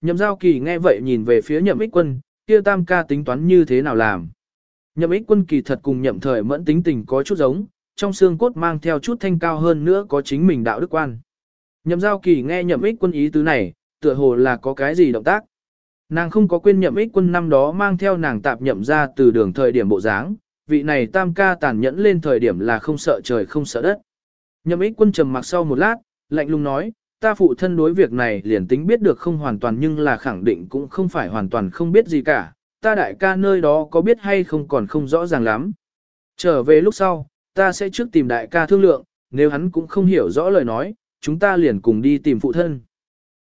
Nhậm giao kỳ nghe vậy nhìn về phía nhậm ích quân, kia tam ca tính toán như thế nào làm. Nhậm ích quân kỳ thật cùng nhậm thời mẫn tính tình có chút giống, trong xương cốt mang theo chút thanh cao hơn nữa có chính mình đạo đức quan. Nhậm giao kỳ nghe nhậm ích quân ý tứ này, tựa hồ là có cái gì động tác. Nàng không có quên nhậm ích quân năm đó mang theo nàng tạp nhậm ra từ đường thời điểm bộ dáng, vị này tam ca tàn nhẫn lên thời điểm là không sợ trời không sợ đất. Nhậm ích quân trầm mặc sau một lát, lạnh lùng nói, ta phụ thân đối việc này liền tính biết được không hoàn toàn nhưng là khẳng định cũng không phải hoàn toàn không biết gì cả, ta đại ca nơi đó có biết hay không còn không rõ ràng lắm. Trở về lúc sau, ta sẽ trước tìm đại ca thương lượng, nếu hắn cũng không hiểu rõ lời nói, chúng ta liền cùng đi tìm phụ thân.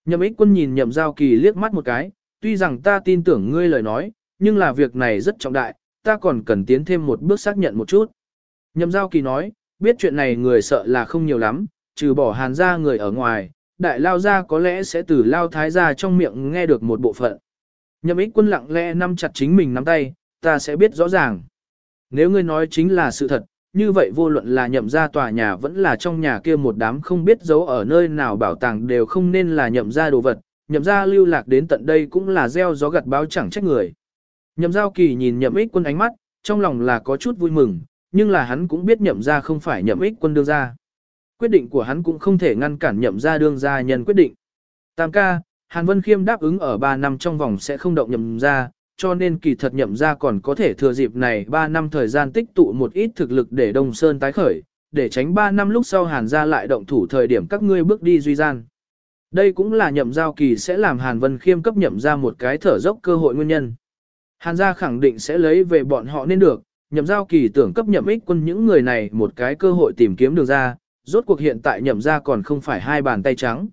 Nhậm ích quân nhìn nhậm giao kỳ liếc mắt một cái, tuy rằng ta tin tưởng ngươi lời nói, nhưng là việc này rất trọng đại, ta còn cần tiến thêm một bước xác nhận một chút. Nhậm giao kỳ nói, biết chuyện này người sợ là không nhiều lắm, trừ bỏ hàn ra người ở ngoài, đại lao ra có lẽ sẽ từ lao thái gia trong miệng nghe được một bộ phận. Nhậm ích quân lặng lẽ nắm chặt chính mình nắm tay, ta sẽ biết rõ ràng. Nếu ngươi nói chính là sự thật, như vậy vô luận là nhậm ra tòa nhà vẫn là trong nhà kia một đám không biết giấu ở nơi nào bảo tàng đều không nên là nhậm ra đồ vật, nhậm ra lưu lạc đến tận đây cũng là gieo gió gặt báo chẳng trách người. Nhậm giao kỳ nhìn nhậm ích quân ánh mắt, trong lòng là có chút vui mừng, nhưng là hắn cũng biết nhậm ra không phải nhậm ích quân đưa ra. Quyết định của hắn cũng không thể ngăn cản nhậm ra đương gia nhân quyết định. Tam ca, Hàn Vân Khiêm đáp ứng ở 3 năm trong vòng sẽ không động nhậm ra, cho nên kỳ thật nhậm ra còn có thể thừa dịp này 3 năm thời gian tích tụ một ít thực lực để Đông Sơn tái khởi, để tránh 3 năm lúc sau Hàn ra lại động thủ thời điểm các ngươi bước đi duy gian. Đây cũng là nhậm giao kỳ sẽ làm Hàn Vân Khiêm cấp nhậm ra một cái thở dốc cơ hội nguyên nhân. Hàn gia khẳng định sẽ lấy về bọn họ nên được, nhậm giao kỳ tưởng cấp nhậm ích quân những người này một cái cơ hội tìm kiếm đường ra, rốt cuộc hiện tại nhậm ra còn không phải hai bàn tay trắng.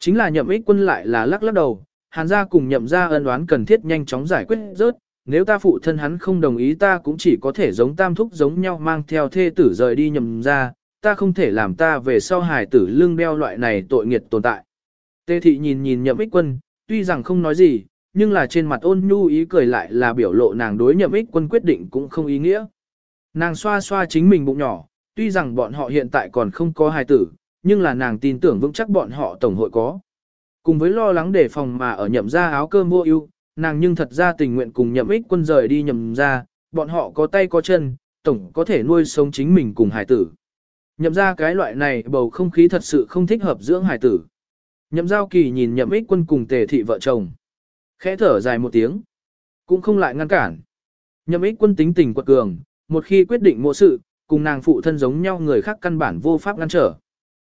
Chính là nhậm ích quân lại là lắc lắc đầu, hàn gia cùng nhậm ra ân đoán cần thiết nhanh chóng giải quyết rớt, nếu ta phụ thân hắn không đồng ý ta cũng chỉ có thể giống tam thúc giống nhau mang theo thê tử rời đi nhậm ra, ta không thể làm ta về sau hài tử lương đeo loại này tội nghiệt tồn tại. Tê thị nhìn nhìn nhậm ích quân, tuy rằng không nói gì, nhưng là trên mặt ôn nhu ý cười lại là biểu lộ nàng đối nhậm ích quân quyết định cũng không ý nghĩa. Nàng xoa xoa chính mình bụng nhỏ, tuy rằng bọn họ hiện tại còn không có hài tử, nhưng là nàng tin tưởng vững chắc bọn họ tổng hội có. Cùng với lo lắng đề phòng mà ở nhậm ra áo cơm mua ưu, nàng nhưng thật ra tình nguyện cùng nhậm ích quân rời đi nhậm ra, bọn họ có tay có chân, tổng có thể nuôi sống chính mình cùng hài tử. Nhậm ra cái loại này bầu không khí thật sự không thích hợp dưỡng hài tử. Nhậm giao kỳ nhìn nhậm ích quân cùng tề thị vợ chồng. Khẽ thở dài một tiếng. Cũng không lại ngăn cản. Nhậm ích quân tính tình quật cường, một khi quyết định mộ sự, cùng nàng phụ thân giống nhau người khác căn bản vô pháp ngăn trở.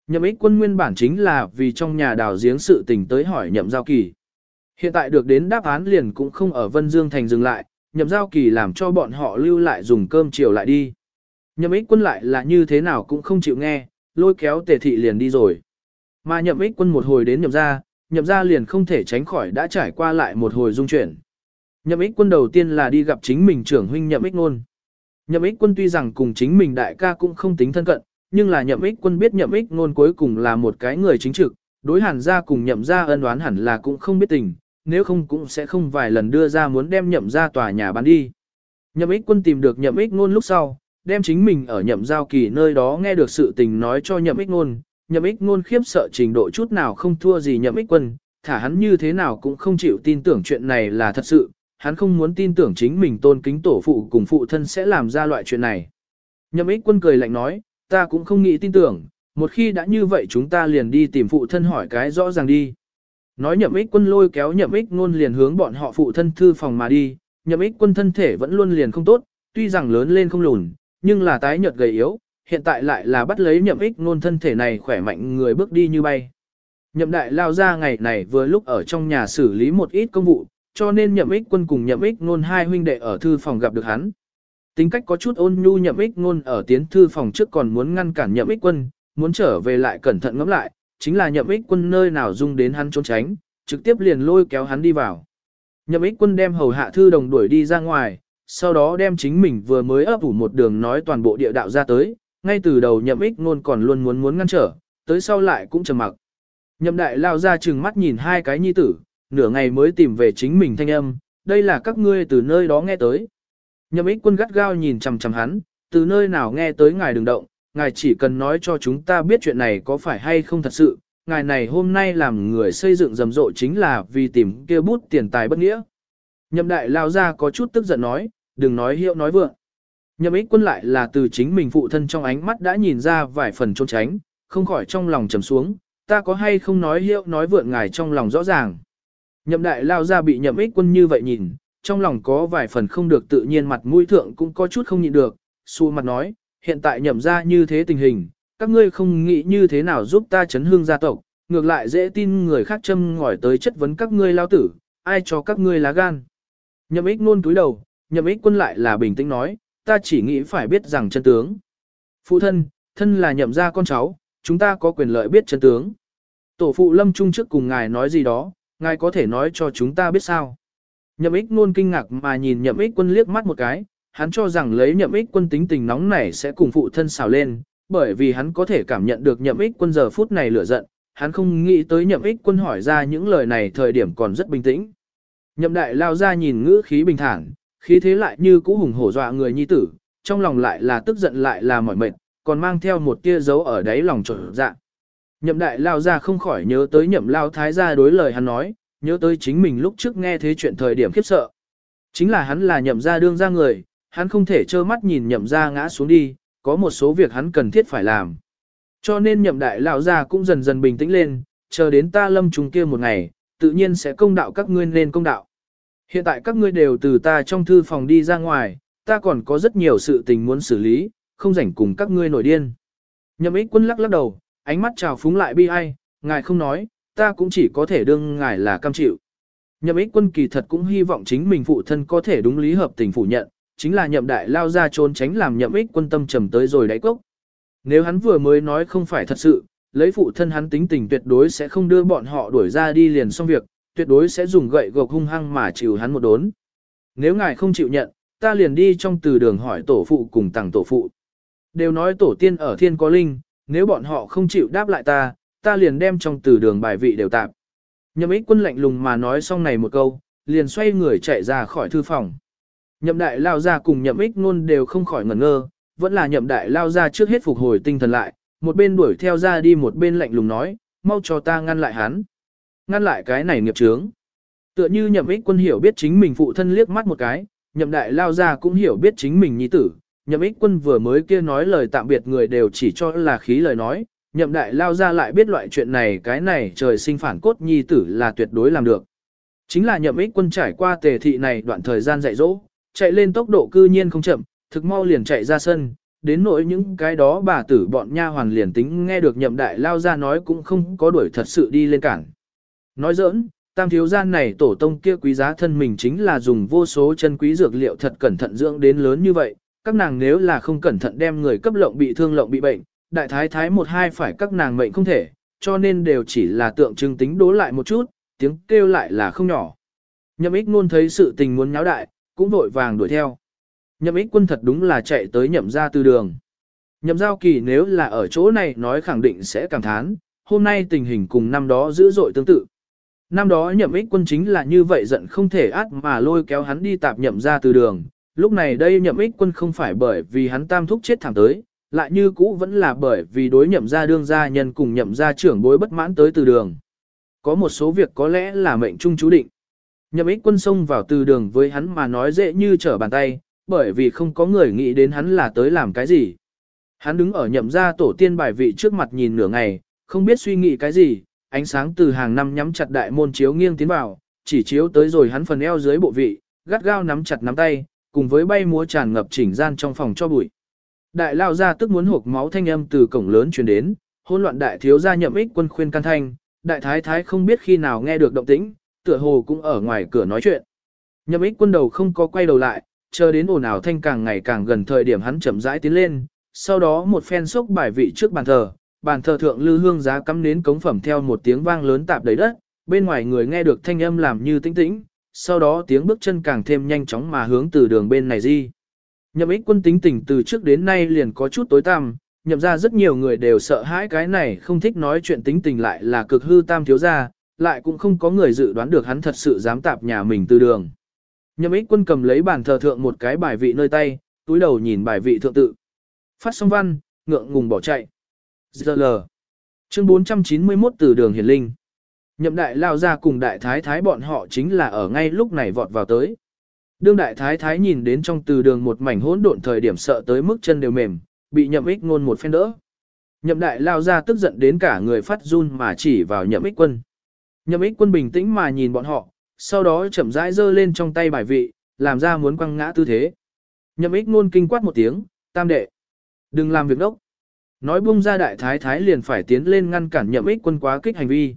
Nhậm ích quân nguyên bản chính là vì trong nhà đào giếng sự tình tới hỏi nhậm giao kỳ. Hiện tại được đến đáp án liền cũng không ở Vân Dương Thành dừng lại, nhậm giao kỳ làm cho bọn họ lưu lại dùng cơm chiều lại đi. Nhậm ích quân lại là như thế nào cũng không chịu nghe, lôi kéo tề thị liền đi rồi. Mà nhậm ích quân một hồi đến nhậm ra, nhậm ra liền không thể tránh khỏi đã trải qua lại một hồi dung chuyển. Nhậm ích quân đầu tiên là đi gặp chính mình trưởng huynh nhậm ích nôn. Nhậm ích quân tuy rằng cùng chính mình đại ca cũng không tính thân cận, nhưng là nhậm ích quân biết nhậm ích ngôn cuối cùng là một cái người chính trực, đối hàn gia cùng nhậm gia ân oán hẳn là cũng không biết tình, nếu không cũng sẽ không vài lần đưa ra muốn đem nhậm gia tòa nhà bán đi. Nhậm ích quân tìm được nhậm ích ngôn lúc sau, đem chính mình ở nhậm giao kỳ nơi đó nghe được sự tình nói cho nhậm ích ngôn, nhậm ích ngôn khiếp sợ trình độ chút nào không thua gì nhậm ích quân, thả hắn như thế nào cũng không chịu tin tưởng chuyện này là thật sự, hắn không muốn tin tưởng chính mình tôn kính tổ phụ cùng phụ thân sẽ làm ra loại chuyện này. Nhậm ích quân cười lạnh nói, ta cũng không nghĩ tin tưởng, một khi đã như vậy chúng ta liền đi tìm phụ thân hỏi cái rõ ràng đi. Nói nhậm ích quân lôi kéo nhậm ích ngôn liền hướng bọn họ phụ thân thư phòng mà đi, nhậm ích quân thân thể vẫn luôn liền không tốt, tuy rằng lớn lên không lùn, nhưng là tái nhợt gầy yếu, hiện tại lại là bắt lấy nhậm ích nôn thân thể này khỏe mạnh người bước đi như bay. Nhậm đại lao ra ngày này vừa lúc ở trong nhà xử lý một ít công vụ, cho nên nhậm ích quân cùng nhậm ích nôn hai huynh đệ ở thư phòng gặp được hắn. Tính cách có chút ôn nhu nhậm ích nôn ở tiến thư phòng trước còn muốn ngăn cản nhậm ích quân, muốn trở về lại cẩn thận ngẫm lại, chính là nhậm ích quân nơi nào dung đến hắn trốn tránh, trực tiếp liền lôi kéo hắn đi vào. Nhậm ích quân đem hầu hạ thư đồng đuổi đi ra ngoài, sau đó đem chính mình vừa mới ấp ủ một đường nói toàn bộ địa đạo ra tới, ngay từ đầu nhậm ích ngôn còn luôn muốn muốn ngăn trở, tới sau lại cũng trầm mặc. Nhậm đại lao ra chừng mắt nhìn hai cái nhi tử, nửa ngày mới tìm về chính mình thanh âm, đây là các ngươi từ nơi đó nghe tới. Nhậm ích quân gắt gao nhìn chằm chằm hắn, từ nơi nào nghe tới ngài đừng động, ngài chỉ cần nói cho chúng ta biết chuyện này có phải hay không thật sự, ngài này hôm nay làm người xây dựng rầm rộ chính là vì tìm kia bút tiền tài bất nghĩa. Nhậm đại lao ra có chút tức giận nói, đừng nói hiệu nói vượng. Nhậm ích quân lại là từ chính mình phụ thân trong ánh mắt đã nhìn ra vài phần trốn tránh, không khỏi trong lòng trầm xuống, ta có hay không nói hiệu nói vượng ngài trong lòng rõ ràng. Nhậm đại lao ra bị nhậm ích quân như vậy nhìn, trong lòng có vài phần không được tự nhiên mặt mũi thượng cũng có chút không nhịn được, xu mặt nói, hiện tại nhậm ra như thế tình hình, các ngươi không nghĩ như thế nào giúp ta chấn hương gia tộc, ngược lại dễ tin người khác châm ngỏi tới chất vấn các ngươi lao tử, ai cho các ngươi lá gan. Nhậm ích nôn túi đầu, nhậm ích quân lại là bình tĩnh nói, ta chỉ nghĩ phải biết rằng chân tướng. Phụ thân, thân là nhậm gia con cháu, chúng ta có quyền lợi biết chân tướng. Tổ phụ lâm trung trước cùng ngài nói gì đó, ngài có thể nói cho chúng ta biết sao. Nhậm ích luôn kinh ngạc mà nhìn nhậm ích quân liếc mắt một cái, hắn cho rằng lấy nhậm ích quân tính tình nóng này sẽ cùng phụ thân xào lên, bởi vì hắn có thể cảm nhận được nhậm ích quân giờ phút này lửa giận, hắn không nghĩ tới nhậm ích quân hỏi ra những lời này thời điểm còn rất bình tĩnh. Nhậm đại lao ra nhìn ngữ khí bình thản, khí thế lại như cũ hùng hổ dọa người nhi tử, trong lòng lại là tức giận lại là mỏi mệt, còn mang theo một tia dấu ở đáy lòng trở dạ. Nhậm đại lao ra không khỏi nhớ tới nhậm lao thái gia đối lời hắn nói, nhớ tới chính mình lúc trước nghe thế chuyện thời điểm khiếp sợ. Chính là hắn là nhậm gia đương ra người, hắn không thể trơ mắt nhìn nhậm gia ngã xuống đi, có một số việc hắn cần thiết phải làm. Cho nên nhậm đại lão gia cũng dần dần bình tĩnh lên, chờ đến ta lâm trùng kia một ngày, tự nhiên sẽ công đạo các ngươi nên công đạo. Hiện tại các ngươi đều từ ta trong thư phòng đi ra ngoài, ta còn có rất nhiều sự tình muốn xử lý, không rảnh cùng các ngươi nổi điên. Nhậm ích quân lắc lắc đầu, ánh mắt trào phúng lại bi ai, ngài không nói, ta cũng chỉ có thể đương ngài là cam chịu. Nhậm ích quân kỳ thật cũng hy vọng chính mình phụ thân có thể đúng lý hợp tình phủ nhận, chính là nhậm đại lao ra trốn tránh làm nhậm ích quân tâm trầm tới rồi đáy cốc. Nếu hắn vừa mới nói không phải thật sự, lấy phụ thân hắn tính tình tuyệt đối sẽ không đưa bọn họ đuổi ra đi liền xong việc, tuyệt đối sẽ dùng gậy gộc hung hăng mà chịu hắn một đốn. Nếu ngài không chịu nhận, ta liền đi trong từ đường hỏi tổ phụ cùng tàng tổ phụ. Đều nói tổ tiên ở thiên có linh, nếu bọn họ không chịu đáp lại ta, ta liền đem trong từ đường bài vị đều tạp. Nhậm ích quân lạnh lùng mà nói xong này một câu, liền xoay người chạy ra khỏi thư phòng. Nhậm đại lao ra cùng nhậm ích luôn đều không khỏi ngẩn ngơ, vẫn là nhậm đại lao ra trước hết phục hồi tinh thần lại, một bên đuổi theo ra đi một bên lạnh lùng nói, mau cho ta ngăn lại hắn. Ngăn lại cái này nghiệp chướng. Tựa như nhậm ích quân hiểu biết chính mình phụ thân liếc mắt một cái, nhậm đại lao ra cũng hiểu biết chính mình nhi tử. Nhậm ích quân vừa mới kia nói lời tạm biệt người đều chỉ cho là khí lời nói, nhậm đại lao ra lại biết loại chuyện này cái này trời sinh phản cốt nhi tử là tuyệt đối làm được. Chính là nhậm ích quân trải qua tề thị này đoạn thời gian dạy dỗ, chạy lên tốc độ cư nhiên không chậm, thực mau liền chạy ra sân, đến nỗi những cái đó bà tử bọn nha hoàn liền tính nghe được nhậm đại lao ra nói cũng không có đuổi thật sự đi lên cảng. Nói giỡn, tam thiếu gian này tổ tông kia quý giá thân mình chính là dùng vô số chân quý dược liệu thật cẩn thận dưỡng đến lớn như vậy, các nàng nếu là không cẩn thận đem người cấp lộng bị thương lộng bị bệnh, đại thái thái một hai phải các nàng mệnh không thể, cho nên đều chỉ là tượng trưng tính đố lại một chút, tiếng kêu lại là không nhỏ. Nhậm ích luôn thấy sự tình muốn nháo đại, cũng vội vàng đuổi theo. Nhậm ích quân thật đúng là chạy tới nhậm ra từ đường. Nhậm giao kỳ nếu là ở chỗ này nói khẳng định sẽ cảm thán, hôm nay tình hình cùng năm đó dữ dội tương tự. Năm đó nhậm ích quân chính là như vậy giận không thể át mà lôi kéo hắn đi tạp nhậm ra từ đường. Lúc này đây nhậm ích quân không phải bởi vì hắn tam thúc chết thẳng tới, lại như cũ vẫn là bởi vì đối nhậm gia đương gia nhân cùng nhậm gia trưởng bối bất mãn tới từ đường. Có một số việc có lẽ là mệnh trung chú định. Nhậm ích quân xông vào từ đường với hắn mà nói dễ như trở bàn tay, bởi vì không có người nghĩ đến hắn là tới làm cái gì. Hắn đứng ở nhậm gia tổ tiên bài vị trước mặt nhìn nửa ngày, không biết suy nghĩ cái gì, ánh sáng từ hàng năm nhắm chặt đại môn chiếu nghiêng tiến vào, chỉ chiếu tới rồi hắn phần eo dưới bộ vị, gắt gao nắm chặt nắm tay, cùng với bay múa tràn ngập chỉnh gian trong phòng cho bụi. Đại lao ra tức muốn hộp máu thanh âm từ cổng lớn truyền đến, hỗn loạn đại thiếu gia nhậm ích quân khuyên can thanh, đại thái thái không biết khi nào nghe được động tĩnh, tựa hồ cũng ở ngoài cửa nói chuyện. Nhậm ích quân đầu không có quay đầu lại, chờ đến ồn ào thanh càng ngày càng gần thời điểm hắn chậm rãi tiến lên, sau đó một phen sốc bài vị trước bàn thờ, bàn thờ thượng lư hương giá cắm nến cống phẩm theo một tiếng vang lớn tạp đầy đất, bên ngoài người nghe được thanh âm làm như tĩnh tĩnh, sau đó tiếng bước chân càng thêm nhanh chóng mà hướng từ đường bên này đi. Nhậm ích quân tính tình từ trước đến nay liền có chút tối tăm, nhậm ra rất nhiều người đều sợ hãi cái này không thích nói chuyện tính tình lại là cực hư tam thiếu gia, lại cũng không có người dự đoán được hắn thật sự dám tạp nhà mình từ đường. Nhậm ích quân cầm lấy bàn thờ thượng một cái bài vị nơi tay, túi đầu nhìn bài vị thượng tự. Phát xong văn, ngượng ngùng bỏ chạy. Giờ lờ. Chương 491 từ đường hiển linh. Nhậm đại lao ra cùng đại thái thái bọn họ chính là ở ngay lúc này vọt vào tới. Đương đại thái thái nhìn đến trong từ đường một mảnh hỗn độn thời điểm sợ tới mức chân đều mềm, bị nhậm ích ngôn một phen đỡ. Nhậm đại lao ra tức giận đến cả người phát run mà chỉ vào nhậm ích quân. Nhậm ích quân bình tĩnh mà nhìn bọn họ, sau đó chậm rãi giơ lên trong tay bài vị, làm ra muốn quăng ngã tư thế. Nhậm ích ngôn kinh quát một tiếng, tam đệ. Đừng làm việc đốc. Nói bung ra đại thái thái liền phải tiến lên ngăn cản nhậm ích quân quá kích hành vi.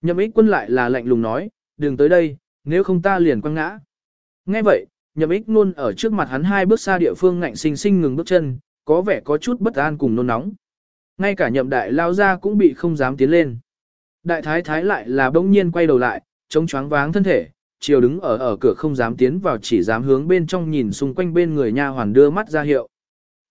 Nhậm ích quân lại là lạnh lùng nói, đừng tới đây, nếu không ta liền quăng ngã. Nghe vậy, nhậm ích nôn ở trước mặt hắn hai bước xa địa phương ngạnh sinh sinh ngừng bước chân, có vẻ có chút bất an cùng nôn nóng. Ngay cả nhậm đại lao ra cũng bị không dám tiến lên. Đại thái thái lại là bỗng nhiên quay đầu lại, chống choáng váng thân thể, chiều đứng ở ở cửa không dám tiến vào chỉ dám hướng bên trong nhìn xung quanh bên người nha hoàn đưa mắt ra hiệu.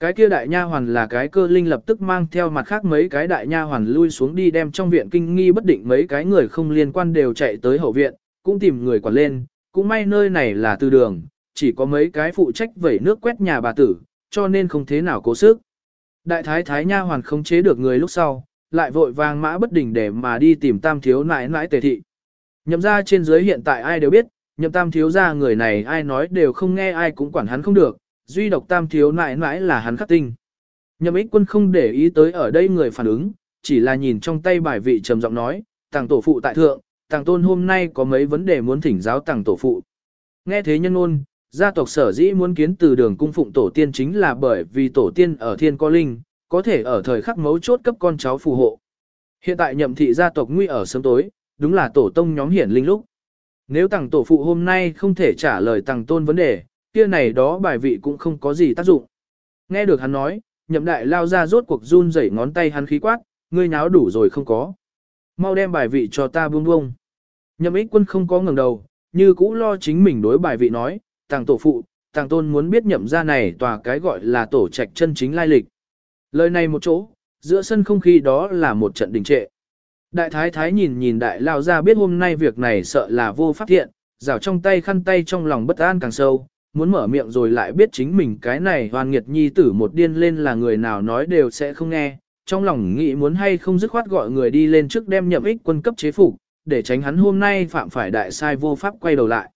Cái kia đại nha hoàn là cái cơ linh lập tức mang theo mặt khác mấy cái đại nha hoàn lui xuống đi đem trong viện kinh nghi bất định mấy cái người không liên quan đều chạy tới hậu viện, cũng tìm người quản lên, cũng may nơi này là tư đường, chỉ có mấy cái phụ trách vẩy nước quét nhà bà tử, cho nên không thế nào cố sức. Đại thái thái nha hoàn không chế được người lúc sau, lại vội vàng mã bất đình để mà đi tìm tam thiếu nãi nãi tề thị. Nhậm ra trên dưới hiện tại ai đều biết, nhậm tam thiếu ra người này ai nói đều không nghe ai cũng quản hắn không được, duy độc tam thiếu nãi nãi là hắn khắc tinh. Nhậm ích quân không để ý tới ở đây người phản ứng, chỉ là nhìn trong tay bài vị trầm giọng nói, tàng tổ phụ tại thượng, tàng tôn hôm nay có mấy vấn đề muốn thỉnh giáo tàng tổ phụ. Nghe thế nhân ôn, gia tộc sở dĩ muốn kiến từ đường cung phụng tổ tiên chính là bởi vì tổ tiên ở thiên co linh, có thể ở thời khắc mấu chốt cấp con cháu phù hộ. Hiện tại nhậm thị gia tộc nguy ở sớm tối, đúng là tổ tông nhóm hiển linh lúc. Nếu tàng tổ phụ hôm nay không thể trả lời tàng tôn vấn đề, kia này đó bài vị cũng không có gì tác dụng. Nghe được hắn nói, nhậm đại lao ra rốt cuộc run rẩy ngón tay hắn khí quát, ngươi nháo đủ rồi không có. Mau đem bài vị cho ta buông buông. Nhậm ích quân không có ngẩng đầu, như cũ lo chính mình đối bài vị nói, tàng tổ phụ, tàng tôn muốn biết nhậm ra này tòa cái gọi là tổ trạch chân chính lai lịch. Lời này một chỗ, giữa sân không khí đó là một trận đình trệ. Đại thái thái nhìn nhìn đại lao ra biết hôm nay việc này sợ là vô phát thiện, rào trong tay khăn tay trong lòng bất an càng sâu, muốn mở miệng rồi lại biết chính mình cái này hoàn nghiệt nhi tử một điên lên là người nào nói đều sẽ không nghe, trong lòng nghĩ muốn hay không dứt khoát gọi người đi lên trước đem nhậm ích quân cấp chế phục, để tránh hắn hôm nay phạm phải đại sai vô pháp quay đầu lại.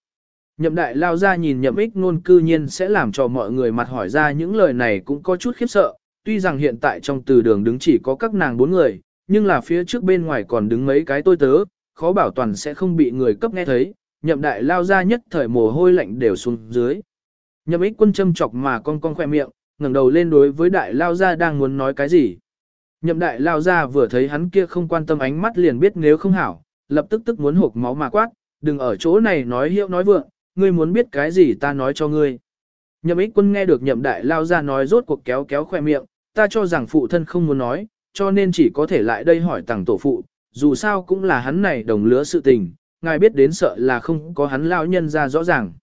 Nhậm đại lao ra nhìn nhậm ích nôn cư nhiên sẽ làm cho mọi người mặt hỏi ra những lời này cũng có chút khiếp sợ, tuy rằng hiện tại trong từ đường đứng chỉ có các nàng bốn người, nhưng là phía trước bên ngoài còn đứng mấy cái tôi tớ, khó bảo toàn sẽ không bị người cấp nghe thấy, nhậm đại lao ra nhất thời mồ hôi lạnh đều xuống dưới. Nhậm ích quân châm chọc mà con con khoe miệng, ngẩng đầu lên đối với đại lao ra đang muốn nói cái gì. Nhậm đại lao ra vừa thấy hắn kia không quan tâm ánh mắt liền biết nếu không hảo, lập tức tức muốn hộp máu mà quát, đừng ở chỗ này nói hiệu nói vượng, ngươi muốn biết cái gì ta nói cho ngươi. Nhậm ích quân nghe được nhậm đại lao ra nói rốt cuộc kéo kéo khoe miệng, ta cho rằng phụ thân không muốn nói, cho nên chỉ có thể lại đây hỏi tàng tổ phụ, dù sao cũng là hắn này đồng lứa sự tình, ngài biết đến sợ là không có hắn lao nhân ra rõ ràng.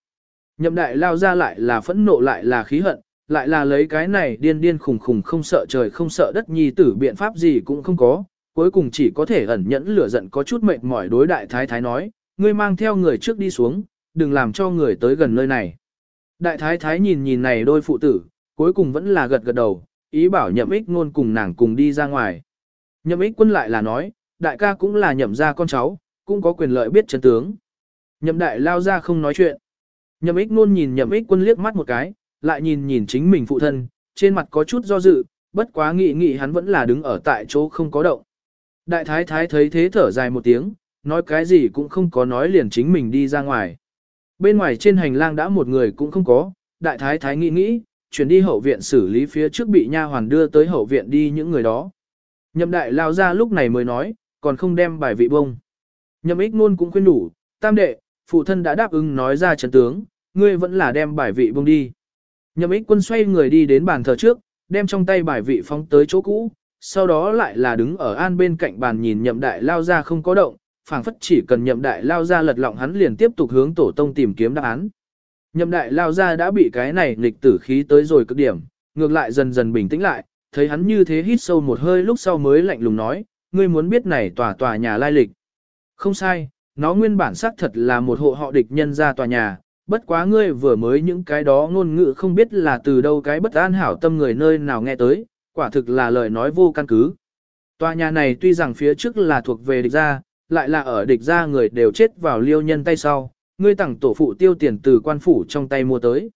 Nhậm đại lao ra lại là phẫn nộ lại là khí hận, lại là lấy cái này điên điên khùng khùng không sợ trời không sợ đất nhi tử biện pháp gì cũng không có, cuối cùng chỉ có thể ẩn nhẫn lửa giận có chút mệt mỏi đối đại thái thái nói, ngươi mang theo người trước đi xuống, đừng làm cho người tới gần nơi này. Đại thái thái nhìn nhìn này đôi phụ tử, cuối cùng vẫn là gật gật đầu, ý bảo nhậm ích ngôn cùng nàng cùng đi ra ngoài. Nhậm ích quân lại là nói, đại ca cũng là nhậm ra con cháu, cũng có quyền lợi biết chân tướng. Nhậm đại lao ra không nói chuyện. Nhậm ích ngôn nhìn nhậm ích quân liếc mắt một cái, lại nhìn nhìn chính mình phụ thân, trên mặt có chút do dự, bất quá nghĩ nghĩ hắn vẫn là đứng ở tại chỗ không có động. Đại thái thái thấy thế thở dài một tiếng, nói cái gì cũng không có nói liền chính mình đi ra ngoài. Bên ngoài trên hành lang đã một người cũng không có, đại thái thái nghĩ nghĩ, chuyển đi hậu viện xử lý phía trước bị nha hoàn đưa tới hậu viện đi những người đó. Nhậm đại lao ra lúc này mới nói, còn không đem bài vị bông. Nhậm ích luôn cũng khuyên đủ, tam đệ, phụ thân đã đáp ứng nói ra trận tướng, ngươi vẫn là đem bài vị bông đi. Nhậm ích quân xoay người đi đến bàn thờ trước, đem trong tay bài vị phóng tới chỗ cũ, sau đó lại là đứng ở an bên cạnh bàn nhìn nhậm đại lao ra không có động, phảng phất chỉ cần nhậm đại lao ra lật lọng hắn liền tiếp tục hướng tổ tông tìm kiếm đáp án. Nhậm đại lao ra đã bị cái này nghịch tử khí tới rồi cực điểm, ngược lại dần dần bình tĩnh lại, thấy hắn như thế hít sâu một hơi lúc sau mới lạnh lùng nói, ngươi muốn biết này tòa tòa nhà lai lịch. Không sai, nó nguyên bản xác thật là một hộ họ địch nhân ra tòa nhà, bất quá ngươi vừa mới những cái đó ngôn ngữ không biết là từ đâu cái bất an hảo tâm người nơi nào nghe tới, quả thực là lời nói vô căn cứ. Tòa nhà này tuy rằng phía trước là thuộc về địch gia, lại là ở địch gia người đều chết vào liêu nhân tay sau, ngươi tặng tổ phụ tiêu tiền từ quan phủ trong tay mua tới.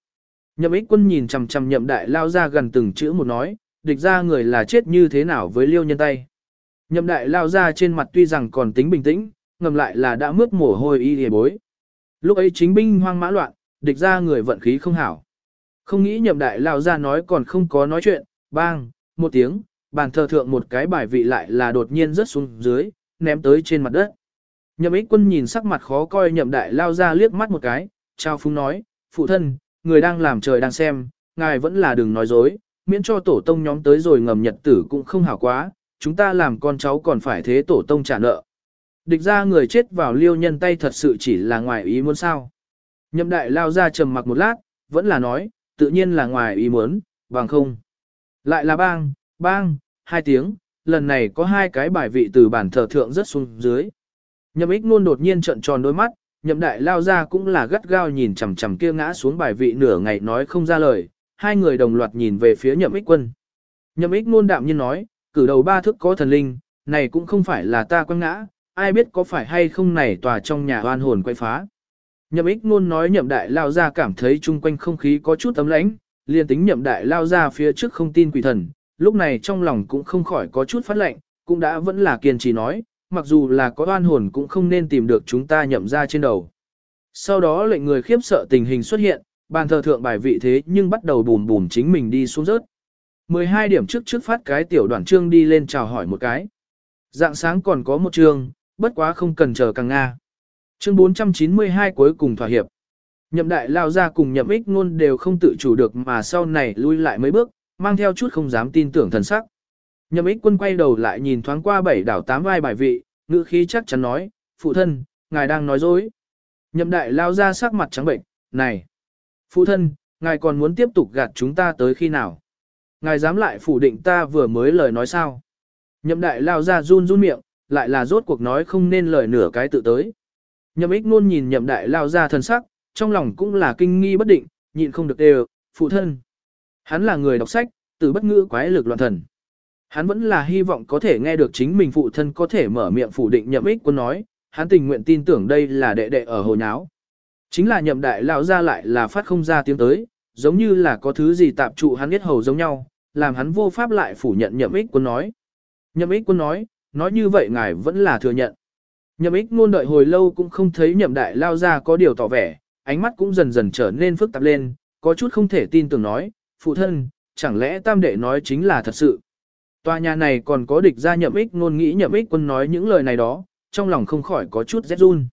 Nhậm ích quân nhìn chằm chằm nhậm đại lao ra gần từng chữ một nói, địch gia người là chết như thế nào với liêu nhân tay. Nhậm đại lao ra trên mặt tuy rằng còn tính bình tĩnh, ngầm lại là đã mướt mồ hôi y hề bối. Lúc ấy chính binh hoang mã loạn, địch ra người vận khí không hảo. Không nghĩ nhậm đại lao ra nói còn không có nói chuyện, bang, một tiếng, bàn thờ thượng một cái bài vị lại là đột nhiên rớt xuống dưới, ném tới trên mặt đất. Nhậm ích quân nhìn sắc mặt khó coi nhậm đại lao ra liếc mắt một cái, trao phúng nói, phụ thân, người đang làm trời đang xem, ngài vẫn là đừng nói dối, miễn cho tổ tông nhóm tới rồi ngầm nhật tử cũng không hảo quá, chúng ta làm con cháu còn phải thế tổ tông trả nợ. Địch ra người chết vào liêu nhân tay thật sự chỉ là ngoài ý muốn sao. Nhậm đại lao ra trầm mặc một lát, vẫn là nói, tự nhiên là ngoài ý muốn, bằng không. Lại là bang, bang, hai tiếng, lần này có hai cái bài vị từ bản thờ thượng rất xuống dưới. Nhậm ích luôn đột nhiên trận tròn đôi mắt, nhậm đại lao ra cũng là gắt gao nhìn chằm chằm kia ngã xuống bài vị nửa ngày nói không ra lời, hai người đồng loạt nhìn về phía nhậm ích quân. Nhậm ích luôn đạm nhiên nói, cử đầu ba thức có thần linh, này cũng không phải là ta quăng ngã, ai biết có phải hay không này tòa trong nhà oan hồn quay phá. Nhậm ích ngôn nói nhậm đại lao ra cảm thấy chung quanh không khí có chút ấm lãnh, liền tính nhậm đại lao ra phía trước không tin quỷ thần, lúc này trong lòng cũng không khỏi có chút phát lệnh, cũng đã vẫn là kiên trì nói, mặc dù là có oan hồn cũng không nên tìm được chúng ta nhậm ra trên đầu. Sau đó lệnh người khiếp sợ tình hình xuất hiện, bàn thờ thượng bài vị thế nhưng bắt đầu bùm bùm chính mình đi xuống rớt. 12 điểm trước trước phát cái tiểu đoàn trương đi lên chào hỏi một cái. Dạng sáng còn có một trường, bất quá không cần chờ càng Nga. Chương 492 cuối cùng thỏa hiệp. Nhậm đại lao ra cùng nhậm ích ngôn đều không tự chủ được mà sau này lui lại mấy bước, mang theo chút không dám tin tưởng thần sắc. Nhậm ích quân quay đầu lại nhìn thoáng qua bảy đảo tám vai bài vị, ngữ khí chắc chắn nói, phụ thân, ngài đang nói dối. Nhậm đại lao ra sắc mặt trắng bệnh, này, phụ thân, ngài còn muốn tiếp tục gạt chúng ta tới khi nào? Ngài dám lại phủ định ta vừa mới lời nói sao? Nhậm đại lao ra run run miệng, lại là rốt cuộc nói không nên lời nửa cái tự tới. Nhậm ích luôn nhìn nhậm đại lao ra thần sắc, trong lòng cũng là kinh nghi bất định, nhịn không được đều, phụ thân. Hắn là người đọc sách, từ bất ngữ quái lực loạn thần. Hắn vẫn là hy vọng có thể nghe được chính mình phụ thân có thể mở miệng phủ định nhậm ích quân nói, hắn tình nguyện tin tưởng đây là đệ đệ ở hồ nháo. Chính là nhậm đại lão ra lại là phát không ra tiếng tới, giống như là có thứ gì tạp trụ hắn biết hầu giống nhau, làm hắn vô pháp lại phủ nhận nhậm ích quân nói. Nhậm ích quân nói, nói như vậy ngài vẫn là thừa nhận. Nhậm ích ngôn đợi hồi lâu cũng không thấy nhậm đại lao ra có điều tỏ vẻ, ánh mắt cũng dần dần trở nên phức tạp lên, có chút không thể tin tưởng nói, phụ thân, chẳng lẽ tam đệ nói chính là thật sự. Tòa nhà này còn có địch ra nhậm ích ngôn nghĩ nhậm ích quân nói những lời này đó, trong lòng không khỏi có chút rét run.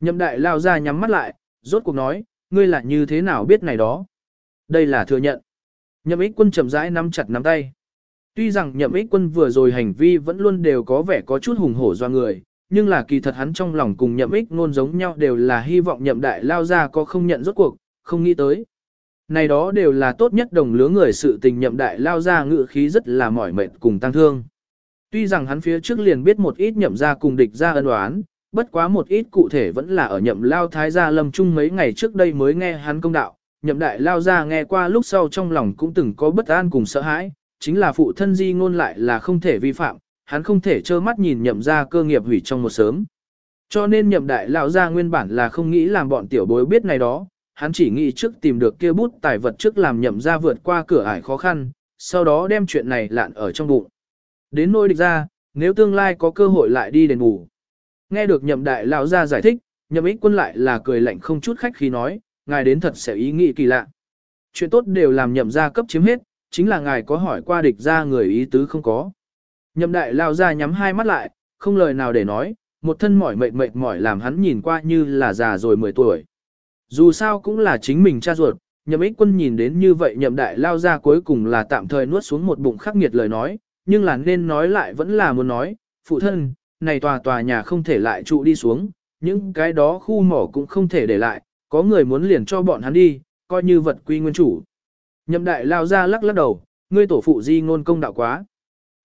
Nhậm đại lao ra nhắm mắt lại, rốt cuộc nói, ngươi là như thế nào biết này đó. Đây là thừa nhận. Nhậm ích quân chậm rãi nắm chặt nắm tay. Tuy rằng nhậm ích quân vừa rồi hành vi vẫn luôn đều có vẻ có chút hùng hổ do người, nhưng là kỳ thật hắn trong lòng cùng nhậm ích ngôn giống nhau đều là hy vọng nhậm đại lao ra có không nhận rốt cuộc, không nghĩ tới. Này đó đều là tốt nhất đồng lứa người sự tình nhậm đại lao ra ngự khí rất là mỏi mệt cùng tăng thương. Tuy rằng hắn phía trước liền biết một ít nhậm ra cùng địch ra ân oán, bất quá một ít cụ thể vẫn là ở nhậm lao thái gia lâm trung mấy ngày trước đây mới nghe hắn công đạo, nhậm đại lao ra nghe qua lúc sau trong lòng cũng từng có bất an cùng sợ hãi, chính là phụ thân di ngôn lại là không thể vi phạm, hắn không thể trơ mắt nhìn nhậm ra cơ nghiệp hủy trong một sớm. Cho nên nhậm đại lão ra nguyên bản là không nghĩ làm bọn tiểu bối biết này đó, hắn chỉ nghĩ trước tìm được kia bút tài vật trước làm nhậm ra vượt qua cửa ải khó khăn, sau đó đem chuyện này lạn ở trong bụng. Đến nỗi địch ra, nếu tương lai có cơ hội lại đi đền ngủ. Nghe được nhậm đại lão ra giải thích, nhậm ích quân lại là cười lạnh không chút khách khí nói, ngài đến thật sẽ ý nghĩ kỳ lạ. Chuyện tốt đều làm nhậm ra cấp chiếm hết, chính là ngài có hỏi qua địch ra người ý tứ không có. Nhậm đại lao ra nhắm hai mắt lại, không lời nào để nói, một thân mỏi mệt mệt mỏi làm hắn nhìn qua như là già rồi 10 tuổi. Dù sao cũng là chính mình cha ruột, nhậm ích quân nhìn đến như vậy nhậm đại lao ra cuối cùng là tạm thời nuốt xuống một bụng khắc nghiệt lời nói, nhưng là nên nói lại vẫn là muốn nói, phụ thân, này tòa tòa nhà không thể lại trụ đi xuống, những cái đó khu mỏ cũng không thể để lại, có người muốn liền cho bọn hắn đi, coi như vật quy nguyên chủ. Nhậm đại lao ra lắc lắc đầu, ngươi tổ phụ di ngôn công đạo quá.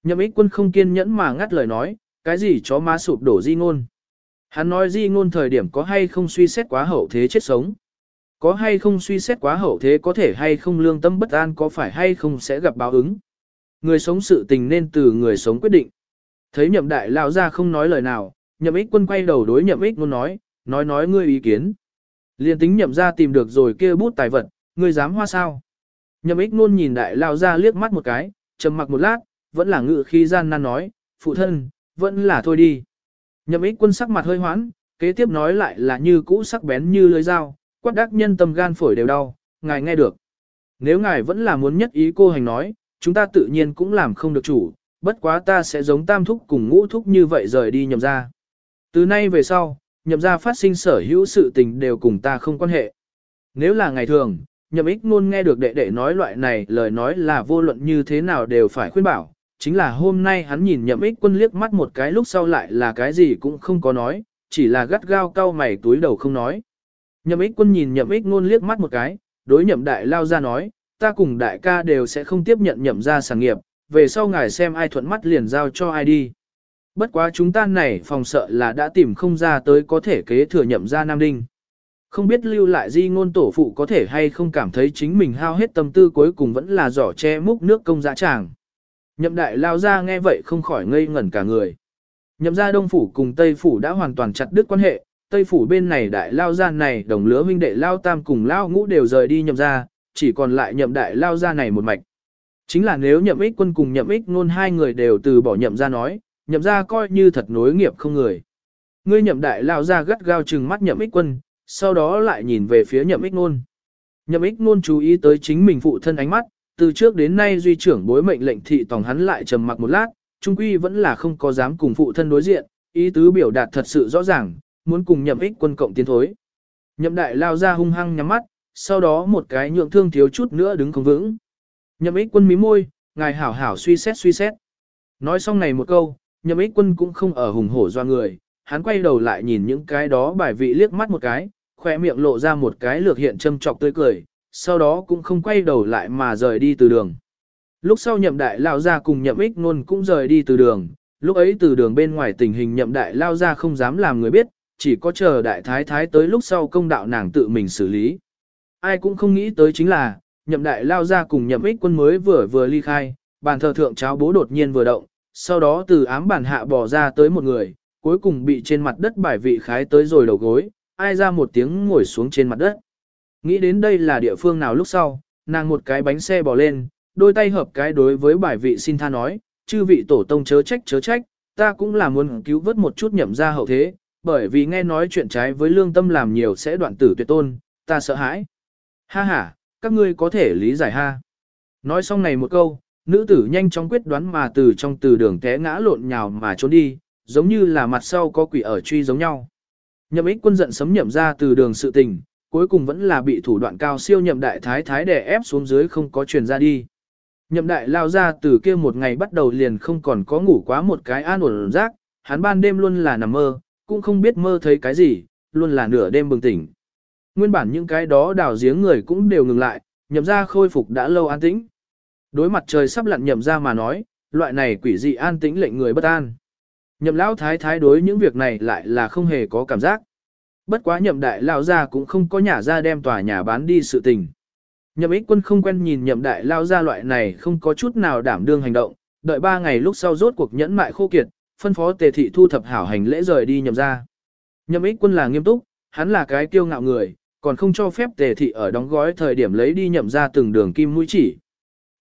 Nhậm ích quân không kiên nhẫn mà ngắt lời nói, cái gì chó má sụp đổ di ngôn. Hắn nói di ngôn thời điểm có hay không suy xét quá hậu thế chết sống. Có hay không suy xét quá hậu thế có thể hay không lương tâm bất an có phải hay không sẽ gặp báo ứng. Người sống sự tình nên từ người sống quyết định. Thấy nhậm đại lao ra không nói lời nào, nhậm ích quân quay đầu đối nhậm ích ngôn nói, nói nói ngươi ý kiến. Liên tính nhậm ra tìm được rồi kia bút tài vật, ngươi dám hoa sao. Nhậm ích ngôn nhìn đại lao ra liếc mắt một cái, trầm mặc một lát, vẫn là ngự khi gian nan nói, phụ thân, vẫn là thôi đi. Nhậm ích quân sắc mặt hơi hoãn, kế tiếp nói lại là như cũ sắc bén như lưới dao, quát đắc nhân tâm gan phổi đều đau, ngài nghe được. Nếu ngài vẫn là muốn nhất ý cô hành nói, chúng ta tự nhiên cũng làm không được chủ, bất quá ta sẽ giống tam thúc cùng ngũ thúc như vậy rời đi nhậm ra. Từ nay về sau, nhậm ra phát sinh sở hữu sự tình đều cùng ta không quan hệ. Nếu là ngày thường, nhậm ích ngôn nghe được đệ đệ nói loại này lời nói là vô luận như thế nào đều phải khuyên bảo. Chính là hôm nay hắn nhìn nhậm ích quân liếc mắt một cái lúc sau lại là cái gì cũng không có nói, chỉ là gắt gao cau mày túi đầu không nói. Nhậm ích quân nhìn nhậm ích ngôn liếc mắt một cái, đối nhậm đại lao ra nói, ta cùng đại ca đều sẽ không tiếp nhận nhậm ra sản nghiệp, về sau ngài xem ai thuận mắt liền giao cho ai đi. Bất quá chúng ta này phòng sợ là đã tìm không ra tới có thể kế thừa nhậm ra Nam Đinh. Không biết lưu lại di ngôn tổ phụ có thể hay không cảm thấy chính mình hao hết tâm tư cuối cùng vẫn là giỏ che múc nước công dã tràng. Nhậm đại lao ra nghe vậy không khỏi ngây ngẩn cả người. Nhậm ra Đông Phủ cùng Tây Phủ đã hoàn toàn chặt đứt quan hệ, Tây Phủ bên này đại lao gia này đồng lứa huynh đệ lao tam cùng lao ngũ đều rời đi nhậm ra, chỉ còn lại nhậm đại lao gia này một mạch. Chính là nếu nhậm ích quân cùng nhậm ích ngôn hai người đều từ bỏ nhậm ra nói, nhậm ra coi như thật nối nghiệp không người. Ngươi nhậm đại lao ra gắt gao trừng mắt nhậm ích quân, sau đó lại nhìn về phía nhậm ích ngôn. Nhậm ích ngôn chú ý tới chính mình phụ thân ánh mắt, từ trước đến nay duy trưởng bối mệnh lệnh thị tòng hắn lại trầm mặc một lát, trung quy vẫn là không có dám cùng phụ thân đối diện, ý tứ biểu đạt thật sự rõ ràng, muốn cùng nhậm ích quân cộng tiến thối. Nhậm đại lao ra hung hăng nhắm mắt, sau đó một cái nhượng thương thiếu chút nữa đứng không vững. Nhậm ích quân mí môi, ngài hảo hảo suy xét suy xét. Nói xong này một câu, nhậm ích quân cũng không ở hùng hổ do người, hắn quay đầu lại nhìn những cái đó bài vị liếc mắt một cái, khoe miệng lộ ra một cái lược hiện châm trọc tươi cười, sau đó cũng không quay đầu lại mà rời đi từ đường. Lúc sau nhậm đại lao ra cùng nhậm ích nôn cũng rời đi từ đường, lúc ấy từ đường bên ngoài tình hình nhậm đại lao ra không dám làm người biết, chỉ có chờ đại thái thái tới lúc sau công đạo nàng tự mình xử lý. Ai cũng không nghĩ tới chính là, nhậm đại lao ra cùng nhậm ích quân mới vừa vừa ly khai, bàn thờ thượng cháo bố đột nhiên vừa động, sau đó từ ám bàn hạ bỏ ra tới một người, cuối cùng bị trên mặt đất bài vị khái tới rồi đầu gối, ai ra một tiếng ngồi xuống trên mặt đất. Nghĩ đến đây là địa phương nào lúc sau, nàng một cái bánh xe bỏ lên, đôi tay hợp cái đối với bài vị xin tha nói, chư vị tổ tông chớ trách chớ trách, ta cũng là muốn cứu vớt một chút nhậm ra hậu thế, bởi vì nghe nói chuyện trái với lương tâm làm nhiều sẽ đoạn tử tuyệt tôn, ta sợ hãi. Ha ha, các ngươi có thể lý giải ha. Nói xong này một câu, nữ tử nhanh chóng quyết đoán mà từ trong từ đường té ngã lộn nhào mà trốn đi, giống như là mặt sau có quỷ ở truy giống nhau. Nhậm ích quân giận sấm nhậm ra từ đường sự tình, cuối cùng vẫn là bị thủ đoạn cao siêu nhậm đại thái thái đè ép xuống dưới không có truyền ra đi. Nhậm đại lao ra từ kia một ngày bắt đầu liền không còn có ngủ quá một cái an ổn rác, hắn ban đêm luôn là nằm mơ, cũng không biết mơ thấy cái gì, luôn là nửa đêm bừng tỉnh. Nguyên bản những cái đó đào giếng người cũng đều ngừng lại, nhậm ra khôi phục đã lâu an tĩnh. Đối mặt trời sắp lặn nhậm ra mà nói, loại này quỷ dị an tĩnh lệnh người bất an. Nhậm lão thái thái đối những việc này lại là không hề có cảm giác. Bất quá nhậm đại lão gia cũng không có nhà ra đem tòa nhà bán đi sự tình. Nhậm ích quân không quen nhìn nhậm đại lão gia loại này không có chút nào đảm đương hành động, đợi ba ngày lúc sau rốt cuộc nhẫn mại khô kiệt, phân phó tề thị thu thập hảo hành lễ rời đi nhậm ra. Nhậm ích quân là nghiêm túc, hắn là cái kiêu ngạo người, còn không cho phép tề thị ở đóng gói thời điểm lấy đi nhậm ra từng đường kim mũi chỉ.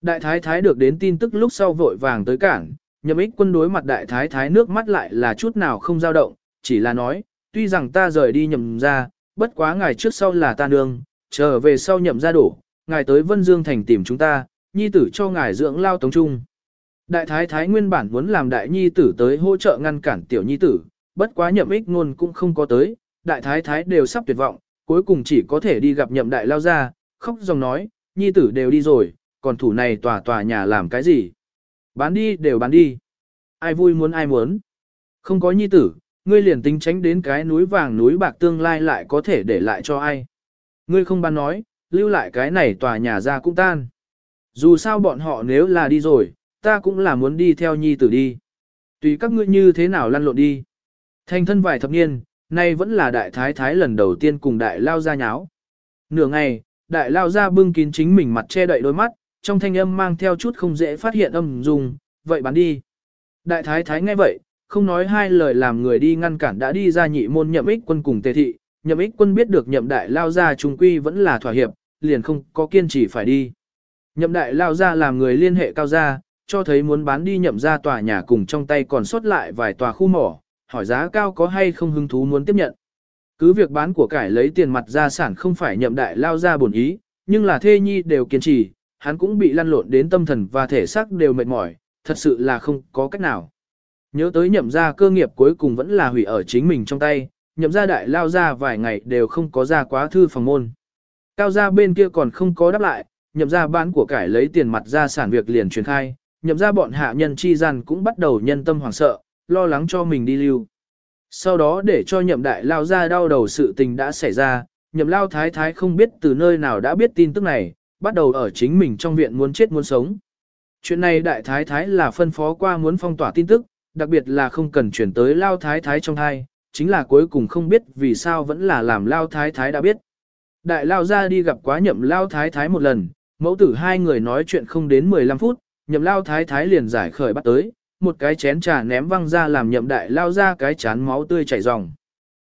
Đại thái thái được đến tin tức lúc sau vội vàng tới cảng, nhậm ích quân đối mặt đại thái thái nước mắt lại là chút nào không dao động, chỉ là nói, tuy rằng ta rời đi nhậm ra, bất quá ngày trước sau là ta nương, trở về sau nhậm ra đổ, ngài tới Vân Dương Thành tìm chúng ta, nhi tử cho ngài dưỡng lao tống trung. Đại thái thái nguyên bản muốn làm đại nhi tử tới hỗ trợ ngăn cản tiểu nhi tử, bất quá nhậm ích ngôn cũng không có tới, đại thái thái đều sắp tuyệt vọng, cuối cùng chỉ có thể đi gặp nhậm đại lao ra, khóc dòng nói, nhi tử đều đi rồi, còn thủ này tòa tòa nhà làm cái gì? Bán đi đều bán đi. Ai vui muốn ai muốn. Không có nhi tử, ngươi liền tính tránh đến cái núi vàng núi bạc tương lai lại có thể để lại cho ai. Ngươi không bán nói, lưu lại cái này tòa nhà ra cũng tan. Dù sao bọn họ nếu là đi rồi, ta cũng là muốn đi theo nhi tử đi. Tùy các ngươi như thế nào lăn lộn đi. Thành thân vài thập niên, nay vẫn là đại thái thái lần đầu tiên cùng đại lao ra nháo. Nửa ngày, đại lao ra bưng kín chính mình mặt che đậy đôi mắt, trong thanh âm mang theo chút không dễ phát hiện âm dùng, vậy bán đi. Đại thái thái nghe vậy, không nói hai lời làm người đi ngăn cản đã đi ra nhị môn nhậm ích quân cùng tề thị, nhậm ích quân biết được nhậm đại lao ra trung quy vẫn là thỏa hiệp, liền không có kiên trì phải đi. Nhậm đại lao ra làm người liên hệ cao gia, cho thấy muốn bán đi nhậm ra tòa nhà cùng trong tay còn sót lại vài tòa khu mỏ, hỏi giá cao có hay không hứng thú muốn tiếp nhận. Cứ việc bán của cải lấy tiền mặt gia sản không phải nhậm đại lao ra bổn ý, nhưng là thê nhi đều kiên trì, hắn cũng bị lăn lộn đến tâm thần và thể xác đều mệt mỏi, thật sự là không có cách nào. Nhớ tới nhậm ra cơ nghiệp cuối cùng vẫn là hủy ở chính mình trong tay, nhậm ra đại lao ra vài ngày đều không có ra quá thư phòng môn. Cao gia bên kia còn không có đáp lại, nhậm ra bán của cải lấy tiền mặt ra sản việc liền truyền khai, nhậm ra bọn hạ nhân chi gian cũng bắt đầu nhân tâm hoảng sợ, lo lắng cho mình đi lưu. Sau đó để cho nhậm đại lao ra đau đầu sự tình đã xảy ra, nhậm lao thái thái không biết từ nơi nào đã biết tin tức này, bắt đầu ở chính mình trong viện muốn chết muốn sống. Chuyện này đại thái thái là phân phó qua muốn phong tỏa tin tức, đặc biệt là không cần chuyển tới lao thái thái trong thai, chính là cuối cùng không biết vì sao vẫn là làm lao thái thái đã biết. Đại lao ra đi gặp quá nhậm lao thái thái một lần, mẫu tử hai người nói chuyện không đến 15 phút, nhậm lao thái thái liền giải khởi bắt tới, một cái chén trà ném văng ra làm nhậm đại lao ra cái chán máu tươi chảy ròng.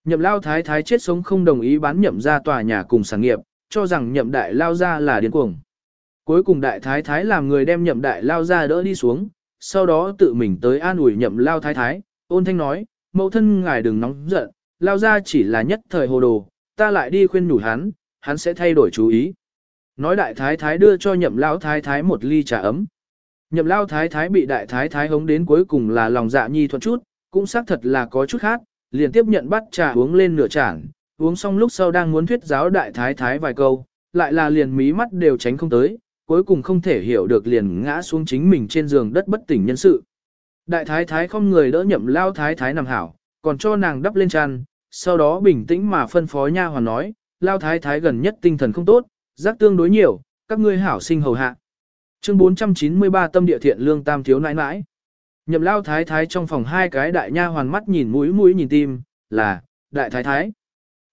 Nhậm lao thái thái chết sống không đồng ý bán nhậm ra tòa nhà cùng sản nghiệp, cho rằng nhậm đại lao ra là điên cuồng. Cuối cùng đại thái thái làm người đem nhậm đại lao ra đỡ đi xuống, sau đó tự mình tới an ủi nhậm lao thái thái, ôn thanh nói, mẫu thân ngài đừng nóng giận, lao ra chỉ là nhất thời hồ đồ, ta lại đi khuyên nhủ hắn, hắn sẽ thay đổi chú ý. Nói đại thái thái đưa cho nhậm lao thái thái một ly trà ấm. Nhậm lao thái thái bị đại thái thái hống đến cuối cùng là lòng dạ nhi thuận chút, cũng xác thật là có chút khác, liền tiếp nhận bắt trà uống lên nửa chản, uống xong lúc sau đang muốn thuyết giáo đại thái thái vài câu, lại là liền mí mắt đều tránh không tới, cuối cùng không thể hiểu được liền ngã xuống chính mình trên giường đất bất tỉnh nhân sự. Đại thái thái không người đỡ nhậm lao thái thái nằm hảo, còn cho nàng đắp lên chăn, sau đó bình tĩnh mà phân phó nha hoàn nói, lao thái thái gần nhất tinh thần không tốt, giác tương đối nhiều, các ngươi hảo sinh hầu hạ. Chương 493 tâm địa thiện lương tam thiếu nãi nãi. Nhậm lao thái thái trong phòng hai cái đại nha hoàn mắt nhìn mũi mũi nhìn tim, là, đại thái thái.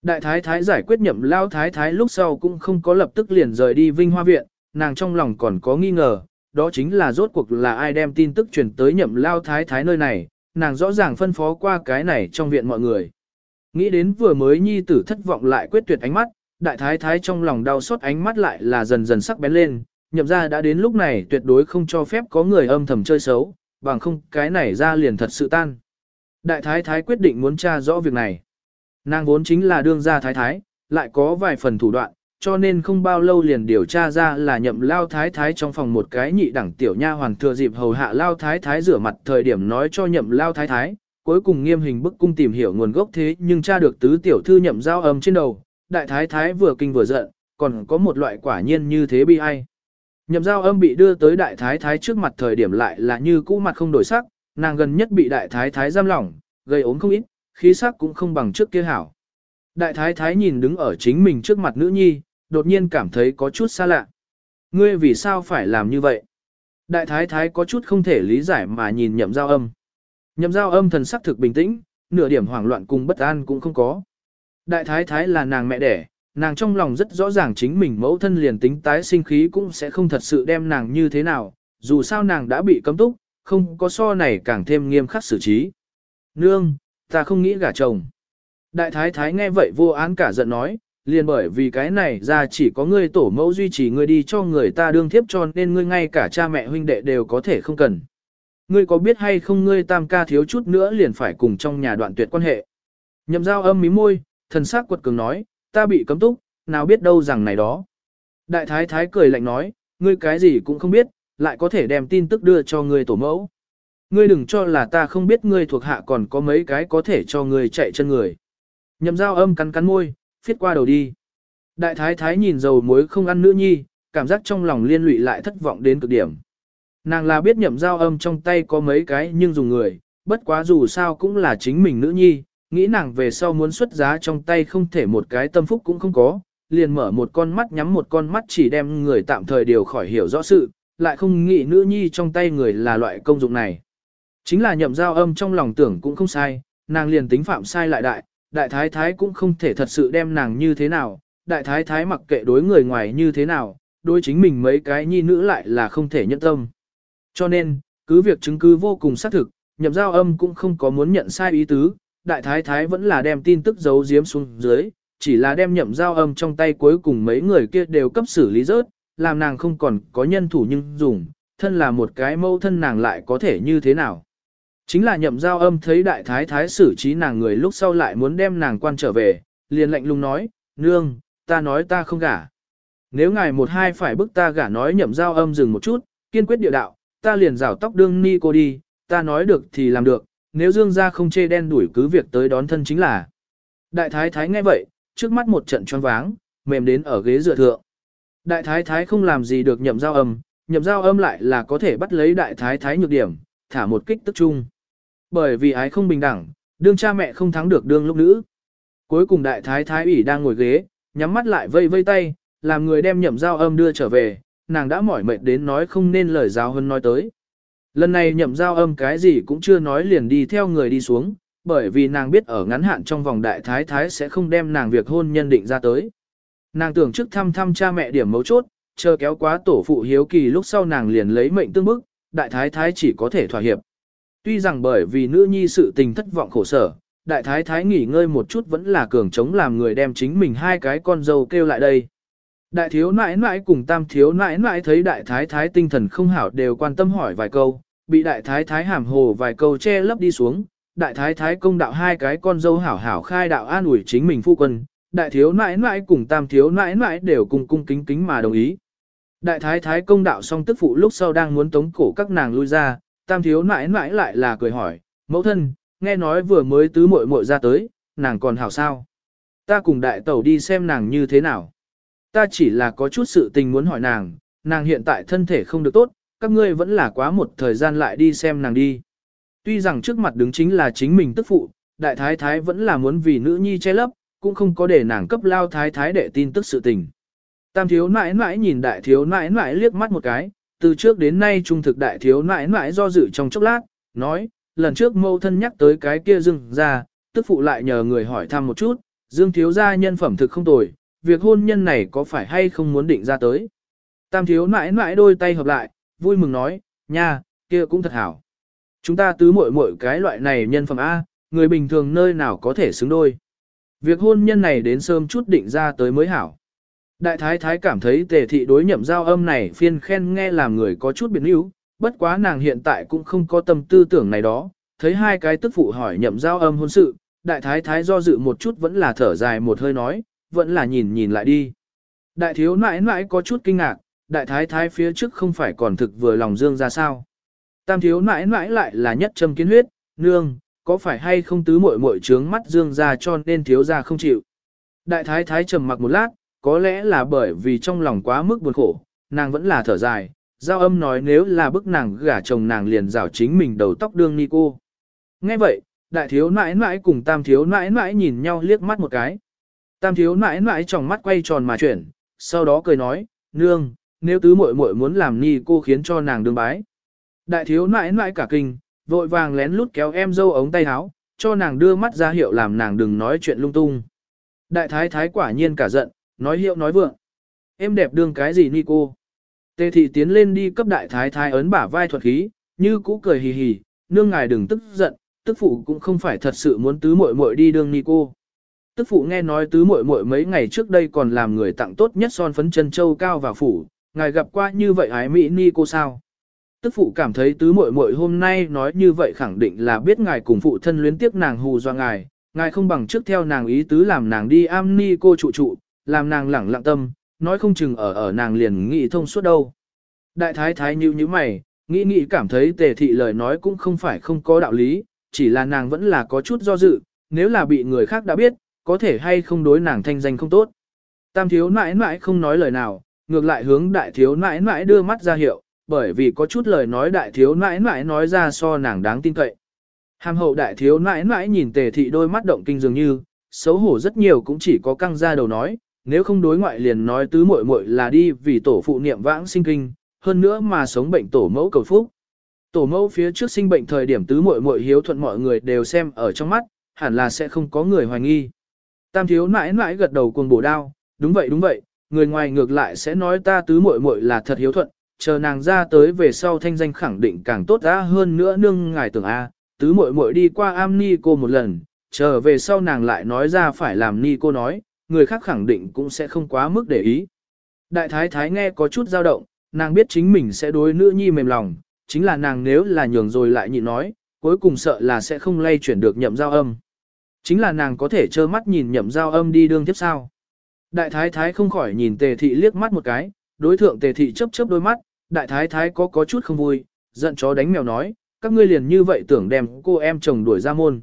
Đại thái thái giải quyết nhậm lao thái thái lúc sau cũng không có lập tức liền rời đi Vinh Hoa Viện, nàng trong lòng còn có nghi ngờ, đó chính là rốt cuộc là ai đem tin tức truyền tới nhậm lao thái thái nơi này, nàng rõ ràng phân phó qua cái này trong viện mọi người. Nghĩ đến vừa mới nhi tử thất vọng lại quyết tuyệt ánh mắt, đại thái thái trong lòng đau xót ánh mắt lại là dần dần sắc bén lên, nhậm ra đã đến lúc này tuyệt đối không cho phép có người âm thầm chơi xấu, bằng không cái này ra liền thật sự tan. Đại thái thái quyết định muốn tra rõ việc này. Nàng vốn chính là đương gia thái thái, lại có vài phần thủ đoạn, cho nên không bao lâu liền điều tra ra là nhậm lao thái thái trong phòng một cái nhị đẳng tiểu nha hoàn thừa dịp hầu hạ lao thái thái rửa mặt thời điểm nói cho nhậm lao thái thái, cuối cùng nghiêm hình bức cung tìm hiểu nguồn gốc thế nhưng tra được tứ tiểu thư nhậm giao âm trên đầu, đại thái thái vừa kinh vừa giận, còn có một loại quả nhiên như thế bi ai. Nhậm giao âm bị đưa tới đại thái thái trước mặt thời điểm lại là như cũ mặt không đổi sắc, nàng gần nhất bị đại thái thái giam lỏng, gây ốm không ít, khí sắc cũng không bằng trước kia hảo. Đại thái thái nhìn đứng ở chính mình trước mặt nữ nhi, đột nhiên cảm thấy có chút xa lạ. Ngươi vì sao phải làm như vậy? Đại thái thái có chút không thể lý giải mà nhìn nhậm giao âm. Nhậm giao âm thần sắc thực bình tĩnh, nửa điểm hoảng loạn cùng bất an cũng không có. Đại thái thái là nàng mẹ đẻ, nàng trong lòng rất rõ ràng chính mình mẫu thân liền tính tái sinh khí cũng sẽ không thật sự đem nàng như thế nào, dù sao nàng đã bị cấm túc, không có so này càng thêm nghiêm khắc xử trí. Nương, ta không nghĩ gả chồng. Đại thái thái nghe vậy vô án cả giận nói, liền bởi vì cái này ra chỉ có ngươi tổ mẫu duy trì ngươi đi cho người ta đương thiếp cho nên ngươi ngay cả cha mẹ huynh đệ đều có thể không cần. Ngươi có biết hay không ngươi tam ca thiếu chút nữa liền phải cùng trong nhà đoạn tuyệt quan hệ. Nhậm giao âm mí môi, thần sắc quật cường nói, ta bị cấm túc, nào biết đâu rằng này đó. Đại thái thái cười lạnh nói, ngươi cái gì cũng không biết, lại có thể đem tin tức đưa cho ngươi tổ mẫu. Ngươi đừng cho là ta không biết ngươi thuộc hạ còn có mấy cái có thể cho ngươi chạy chân người. Nhậm giao âm cắn cắn môi, phiết qua đầu đi. Đại thái thái nhìn dầu muối không ăn nữ nhi, cảm giác trong lòng liên lụy lại thất vọng đến cực điểm. Nàng là biết nhậm giao âm trong tay có mấy cái nhưng dùng người, bất quá dù sao cũng là chính mình nữ nhi, nghĩ nàng về sau muốn xuất giá trong tay không thể một cái tâm phúc cũng không có, liền mở một con mắt nhắm một con mắt chỉ đem người tạm thời điều khỏi hiểu rõ sự, lại không nghĩ nữ nhi trong tay người là loại công dụng này. Chính là nhậm giao âm trong lòng tưởng cũng không sai, nàng liền tính phạm sai lại đại, đại thái thái cũng không thể thật sự đem nàng như thế nào, đại thái thái mặc kệ đối người ngoài như thế nào, đối chính mình mấy cái nhi nữ lại là không thể nhẫn tâm. Cho nên, cứ việc chứng cứ vô cùng xác thực, nhậm giao âm cũng không có muốn nhận sai ý tứ, đại thái thái vẫn là đem tin tức giấu giếm xuống dưới, chỉ là đem nhậm giao âm trong tay cuối cùng mấy người kia đều cấp xử lý rớt, làm nàng không còn có nhân thủ nhưng dùng, thân là một cái mâu thân nàng lại có thể như thế nào. Chính là nhậm giao âm thấy đại thái thái xử trí nàng người lúc sau lại muốn đem nàng quan trở về, liền lạnh lùng nói, nương, ta nói ta không gả. Nếu ngài một hai phải bức ta gả nói nhậm giao âm dừng một chút, kiên quyết địa đạo, ta liền rào tóc đương ni cô đi, ta nói được thì làm được, nếu dương gia không chê đen đuổi cứ việc tới đón thân chính là. Đại thái thái nghe vậy, trước mắt một trận choáng váng, mềm đến ở ghế dựa thượng. Đại thái thái không làm gì được nhậm giao âm, nhậm giao âm lại là có thể bắt lấy đại thái thái nhược điểm, thả một kích tức chung. Bởi vì ái không bình đẳng, đương cha mẹ không thắng được đương lúc nữ. Cuối cùng đại thái thái ủy đang ngồi ghế, nhắm mắt lại vây vây tay, làm người đem nhậm giao âm đưa trở về, nàng đã mỏi mệt đến nói không nên lời giáo hơn nói tới. Lần này nhậm giao âm cái gì cũng chưa nói liền đi theo người đi xuống, bởi vì nàng biết ở ngắn hạn trong vòng đại thái thái sẽ không đem nàng việc hôn nhân định ra tới. Nàng tưởng trước thăm thăm cha mẹ điểm mấu chốt, chờ kéo quá tổ phụ hiếu kỳ lúc sau nàng liền lấy mệnh tương bức, đại thái thái chỉ có thể thỏa hiệp. Tuy rằng bởi vì nữ nhi sự tình thất vọng khổ sở, đại thái thái nghỉ ngơi một chút vẫn là cường chống làm người đem chính mình hai cái con dâu kêu lại đây. Đại thiếu nãi nãi cùng tam thiếu nãi nãi thấy đại thái thái tinh thần không hảo đều quan tâm hỏi vài câu, bị đại thái thái hàm hồ vài câu che lấp đi xuống, đại thái thái công đạo hai cái con dâu hảo hảo khai đạo an ủi chính mình phu quân, đại thiếu nãi nãi cùng tam thiếu nãi nãi đều cùng cung kính kính mà đồng ý. Đại thái thái công đạo xong tức phụ lúc sau đang muốn tống cổ các nàng lui ra, tam thiếu nãi nãi lại là cười hỏi, mẫu thân, nghe nói vừa mới tứ muội muội ra tới, nàng còn hảo sao. Ta cùng đại tẩu đi xem nàng như thế nào. Ta chỉ là có chút sự tình muốn hỏi nàng, nàng hiện tại thân thể không được tốt, các ngươi vẫn là quá một thời gian lại đi xem nàng đi. Tuy rằng trước mặt đứng chính là chính mình tức phụ, đại thái thái vẫn là muốn vì nữ nhi che lấp, cũng không có để nàng cấp lao thái thái để tin tức sự tình. Tam thiếu nãi nãi nhìn đại thiếu nãi nãi liếc mắt một cái, từ trước đến nay trung thực đại thiếu nãi nãi do dự trong chốc lát, nói, lần trước mâu thân nhắc tới cái kia dưng ra, tức phụ lại nhờ người hỏi thăm một chút, dương thiếu gia nhân phẩm thực không tồi, việc hôn nhân này có phải hay không muốn định ra tới. Tam thiếu nãi nãi đôi tay hợp lại, vui mừng nói, nha, kia cũng thật hảo. Chúng ta tứ muội muội cái loại này nhân phẩm A, người bình thường nơi nào có thể xứng đôi. Việc hôn nhân này đến sớm chút định ra tới mới hảo. Đại thái thái cảm thấy tề thị đối nhậm giao âm này phiên khen nghe làm người có chút biến yếu, bất quá nàng hiện tại cũng không có tâm tư tưởng này đó, thấy hai cái tức phụ hỏi nhậm giao âm hôn sự, đại thái thái do dự một chút vẫn là thở dài một hơi nói, vẫn là nhìn nhìn lại đi. Đại thiếu nãi nãi có chút kinh ngạc, đại thái thái phía trước không phải còn thực vừa lòng dương ra sao. Tam thiếu nãi nãi lại là nhất châm kiến huyết, nương, có phải hay không tứ muội muội trướng mắt dương ra cho nên thiếu ra không chịu. Đại thái thái trầm mặc một lát, có lẽ là bởi vì trong lòng quá mức buồn khổ, nàng vẫn là thở dài, giao âm nói nếu là bức nàng gả chồng nàng liền rảo chính mình đầu tóc đương ni cô. Nghe vậy, đại thiếu nãi nãi cùng tam thiếu nãi nãi nhìn nhau liếc mắt một cái. Tam thiếu nãi nãi trong mắt quay tròn mà chuyển, sau đó cười nói, nương, nếu tứ muội muội muốn làm ni cô khiến cho nàng đương bái. Đại thiếu nãi nãi cả kinh, vội vàng lén lút kéo em dâu ống tay áo, cho nàng đưa mắt ra hiệu làm nàng đừng nói chuyện lung tung. Đại thái thái quả nhiên cả giận, nói hiệu nói vượng. Em đẹp đương cái gì ni cô? Tề thị tiến lên đi cấp đại thái thái ấn bả vai thuật khí, như cũ cười hì hì, nương ngài đừng tức giận, tức phụ cũng không phải thật sự muốn tứ muội muội đi đương ni cô. Tức phụ nghe nói tứ muội muội mấy ngày trước đây còn làm người tặng tốt nhất son phấn chân châu cao và phủ, ngài gặp qua như vậy ái mỹ ni cô sao? Tức phụ cảm thấy tứ muội muội hôm nay nói như vậy khẳng định là biết ngài cùng phụ thân luyến tiếc nàng hù do ngài, ngài không bằng trước theo nàng ý tứ làm nàng đi am ni cô trụ trụ, làm nàng lẳng lặng tâm, nói không chừng ở ở nàng liền nghĩ thông suốt đâu. Đại thái thái như như mày, nghĩ nghĩ cảm thấy tề thị lời nói cũng không phải không có đạo lý, chỉ là nàng vẫn là có chút do dự, nếu là bị người khác đã biết, có thể hay không đối nàng thanh danh không tốt. Tam thiếu nãi nãi không nói lời nào, ngược lại hướng đại thiếu nãi nãi đưa mắt ra hiệu, bởi vì có chút lời nói đại thiếu nãi nãi nói ra so nàng đáng tin cậy. Hàm hậu đại thiếu nãi nãi nhìn tề thị đôi mắt động kinh dường như, xấu hổ rất nhiều cũng chỉ có căng ra đầu nói, nếu không đối ngoại liền nói tứ muội muội là đi vì tổ phụ niệm vãng sinh kinh, hơn nữa mà sống bệnh tổ mẫu cầu phúc. Tổ mẫu phía trước sinh bệnh thời điểm tứ muội muội hiếu thuận mọi người đều xem ở trong mắt, hẳn là sẽ không có người hoài nghi. Tam thiếu mãi mãi gật đầu cuồng bổ đao, đúng vậy đúng vậy, người ngoài ngược lại sẽ nói ta tứ muội muội là thật hiếu thuận, chờ nàng ra tới về sau thanh danh khẳng định càng tốt ra hơn nữa nương ngài tưởng a, tứ muội muội đi qua am ni cô một lần, trở về sau nàng lại nói ra phải làm ni cô nói, người khác khẳng định cũng sẽ không quá mức để ý. Đại thái thái nghe có chút dao động, nàng biết chính mình sẽ đối nữ nhi mềm lòng, chính là nàng nếu là nhường rồi lại nhịn nói, cuối cùng sợ là sẽ không lay chuyển được nhậm giao âm. Chính là nàng có thể trơ mắt nhìn nhậm giao âm đi đương tiếp sao. Đại thái thái không khỏi nhìn tề thị liếc mắt một cái, đối thượng tề thị chớp chớp đôi mắt, đại thái thái có có chút không vui, giận chó đánh mèo nói, các ngươi liền như vậy tưởng đem cô em chồng đuổi ra môn.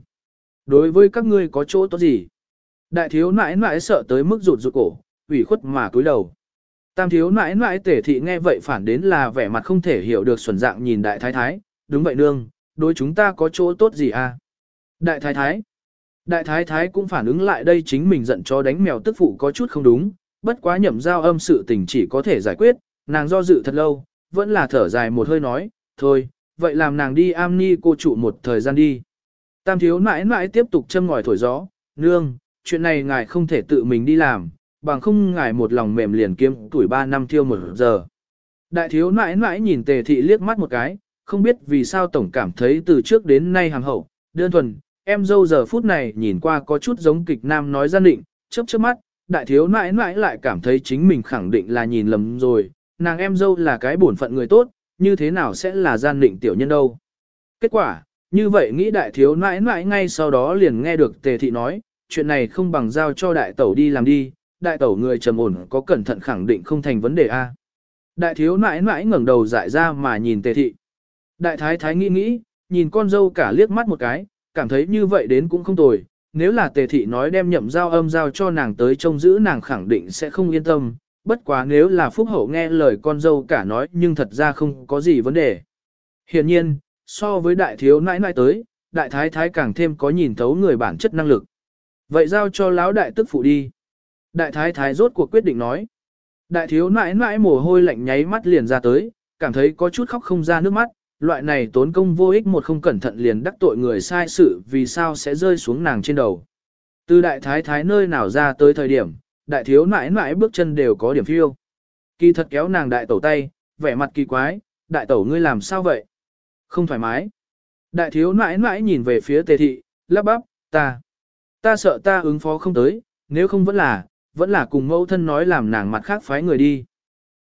Đối với các ngươi có chỗ tốt gì? Đại thiếu nãi nãi sợ tới mức rụt rụt cổ, ủy khuất mà cúi đầu. Tam thiếu nãi nãi tể thị nghe vậy phản đến là vẻ mặt không thể hiểu được xuẩn dạng nhìn đại thái thái, đúng vậy nương, đối chúng ta có chỗ tốt gì à? Đại thái thái. Đại thái thái cũng phản ứng lại đây chính mình giận cho đánh mèo tức phụ có chút không đúng, bất quá nhậm giao âm sự tình chỉ có thể giải quyết, nàng do dự thật lâu, vẫn là thở dài một hơi nói, thôi, vậy làm nàng đi am ni cô trụ một thời gian đi. Tam thiếu nãi nãi tiếp tục châm ngòi thổi gió, nương, chuyện này ngài không thể tự mình đi làm, bằng không ngài một lòng mềm liền kiếm tuổi 3 năm thiêu một giờ. Đại thiếu nãi nãi nhìn tề thị liếc mắt một cái, không biết vì sao tổng cảm thấy từ trước đến nay hàng hậu, đơn thuần, em dâu giờ phút này nhìn qua có chút giống kịch nam nói gian định, chớp chớp mắt, đại thiếu nãi nãi lại cảm thấy chính mình khẳng định là nhìn lầm rồi, nàng em dâu là cái bổn phận người tốt, như thế nào sẽ là gian định tiểu nhân đâu. Kết quả, như vậy nghĩ đại thiếu nãi nãi ngay sau đó liền nghe được tề thị nói, chuyện này không bằng giao cho đại tẩu đi làm đi, đại tẩu người trầm ổn có cẩn thận khẳng định không thành vấn đề a. Đại thiếu nãi nãi ngẩng đầu dại ra mà nhìn tề thị. Đại thái thái nghĩ nghĩ, nhìn con dâu cả liếc mắt một cái, cảm thấy như vậy đến cũng không tồi. Nếu là tề thị nói đem nhậm giao âm giao cho nàng tới trông giữ nàng khẳng định sẽ không yên tâm. Bất quá nếu là phúc hậu nghe lời con dâu cả nói nhưng thật ra không có gì vấn đề. Hiện nhiên, so với đại thiếu nãi nãi tới, đại thái thái càng thêm có nhìn thấu người bản chất năng lực. Vậy giao cho lão đại tức phụ đi. Đại thái thái rốt cuộc quyết định nói. Đại thiếu nãi nãi mồ hôi lạnh nháy mắt liền ra tới, cảm thấy có chút khóc không ra nước mắt, loại này tốn công vô ích một không cẩn thận liền đắc tội người sai sự vì sao sẽ rơi xuống nàng trên đầu. Từ đại thái thái nơi nào ra tới thời điểm, đại thiếu nãi nãi bước chân đều có điểm phiêu. Kỳ thật kéo nàng đại tẩu tay, vẻ mặt kỳ quái, đại tẩu ngươi làm sao vậy? Không thoải mái. Đại thiếu nãi nãi nhìn về phía tề thị, lắp bắp, ta. Ta sợ ta ứng phó không tới, nếu không vẫn là, vẫn là cùng mẫu thân nói làm nàng mặt khác phái người đi.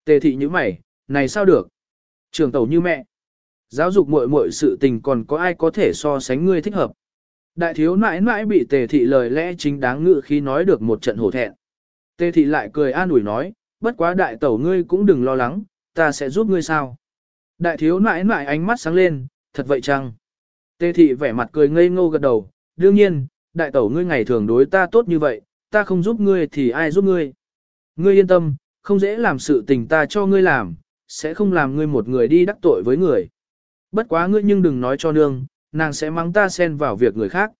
Tề thị như mày, này sao được? Trường tẩu như mẹ. Giáo dục muội muội sự tình còn có ai có thể so sánh ngươi thích hợp. Đại thiếu nãi nãi bị tề thị lời lẽ chính đáng ngự khi nói được một trận hổ thẹn. Tề thị lại cười an ủi nói, bất quá đại tẩu ngươi cũng đừng lo lắng, ta sẽ giúp ngươi sao. Đại thiếu nãi nãi ánh mắt sáng lên, thật vậy chăng? Tề thị vẻ mặt cười ngây ngô gật đầu, đương nhiên, đại tẩu ngươi ngày thường đối ta tốt như vậy, ta không giúp ngươi thì ai giúp ngươi. Ngươi yên tâm, không dễ làm sự tình ta cho ngươi làm, sẽ không làm ngươi một người đi đắc tội với người. Bất quá ngươi nhưng đừng nói cho nương, nàng sẽ mắng ta xen vào việc người khác.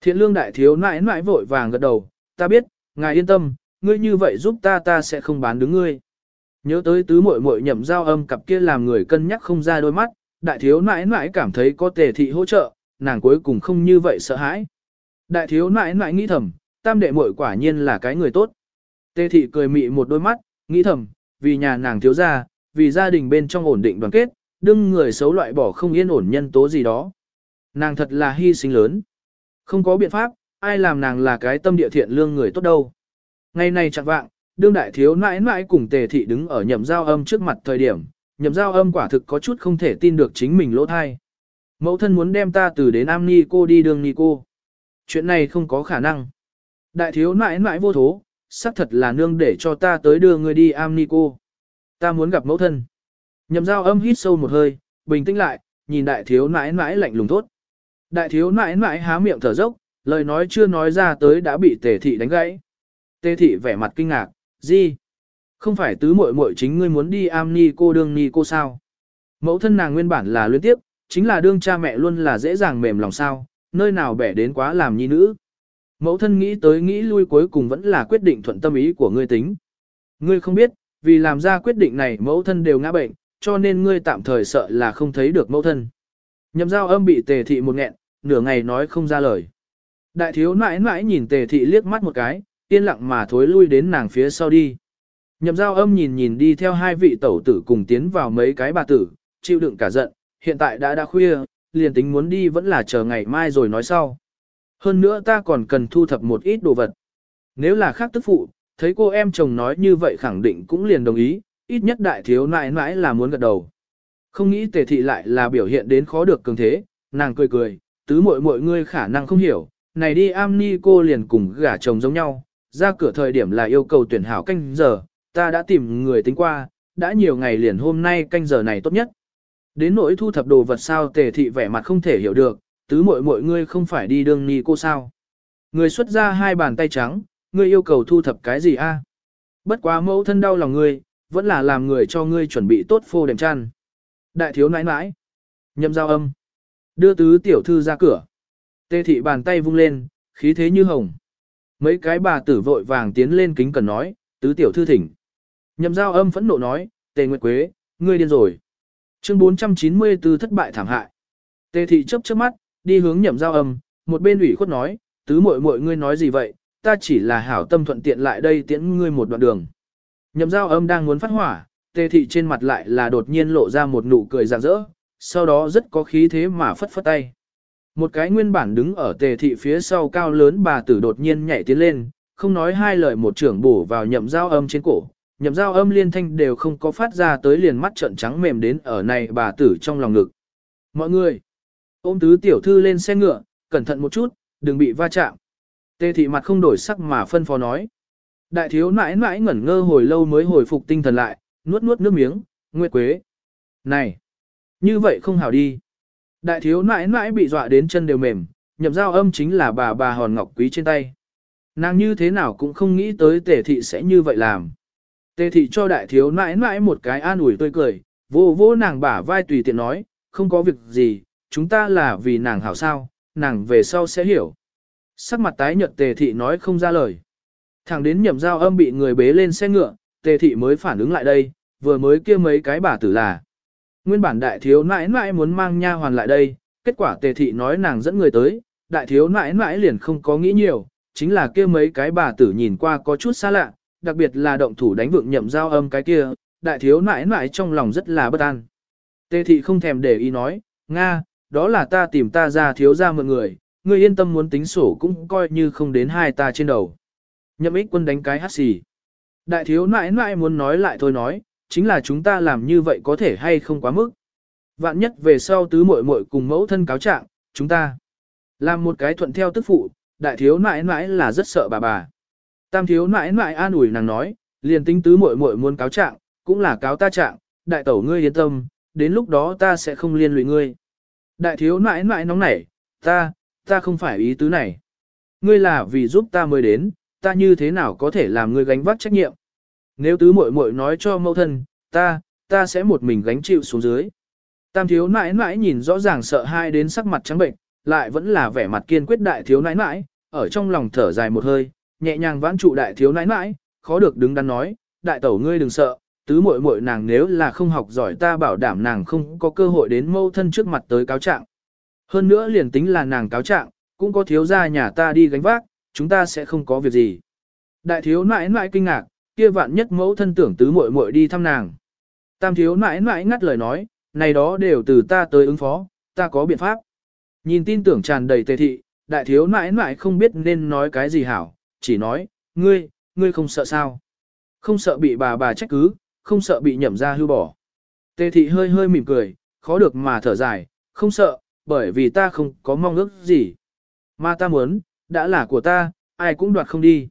Thiện lương đại thiếu nãi nãi vội vàng gật đầu, ta biết, ngài yên tâm, ngươi như vậy giúp ta ta sẽ không bán đứng ngươi. Nhớ tới tứ muội muội nhậm giao âm cặp kia làm người cân nhắc không ra đôi mắt, đại thiếu nãi nãi cảm thấy có tề thị hỗ trợ, nàng cuối cùng không như vậy sợ hãi. Đại thiếu nãi nãi nghĩ thầm, tam đệ muội quả nhiên là cái người tốt. Tề thị cười mị một đôi mắt, nghĩ thầm, vì nhà nàng thiếu gia, vì gia đình bên trong ổn định đoàn kết, đương người xấu loại bỏ không yên ổn nhân tố gì đó. Nàng thật là hy sinh lớn. Không có biện pháp, ai làm nàng là cái tâm địa thiện lương người tốt đâu. Ngày nay chẳng vạng, đương đại thiếu nãi nãi cùng tề thị đứng ở nhậm giao âm trước mặt thời điểm, nhậm giao âm quả thực có chút không thể tin được chính mình lỗ thai. Mẫu thân muốn đem ta từ đến am ni cô đi đường ni cô. Chuyện này không có khả năng. Đại thiếu nãi nãi vô thố, xác thật là nương để cho ta tới đưa người đi am ni cô. Ta muốn gặp mẫu thân. Nhậm dao âm hít sâu một hơi, bình tĩnh lại, nhìn đại thiếu nãi nãi lạnh lùng thốt. Đại thiếu nãi nãi há miệng thở dốc, lời nói chưa nói ra tới đã bị tề thị đánh gãy. Tề thị vẻ mặt kinh ngạc, gì? Không phải tứ muội muội chính ngươi muốn đi am ni cô đương ni cô sao? Mẫu thân nàng nguyên bản là luyến tiếp, chính là đương cha mẹ luôn là dễ dàng mềm lòng sao, nơi nào bẻ đến quá làm nhi nữ. Mẫu thân nghĩ tới nghĩ lui cuối cùng vẫn là quyết định thuận tâm ý của ngươi tính. Ngươi không biết, vì làm ra quyết định này mẫu thân đều ngã bệnh, cho nên ngươi tạm thời sợ là không thấy được mẫu thân. Nhậm giao âm bị tề thị một nghẹn, nửa ngày nói không ra lời. Đại thiếu nãi nãi nhìn tề thị liếc mắt một cái, yên lặng mà thối lui đến nàng phía sau đi. Nhậm giao âm nhìn nhìn đi theo hai vị tẩu tử cùng tiến vào mấy cái bà tử, chịu đựng cả giận, hiện tại đã đã khuya, liền tính muốn đi vẫn là chờ ngày mai rồi nói sau. Hơn nữa ta còn cần thu thập một ít đồ vật. Nếu là khác tức phụ, thấy cô em chồng nói như vậy khẳng định cũng liền đồng ý, ít nhất đại thiếu nãi nãi là muốn gật đầu. Không nghĩ tề thị lại là biểu hiện đến khó được cường thế, nàng cười cười, tứ muội muội ngươi khả năng không hiểu, này đi am ni cô liền cùng gả chồng giống nhau, ra cửa thời điểm là yêu cầu tuyển hảo canh giờ, ta đã tìm người tính qua, đã nhiều ngày liền hôm nay canh giờ này tốt nhất. Đến nỗi thu thập đồ vật sao tề thị vẻ mặt không thể hiểu được, tứ muội muội ngươi không phải đi đương ni cô sao. Người xuất ra hai bàn tay trắng, ngươi yêu cầu thu thập cái gì a? À? Bất quá mẫu thân đau lòng ngươi, vẫn là làm người cho ngươi chuẩn bị tốt phô đệm chăn. Đại thiếu nãi nãi. Nhâm giao âm. Đưa tứ tiểu thư ra cửa. Tê thị bàn tay vung lên, khí thế như hồng. Mấy cái bà tử vội vàng tiến lên kính cần nói, tứ tiểu thư thỉnh. Nhâm giao âm phẫn nộ nói, tề nguyệt quế, ngươi điên rồi. Chương 494 thất bại thảm hại. Tề thị chớp chớp mắt, đi hướng nhậm giao âm, một bên ủy khuất nói, tứ muội muội ngươi nói gì vậy, ta chỉ là hảo tâm thuận tiện lại đây tiễn ngươi một đoạn đường. Nhậm giao âm đang muốn phát hỏa, tề thị trên mặt lại là đột nhiên lộ ra một nụ cười rạng rỡ, sau đó rất có khí thế mà phất phất tay. Một cái nguyên bản đứng ở tề thị phía sau cao lớn bà tử đột nhiên nhảy tiến lên, không nói hai lời một trưởng bổ vào nhậm giao âm trên cổ, nhậm giao âm liên thanh đều không có phát ra tới liền mắt trợn trắng mềm đến ở này bà tử trong lòng ngực. Mọi người, ôm tứ tiểu thư lên xe ngựa, cẩn thận một chút, đừng bị va chạm. Tề thị mặt không đổi sắc mà phân phó nói. Đại thiếu nãi nãi ngẩn ngơ hồi lâu mới hồi phục tinh thần lại, nuốt nuốt nước miếng, Nguyệt Quế. Này, như vậy không hảo đi. Đại thiếu nãi nãi bị dọa đến chân đều mềm, nhậm giao âm chính là bà bà hòn ngọc quý trên tay. Nàng như thế nào cũng không nghĩ tới tề thị sẽ như vậy làm. Tề thị cho đại thiếu nãi nãi một cái an ủi tươi cười, vô vô nàng bả vai tùy tiện nói, không có việc gì, chúng ta là vì nàng hảo sao, nàng về sau sẽ hiểu. Sắc mặt tái nhợt tề thị nói không ra lời. Thẳng đến nhậm giao âm bị người bế lên xe ngựa, tề thị mới phản ứng lại đây, vừa mới kia mấy cái bà tử là. Nguyên bản đại thiếu nãi nãi muốn mang nha hoàn lại đây, kết quả tề thị nói nàng dẫn người tới, đại thiếu nãi nãi liền không có nghĩ nhiều, chính là kia mấy cái bà tử nhìn qua có chút xa lạ, đặc biệt là động thủ đánh vượng nhậm giao âm cái kia, đại thiếu nãi nãi trong lòng rất là bất an. tê thị không thèm để ý nói, Nga, đó là ta tìm ta ra thiếu ra mượn người, ngươi yên tâm muốn tính sổ cũng coi như không đến hai ta trên đầu. Nhậm ích quân đánh cái hát xì. Đại thiếu nãi nãi muốn nói lại thôi nói, chính là chúng ta làm như vậy có thể hay không quá mức. Vạn nhất về sau tứ muội muội cùng mẫu thân cáo trạng, chúng ta làm một cái thuận theo tức phụ, đại thiếu nãi nãi là rất sợ bà bà. Tam thiếu nãi nãi an ủi nàng nói, liền tính tứ muội muội muốn cáo trạng, cũng là cáo ta trạng, đại tẩu ngươi yên tâm, đến lúc đó ta sẽ không liên lụy ngươi. Đại thiếu nãi nãi nóng nảy, ta, ta không phải ý tứ này. Ngươi là vì giúp ta mới đến, ta như thế nào có thể làm ngươi gánh vác trách nhiệm. Nếu tứ muội muội nói cho mẫu thân, ta, ta sẽ một mình gánh chịu xuống dưới. Tam thiếu nãi nãi nhìn rõ ràng sợ hai đến sắc mặt trắng bệnh, lại vẫn là vẻ mặt kiên quyết đại thiếu nãi nãi, ở trong lòng thở dài một hơi, nhẹ nhàng vãn trụ đại thiếu nãi nãi, khó được đứng đắn nói, đại tẩu ngươi đừng sợ, tứ muội muội nàng nếu là không học giỏi ta bảo đảm nàng không có cơ hội đến mâu thân trước mặt tới cáo trạng. Hơn nữa liền tính là nàng cáo trạng, cũng có thiếu gia nhà ta đi gánh vác, chúng ta sẽ không có việc gì. Đại thiếu nãi nãi kinh ngạc, kia vạn nhất mẫu thân tưởng tứ muội muội đi thăm nàng. Tam thiếu nãi nãi ngắt lời nói, này đó đều từ ta tới ứng phó, ta có biện pháp. Nhìn tin tưởng tràn đầy tề thị, đại thiếu nãi nãi không biết nên nói cái gì hảo, chỉ nói, ngươi, ngươi không sợ sao. Không sợ bị bà bà trách cứ, không sợ bị nhậm ra hưu bỏ. Tề thị hơi hơi mỉm cười, khó được mà thở dài, không sợ, bởi vì ta không có mong ước gì. Mà ta muốn, đã là của ta, ai cũng đoạt không đi.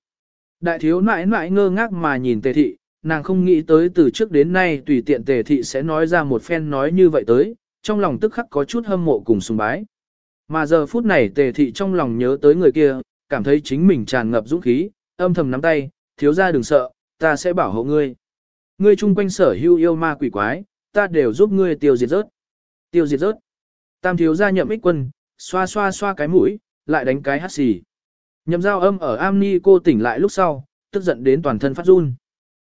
Đại thiếu nãi nãi ngơ ngác mà nhìn tề thị, nàng không nghĩ tới từ trước đến nay tùy tiện tề thị sẽ nói ra một phen nói như vậy tới, trong lòng tức khắc có chút hâm mộ cùng sùng bái. Mà giờ phút này tề thị trong lòng nhớ tới người kia, cảm thấy chính mình tràn ngập dũng khí, âm thầm nắm tay, thiếu ra đừng sợ, ta sẽ bảo hộ ngươi. Ngươi chung quanh sở hưu yêu ma quỷ quái, ta đều giúp ngươi tiêu diệt rớt. Tiêu diệt rớt. Tam thiếu gia nhậm ích quân, xoa xoa xoa cái mũi, lại đánh cái hát xì. Nhậm giao âm ở amni cô tỉnh lại lúc sau, tức giận đến toàn thân phát run.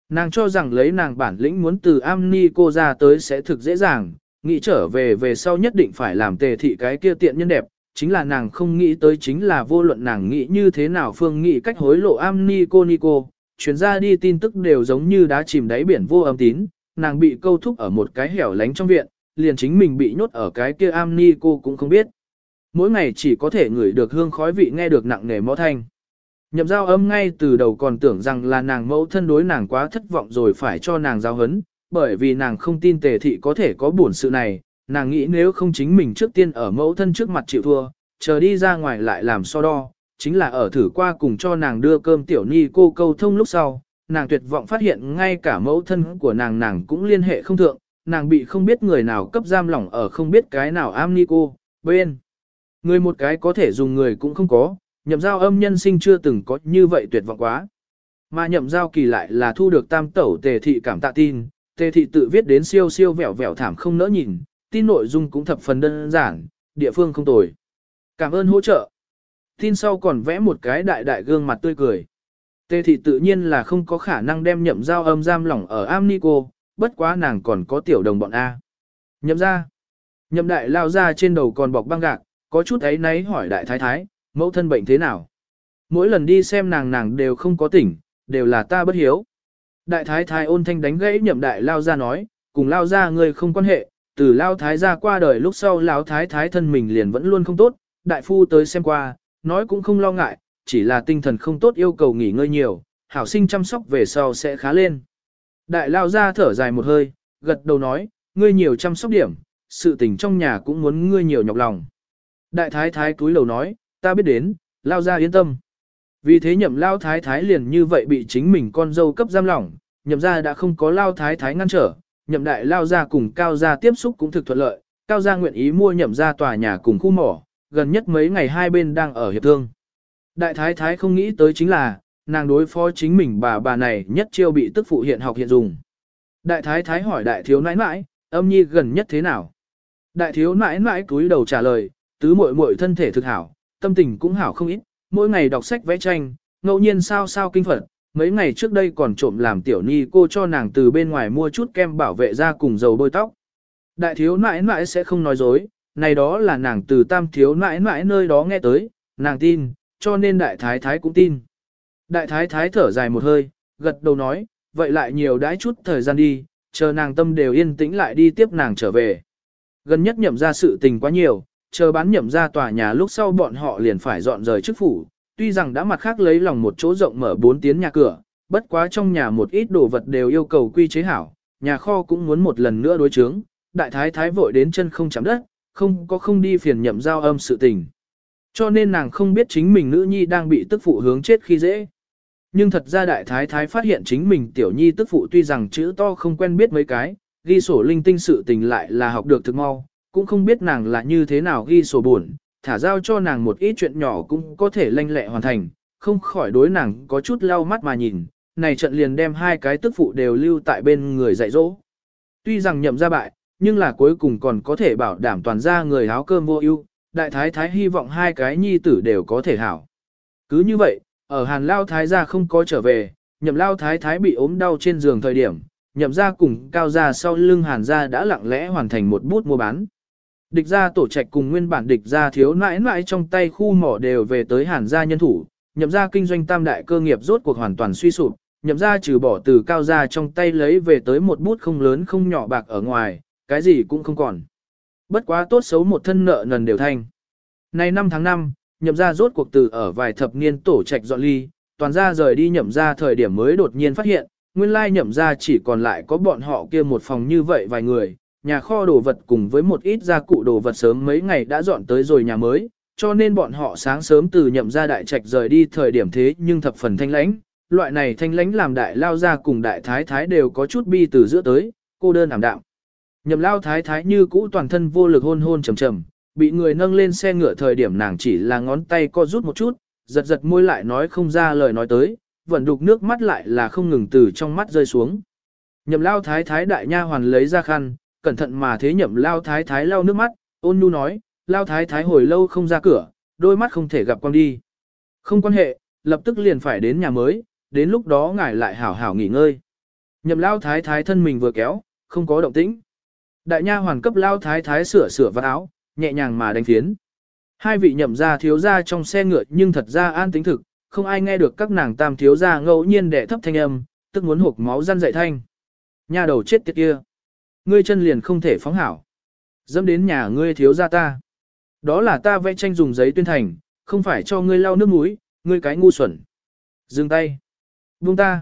Nàng cho rằng lấy nàng bản lĩnh muốn từ amni cô ra tới sẽ thực dễ dàng, nghĩ trở về về sau nhất định phải làm tề thị cái kia tiện nhân đẹp, chính là nàng không nghĩ tới chính là vô luận nàng nghĩ như thế nào phương nghĩ cách hối lộ am ni cô ni cô, chuyến ra đi tin tức đều giống như đá chìm đáy biển vô âm tín, nàng bị câu thúc ở một cái hẻo lánh trong viện, liền chính mình bị nhốt ở cái kia am ni cô cũng không biết. Mỗi ngày chỉ có thể ngửi được hương khói vị nghe được nặng nề mõ thanh. Nhậm giao âm ngay từ đầu còn tưởng rằng là nàng mẫu thân đối nàng quá thất vọng rồi phải cho nàng giao hấn, bởi vì nàng không tin tề thị có thể có buồn sự này, nàng nghĩ nếu không chính mình trước tiên ở mẫu thân trước mặt chịu thua, chờ đi ra ngoài lại làm so đo, chính là ở thử qua cùng cho nàng đưa cơm tiểu ni cô câu thông lúc sau, nàng tuyệt vọng phát hiện ngay cả mẫu thân của nàng nàng cũng liên hệ không thượng, nàng bị không biết người nào cấp giam lỏng ở không biết cái nào am ni cô, bên. Người một cái có thể dùng người cũng không có, nhậm giao âm nhân sinh chưa từng có như vậy tuyệt vọng quá. Mà nhậm giao kỳ lại là thu được tam tẩu tề thị cảm tạ tin, tề thị tự viết đến siêu siêu vẻo vẻo thảm không nỡ nhìn, tin nội dung cũng thập phần đơn giản, địa phương không tồi. Cảm ơn hỗ trợ. Tin sau còn vẽ một cái đại đại gương mặt tươi cười. Tề thị tự nhiên là không có khả năng đem nhậm giao âm giam lỏng ở Amnico, bất quá nàng còn có tiểu đồng bọn A. Nhậm ra. Nhậm đại lao ra trên đầu còn bọc băng gạc, có chút ấy náy hỏi đại thái thái, mẫu thân bệnh thế nào? Mỗi lần đi xem nàng nàng đều không có tỉnh, đều là ta bất hiếu. Đại thái thái ôn thanh đánh gãy nhậm đại lao ra nói, cùng lao ra người không quan hệ, từ lao thái ra qua đời lúc sau lao thái thái thân mình liền vẫn luôn không tốt, đại phu tới xem qua, nói cũng không lo ngại, chỉ là tinh thần không tốt yêu cầu nghỉ ngơi nhiều, hảo sinh chăm sóc về sau sẽ khá lên. Đại lao ra thở dài một hơi, gật đầu nói, ngươi nhiều chăm sóc điểm, sự tình trong nhà cũng muốn ngươi nhiều nhọc lòng. Đại thái thái cúi lầu nói, ta biết đến, lao ra yên tâm. Vì thế nhậm lao thái thái liền như vậy bị chính mình con dâu cấp giam lỏng, nhậm ra đã không có lao thái thái ngăn trở, nhậm đại lao ra cùng cao gia tiếp xúc cũng thực thuận lợi, cao gia nguyện ý mua nhậm ra tòa nhà cùng khu mỏ, gần nhất mấy ngày hai bên đang ở hiệp thương. Đại thái thái không nghĩ tới chính là, nàng đối phó chính mình bà bà này nhất chiêu bị tức phụ hiện học hiện dùng. Đại thái thái hỏi đại thiếu nãi nãi, âm nhi gần nhất thế nào? Đại thiếu nãi nãi cúi đầu trả lời, tứ muội muội thân thể thực hảo, tâm tình cũng hảo không ít, mỗi ngày đọc sách vẽ tranh, ngẫu nhiên sao sao kinh phật, mấy ngày trước đây còn trộm làm tiểu ni cô cho nàng từ bên ngoài mua chút kem bảo vệ da cùng dầu bôi tóc. Đại thiếu nãi nãi sẽ không nói dối, này đó là nàng từ tam thiếu nãi nãi nơi đó nghe tới, nàng tin, cho nên đại thái thái cũng tin. Đại thái thái thở dài một hơi, gật đầu nói, vậy lại nhiều đãi chút thời gian đi, chờ nàng tâm đều yên tĩnh lại đi tiếp nàng trở về. Gần nhất nhậm ra sự tình quá nhiều, chờ bán nhậm ra tòa nhà lúc sau bọn họ liền phải dọn rời chức phủ, tuy rằng đã mặt khác lấy lòng một chỗ rộng mở bốn tiếng nhà cửa, bất quá trong nhà một ít đồ vật đều yêu cầu quy chế hảo, nhà kho cũng muốn một lần nữa đối chướng, đại thái thái vội đến chân không chạm đất, không có không đi phiền nhậm giao âm sự tình. Cho nên nàng không biết chính mình nữ nhi đang bị tức phụ hướng chết khi dễ. Nhưng thật ra đại thái thái phát hiện chính mình tiểu nhi tức phụ tuy rằng chữ to không quen biết mấy cái, ghi sổ linh tinh sự tình lại là học được thực mau, cũng không biết nàng là như thế nào ghi sổ buồn, thả giao cho nàng một ít chuyện nhỏ cũng có thể lanh lẹ hoàn thành, không khỏi đối nàng có chút lau mắt mà nhìn, này trận liền đem hai cái tức phụ đều lưu tại bên người dạy dỗ. Tuy rằng nhậm ra bại, nhưng là cuối cùng còn có thể bảo đảm toàn ra người háo cơm vô ưu, đại thái thái hy vọng hai cái nhi tử đều có thể hảo. Cứ như vậy, ở hàn lao thái gia không có trở về, nhậm lao thái thái bị ốm đau trên giường thời điểm, nhậm ra cùng cao ra sau lưng hàn gia đã lặng lẽ hoàn thành một bút mua bán. Địch gia tổ trạch cùng nguyên bản địch gia thiếu nãi nãi trong tay khu mỏ đều về tới hàn gia nhân thủ, nhậm gia kinh doanh tam đại cơ nghiệp rốt cuộc hoàn toàn suy sụp, nhậm gia trừ bỏ từ cao gia trong tay lấy về tới một bút không lớn không nhỏ bạc ở ngoài, cái gì cũng không còn. Bất quá tốt xấu một thân nợ nần đều thanh. Nay năm tháng 5, nhậm gia rốt cuộc từ ở vài thập niên tổ trạch dọn ly, toàn gia rời đi nhậm gia thời điểm mới đột nhiên phát hiện, nguyên lai nhậm gia chỉ còn lại có bọn họ kia một phòng như vậy vài người, nhà kho đồ vật cùng với một ít gia cụ đồ vật sớm mấy ngày đã dọn tới rồi nhà mới, cho nên bọn họ sáng sớm từ nhậm ra đại trạch rời đi thời điểm thế nhưng thập phần thanh lãnh, loại này thanh lãnh làm đại lao ra cùng đại thái thái đều có chút bi từ giữa tới, cô đơn ảm đạm. Nhậm lao thái thái như cũ toàn thân vô lực hôn hôn trầm trầm, bị người nâng lên xe ngựa thời điểm nàng chỉ là ngón tay co rút một chút, giật giật môi lại nói không ra lời nói tới, vẫn đục nước mắt lại là không ngừng từ trong mắt rơi xuống. Nhậm lao thái thái đại nha hoàn lấy ra khăn, cẩn thận mà thế nhậm lao thái thái lau nước mắt, ôn nhu nói, lao thái thái hồi lâu không ra cửa, đôi mắt không thể gặp quang đi. Không quan hệ, lập tức liền phải đến nhà mới, đến lúc đó ngài lại hảo hảo nghỉ ngơi. Nhậm lao thái thái thân mình vừa kéo, không có động tĩnh. Đại nha hoàn cấp lao thái thái sửa sửa vạt áo, nhẹ nhàng mà đánh phiến. Hai vị nhậm ra thiếu ra trong xe ngựa nhưng thật ra an tính thực, không ai nghe được các nàng tam thiếu ra ngẫu nhiên đẻ thấp thanh âm, tức muốn hộp máu răn dậy thanh. Nhà đầu chết tiệt kia. Ngươi chân liền không thể phóng hảo. Dẫm đến nhà ngươi thiếu gia ta. Đó là ta vẽ tranh dùng giấy tuyên thành, không phải cho ngươi lau nước mũi, ngươi cái ngu xuẩn. Dừng tay. Buông ta.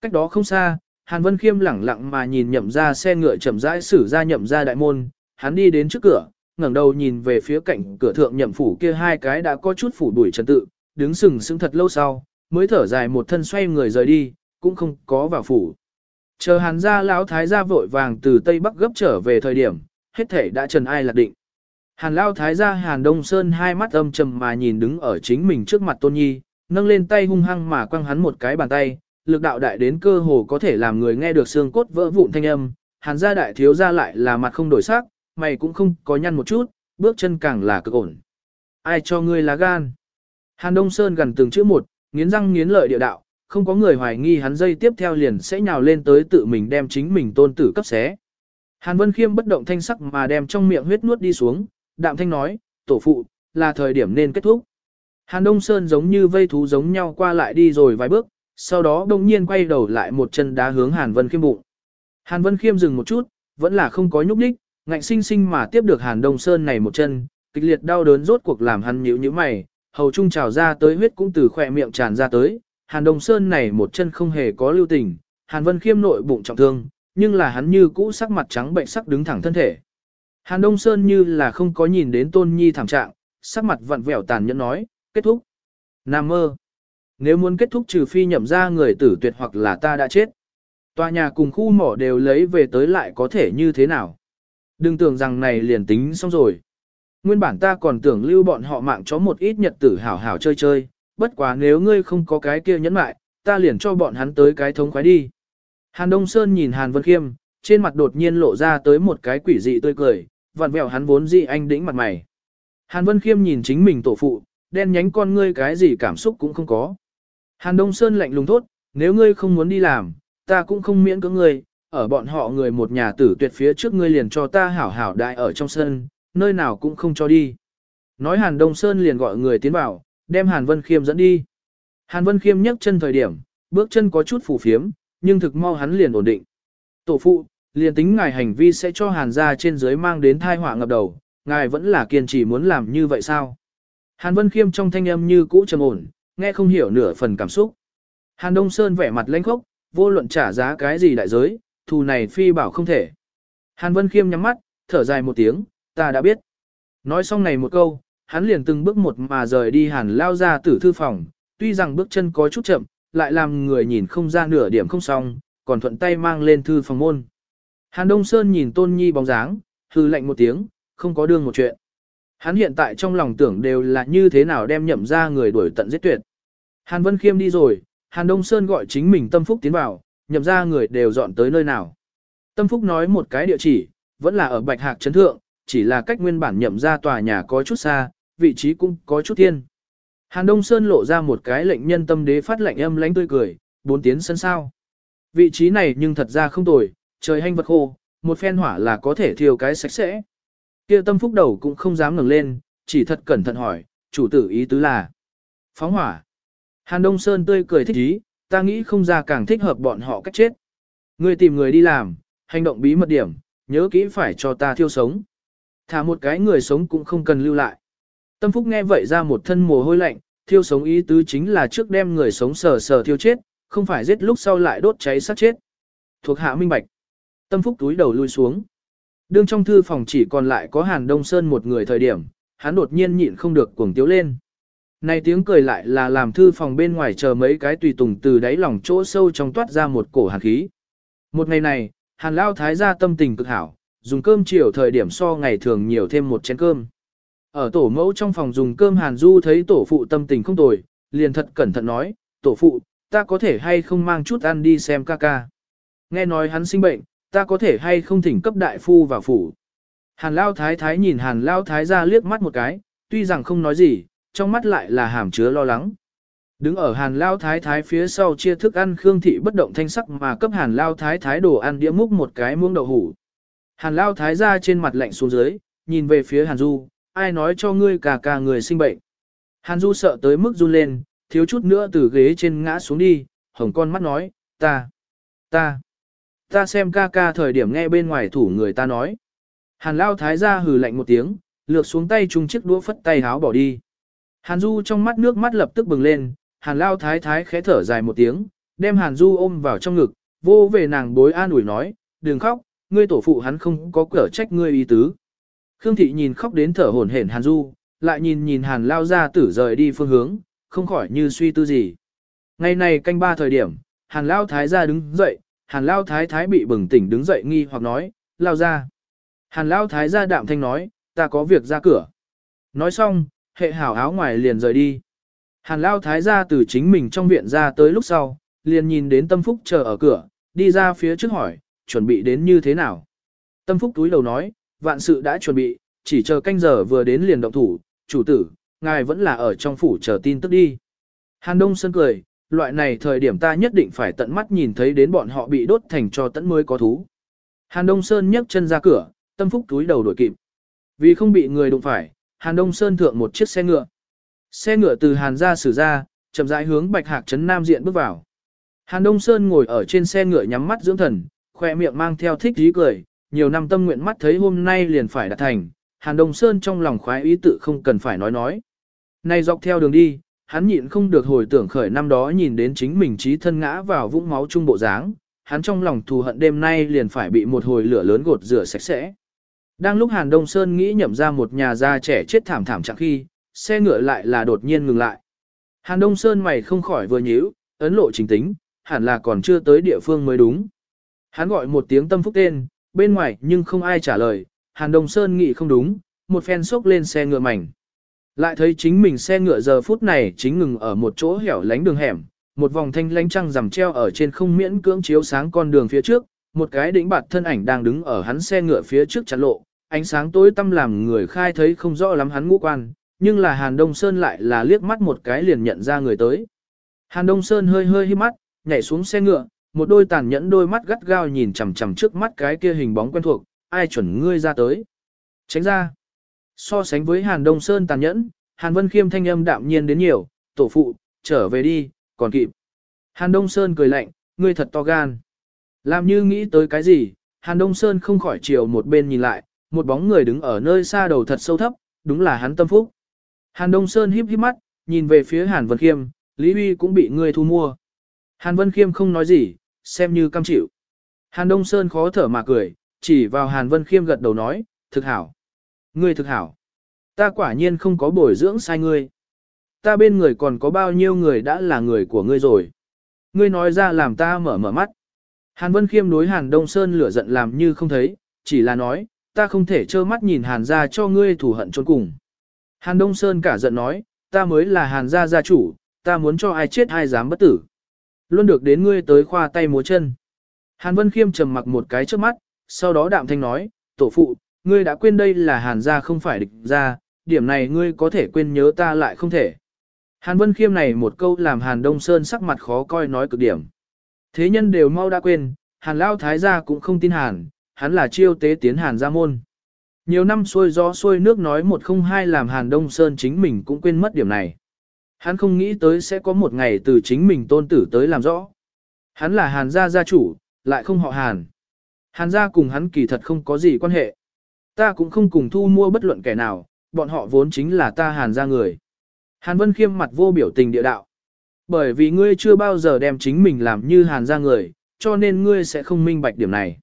Cách đó không xa, Hàn Vân Khiêm lẳng lặng mà nhìn nhậm ra xe ngựa chậm rãi xử ra nhậm ra đại môn, hắn đi đến trước cửa, ngẩng đầu nhìn về phía cạnh cửa thượng nhậm phủ kia hai cái đã có chút phủ đuổi trần tự, đứng sừng sững thật lâu sau, mới thở dài một thân xoay người rời đi, cũng không có vào phủ. Chờ hàn gia lão thái gia vội vàng từ Tây Bắc gấp trở về thời điểm, hết thể đã trần ai lạc định. Hàn lão thái gia hàn đông sơn hai mắt âm trầm mà nhìn đứng ở chính mình trước mặt tôn nhi, nâng lên tay hung hăng mà quăng hắn một cái bàn tay, lực đạo đại đến cơ hồ có thể làm người nghe được xương cốt vỡ vụn thanh âm, hàn gia đại thiếu gia lại là mặt không đổi sắc, mày cũng không có nhăn một chút, bước chân càng là cực ổn. Ai cho ngươi lá gan? Hàn Đông Sơn gần từng chữ một, nghiến răng nghiến lợi địa đạo, không có người hoài nghi hắn dây tiếp theo liền sẽ nhào lên tới tự mình đem chính mình tôn tử cấp xé. Hàn Vân Khiêm bất động thanh sắc mà đem trong miệng huyết nuốt đi xuống, đạm thanh nói, tổ phụ, là thời điểm nên kết thúc. Hàn Đông Sơn giống như vây thú giống nhau qua lại đi rồi vài bước, sau đó đông nhiên quay đầu lại một chân đá hướng Hàn Vân Khiêm bụng. Hàn Vân Khiêm dừng một chút, vẫn là không có nhúc đích, ngạnh sinh sinh mà tiếp được Hàn Đông Sơn này một chân, kịch liệt đau đớn rốt cuộc làm hắn nhíu nhíu mày, hầu trung trào ra tới huyết cũng từ khỏe miệng tràn ra tới, Hàn Đông Sơn này một chân không hề có lưu tình, Hàn Vân Khiêm nội bụng trọng thương, nhưng là hắn như cũ sắc mặt trắng bệnh sắc đứng thẳng thân thể. Hàn Đông Sơn như là không có nhìn đến Tôn Nhi thảm trạng, sắc mặt vặn vẹo tàn nhẫn nói, kết thúc. Nam mơ. Nếu muốn kết thúc trừ phi nhậm ra người tử tuyệt hoặc là ta đã chết. Tòa nhà cùng khu mỏ đều lấy về tới lại có thể như thế nào. Đừng tưởng rằng này liền tính xong rồi. Nguyên bản ta còn tưởng lưu bọn họ mạng cho một ít nhật tử hảo hảo chơi chơi, bất quá nếu ngươi không có cái kia nhẫn mại, ta liền cho bọn hắn tới cái thống khoái đi. Hàn Đông Sơn nhìn Hàn Vân Khiêm, trên mặt đột nhiên lộ ra tới một cái quỷ dị tươi cười, vặn vẹo hắn vốn dị anh đĩnh mặt mày. Hàn Vân Khiêm nhìn chính mình tổ phụ, đen nhánh con ngươi cái gì cảm xúc cũng không có. Hàn Đông Sơn lạnh lùng thốt, nếu ngươi không muốn đi làm, ta cũng không miễn cưỡng ngươi, ở bọn họ người một nhà tử tuyệt phía trước ngươi liền cho ta hảo hảo đại ở trong sân, nơi nào cũng không cho đi. Nói Hàn Đông Sơn liền gọi người tiến vào, đem Hàn Vân Khiêm dẫn đi. Hàn Vân Khiêm nhấc chân thời điểm, bước chân có chút phù phiếm, nhưng thực mau hắn liền ổn định. Tổ phụ, liền tính ngài hành vi sẽ cho Hàn gia trên dưới mang đến tai họa ngập đầu, ngài vẫn là kiên trì muốn làm như vậy sao? Hàn Vân Khiêm trong thanh âm như cũ trầm ổn, nghe không hiểu nửa phần cảm xúc. Hàn Đông Sơn vẻ mặt lãnh khốc, vô luận trả giá cái gì đại giới, thù này phi bảo không thể. Hàn Vân Khiêm nhắm mắt, thở dài một tiếng, ta đã biết. Nói xong này một câu, hắn liền từng bước một mà rời đi hàn lao ra tử thư phòng, tuy rằng bước chân có chút chậm, lại làm người nhìn không ra nửa điểm không xong, còn thuận tay mang lên thư phòng môn. Hàn Đông Sơn nhìn Tôn Nhi bóng dáng, hư lạnh một tiếng, không có đương một chuyện. Hắn hiện tại trong lòng tưởng đều là như thế nào đem nhậm ra người đuổi tận giết tuyệt. Hàn Vân Khiêm đi rồi, Hàn Đông Sơn gọi chính mình tâm phúc tiến vào, nhậm ra người đều dọn tới nơi nào. Tâm phúc nói một cái địa chỉ, vẫn là ở Bạch Hạc Trấn Thượng, chỉ là cách nguyên bản nhậm ra tòa nhà có chút xa, vị trí cũng có chút thiên. Hàn Đông Sơn lộ ra một cái lệnh nhân tâm đế phát lệnh âm lánh tươi cười, bốn tiến sân sao. Vị trí này nhưng thật ra không tồi, trời hanh vật khô, một phen hỏa là có thể thiêu cái sạch sẽ. Kia tâm phúc đầu cũng không dám ngẩng lên, chỉ thật cẩn thận hỏi, chủ tử ý tứ là phóng hỏa. Hàn Đông Sơn tươi cười thích ý, ta nghĩ không ra càng thích hợp bọn họ cách chết. Ngươi tìm người đi làm, hành động bí mật điểm, nhớ kỹ phải cho ta thiêu sống. Thả một cái người sống cũng không cần lưu lại. Tâm Phúc nghe vậy ra một thân mồ hôi lạnh, thiêu sống ý tứ chính là trước đem người sống sờ sờ thiêu chết, không phải giết lúc sau lại đốt cháy sát chết. Thuộc hạ minh bạch. Tâm Phúc túi đầu lui xuống. Đương trong thư phòng chỉ còn lại có Hàn Đông Sơn một người thời điểm, hắn đột nhiên nhịn không được cuồng tiếu lên. Này tiếng cười lại là làm thư phòng bên ngoài chờ mấy cái tùy tùng từ đáy lòng chỗ sâu trong toát ra một cổ hàn khí. Một ngày này, Hàn Lao Thái gia tâm tình cực hảo, dùng cơm chiều thời điểm so ngày thường nhiều thêm một chén cơm. Ở tổ mẫu trong phòng dùng cơm Hàn Du thấy tổ phụ tâm tình không tồi, liền thật cẩn thận nói, tổ phụ, ta có thể hay không mang chút ăn đi xem ca ca. Nghe nói hắn sinh bệnh, ta có thể hay không thỉnh cấp đại phu vào phủ. Hàn Lao Thái Thái nhìn Hàn Lao Thái ra liếc mắt một cái, tuy rằng không nói gì, trong mắt lại là hàm chứa lo lắng. Đứng ở Hàn Lao Thái Thái phía sau chia thức ăn Khương Thị bất động thanh sắc mà cấp Hàn Lao Thái Thái đồ ăn đĩa múc một cái muỗng đậu hủ. Hàn Lao Thái ra trên mặt lạnh xuống dưới, nhìn về phía Hàn Du, ai nói cho ngươi cả cả người sinh bệnh. Hàn Du sợ tới mức run lên, thiếu chút nữa từ ghế trên ngã xuống đi, hồng con mắt nói, ta, ta, ta xem ca ca thời điểm nghe bên ngoài thủ người ta nói. Hàn lao thái ra hừ lạnh một tiếng, lược xuống tay chung chiếc đũa phất tay háo bỏ đi. Hàn Du trong mắt nước mắt lập tức bừng lên, Hàn lao thái thái khẽ thở dài một tiếng, đem Hàn Du ôm vào trong ngực, vô về nàng bối an ủi nói, đừng khóc, ngươi tổ phụ hắn không có cửa trách ngươi ý tứ. Khương thị nhìn khóc đến thở hổn hển Hàn Du, lại nhìn nhìn Hàn lao ra tử rời đi phương hướng, không khỏi như suy tư gì. Ngày này canh ba thời điểm, Hàn lao thái gia đứng dậy, Hàn lao thái thái bị bừng tỉnh đứng dậy nghi hoặc nói, lao ra. Hàn lao thái gia đạm thanh nói, ta có việc ra cửa. Nói xong, hệ hảo áo ngoài liền rời đi. Hàn lao thái gia từ chính mình trong viện ra tới lúc sau, liền nhìn đến tâm phúc chờ ở cửa, đi ra phía trước hỏi, chuẩn bị đến như thế nào. Tâm phúc túi đầu nói, vạn sự đã chuẩn bị, chỉ chờ canh giờ vừa đến liền động thủ, chủ tử, ngài vẫn là ở trong phủ chờ tin tức đi. Hàn Đông Sơn cười, loại này thời điểm ta nhất định phải tận mắt nhìn thấy đến bọn họ bị đốt thành cho tận mới có thú. Hàn Đông Sơn nhấc chân ra cửa, tâm phúc túi đầu đổi kịp. Vì không bị người đụng phải, Hàn Đông Sơn thượng một chiếc xe ngựa. Xe ngựa từ Hàn ra xử ra, chậm rãi hướng Bạch Hạc trấn Nam diện bước vào. Hàn Đông Sơn ngồi ở trên xe ngựa nhắm mắt dưỡng thần, khoe miệng mang theo thích dí cười, nhiều năm tâm nguyện mắt thấy hôm nay liền phải đạt thành, Hàn Đông Sơn trong lòng khoái ý tự không cần phải nói nói. Này dọc theo đường đi, hắn nhịn không được hồi tưởng khởi năm đó nhìn đến chính mình trí thân ngã vào vũng máu trung bộ dáng, hắn trong lòng thù hận đêm nay liền phải bị một hồi lửa lớn gột rửa sạch sẽ. Đang lúc Hàn Đông Sơn nghĩ nhậm ra một nhà già trẻ chết thảm thảm chẳng khi, xe ngựa lại là đột nhiên ngừng lại. Hàn Đông Sơn mày không khỏi vừa nhíu, ấn lộ chính tính, hẳn là còn chưa tới địa phương mới đúng. Hắn gọi một tiếng tâm phúc tên, bên ngoài nhưng không ai trả lời, Hàn Đông Sơn nghĩ không đúng, một phen xốc lên xe ngựa mảnh. Lại thấy chính mình xe ngựa giờ phút này chính ngừng ở một chỗ hẻo lánh đường hẻm, một vòng thanh lánh trăng rằm treo ở trên không miễn cưỡng chiếu sáng con đường phía trước, một cái đỉnh bạt thân ảnh đang đứng ở hắn xe ngựa phía trước chắn lộ, ánh sáng tối tăm làm người khai thấy không rõ lắm hắn ngũ quan, nhưng là Hàn Đông Sơn lại là liếc mắt một cái liền nhận ra người tới. Hàn Đông Sơn hơi hơi hí mắt, nhảy xuống xe ngựa, một đôi tàn nhẫn đôi mắt gắt gao nhìn chằm chằm trước mắt cái kia hình bóng quen thuộc, ai chuẩn ngươi ra tới. Tránh ra. So sánh với Hàn Đông Sơn tàn nhẫn, Hàn Vân Khiêm thanh âm đạm nhiên đến nhiều, tổ phụ, trở về đi, còn kịp. Hàn Đông Sơn cười lạnh, ngươi thật to gan. Làm như nghĩ tới cái gì, Hàn Đông Sơn không khỏi chiều một bên nhìn lại, một bóng người đứng ở nơi xa đầu thật sâu thấp, đúng là hắn tâm phúc. Hàn Đông Sơn híp híp mắt, nhìn về phía Hàn Vân Khiêm, Lý Huy cũng bị ngươi thu mua. Hàn Vân Khiêm không nói gì, xem như cam chịu. Hàn Đông Sơn khó thở mà cười, chỉ vào Hàn Vân Khiêm gật đầu nói, thực hảo. Ngươi thực hảo. Ta quả nhiên không có bồi dưỡng sai ngươi. Ta bên người còn có bao nhiêu người đã là người của ngươi rồi. Ngươi nói ra làm ta mở mở mắt. Hàn Vân Khiêm đối Hàn Đông Sơn lửa giận làm như không thấy, chỉ là nói, ta không thể trơ mắt nhìn Hàn gia cho ngươi thủ hận trốn cùng. Hàn Đông Sơn cả giận nói, ta mới là Hàn gia gia chủ, ta muốn cho ai chết ai dám bất tử. Luôn được đến ngươi tới khoa tay múa chân. Hàn Vân Khiêm trầm mặc một cái trước mắt, sau đó đạm thanh nói, tổ phụ, ngươi đã quên đây là Hàn gia không phải địch gia, điểm này ngươi có thể quên nhớ ta lại không thể. Hàn Vân Khiêm này một câu làm Hàn Đông Sơn sắc mặt khó coi nói cực điểm. Thế nhân đều mau đã quên, Hàn Lao Thái gia cũng không tin Hàn, hắn là chiêu tế tiến Hàn gia môn. Nhiều năm xuôi gió xuôi nước nói một không hai làm Hàn Đông Sơn chính mình cũng quên mất điểm này. Hắn không nghĩ tới sẽ có một ngày từ chính mình tôn tử tới làm rõ. Hắn là Hàn gia gia chủ, lại không họ Hàn. Hàn gia cùng hắn kỳ thật không có gì quan hệ. Ta cũng không cùng thu mua bất luận kẻ nào, bọn họ vốn chính là ta Hàn gia người. Hàn Vân Khiêm mặt vô biểu tình địa đạo. Bởi vì ngươi chưa bao giờ đem chính mình làm như Hàn gia người, cho nên ngươi sẽ không minh bạch điểm này.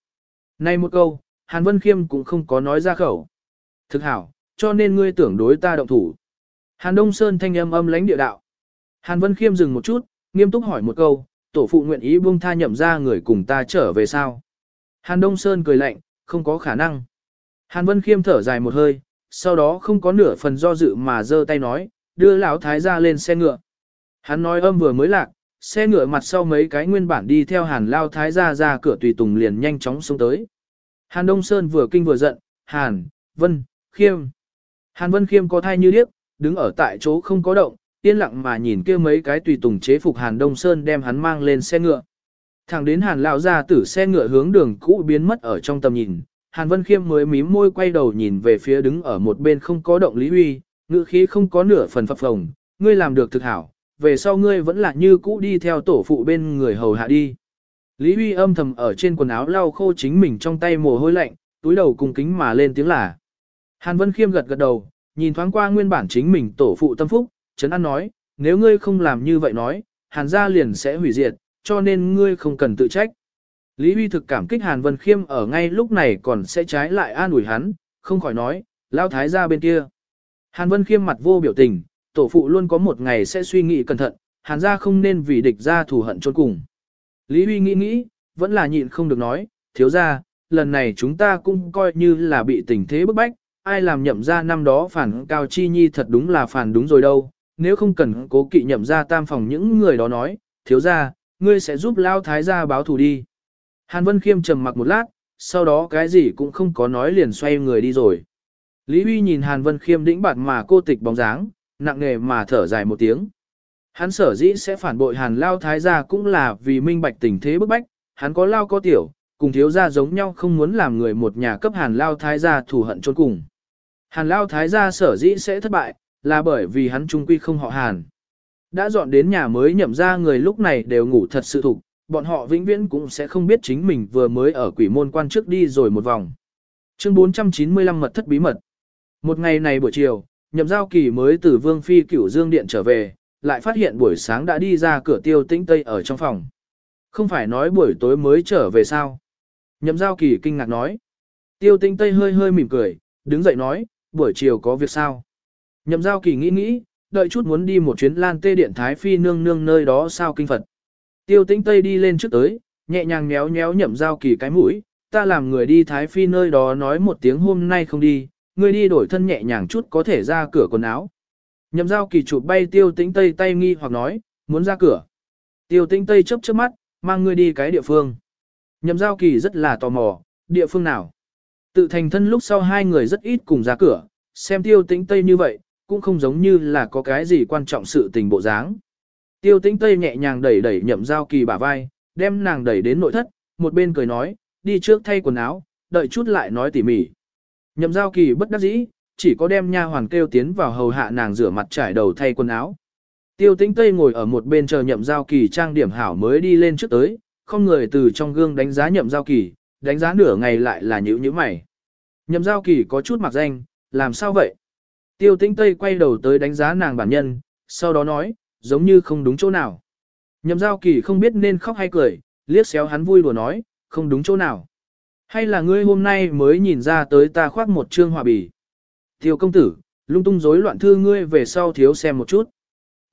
Này một câu, Hàn Vân Khiêm cũng không có nói ra khẩu. Thực hảo, cho nên ngươi tưởng đối ta động thủ. Hàn Đông Sơn thanh âm âm lãnh địa đạo. Hàn Vân Khiêm dừng một chút, nghiêm túc hỏi một câu, tổ phụ nguyện ý buông tha nhậm ra người cùng ta trở về sao? Hàn Đông Sơn cười lạnh, không có khả năng. Hàn Vân Khiêm thở dài một hơi, sau đó không có nửa phần do dự mà giơ tay nói, đưa lão thái gia lên xe ngựa. Hắn nói âm vừa mới lạc, xe ngựa mặt sau mấy cái nguyên bản đi theo Hàn Lao thái gia ra cửa tùy tùng liền nhanh chóng xuống tới. Hàn Đông Sơn vừa kinh vừa giận, Hàn, Vân, Khiêm. Hàn Vân Khiêm có thai như điếc, đứng ở tại chỗ không có động, yên lặng mà nhìn kia mấy cái tùy tùng chế phục Hàn Đông Sơn đem hắn mang lên xe ngựa. Thẳng đến Hàn lão ra tử xe ngựa hướng đường cũ biến mất ở trong tầm nhìn, Hàn Vân Khiêm mới mím môi quay đầu nhìn về phía đứng ở một bên không có động Lý Huy, ngữ khí không có nửa phần phập phồng, ngươi làm được thực hảo, về sau ngươi vẫn là như cũ đi theo tổ phụ bên người hầu hạ đi. Lý Huy âm thầm ở trên quần áo lau khô chính mình trong tay mồ hôi lạnh, túi đầu cùng kính mà lên tiếng là. Hàn Vân Khiêm gật gật đầu, nhìn thoáng qua nguyên bản chính mình tổ phụ tâm phúc, Trấn An nói, nếu ngươi không làm như vậy nói, Hàn gia liền sẽ hủy diệt, cho nên ngươi không cần tự trách. Lý Huy thực cảm kích Hàn Vân Khiêm ở ngay lúc này còn sẽ trái lại an ủi hắn, không khỏi nói, lao thái gia bên kia. Hàn Vân Khiêm mặt vô biểu tình, tổ phụ luôn có một ngày sẽ suy nghĩ cẩn thận, Hàn gia không nên vì địch gia thù hận trốn cùng. Lý Huy nghĩ nghĩ, vẫn là nhịn không được nói, thiếu gia, lần này chúng ta cũng coi như là bị tình thế bức bách, ai làm nhậm ra năm đó phản cao chi nhi thật đúng là phản đúng rồi đâu, nếu không cần cố kỵ nhậm ra tam phòng những người đó nói, thiếu gia, ngươi sẽ giúp lao thái gia báo thù đi. Hàn Vân Khiêm trầm mặc một lát, sau đó cái gì cũng không có nói liền xoay người đi rồi. Lý Huy nhìn Hàn Vân Khiêm đĩnh bạt mà cô tịch bóng dáng, nặng nề mà thở dài một tiếng. Hắn sở dĩ sẽ phản bội Hàn Lao Thái gia cũng là vì minh bạch tình thế bức bách, hắn có Lao có tiểu, cùng thiếu gia giống nhau không muốn làm người một nhà cấp Hàn Lao Thái gia thù hận trốn cùng. Hàn Lao Thái gia sở dĩ sẽ thất bại, là bởi vì hắn trung quy không họ Hàn. Đã dọn đến nhà mới nhậm ra người lúc này đều ngủ thật sự thục, bọn họ vĩnh viễn cũng sẽ không biết chính mình vừa mới ở quỷ môn quan trước đi rồi một vòng. Chương 495 mật thất bí mật. Một ngày này buổi chiều, nhậm giao kỳ mới từ Vương Phi cửu Dương Điện trở về, lại phát hiện buổi sáng đã đi ra cửa tiêu tĩnh tây ở trong phòng. Không phải nói buổi tối mới trở về sao? Nhậm giao kỳ kinh ngạc nói. Tiêu tĩnh tây hơi hơi mỉm cười, đứng dậy nói, buổi chiều có việc sao? Nhậm giao kỳ nghĩ nghĩ, đợi chút muốn đi một chuyến lan tê điện thái phi nương nương nơi đó sao kinh Phật. Tiêu tĩnh Tây đi lên trước tới, nhẹ nhàng méo méo nhậm giao kỳ cái mũi, ta làm người đi Thái Phi nơi đó nói một tiếng hôm nay không đi, người đi đổi thân nhẹ nhàng chút có thể ra cửa quần áo. Nhậm giao kỳ chụp bay tiêu tĩnh Tây tay nghi hoặc nói, muốn ra cửa. Tiêu tĩnh Tây chớp chớp mắt, mang người đi cái địa phương. Nhậm giao kỳ rất là tò mò, địa phương nào. Tự thành thân lúc sau hai người rất ít cùng ra cửa, xem tiêu tĩnh Tây như vậy, cũng không giống như là có cái gì quan trọng sự tình bộ dáng. Tiêu tĩnh Tây nhẹ nhàng đẩy đẩy nhậm giao kỳ bả vai, đem nàng đẩy đến nội thất, một bên cười nói, đi trước thay quần áo, đợi chút lại nói tỉ mỉ. Nhậm giao kỳ bất đắc dĩ, chỉ có đem nha hoàn kêu tiến vào hầu hạ nàng rửa mặt trải đầu thay quần áo. Tiêu tĩnh Tây ngồi ở một bên chờ nhậm giao kỳ trang điểm hảo mới đi lên trước tới, không người từ trong gương đánh giá nhậm giao kỳ, đánh giá nửa ngày lại là nhữ như mày. Nhậm giao kỳ có chút mặc danh, làm sao vậy? Tiêu tĩnh Tây quay đầu tới đánh giá nàng bản nhân, sau đó nói, giống như không đúng chỗ nào. Nhậm giao kỳ không biết nên khóc hay cười, liếc xéo hắn vui đùa nói, không đúng chỗ nào. Hay là ngươi hôm nay mới nhìn ra tới ta khoác một trương hòa bì. Tiêu công tử, lung tung rối loạn thư ngươi về sau thiếu xem một chút.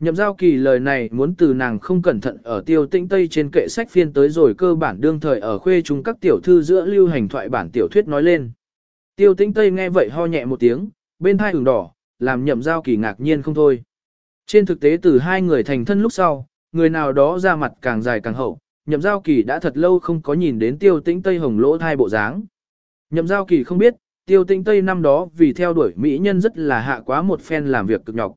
Nhậm giao kỳ lời này muốn từ nàng không cẩn thận ở tiêu tĩnh tây trên kệ sách phiên tới rồi cơ bản đương thời ở khuê chúng các tiểu thư giữa lưu hành thoại bản tiểu thuyết nói lên. Tiêu tĩnh tây nghe vậy ho nhẹ một tiếng, bên thai ửng đỏ, làm nhậm giao kỳ ngạc nhiên không thôi. Trên thực tế từ hai người thành thân lúc sau, người nào đó ra mặt càng dài càng hậu, nhậm giao kỳ đã thật lâu không có nhìn đến tiêu tĩnh Tây Hồng lỗ thai bộ dáng. Nhậm giao kỳ không biết, tiêu tĩnh Tây năm đó vì theo đuổi mỹ nhân rất là hạ quá một phen làm việc cực nhọc.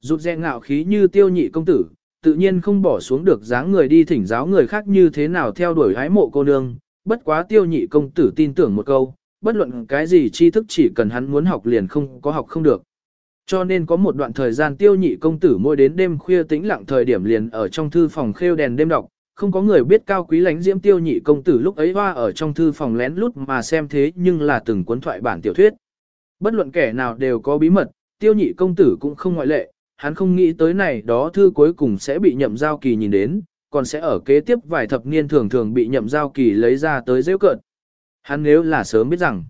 Rụt rè ngạo khí như tiêu nhị công tử, tự nhiên không bỏ xuống được dáng người đi thỉnh giáo người khác như thế nào theo đuổi hái mộ cô nương, bất quá tiêu nhị công tử tin tưởng một câu, bất luận cái gì tri thức chỉ cần hắn muốn học liền không có học không được. Cho nên có một đoạn thời gian tiêu nhị công tử mỗi đến đêm khuya tĩnh lặng thời điểm liền ở trong thư phòng khêu đèn đêm đọc, không có người biết cao quý lánh diễm tiêu nhị công tử lúc ấy hoa ở trong thư phòng lén lút mà xem thế nhưng là từng cuốn thoại bản tiểu thuyết. Bất luận kẻ nào đều có bí mật, tiêu nhị công tử cũng không ngoại lệ, hắn không nghĩ tới này đó thư cuối cùng sẽ bị nhậm giao kỳ nhìn đến, còn sẽ ở kế tiếp vài thập niên thường thường bị nhậm giao kỳ lấy ra tới rêu cợt. Hắn nếu là sớm biết rằng,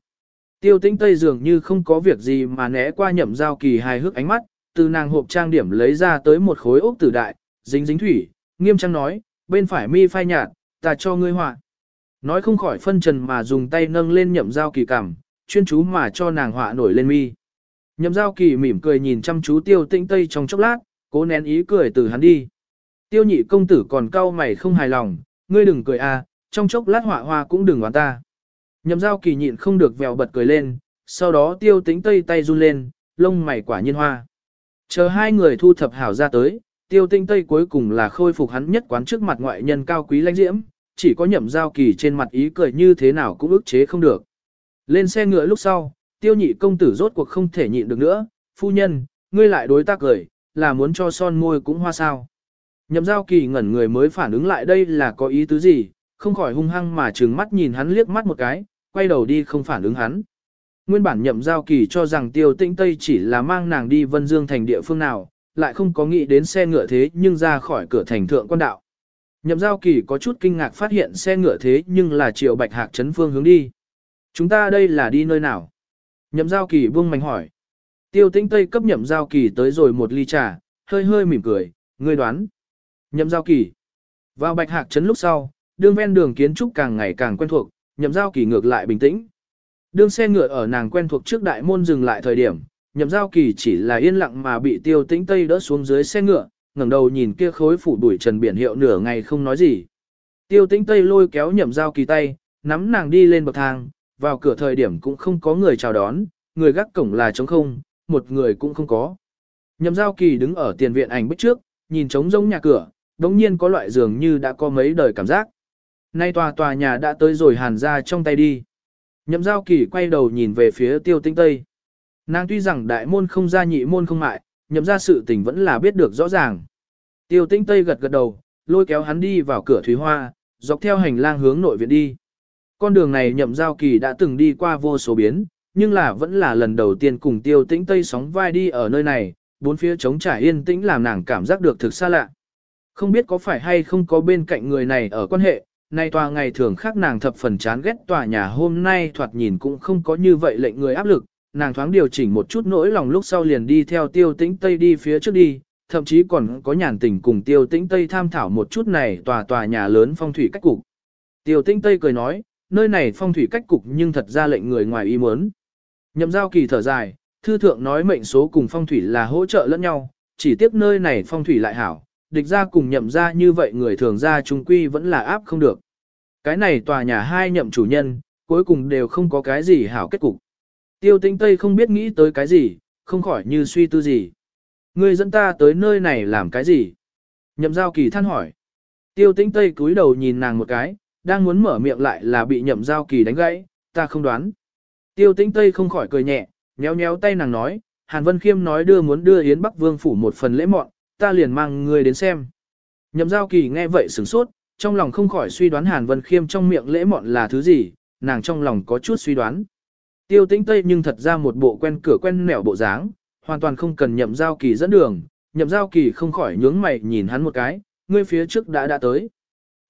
Tiêu tĩnh Tây dường như không có việc gì mà né qua nhậm giao kỳ hài hước ánh mắt, từ nàng hộp trang điểm lấy ra tới một khối ốc tử đại, dính dính thủy, nghiêm trang nói, bên phải mi phai nhạt, ta cho ngươi họa. Nói không khỏi phân trần mà dùng tay nâng lên nhậm giao kỳ cằm, chuyên chú mà cho nàng họa nổi lên mi. Nhậm giao kỳ mỉm cười nhìn chăm chú tiêu tĩnh Tây trong chốc lát, cố nén ý cười từ hắn đi. Tiêu nhị công tử còn cau mày không hài lòng, ngươi đừng cười a, à, trong chốc lát họa hoa cũng đừng oán ta. Nhậm giao kỳ nhịn không được vèo bật cười lên, sau đó tiêu tính tây tay run lên, lông mày quả nhiên hoa. Chờ hai người thu thập hảo ra tới, tiêu tinh tây cuối cùng là khôi phục hắn nhất quán trước mặt ngoại nhân cao quý lãnh diễm, chỉ có nhậm giao kỳ trên mặt ý cười như thế nào cũng ức chế không được. Lên xe ngựa lúc sau, tiêu nhị công tử rốt cuộc không thể nhịn được nữa, phu nhân, ngươi lại đối tác cười, là muốn cho son môi cũng hoa sao. Nhậm giao kỳ ngẩn người mới phản ứng lại đây là có ý tứ gì, không khỏi hung hăng mà trừng mắt nhìn hắn liếc mắt một cái, quay đầu đi không phản ứng hắn. Nguyên bản nhậm giao kỳ cho rằng tiêu tĩnh Tây chỉ là mang nàng đi Vân Dương thành địa phương nào, lại không có nghĩ đến xe ngựa thế nhưng ra khỏi cửa thành thượng quan đạo. Nhậm giao kỳ có chút kinh ngạc phát hiện xe ngựa thế nhưng là triệu bạch hạc chấn phương hướng đi. Chúng ta đây là đi nơi nào? Nhậm giao kỳ buông mảnh hỏi. Tiêu tĩnh Tây cấp nhậm giao kỳ tới rồi một ly trà, hơi hơi mỉm cười, ngươi đoán. Nhậm giao kỳ. Vào bạch hạc chấn lúc sau, đường ven đường kiến trúc càng ngày càng quen thuộc, nhậm giao kỳ ngược lại bình tĩnh. Đương xe ngựa ở nàng quen thuộc trước đại môn dừng lại thời điểm, nhậm giao kỳ chỉ là yên lặng mà bị tiêu tĩnh tây đỡ xuống dưới xe ngựa, ngẩng đầu nhìn kia khối phủ đuổi trần biển hiệu nửa ngày không nói gì. Tiêu tĩnh tây lôi kéo nhậm giao kỳ tay, nắm nàng đi lên bậc thang, vào cửa thời điểm cũng không có người chào đón, người gác cổng là trống không, một người cũng không có. Nhậm giao kỳ đứng ở tiền viện ảnh bích trước, nhìn trống rỗng nhà cửa, đống nhiên có loại dường như đã có mấy đời cảm giác. Nay tòa tòa nhà đã tới rồi hàn ra trong tay đi. Nhậm giao kỳ quay đầu nhìn về phía tiêu tinh tây. Nàng tuy rằng đại môn không ra nhị môn không mại, nhậm ra sự tình vẫn là biết được rõ ràng. Tiêu tinh tây gật gật đầu, lôi kéo hắn đi vào cửa thúy hoa, dọc theo hành lang hướng nội viện đi. Con đường này nhậm giao kỳ đã từng đi qua vô số biến, nhưng là vẫn là lần đầu tiên cùng tiêu tĩnh tây sóng vai đi ở nơi này, bốn phía trống trải yên tĩnh làm nàng cảm giác được thực xa lạ. Không biết có phải hay không có bên cạnh người này ở quan hệ, nay tòa ngày thường khác nàng thập phần chán ghét tòa nhà hôm nay thoạt nhìn cũng không có như vậy lệnh người áp lực, nàng thoáng điều chỉnh một chút nỗi lòng lúc sau liền đi theo tiêu tĩnh Tây đi phía trước đi, thậm chí còn có nhàn tình cùng tiêu tĩnh Tây tham thảo một chút này tòa tòa nhà lớn phong thủy cách cục. Tiêu tĩnh Tây cười nói, nơi này phong thủy cách cục nhưng thật ra lệnh người ngoài ý muốn. Nhậm giao kỳ thở dài, thư thượng nói mệnh số cùng phong thủy là hỗ trợ lẫn nhau, chỉ tiếc nơi này phong thủy lại hảo, địch ra cùng nhậm ra như vậy người thường ra trung quy vẫn là áp không được. Cái này tòa nhà hai nhậm chủ nhân, cuối cùng đều không có cái gì hảo kết cục. Tiêu tinh Tây không biết nghĩ tới cái gì, không khỏi như suy tư gì. Người dẫn ta tới nơi này làm cái gì? Nhậm giao kỳ than hỏi. Tiêu tinh Tây cúi đầu nhìn nàng một cái, đang muốn mở miệng lại là bị nhậm giao kỳ đánh gãy, ta không đoán. Tiêu tinh Tây không khỏi cười nhẹ, nhéo nhéo tay nàng nói, Hàn Vân Khiêm nói đưa muốn đưa Yến Bắc Vương phủ một phần lễ mọn, ta liền mang ngươi đến xem. Nhậm giao kỳ nghe vậy sửng sốt, trong lòng không khỏi suy đoán Hàn Vân Khiêm trong miệng lễ mọn là thứ gì, nàng trong lòng có chút suy đoán. Tiêu tĩnh Tây nhưng thật ra một bộ quen cửa quen nẻo bộ dáng, hoàn toàn không cần nhậm giao kỳ dẫn đường, nhậm giao kỳ không khỏi nhướng mày nhìn hắn một cái, ngươi phía trước đã đã tới.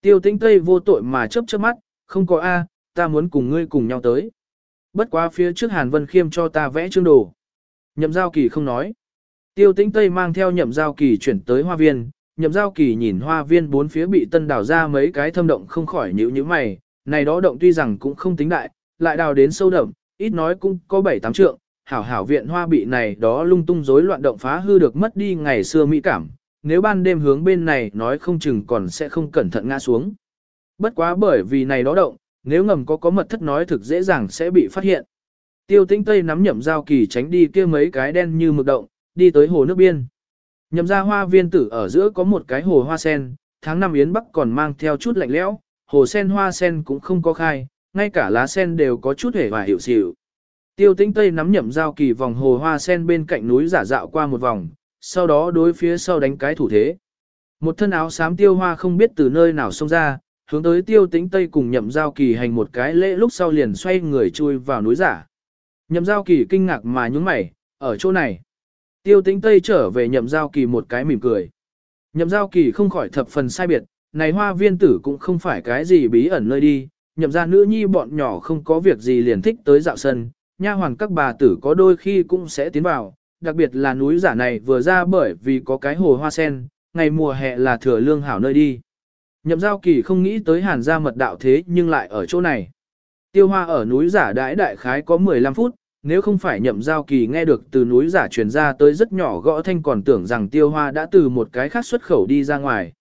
Tiêu tĩnh Tây vô tội mà chớp chớp mắt, không có A, ta muốn cùng ngươi cùng nhau tới. Bất quá phía trước Hàn Vân Khiêm cho ta vẽ chương đồ. Nhậm giao kỳ không nói. Tiêu tĩnh Tây mang theo nhậm giao kỳ chuyển tới hoa viên, nhậm giao kỳ nhìn hoa viên bốn phía bị tân đào ra mấy cái thâm động không khỏi nhíu nhíu mày, này đó động tuy rằng cũng không tính đại, lại đào đến sâu đậm, ít nói cũng có bảy tám trượng, hảo hảo viện hoa bị này đó lung tung rối loạn động phá hư được mất đi ngày xưa mỹ cảm, nếu ban đêm hướng bên này nói không chừng còn sẽ không cẩn thận ngã xuống. Bất quá bởi vì này đó động, nếu ngầm có có mật thất nói thực dễ dàng sẽ bị phát hiện. Tiêu tĩnh Tây nắm nhậm giao kỳ tránh đi kia mấy cái đen như mực động, đi tới hồ nước biên. Nhậm ra hoa viên tử ở giữa có một cái hồ hoa sen, tháng năm Yến Bắc còn mang theo chút lạnh lẽo, hồ sen hoa sen cũng không có khai, ngay cả lá sen đều có chút hề và hiệu xỉu. Tiêu tĩnh Tây nắm nhậm giao kỳ vòng hồ hoa sen bên cạnh núi giả dạo qua một vòng, sau đó đối phía sau đánh cái thủ thế. Một thân áo xám tiêu hoa không biết từ nơi nào xông ra, hướng tới tiêu tĩnh Tây cùng nhậm giao kỳ hành một cái lễ lúc sau liền xoay người chui vào núi giả. Nhậm giao kỳ kinh ngạc mà nhúng mày, ở chỗ này. Tiêu tĩnh Tây trở về nhậm giao kỳ một cái mỉm cười. Nhậm giao kỳ không khỏi thập phần sai biệt, này hoa viên tử cũng không phải cái gì bí ẩn nơi đi, nhậm ra nữ nhi bọn nhỏ không có việc gì liền thích tới dạo sân, nha hoàn các bà tử có đôi khi cũng sẽ tiến vào, đặc biệt là núi giả này vừa ra bởi vì có cái hồ hoa sen, ngày mùa hè là thừa lương hảo nơi đi. Nhậm giao kỳ không nghĩ tới hàn gia mật đạo thế nhưng lại ở chỗ này. Tiêu hoa ở núi giả đãi đại khái có 15 phút, nếu không phải nhậm giao kỳ nghe được từ núi giả truyền ra tới rất nhỏ gõ thanh còn tưởng rằng tiêu hoa đã từ một cái khác xuất khẩu đi ra ngoài.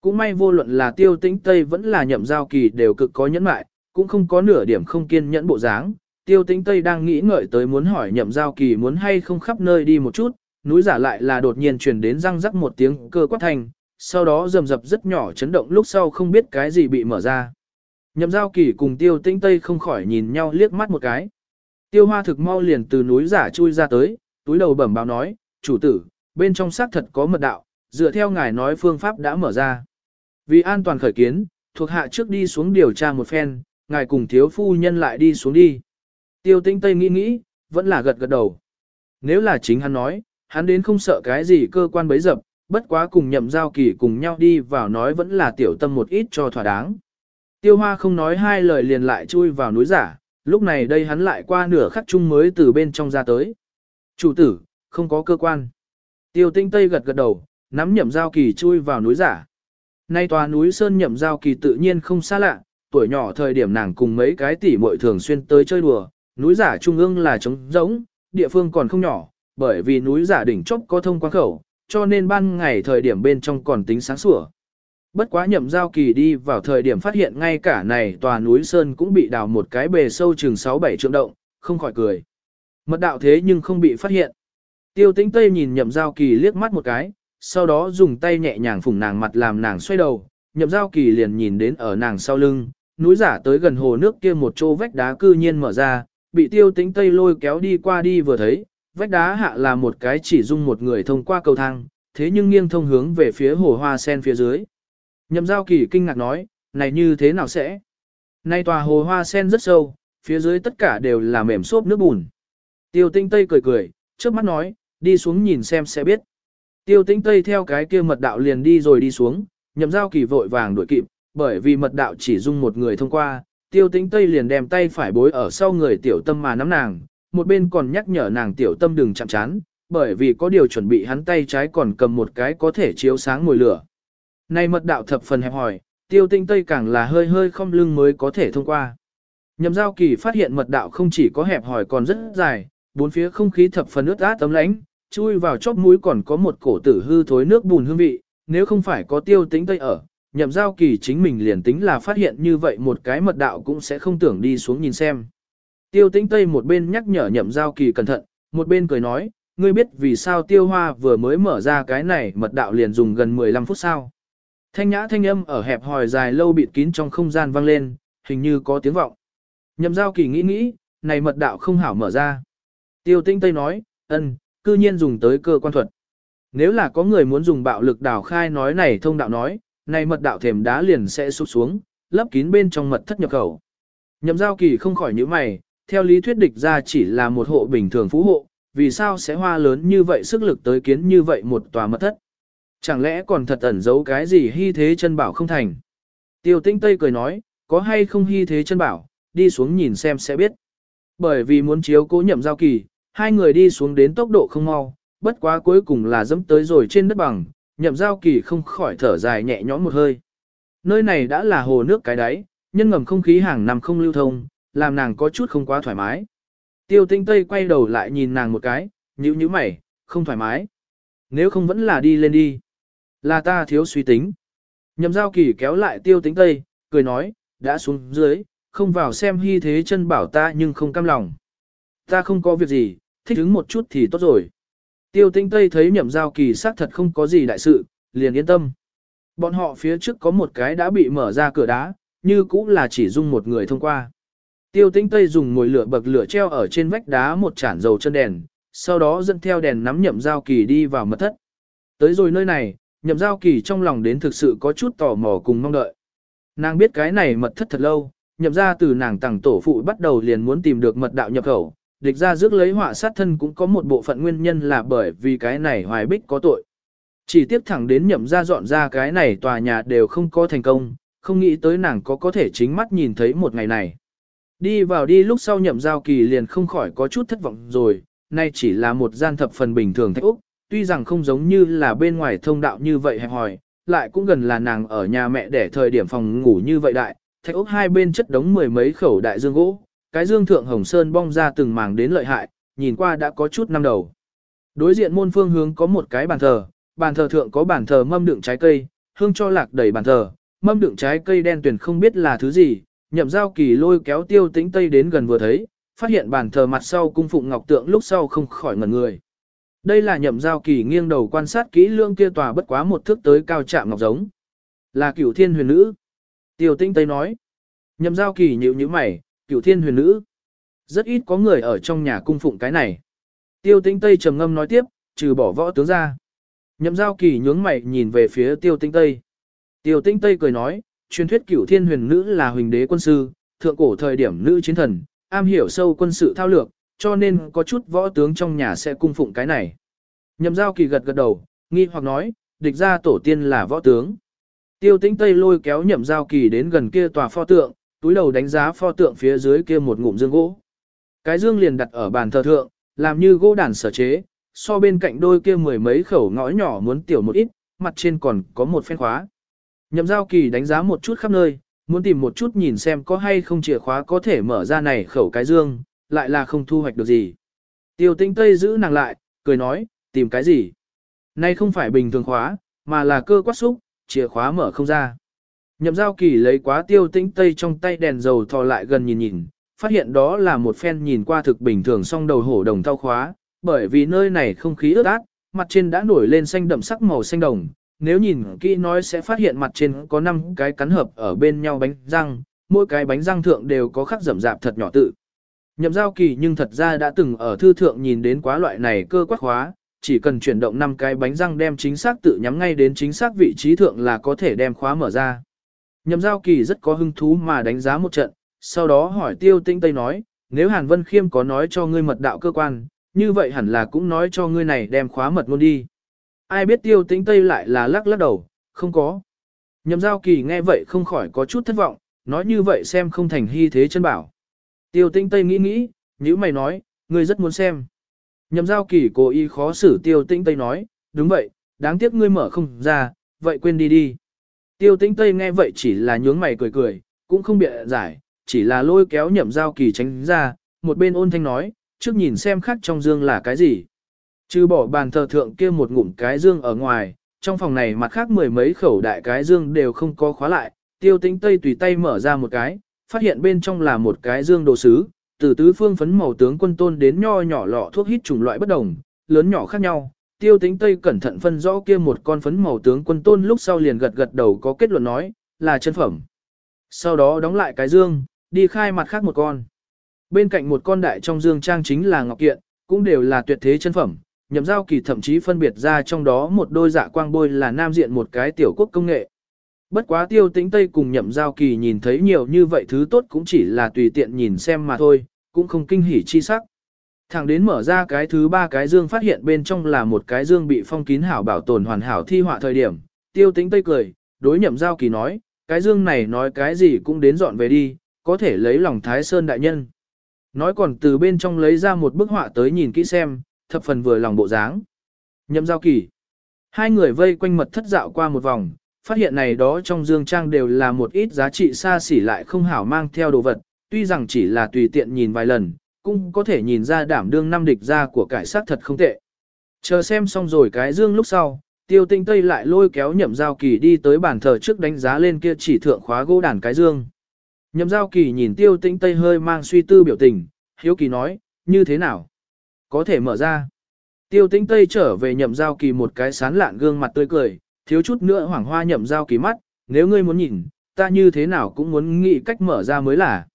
Cũng may vô luận là tiêu tĩnh Tây vẫn là nhậm giao kỳ đều cực có nhẫn mại, cũng không có nửa điểm không kiên nhẫn bộ dáng. Tiêu tĩnh Tây đang nghĩ ngợi tới muốn hỏi nhậm giao kỳ muốn hay không khắp nơi đi một chút, núi giả lại là đột nhiên truyền đến răng rắc một tiếng cơ quát thanh, sau đó rầm rập rất nhỏ chấn động lúc sau không biết cái gì bị mở ra. Nhậm giao kỳ cùng tiêu tĩnh Tây không khỏi nhìn nhau liếc mắt một cái. Tiêu hoa thực mau liền từ núi giả chui ra tới, túi đầu bẩm báo nói, chủ tử, bên trong xác thật có mật đạo, dựa theo ngài nói phương pháp đã mở ra. Vì an toàn khởi kiến, thuộc hạ trước đi xuống điều tra một phen, ngài cùng thiếu phu nhân lại đi xuống đi. Tiêu tinh tây nghĩ nghĩ, vẫn là gật gật đầu. Nếu là chính hắn nói, hắn đến không sợ cái gì cơ quan bấy dập, bất quá cùng nhậm giao kỳ cùng nhau đi vào nói vẫn là tiểu tâm một ít cho thỏa đáng. Tiêu hoa không nói hai lời liền lại chui vào núi giả, lúc này đây hắn lại qua nửa khắc chung mới từ bên trong ra tới. Chủ tử, không có cơ quan. Tiêu tinh tây gật gật đầu, nắm nhậm giao kỳ chui vào núi giả. Nay tòa núi Sơn nhậm giao kỳ tự nhiên không xa lạ, tuổi nhỏ thời điểm nàng cùng mấy cái tỷ muội thường xuyên tới chơi đùa, núi giả trung ương là trống rỗng, địa phương còn không nhỏ, bởi vì núi giả đỉnh chốc có thông quan khẩu, cho nên ban ngày thời điểm bên trong còn tính sáng sủa. Bất quá nhậm giao kỳ đi vào thời điểm phát hiện ngay cả này tòa núi Sơn cũng bị đào một cái bề sâu chừng 6-7 trượng động, không khỏi cười. Mật đạo thế nhưng không bị phát hiện. Tiêu tĩnh Tây nhìn nhậm giao kỳ liếc mắt một cái, sau đó dùng tay nhẹ nhàng phủng nàng mặt làm nàng xoay đầu, nhậm giao kỳ liền nhìn đến ở nàng sau lưng, núi giả tới gần hồ nước kia một chỗ vách đá cư nhiên mở ra, bị tiêu tĩnh Tây lôi kéo đi qua đi vừa thấy, vách đá hạ là một cái chỉ dung một người thông qua cầu thang, thế nhưng nghiêng thông hướng về phía hồ hoa sen phía dưới. Nhậm giao kỳ kinh ngạc nói, này như thế nào sẽ? Nay tòa hồ hoa sen rất sâu, phía dưới tất cả đều là mềm xốp nước bùn. Tiêu tinh tây cười cười, trước mắt nói, đi xuống nhìn xem sẽ biết. Tiêu tinh tây theo cái kia mật đạo liền đi rồi đi xuống, nhậm giao kỳ vội vàng đuổi kịp, bởi vì mật đạo chỉ dung một người thông qua, tiêu tinh tây liền đem tay phải bối ở sau người tiểu tâm mà nắm nàng, một bên còn nhắc nhở nàng tiểu tâm đừng chạm chán, bởi vì có điều chuẩn bị hắn tay trái còn cầm một cái có thể chiếu sáng mùi lửa. Này mật đạo thập phần hẹp hỏi, tiêu tinh tây càng là hơi hơi không lưng mới có thể thông qua. Nhậm giao kỳ phát hiện mật đạo không chỉ có hẹp hỏi còn rất dài, bốn phía không khí thập phần ướt át tấm lánh, chui vào chóp mũi còn có một cổ tử hư thối nước bùn hương vị, nếu không phải có tiêu tinh tây ở, nhậm giao kỳ chính mình liền tính là phát hiện như vậy một cái mật đạo cũng sẽ không tưởng đi xuống nhìn xem. Tiêu tinh tây một bên nhắc nhở nhậm giao kỳ cẩn thận, một bên cười nói, ngươi biết vì sao tiêu hoa vừa mới mở ra cái này mật đạo liền dùng gần 15 phút sao. Thanh nhã thanh âm ở hẹp hòi dài lâu bịt kín trong không gian vang lên, hình như có tiếng vọng. Nhậm giao kỳ nghĩ nghĩ, này mật đạo không hảo mở ra. Tiêu tinh tây nói, ân, cư nhiên dùng tới cơ quan thuật. Nếu là có người muốn dùng bạo lực đảo khai nói này thông đạo nói, này mật đạo thềm đá liền sẽ sụp xuống, lấp kín bên trong mật thất nhập khẩu. Nhậm giao kỳ không khỏi những mày, theo lý thuyết địch ra chỉ là một hộ bình thường phú hộ, vì sao sẽ hoa lớn như vậy sức lực tới kiến như vậy một tòa mật thất. Chẳng lẽ còn thật ẩn giấu cái gì hy thế chân bảo không thành? Tiêu tinh Tây cười nói, có hay không hy thế chân bảo, đi xuống nhìn xem sẽ biết. Bởi vì muốn chiếu cố nhậm giao kỳ, hai người đi xuống đến tốc độ không mau, bất quá cuối cùng là dẫm tới rồi trên đất bằng, nhậm giao kỳ không khỏi thở dài nhẹ nhõm một hơi. Nơi này đã là hồ nước cái đáy, nhân ngầm không khí hàng năm không lưu thông, làm nàng có chút không quá thoải mái. Tiêu tinh tây quay đầu lại nhìn nàng một cái, nhíu nhíu mày, không thoải mái. Nếu không vẫn là đi lên đi. Là ta thiếu suy tính. Nhậm giao kỳ kéo lại tiêu tính tây, cười nói, đã xuống dưới, không vào xem hy thế chân bảo ta nhưng không cam lòng. Ta không có việc gì, thích ứng một chút thì tốt rồi. Tiêu tinh tây thấy nhậm giao kỳ xác thật không có gì đại sự, liền yên tâm. Bọn họ phía trước có một cái đã bị mở ra cửa đá, như cũng là chỉ dung một người thông qua. Tiêu tinh tây dùng mồi lửa bậc lửa treo ở trên vách đá một chản dầu chân đèn, sau đó dẫn theo đèn nắm nhậm giao kỳ đi vào mật thất. Tới rồi nơi này, nhậm giao kỳ trong lòng đến thực sự có chút tò mò cùng mong đợi. Nàng biết cái này mật thất thật lâu, nhậm ra từ nàng tàng tổ phụ bắt đầu liền muốn tìm được mật đạo nhập khẩu, địch ra rước lấy họa sát thân cũng có một bộ phận nguyên nhân là bởi vì cái này hoài bích có tội. Chỉ tiếp thẳng đến nhậm ra dọn ra cái này tòa nhà đều không có thành công, không nghĩ tới nàng có có thể chính mắt nhìn thấy một ngày này. Đi vào đi lúc sau nhậm giao kỳ liền không khỏi có chút thất vọng rồi, nay chỉ là một gian thập phần bình thường thách Úc, tuy rằng không giống như là bên ngoài thông đạo như vậy hẹp hòi, lại cũng gần là nàng ở nhà mẹ để thời điểm phòng ngủ như vậy đại, thạch ốc hai bên chất đống mười mấy khẩu đại dương gỗ, cái dương thượng hồng sơn bong ra từng màng đến lợi hại, nhìn qua đã có chút năm đầu. Đối diện môn phương hướng có một cái bàn thờ, bàn thờ thượng có bàn thờ mâm đựng trái cây, hương cho lạc đầy bàn thờ, mâm đựng trái cây đen tuyển không biết là thứ gì, nhậm giao kỳ lôi kéo tiêu tĩnh tây đến gần vừa thấy, phát hiện bàn thờ mặt sau cung phụng ngọc tượng lúc sau không khỏi ngẩn người. Đây là nhậm giao kỳ nghiêng đầu quan sát kỹ lương kia tòa bất quá một thước tới cao trạm ngọc giống. Là cửu thiên huyền nữ. Tiêu tinh tây nói. Nhậm giao kỳ nhịu như mày, cửu thiên huyền nữ. Rất ít có người ở trong nhà cung phụng cái này. Tiêu tinh tây trầm ngâm nói tiếp, trừ bỏ võ tướng ra. Nhậm giao kỳ nhướng mày nhìn về phía tiêu tinh tây. Tiêu tinh tây cười nói, truyền thuyết cửu thiên huyền nữ là huỳnh đế quân sư, thượng cổ thời điểm nữ chiến thần, am hiểu sâu quân sự thao lược, cho nên có chút võ tướng trong nhà sẽ cung phụng cái này. Nhậm giao kỳ gật gật đầu, nghi hoặc nói, địch ra tổ tiên là võ tướng. Tiêu tĩnh Tây lôi kéo nhậm giao kỳ đến gần kia tòa pho tượng, túi đầu đánh giá pho tượng phía dưới kia một ngụm dương gỗ. Cái dương liền đặt ở bàn thờ thượng, làm như gỗ đàn sở chế, so bên cạnh đôi kia mười mấy khẩu ngõ nhỏ muốn tiểu một ít, mặt trên còn có một phen khóa. Nhậm giao kỳ đánh giá một chút khắp nơi, muốn tìm một chút nhìn xem có hay không chìa khóa có thể mở ra này khẩu cái dương, lại là không thu hoạch được gì. Tiêu tĩnh Tây giữ nàng lại, cười nói, tìm cái gì? Nay không phải bình thường khóa, mà là cơ quát xúc, chìa khóa mở không ra. Nhậm giao kỳ lấy quá tiêu tĩnh Tây trong tay đèn dầu thò lại gần nhìn nhìn, phát hiện đó là một phen nhìn qua thực bình thường song đầu hổ đồng thao khóa, bởi vì nơi này không khí ướt át, mặt trên đã nổi lên xanh đậm sắc màu xanh đồng, nếu nhìn kỹ nói sẽ phát hiện mặt trên có 5 cái cắn hợp ở bên nhau bánh răng, mỗi cái bánh răng thượng đều có khắc rậm rạp thật nhỏ tự. Nhậm giao kỳ nhưng thật ra đã từng ở thư thượng nhìn đến quá loại này cơ quát khóa, chỉ cần chuyển động 5 cái bánh răng đem chính xác tự nhắm ngay đến chính xác vị trí thượng là có thể đem khóa mở ra. Nhậm giao kỳ rất có hứng thú mà đánh giá một trận, sau đó hỏi tiêu tinh tây nói, nếu Hàn Vân Khiêm có nói cho ngươi mật đạo cơ quan, như vậy hẳn là cũng nói cho ngươi này đem khóa mật luôn đi. Ai biết tiêu Tinh tây lại là lắc lắc đầu, không có. Nhậm giao kỳ nghe vậy không khỏi có chút thất vọng, nói như vậy xem không thành hy thế chân bảo. Tiêu Tinh tây nghĩ nghĩ, như mày nói, ngươi rất muốn xem. Nhậm giao kỳ cố ý khó xử tiêu Tinh tây nói, đúng vậy, đáng tiếc ngươi mở không ra, vậy quên đi đi. Tiêu Tinh tây nghe vậy chỉ là nhướng mày cười cười, cũng không bịa giải, chỉ là lôi kéo nhậm giao kỳ tránh ra, một bên ôn thanh nói, trước nhìn xem khác trong dương là cái gì. Trừ bỏ bàn thờ thượng kia một ngụm cái dương ở ngoài, trong phòng này mặt khác mười mấy khẩu đại cái dương đều không có khóa lại, tiêu tĩnh tây tùy tay mở ra một cái, phát hiện bên trong là một cái dương đồ sứ, từ tứ phương phấn màu tướng quân tôn đến nho nhỏ lọ thuốc hít chủng loại bất đồng, lớn nhỏ khác nhau. Tiêu tĩnh Tây cẩn thận phân rõ kia một con phấn màu tướng quân tôn lúc sau liền gật gật đầu có kết luận nói, là chân phẩm. Sau đó đóng lại cái dương, đi khai mặt khác một con. Bên cạnh một con đại trong dương trang chính là ngọc kiện, cũng đều là tuyệt thế chân phẩm, nhậm giao kỳ thậm chí phân biệt ra trong đó một đôi dạ quang bôi là nam diện một cái tiểu quốc công nghệ. Bất quá tiêu tĩnh Tây cùng nhậm giao kỳ nhìn thấy nhiều như vậy thứ tốt cũng chỉ là tùy tiện nhìn xem mà thôi, cũng không kinh hỉ chi sắc. Thẳng đến mở ra cái thứ ba cái dương phát hiện bên trong là một cái dương bị phong kín hảo bảo tồn hoàn hảo thi họa thời điểm, tiêu tĩnh Tây cười, đối nhậm giao kỳ nói, cái dương này nói cái gì cũng đến dọn về đi, có thể lấy lòng Thái Sơn đại nhân. Nói còn từ bên trong lấy ra một bức họa tới nhìn kỹ xem, thập phần vừa lòng bộ dáng. Nhậm giao kỳ. Hai người vây quanh mật thất dạo qua một vòng, phát hiện này đó trong dương trang đều là một ít giá trị xa xỉ lại không hảo mang theo đồ vật, tuy rằng chỉ là tùy tiện nhìn vài lần, cũng có thể nhìn ra đảm đương năm địch ra của cải sát thật không tệ. Chờ xem xong rồi cái dương lúc sau, tiêu tinh tây lại lôi kéo nhậm giao kỳ đi tới bàn thờ trước đánh giá lên kia chỉ thượng khóa gỗ đàn cái dương. Nhậm giao kỳ nhìn tiêu tinh tây hơi mang suy tư biểu tình, hiếu kỳ nói, như thế nào? Có thể mở ra. Tiêu tinh tây trở về nhậm giao kỳ một cái sán lạn gương mặt tươi cười, thiếu chút nữa hoảng hoa nhậm giao kỳ mắt, nếu ngươi muốn nhìn, ta như thế nào cũng muốn nghĩ cách mở ra mới là.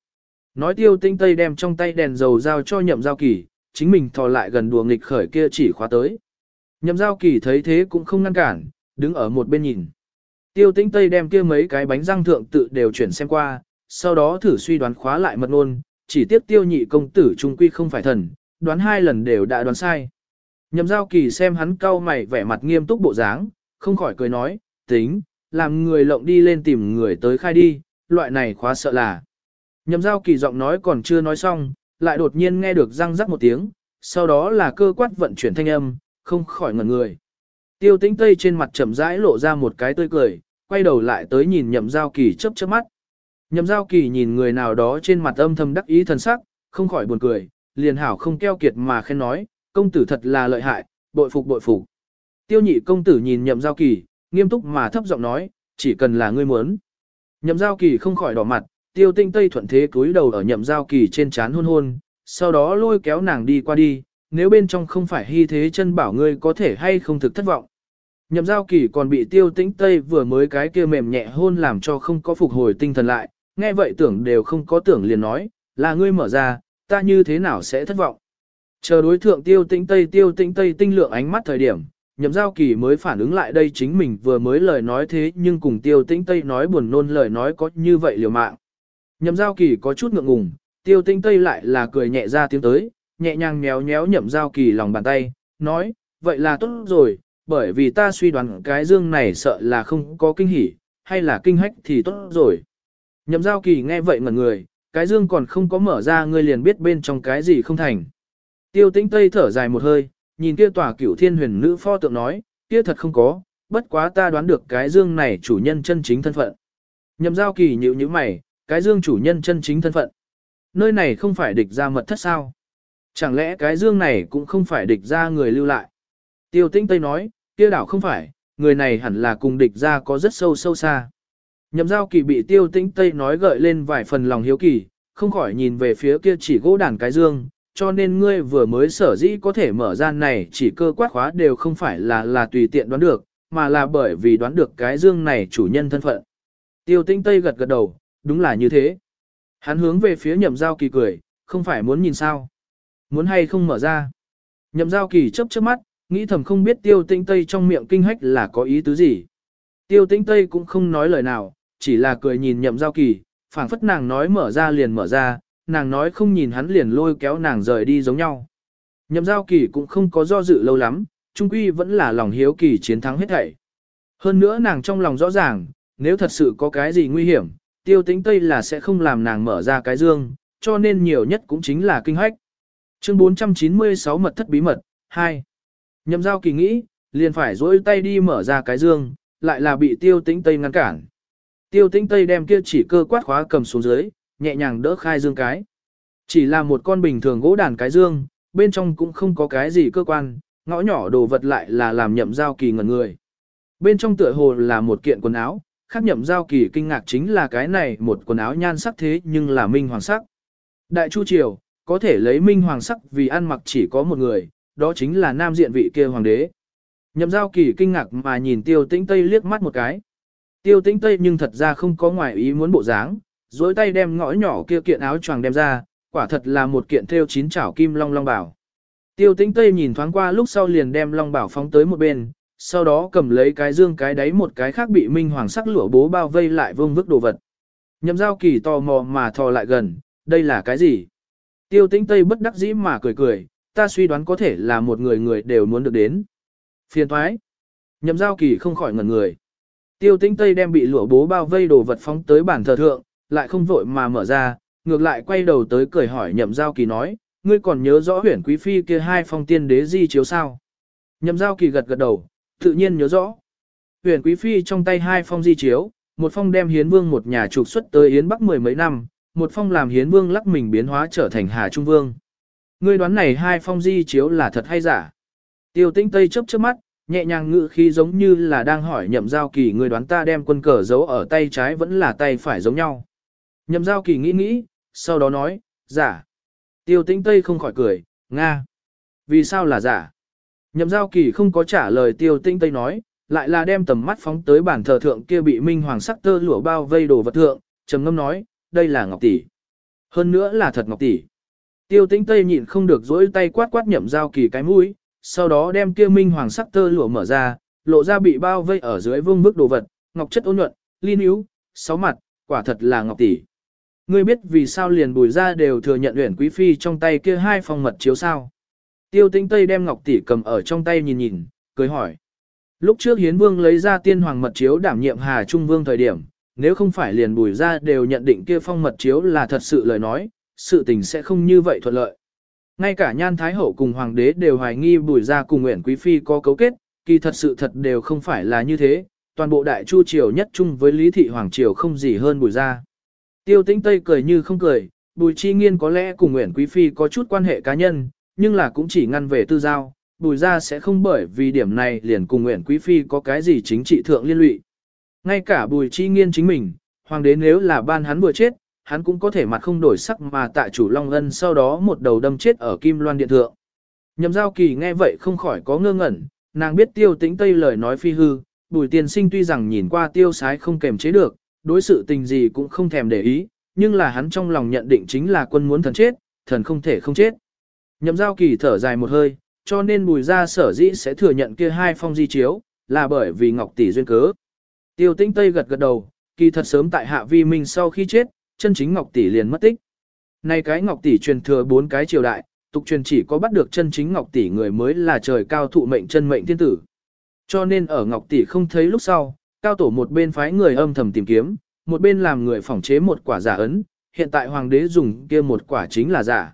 Nói tiêu tinh tây đem trong tay đèn dầu giao cho nhậm giao kỳ, chính mình thò lại gần đùa nghịch khởi kia chỉ khóa tới. Nhậm giao kỳ thấy thế cũng không ngăn cản, đứng ở một bên nhìn. Tiêu tinh tây đem kia mấy cái bánh răng thượng tự đều chuyển xem qua, sau đó thử suy đoán khóa lại mật ngôn, chỉ tiếp tiêu nhị công tử trung quy không phải thần, đoán hai lần đều đã đoán sai. Nhậm giao kỳ xem hắn cau mày vẻ mặt nghiêm túc bộ dáng, không khỏi cười nói, tính, làm người lộng đi lên tìm người tới khai đi, loại này khóa sợ là. Nhậm giao kỳ giọng nói còn chưa nói xong, lại đột nhiên nghe được răng rắc một tiếng, sau đó là cơ quát vận chuyển thanh âm, không khỏi ngẩn người. Tiêu tĩnh tây trên mặt chậm rãi lộ ra một cái tươi cười, quay đầu lại tới nhìn nhậm giao kỳ chớp chớp mắt. Nhậm giao kỳ nhìn người nào đó trên mặt âm thầm đắc ý thần sắc, không khỏi buồn cười, liền hảo không keo kiệt mà khen nói, công tử thật là lợi hại, bội phục bội phục. Tiêu nhị công tử nhìn nhậm giao kỳ, nghiêm túc mà thấp giọng nói, chỉ cần là ngươi muốn. Nhậm giao kỳ không khỏi đỏ mặt, tiêu tinh tây thuận thế cúi đầu ở nhậm giao kỳ trên chán hôn hôn, sau đó lôi kéo nàng đi qua đi, nếu bên trong không phải hy thế chân bảo ngươi có thể hay không thực thất vọng. Nhậm giao kỳ còn bị tiêu tĩnh tây vừa mới cái kia mềm nhẹ hôn làm cho không có phục hồi tinh thần lại, nghe vậy tưởng đều không có tưởng liền nói, là ngươi mở ra, ta như thế nào sẽ thất vọng. Chờ đối thượng tiêu tĩnh tây tiêu tĩnh tây tinh lượng ánh mắt thời điểm, nhậm giao kỳ mới phản ứng lại đây chính mình vừa mới lời nói thế nhưng cùng tiêu tĩnh tây nói buồn nôn lời nói có như vậy liều mạng. Nhậm giao kỳ có chút ngượng ngùng, tiêu tinh tây lại là cười nhẹ ra tiếng tới, nhẹ nhàng méo méo nhậm giao kỳ lòng bàn tay, nói, vậy là tốt rồi, bởi vì ta suy đoán cái dương này sợ là không có kinh hỉ, hay là kinh hách thì tốt rồi. Nhậm giao kỳ nghe vậy ngẩn người, cái dương còn không có mở ra ngươi liền biết bên trong cái gì không thành. Tiêu tĩnh tây thở dài một hơi, nhìn kia tòa cửu thiên huyền nữ pho tượng nói, kia thật không có, bất quá ta đoán được cái dương này chủ nhân chân chính thân phận. Nhậm giao kỳ nhịu như mày, cái dương chủ nhân chân chính thân phận. Nơi này không phải địch ra mật thất sao? Chẳng lẽ cái dương này cũng không phải địch ra người lưu lại? Tiêu tĩnh Tây nói, kia đảo không phải, người này hẳn là cùng địch ra có rất sâu sâu xa. Nhậm giao kỳ bị tiêu tĩnh Tây nói gợi lên vài phần lòng hiếu kỳ, không khỏi nhìn về phía kia chỉ gỗ đàn cái dương, cho nên ngươi vừa mới sở dĩ có thể mở ra này chỉ cơ quát khóa đều không phải là là tùy tiện đoán được, mà là bởi vì đoán được cái dương này chủ nhân thân phận. Tiêu tinh Tây gật gật đầu, đúng là như thế. Hắn hướng về phía nhậm giao kỳ cười, không phải muốn nhìn sao. Muốn hay không mở ra. Nhậm giao kỳ chớp chớp mắt, nghĩ thầm không biết tiêu tinh Tây trong miệng kinh hách là có ý tứ gì. Tiêu tinh Tây cũng không nói lời nào, chỉ là cười nhìn nhậm giao kỳ, phảng phất nàng nói mở ra liền mở ra, nàng nói không nhìn hắn liền lôi kéo nàng rời đi giống nhau. Nhậm giao kỳ cũng không có do dự lâu lắm, trung quy vẫn là lòng hiếu kỳ chiến thắng hết thảy. Hơn nữa nàng trong lòng rõ ràng, nếu thật sự có cái gì nguy hiểm, tiêu tĩnh Tây là sẽ không làm nàng mở ra cái dương, cho nên nhiều nhất cũng chính là kinh hách. Chương 496 mật thất bí mật, 2. Nhậm giao kỳ nghĩ, liền phải dối tay đi mở ra cái dương, lại là bị tiêu tĩnh Tây ngăn cản. Tiêu tĩnh Tây đem kia chỉ cơ quát khóa cầm xuống dưới, nhẹ nhàng đỡ khai dương cái. Chỉ là một con bình thường gỗ đàn cái dương, bên trong cũng không có cái gì cơ quan, ngõ nhỏ đồ vật lại là làm nhậm giao kỳ ngẩn người. Bên trong tựa hồ là một kiện quần áo, khác nhậm giao kỳ kinh ngạc chính là cái này một quần áo nhan sắc thế nhưng là minh hoàng sắc. Đại Chu Triều, có thể lấy minh hoàng sắc vì ăn mặc chỉ có một người, đó chính là nam diện vị kia hoàng đế. Nhậm giao kỳ kinh ngạc mà nhìn tiêu tĩnh Tây liếc mắt một cái. Tiêu tĩnh Tây nhưng thật ra không có ngoài ý muốn bộ dáng, dối tay đem ngõ nhỏ kia kiện áo choàng đem ra, quả thật là một kiện thêu chín chảo kim long long bảo. Tiêu tĩnh Tây nhìn thoáng qua lúc sau liền đem long bảo phóng tới một bên, sau đó cầm lấy cái dương cái đáy một cái khác bị minh hoàng sắc lửa bố bao vây lại vương vức đồ vật. Nhậm giao kỳ tò mò mà thò lại gần, đây là cái gì? Tiêu tĩnh Tây bất đắc dĩ mà cười cười, ta suy đoán có thể là một người người đều muốn được đến. Phiền thoái. Nhậm giao kỳ không khỏi ngẩn người. Tiêu tĩnh Tây đem bị lửa bố bao vây đồ vật phóng tới bản thờ thượng, lại không vội mà mở ra, ngược lại quay đầu tới cười hỏi nhậm giao kỳ nói, ngươi còn nhớ rõ huyển quý phi kia hai phong tiên đế di chiếu sao? Nhậm giao kỳ gật gật đầu, tự nhiên nhớ rõ. Huyền Quý Phi trong tay hai phong di chiếu, một phong đem hiến vương một nhà trục xuất tới Yến Bắc mười mấy năm, một phong làm hiến vương lắc mình biến hóa trở thành Hà Trung Vương. Ngươi đoán này hai phong di chiếu là thật hay giả? Tiêu tĩnh Tây chớp chớp mắt, nhẹ nhàng ngự khi giống như là đang hỏi nhậm giao kỳ ngươi đoán ta đem quân cờ giấu ở tay trái vẫn là tay phải giống nhau. Nhậm giao kỳ nghĩ nghĩ, sau đó nói, giả. Tiêu tĩnh Tây không khỏi cười, Nga. Vì sao là giả? Nhậm giao kỳ không có trả lời tiêu tinh tây nói, lại là đem tầm mắt phóng tới bản thờ thượng kia bị minh hoàng sắc tơ lụa bao vây đồ vật thượng, trầm ngâm nói, đây là ngọc tỷ. Hơn nữa là thật ngọc tỷ. Tiêu tinh tây nhịn không được dỗi tay quát quát nhậm giao kỳ cái mũi, sau đó đem kia minh hoàng sắc tơ lụa mở ra, lộ ra bị bao vây ở dưới vương bức đồ vật, ngọc chất ôn nhuận, liên yếu, sáu mặt, quả thật là ngọc tỷ. Ngươi biết vì sao liền bùi ra đều thừa nhận luyện quý phi trong tay kia hai phong mật chiếu sao? Tiêu tĩnh Tây đem ngọc tỷ cầm ở trong tay nhìn nhìn, cười hỏi. Lúc trước Hiến Vương lấy ra tiên hoàng mật chiếu đảm nhiệm Hà Trung Vương thời điểm, nếu không phải liền bùi ra đều nhận định kia phong mật chiếu là thật sự lời nói, sự tình sẽ không như vậy thuận lợi. Ngay cả Nhan Thái Hậu cùng Hoàng đế đều hoài nghi bùi ra cùng Nguyễn Quý Phi có cấu kết, kỳ thật sự thật đều không phải là như thế, toàn bộ đại chu triều nhất chung với Lý Thị Hoàng Triều không gì hơn bùi ra. Tiêu tĩnh Tây cười như không cười, bùi chi nghiên có lẽ cùng Nguyễn Quý Phi có chút quan hệ cá nhân, nhưng là cũng chỉ ngăn về tư giao, bùi ra sẽ không bởi vì điểm này liền cùng Nguyễn quý phi có cái gì chính trị thượng liên lụy. Ngay cả bùi chi nghiên chính mình, hoàng đế nếu là ban hắn vừa chết, hắn cũng có thể mặt không đổi sắc mà tại chủ Long Ân sau đó một đầu đâm chết ở Kim Loan Điện Thượng. Nhậm giao kỳ nghe vậy không khỏi có ngơ ngẩn, nàng biết tiêu tĩnh tây lời nói phi hư, bùi tiên sinh tuy rằng nhìn qua tiêu sái không kềm chế được, đối sự tình gì cũng không thèm để ý, nhưng là hắn trong lòng nhận định chính là quân muốn thần chết, thần không thể không chết. Nhậm giao kỳ thở dài một hơi, cho nên bùi ra sở dĩ sẽ thừa nhận kia hai phong di chiếu, là bởi vì Ngọc Tỷ duyên cớ. Tiêu tinh Tây gật gật đầu, kỳ thật sớm tại hạ vi minh sau khi chết, chân chính Ngọc Tỷ liền mất tích. nay cái Ngọc Tỷ truyền thừa bốn cái triều đại, tục truyền chỉ có bắt được chân chính Ngọc Tỷ người mới là trời cao thụ mệnh chân mệnh thiên tử. Cho nên ở Ngọc Tỷ không thấy lúc sau, cao tổ một bên phái người âm thầm tìm kiếm, một bên làm người phỏng chế một quả giả ấn, hiện tại hoàng đế dùng kia một quả chính là giả.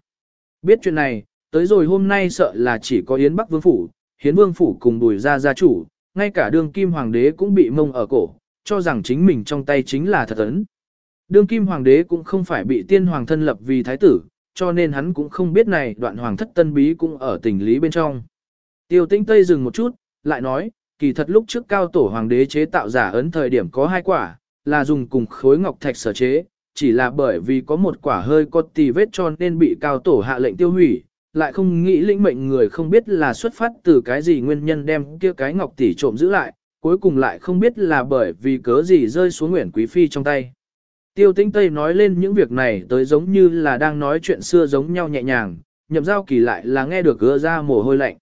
Biết chuyện này, tới rồi hôm nay sợ là chỉ có Yến Bắc Vương Phủ, Hiến Vương Phủ cùng đùi ra gia chủ, ngay cả đương kim hoàng đế cũng bị mông ở cổ, cho rằng chính mình trong tay chính là thật ấn. Đương kim hoàng đế cũng không phải bị tiên hoàng thân lập vì thái tử, cho nên hắn cũng không biết này đoạn hoàng thất tân bí cũng ở tình lý bên trong. Tiêu tĩnh Tây dừng một chút, lại nói, kỳ thật lúc trước cao tổ hoàng đế chế tạo giả ấn thời điểm có hai quả, là dùng cùng khối ngọc thạch sở chế, chỉ là bởi vì có một quả hơi có tì vết cho nên bị cao tổ hạ lệnh tiêu hủy, lại không nghĩ lĩnh mệnh người không biết là xuất phát từ cái gì nguyên nhân đem kia cái ngọc tỷ trộm giữ lại, cuối cùng lại không biết là bởi vì cớ gì rơi xuống Nguyễn Quý Phi trong tay. Tiêu tĩnh Tây nói lên những việc này tới giống như là đang nói chuyện xưa giống nhau nhẹ nhàng, nhậm giao kỳ lại là nghe được gỡ ra mồ hôi lạnh.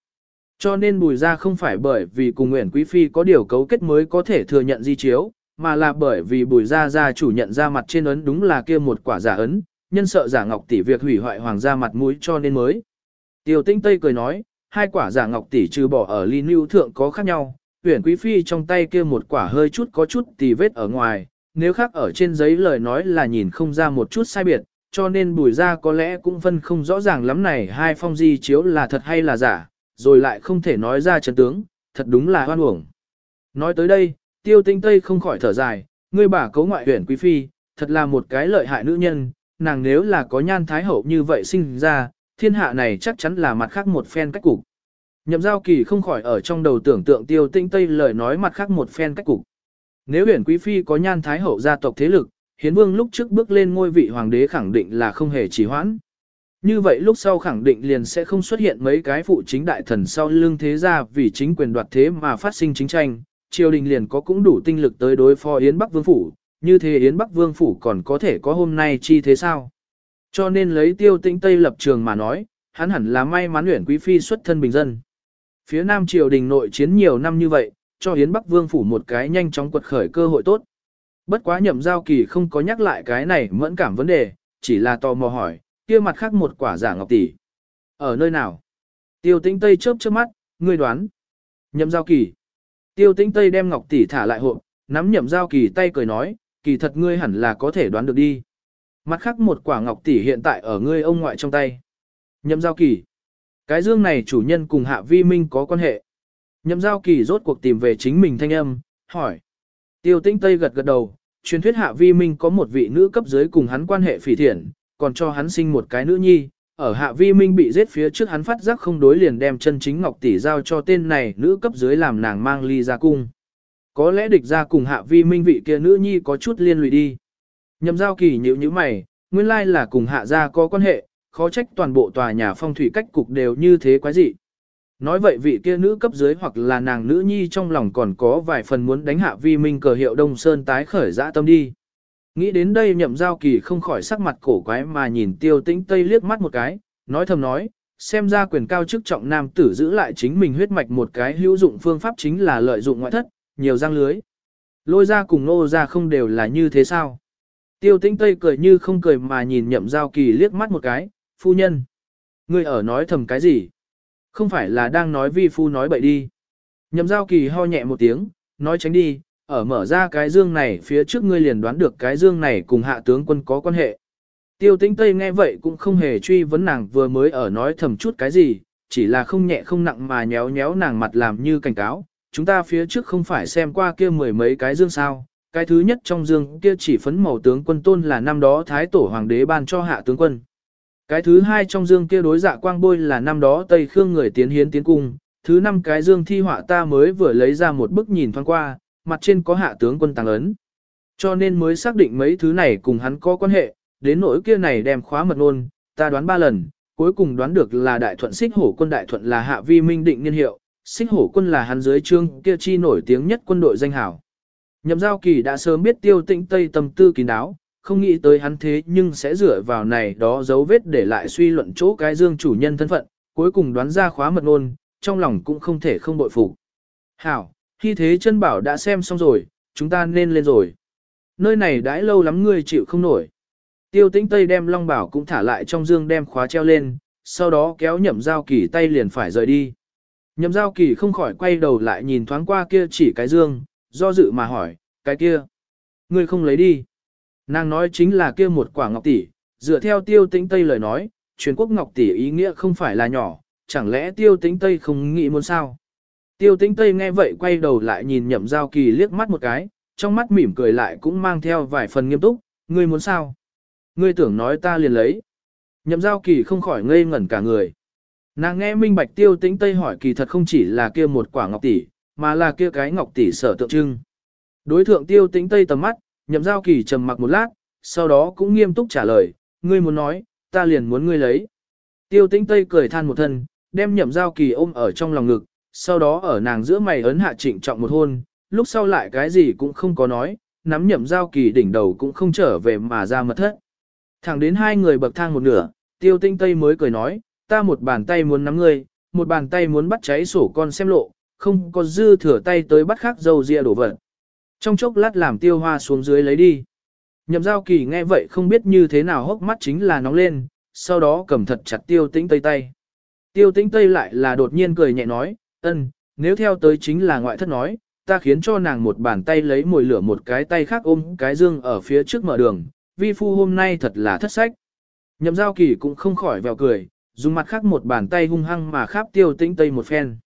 Cho nên bùi ra không phải bởi vì cùng Nguyễn Quý Phi có điều cấu kết mới có thể thừa nhận di chiếu, mà là bởi vì bùi ra gia chủ nhận ra mặt trên ấn đúng là kia một quả giả ấn, nhân sợ giả ngọc tỷ việc hủy hoại hoàng gia mặt mũi cho nên mới. Tiêu tinh Tây cười nói, hai quả giả ngọc tỷ trừ bỏ ở ly lưu thượng có khác nhau, huyền quý phi trong tay kia một quả hơi chút có chút tì vết ở ngoài, nếu khác ở trên giấy lời nói là nhìn không ra một chút sai biệt, cho nên bùi ra có lẽ cũng phân không rõ ràng lắm này hai phong di chiếu là thật hay là giả, rồi lại không thể nói ra chân tướng, thật đúng là hoan uổng. Nói tới đây, tiêu tinh tây không khỏi thở dài, ngươi bà cấu ngoại huyển quý phi, thật là một cái lợi hại nữ nhân, nàng nếu là có nhan thái hậu như vậy sinh ra, thiên hạ này chắc chắn là mặt khác một phen cách cục. Nhậm giao kỳ không khỏi ở trong đầu tưởng tượng tiêu tinh tây lời nói mặt khác một phen cách cục. Nếu huyền quý phi có nhan thái hậu gia tộc thế lực, hiến vương lúc trước bước lên ngôi vị hoàng đế khẳng định là không hề trì hoãn. Như vậy lúc sau khẳng định liền sẽ không xuất hiện mấy cái phụ chính đại thần sau lưng thế gia vì chính quyền đoạt thế mà phát sinh chính tranh, triều đình liền có cũng đủ tinh lực tới đối phó Yến Bắc Vương Phủ, như thế Yến Bắc Vương Phủ còn có thể có hôm nay chi thế sao? Cho nên lấy tiêu tĩnh Tây lập trường mà nói, hắn hẳn là may mắn luyện quý phi xuất thân bình dân. Phía Nam triều đình nội chiến nhiều năm như vậy, cho Yến Bắc Vương Phủ một cái nhanh chóng quật khởi cơ hội tốt. Bất quá nhậm giao kỳ không có nhắc lại cái này mẫn cảm vấn đề, chỉ là tò mò hỏi, kia mặt khác một quả giả ngọc tỷ. Ở nơi nào? Tiêu tĩnh Tây chớp chớp mắt, ngươi đoán. Nhậm giao kỳ. Tiêu tĩnh Tây đem ngọc tỷ thả lại hộp, nắm nhậm giao kỳ tay cười nói, kỳ thật ngươi hẳn là có thể đoán được đi. Mặt khác một quả ngọc tỷ hiện tại ở ngươi ông ngoại trong tay. Nhậm giao kỳ. Cái dương này chủ nhân cùng hạ vi minh có quan hệ. Nhậm giao kỳ rốt cuộc tìm về chính mình thanh âm, hỏi. Tiêu tĩnh Tây gật gật đầu, truyền thuyết hạ vi minh có một vị nữ cấp dưới cùng hắn quan hệ phỉ thiện, còn cho hắn sinh một cái nữ nhi. Ở hạ vi minh bị giết phía trước hắn phát giác không đối liền đem chân chính ngọc tỷ giao cho tên này nữ cấp dưới làm nàng mang ly ra cung. Có lẽ địch ra cùng hạ vi minh vị kia nữ nhi có chút liên lụy đi. Nhậm giao kỳ nhữ như mày, nguyên lai là cùng hạ gia có quan hệ, khó trách toàn bộ tòa nhà phong thủy cách cục đều như thế quái dị. Nói vậy vị kia nữ cấp dưới hoặc là nàng nữ nhi trong lòng còn có vài phần muốn đánh hạ vi minh cờ hiệu Đông Sơn tái khởi dã tâm đi. Nghĩ đến đây nhậm giao kỳ không khỏi sắc mặt cổ quái mà nhìn tiêu tĩnh tây liếc mắt một cái, nói thầm nói, xem ra quyền cao chức trọng nam tử giữ lại chính mình huyết mạch một cái hữu dụng phương pháp chính là lợi dụng ngoại thất, nhiều răng lưới. Lôi ra cùng nô ra không đều là như thế sao? Tiêu tĩnh Tây cười như không cười mà nhìn nhậm giao kỳ liếc mắt một cái, phu nhân. Ngươi ở nói thầm cái gì? Không phải là đang nói vi phu nói bậy đi. Nhậm giao kỳ ho nhẹ một tiếng, nói tránh đi, ở mở ra cái dương này phía trước ngươi liền đoán được cái dương này cùng hạ tướng quân có quan hệ. Tiêu tĩnh Tây nghe vậy cũng không hề truy vấn nàng vừa mới ở nói thầm chút cái gì, chỉ là không nhẹ không nặng mà nhéo nhéo nàng mặt làm như cảnh cáo. Chúng ta phía trước không phải xem qua kia mười mấy cái dương sao, cái thứ nhất trong dương kia chỉ phấn màu tướng quân tôn là năm đó Thái Tổ Hoàng đế ban cho hạ tướng quân. Cái thứ hai trong dương kia đối dạ quang bôi là năm đó Tây Khương người tiến hiến tiến cung. Thứ năm cái dương thi họa ta mới vừa lấy ra một bức nhìn thoáng qua, mặt trên có hạ tướng quân tàng ấn. Cho nên mới xác định mấy thứ này cùng hắn có quan hệ, đến nỗi kia này đem khóa mật ngôn, ta đoán ba lần, cuối cùng đoán được là đại thuận xích hổ quân đại thuận là hạ vi minh định niên hiệu, xích hổ quân là hắn dưới trương kia chi nổi tiếng nhất quân đội danh hảo. Nhậm giao kỳ đã sớm biết tiêu tĩnh Tây tâm tư kín đáo, không nghĩ tới hắn thế nhưng sẽ dựa vào này đó dấu vết để lại suy luận chỗ cái dương chủ nhân thân phận, cuối cùng đoán ra khóa mật ngôn, trong lòng cũng không thể không bội phục. Hảo, khi thế chân bảo đã xem xong rồi, chúng ta nên lên rồi. Nơi này đãi lâu lắm ngươi chịu không nổi. Tiêu tĩnh Tây đem Long Bảo cũng thả lại trong dương đem khóa treo lên, sau đó kéo nhậm giao kỳ tay liền phải rời đi. Nhậm giao kỳ không khỏi quay đầu lại nhìn thoáng qua kia chỉ cái dương, do dự mà hỏi, cái kia, ngươi không lấy đi. Nàng nói chính là kia một quả ngọc tỷ, dựa theo tiêu tĩnh Tây lời nói, truyền quốc ngọc tỷ ý nghĩa không phải là nhỏ, chẳng lẽ tiêu tĩnh Tây không nghĩ muốn sao? Tiêu tĩnh Tây nghe vậy quay đầu lại nhìn nhậm giao kỳ liếc mắt một cái, trong mắt mỉm cười lại cũng mang theo vài phần nghiêm túc, ngươi muốn sao? Ngươi tưởng nói ta liền lấy. Nhậm giao kỳ không khỏi ngây ngẩn cả người. Nàng nghe minh bạch tiêu tĩnh Tây hỏi kỳ thật không chỉ là kia một quả ngọc tỷ, mà là kia cái ngọc tỷ sở tượng trưng. Đối thượng tiêu tĩnh Tây tầm mắt, nhậm giao kỳ trầm mặc một lát, sau đó cũng nghiêm túc trả lời, ngươi muốn nói, ta liền muốn ngươi lấy. Tiêu tĩnh Tây cười than một thân, đem nhậm giao kỳ ôm ở trong lòng ngực, sau đó ở nàng giữa mày ấn hạ trịnh trọng một hôn, lúc sau lại cái gì cũng không có nói, nắm nhậm giao kỳ đỉnh đầu cũng không trở về mà ra mật thất. Thẳng đến hai người bậc thang một nửa, tiêu tinh tây mới cười nói, ta một bàn tay muốn nắm ngươi, một bàn tay muốn bắt cháy sổ con xem lộ, không có dư thừa tay tới bắt khác dầu ria đổ vật. Trong chốc lát làm tiêu hoa xuống dưới lấy đi. Nhậm giao kỳ nghe vậy không biết như thế nào hốc mắt chính là nóng lên, sau đó cầm thật chặt tiêu tĩnh tây tay. Tiêu tĩnh tây lại là đột nhiên cười nhẹ nói, ân, nếu theo tới chính là ngoại thất nói, ta khiến cho nàng một bàn tay lấy mồi lửa một cái tay khác ôm cái dương ở phía trước mở đường, vi phu hôm nay thật là thất sách. Nhậm giao kỳ cũng không khỏi vèo cười, dùng mặt khác một bàn tay hung hăng mà khắp tiêu tĩnh tây một phen.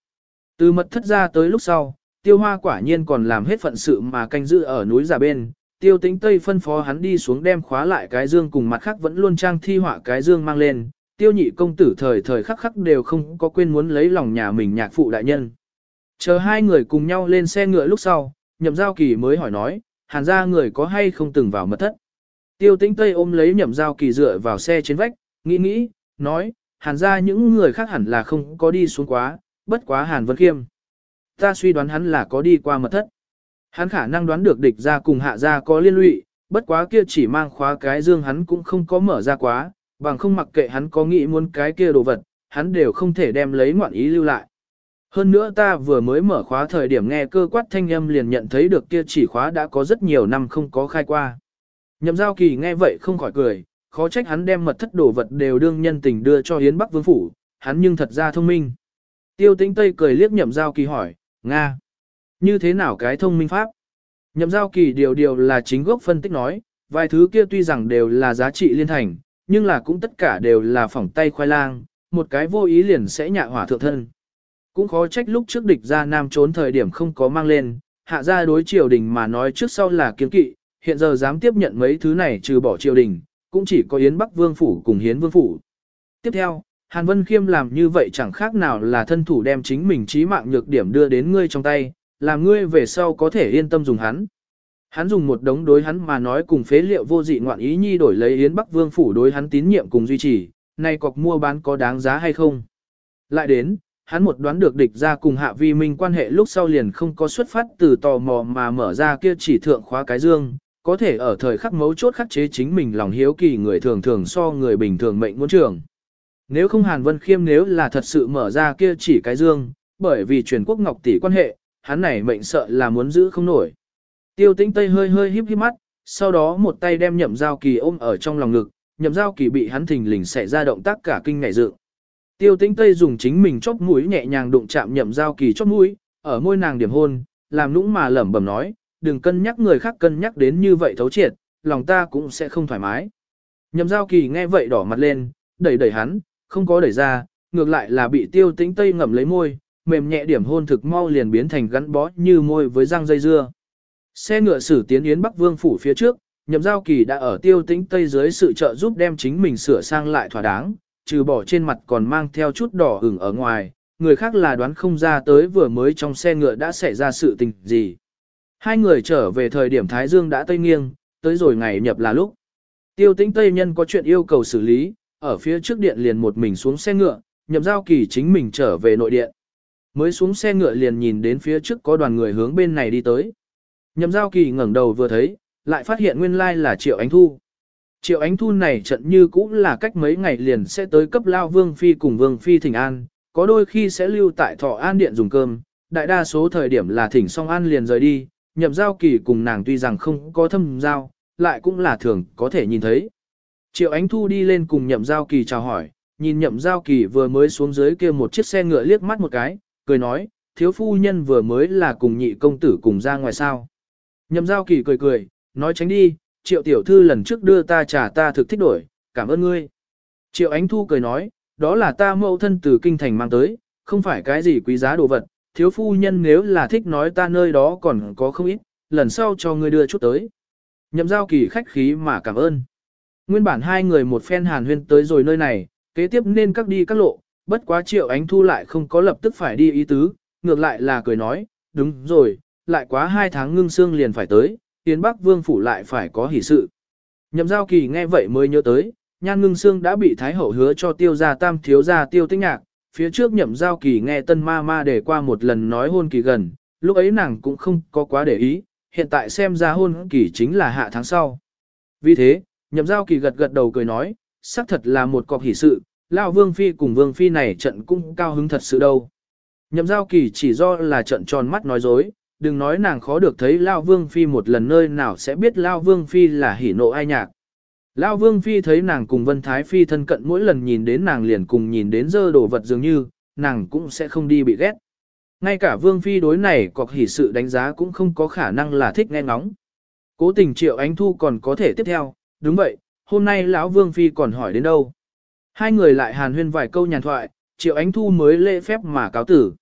Từ mật thất ra tới lúc sau, tiêu hoa quả nhiên còn làm hết phận sự mà canh giữ ở núi giả bên. Tiêu tĩnh tây phân phó hắn đi xuống đem khóa lại cái dương cùng mặt khác vẫn luôn trang thi họa cái dương mang lên. Tiêu nhị công tử thời thời khắc khắc đều không có quên muốn lấy lòng nhà mình nhạc phụ đại nhân. Chờ hai người cùng nhau lên xe ngựa lúc sau, nhậm giao kỳ mới hỏi nói, hàn ra người có hay không từng vào mật thất. Tiêu tĩnh Tây ôm lấy nhậm giao kỳ dựa vào xe trên vách, nghĩ nghĩ, nói, hàn ra những người khác hẳn là không có đi xuống quá, bất quá hàn vân khiêm. Ta suy đoán hắn là có đi qua mật thất. Hắn khả năng đoán được địch ra cùng hạ ra có liên lụy, bất quá kia chỉ mang khóa cái dương hắn cũng không có mở ra quá, bằng không mặc kệ hắn có nghĩ muốn cái kia đồ vật, hắn đều không thể đem lấy ngoạn ý lưu lại. Hơn nữa ta vừa mới mở khóa thời điểm nghe cơ quát thanh âm liền nhận thấy được kia chỉ khóa đã có rất nhiều năm không có khai qua. Nhậm giao kỳ nghe vậy không khỏi cười, khó trách hắn đem mật thất đồ vật đều đương nhân tình đưa cho Hiến Bắc Vương Phủ, hắn nhưng thật ra thông minh. Tiêu tĩnh Tây cười liếc nhậm giao kỳ hỏi, Nga, như thế nào cái thông minh pháp? Nhậm giao kỳ điều điều là chính gốc phân tích nói, vài thứ kia tuy rằng đều là giá trị liên thành, nhưng là cũng tất cả đều là phỏng tay khoai lang, một cái vô ý liền sẽ nhạ hỏa thượng thân. Cũng khó trách lúc trước địch ra nam trốn thời điểm không có mang lên, hạ ra đối triều đình mà nói trước sau là kiên kỵ, hiện giờ dám tiếp nhận mấy thứ này trừ bỏ triều đình, cũng chỉ có Yến Bắc Vương Phủ cùng Hiến Vương Phủ. Tiếp theo, Hàn Vân Khiêm làm như vậy chẳng khác nào là thân thủ đem chính mình trí mạng nhược điểm đưa đến ngươi trong tay, làm ngươi về sau có thể yên tâm dùng hắn. Hắn dùng một đống đối hắn mà nói cùng phế liệu vô dị ngoạn ý nhi đổi lấy Yến Bắc Vương Phủ đối hắn tín nhiệm cùng duy trì, nay cọc mua bán có đáng giá hay không. Lại đến, hắn một đoán được địch ra cùng hạ vi minh quan hệ lúc sau liền không có xuất phát từ tò mò mà mở ra kia chỉ thượng khóa cái dương, có thể ở thời khắc mấu chốt khắc chế chính mình lòng hiếu kỳ người thường thường so người bình thường mệnh muốn trường. Nếu không Hàn Vân Khiêm nếu là thật sự mở ra kia chỉ cái dương, bởi vì truyền quốc ngọc tỷ quan hệ, hắn này mệnh sợ là muốn giữ không nổi. Tiêu tĩnh Tây hơi hơi híp híp mắt, sau đó một tay đem nhậm giao kỳ ôm ở trong lòng ngực, nhậm giao kỳ bị hắn thình lình xảy ra động tác cả kinh ngại dự. Tiêu tĩnh Tây dùng chính mình chóp mũi nhẹ nhàng đụng chạm nhậm giao kỳ chóp mũi, ở môi nàng điểm hôn, làm nũng mà lẩm bẩm nói, đừng cân nhắc người khác cân nhắc đến như vậy thấu triệt, lòng ta cũng sẽ không thoải mái. Nhậm giao kỳ nghe vậy đỏ mặt lên, đẩy đẩy hắn, không có đẩy ra, ngược lại là bị tiêu tĩnh tây ngậm lấy môi, mềm nhẹ điểm hôn thực mau liền biến thành gắn bó như môi với răng dây dưa. Xe ngựa xử tiến yến Bắc Vương phủ phía trước, nhậm giao kỳ đã ở tiêu tĩnh tây dưới sự trợ giúp đem chính mình sửa sang lại thỏa đáng, trừ bỏ trên mặt còn mang theo chút đỏ ửng ở ngoài, người khác là đoán không ra tới vừa mới trong xe ngựa đã xảy ra sự tình gì. Hai người trở về thời điểm Thái Dương đã tây nghiêng, tới rồi ngày nhập là lúc. Tiêu tĩnh Tây Nhân có chuyện yêu cầu xử lý, ở phía trước điện liền một mình xuống xe ngựa, nhậm giao kỳ chính mình trở về nội điện. Mới xuống xe ngựa liền nhìn đến phía trước có đoàn người hướng bên này đi tới. Nhậm giao kỳ ngẩng đầu vừa thấy, lại phát hiện nguyên lai là Triệu Ánh Thu. Triệu Ánh Thu này trận như cũng là cách mấy ngày liền sẽ tới cấp lao Vương Phi cùng Vương Phi thỉnh an, có đôi khi sẽ lưu tại thọ an điện dùng cơm, đại đa số thời điểm là thỉnh xong an liền rời đi, nhậm giao kỳ cùng nàng tuy rằng không có thâm giao, lại cũng là thường có thể nhìn thấy. Triệu Ánh Thu đi lên cùng nhậm giao kỳ chào hỏi, nhìn nhậm giao kỳ vừa mới xuống dưới kia một chiếc xe ngựa liếc mắt một cái, cười nói, thiếu phu nhân vừa mới là cùng nhị công tử cùng ra ngoài sao. Nhậm giao kỳ cười cười, nói tránh đi, triệu tiểu thư lần trước đưa ta trả ta thực thích đổi, cảm ơn ngươi. Triệu Ánh Thu cười nói, đó là ta mẫu thân từ kinh thành mang tới, không phải cái gì quý giá đồ vật, thiếu phu nhân nếu là thích nói ta nơi đó còn có không ít, lần sau cho ngươi đưa chút tới. Nhậm giao kỳ khách khí mà cảm ơn. Nguyên bản hai người một phen hàn huyên tới rồi nơi này, kế tiếp nên các đi các lộ, bất quá triệu ánh thu lại không có lập tức phải đi ý tứ, ngược lại là cười nói, đúng rồi, lại quá hai tháng ngưng xương liền phải tới, Yến bắc vương phủ lại phải có hỷ sự. Nhậm giao kỳ nghe vậy mới nhớ tới, nhan ngưng xương đã bị thái hậu hứa cho tiêu gia tam thiếu gia tiêu tinh nhạc, phía trước nhậm giao kỳ nghe tân ma ma để qua một lần nói hôn kỳ gần, lúc ấy nàng cũng không có quá để ý, hiện tại xem ra hôn kỳ chính là hạ tháng sau. Vì thế, nhậm giao kỳ gật gật đầu cười nói, xác thật là một cọc hỷ sự, lão vương phi cùng vương phi này trận cũng cao hứng thật sự đâu. Nhậm giao kỳ chỉ do là trận tròn mắt nói dối, đừng nói nàng khó được thấy Lao Vương Phi một lần nơi nào sẽ biết Lao Vương Phi là hỉ nộ ai nhạc. Lao Vương Phi thấy nàng cùng Vân Thái Phi thân cận mỗi lần nhìn đến nàng liền cùng nhìn đến dơ đồ vật dường như, nàng cũng sẽ không đi bị ghét. Ngay cả Vương Phi đối này cọc hỉ sự đánh giá cũng không có khả năng là thích nghe ngóng. Cố tình Triệu Ánh Thu còn có thể tiếp theo, đúng vậy, hôm nay lão Vương Phi còn hỏi đến đâu. Hai người lại hàn huyên vài câu nhàn thoại, Triệu Ánh Thu mới lễ phép mà cáo tử.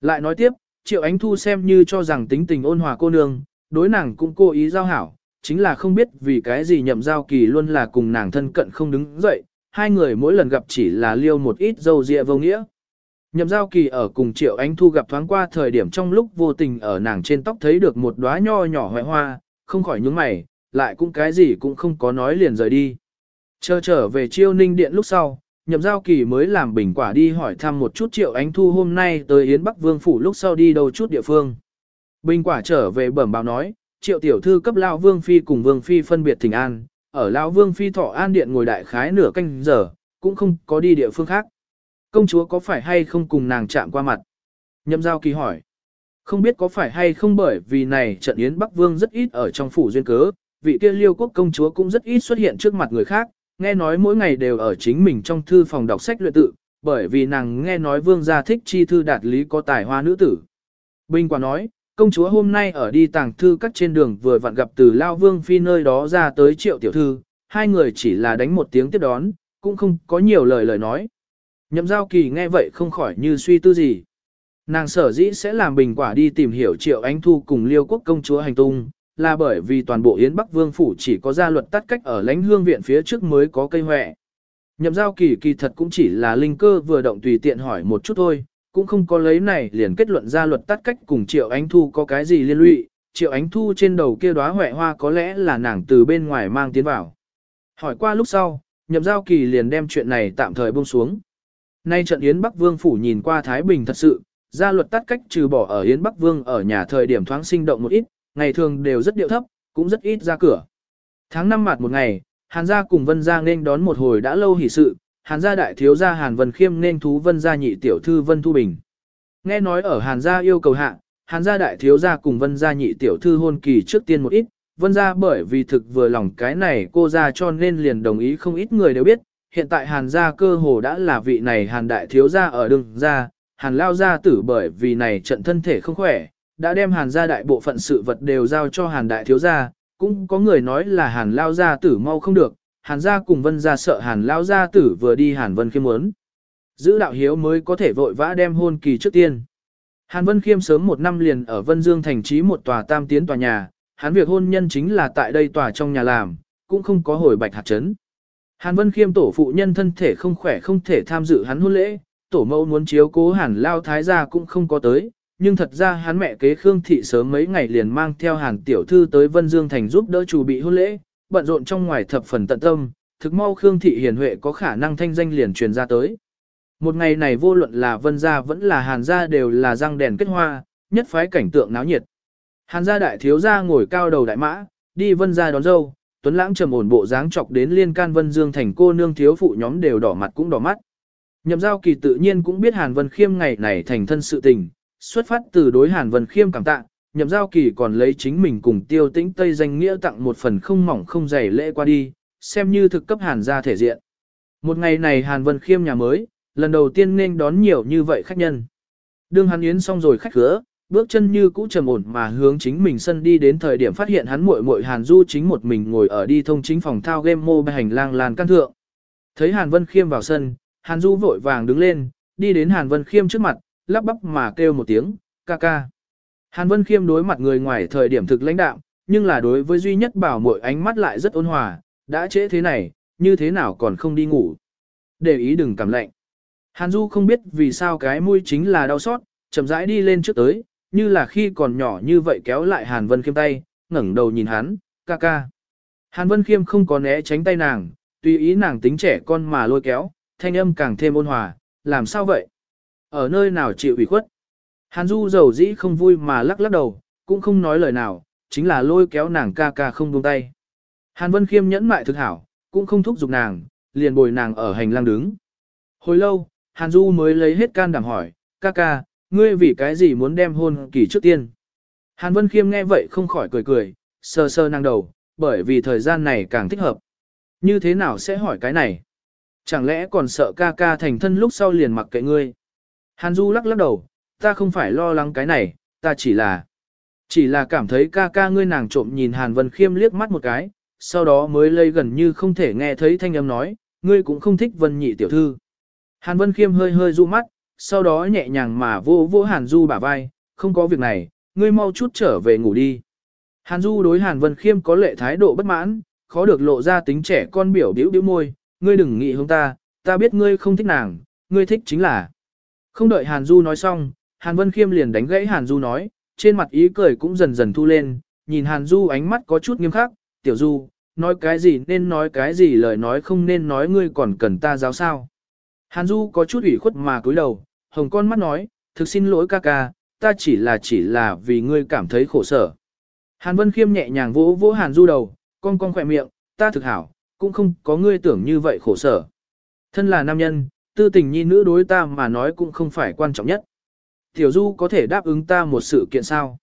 Lại nói tiếp, Triệu Ánh Thu xem như cho rằng tính tình ôn hòa cô nương, đối nàng cũng cố ý giao hảo, chính là không biết vì cái gì nhậm giao kỳ luôn là cùng nàng thân cận không đứng dậy, hai người mỗi lần gặp chỉ là liêu một ít dâu dịa vô nghĩa. Nhậm giao kỳ ở cùng Triệu Ánh Thu gặp thoáng qua thời điểm trong lúc vô tình ở nàng trên tóc thấy được một đóa nho nhỏ hoại hoa, không khỏi nhướng mày, lại cũng cái gì cũng không có nói liền rời đi. Chờ trở về chiêu ninh điện lúc sau, nhậm giao kỳ mới làm bình quả đi hỏi thăm một chút triệu ánh thu hôm nay tới Yến Bắc Vương Phủ lúc sau đi đâu chút địa phương. Bình quả trở về bẩm báo nói, triệu tiểu thư cấp Lao Vương Phi cùng Vương Phi phân biệt thỉnh an, ở Lao Vương Phi thọ an điện ngồi đại khái nửa canh giờ, cũng không có đi địa phương khác. Công chúa có phải hay không cùng nàng chạm qua mặt? Nhậm giao kỳ hỏi. Không biết có phải hay không bởi vì này trận Yến Bắc Vương rất ít ở trong phủ duyên cớ, vị kia liêu quốc công chúa cũng rất ít xuất hiện trước mặt người khác, nghe nói mỗi ngày đều ở chính mình trong thư phòng đọc sách luyện tự, bởi vì nàng nghe nói vương gia thích chi thư đạt lý có tài hoa nữ tử. Bình quả nói, công chúa hôm nay ở đi tàng thư các trên đường vừa vặn gặp từ Lao Vương Phi nơi đó ra tới triệu tiểu thư, hai người chỉ là đánh một tiếng tiếp đón, cũng không có nhiều lời lời nói. Nhậm giao kỳ nghe vậy không khỏi như suy tư gì. Nàng sở dĩ sẽ làm bình quả đi tìm hiểu triệu ánh thu cùng liêu quốc công chúa hành tung, là bởi vì toàn bộ Yến Bắc Vương Phủ chỉ có gia luật tắt cách ở lãnh hương viện phía trước mới có cây hoẹ. Nhậm giao kỳ kỳ thật cũng chỉ là linh cơ vừa động tùy tiện hỏi một chút thôi, cũng không có lấy này liền kết luận gia luật tắt cách cùng Triệu Ánh Thu có cái gì liên lụy, Triệu Ánh Thu trên đầu kia đóa hoẹ hoa có lẽ là nàng từ bên ngoài mang tiến vào. Hỏi qua lúc sau, nhậm giao kỳ liền đem chuyện này tạm thời buông xuống. Nay trận Yến Bắc Vương Phủ nhìn qua Thái Bình thật sự, gia luật tắt cách trừ bỏ ở Yến Bắc Vương ở nhà thời điểm thoáng sinh động một ít, ngày thường đều rất điệu thấp, cũng rất ít ra cửa. Tháng năm mặt một ngày, Hàn gia cùng Vân gia nên đón một hồi đã lâu hỉ sự, Hàn gia đại thiếu gia Hàn Vân Khiêm nên thú Vân gia nhị tiểu thư Vân Thu Bình. Nghe nói ở Hàn gia yêu cầu hạ, Hàn gia đại thiếu gia cùng Vân gia nhị tiểu thư hôn kỳ trước tiên một ít, Vân gia bởi vì thực vừa lòng cái này cô gia cho nên liền đồng ý không ít người đều biết, hiện tại Hàn gia cơ hồ đã là vị này Hàn đại thiếu gia ở đường gia, Hàn lao gia tử bởi vì này trận thân thể không khỏe, đã đem hàn gia đại bộ phận sự vật đều giao cho hàn đại thiếu gia, cũng có người nói là hàn lao gia tử mau không được, hàn gia cùng vân gia sợ hàn lao gia tử vừa đi hàn vân khiêm muốn. Giữ đạo hiếu mới có thể vội vã đem hôn kỳ trước tiên. Hàn Vân Khiêm sớm một năm liền ở Vân Dương thành trí một tòa tam tiến tòa nhà, hắn việc hôn nhân chính là tại đây tòa trong nhà làm, cũng không có hồi bạch hạt chấn. Hàn Vân Khiêm tổ phụ nhân thân thể không khỏe không thể tham dự hắn hôn lễ, tổ mẫu muốn chiếu cố Hàn Lao Thái gia cũng không có tới, nhưng thật ra hắn mẹ kế Khương Thị sớm mấy ngày liền mang theo hàn tiểu thư tới Vân Dương Thành giúp đỡ chủ bị hôn lễ, bận rộn trong ngoài thập phần tận tâm, thực mau Khương Thị hiền huệ có khả năng thanh danh liền truyền ra tới. Một ngày này vô luận là Vân gia vẫn là Hàn gia đều là răng đèn kết hoa, nhất phái cảnh tượng náo nhiệt. Hàn gia đại thiếu gia ngồi cao đầu đại mã, đi Vân gia đón dâu, Tuấn Lãng trầm ổn bộ dáng chọc đến liên can Vân Dương Thành cô nương thiếu phụ nhóm đều đỏ mặt cũng đỏ mắt. Nhậm giao kỳ tự nhiên cũng biết Hàn Vân Khiêm ngày này thành thân sự tình, xuất phát từ đối Hàn Vân Khiêm cảm tạ, nhậm giao kỳ còn lấy chính mình cùng tiêu tĩnh Tây danh nghĩa tặng một phần không mỏng không dày lễ qua đi, xem như thực cấp Hàn ra thể diện. Một ngày này Hàn Vân Khiêm nhà mới, lần đầu tiên nên đón nhiều như vậy khách nhân. Đương hắn yến xong rồi khách khứa, bước chân như cũ trầm ổn mà hướng chính mình sân đi đến thời điểm phát hiện hắn muội muội Hàn Du chính một mình ngồi ở đi thông chính phòng thao game mô hành lang làn căn thượng. Thấy Hàn Vân Khiêm vào sân, Hàn Du vội vàng đứng lên, đi đến Hàn Vân Khiêm trước mặt, lắp bắp mà kêu một tiếng, ca ca. Hàn Vân Khiêm đối mặt người ngoài thời điểm thực lãnh đạo, nhưng là đối với duy nhất bảo muội ánh mắt lại rất ôn hòa, đã trễ thế này, như thế nào còn không đi ngủ. Để ý đừng cảm lạnh. Hàn Du không biết vì sao cái mũi chính là đau xót, chậm rãi đi lên trước tới, như là khi còn nhỏ như vậy kéo lại Hàn Vân Khiêm tay, ngẩng đầu nhìn hắn, ca ca. Hàn Vân Khiêm không có né tránh tay nàng, tùy ý nàng tính trẻ con mà lôi kéo, thanh âm càng thêm ôn hòa, làm sao vậy? Ở nơi nào chịu ủy khuất? Hàn Du dầu dĩ không vui mà lắc lắc đầu, cũng không nói lời nào, chính là lôi kéo nàng ca ca không buông tay. Hàn Vân Khiêm nhẫn mại thực hảo, cũng không thúc giục nàng, liền bồi nàng ở hành lang đứng. Hồi lâu, Hàn Du mới lấy hết can đảm hỏi, ca ca, ngươi vì cái gì muốn đem hôn kỳ trước tiên? Hàn Vân Khiêm nghe vậy không khỏi cười cười, sơ sơ năng đầu, bởi vì thời gian này càng thích hợp. Như thế nào sẽ hỏi cái này? Chẳng lẽ còn sợ ca ca thành thân lúc sau liền mặc kệ ngươi? Hàn Du lắc lắc đầu, ta không phải lo lắng cái này, ta chỉ là... Chỉ là cảm thấy ca ca ngươi nàng trộm nhìn Hàn Vân Khiêm liếc mắt một cái, sau đó mới lây gần như không thể nghe thấy thanh âm nói, ngươi cũng không thích Vân nhị tiểu thư. Hàn Vân Khiêm hơi hơi du mắt, sau đó nhẹ nhàng mà vô vô Hàn Du bả vai, không có việc này, ngươi mau chút trở về ngủ đi. Hàn Du đối Hàn Vân Khiêm có lệ thái độ bất mãn, khó được lộ ra tính trẻ con biểu biểu biểu môi, ngươi đừng nghĩ hướng ta, ta biết ngươi không thích nàng, ngươi thích chính là. Không đợi Hàn Du nói xong, Hàn Vân Khiêm liền đánh gãy Hàn Du nói, trên mặt ý cười cũng dần dần thu lên, nhìn Hàn Du ánh mắt có chút nghiêm khắc, tiểu Du, nói cái gì nên nói cái gì lời nói không nên nói ngươi còn cần ta giáo sao. Hàn Du có chút ủy khuất mà cúi đầu, hồng con mắt nói, thực xin lỗi ca ca, ta chỉ là chỉ là vì ngươi cảm thấy khổ sở. Hàn Vân Khiêm nhẹ nhàng vỗ vỗ Hàn Du đầu, con con khỏe miệng, ta thực hảo, cũng không có ngươi tưởng như vậy khổ sở. Thân là nam nhân, tư tình nhi nữ đối ta mà nói cũng không phải quan trọng nhất. Tiểu Du có thể đáp ứng ta một sự kiện sao?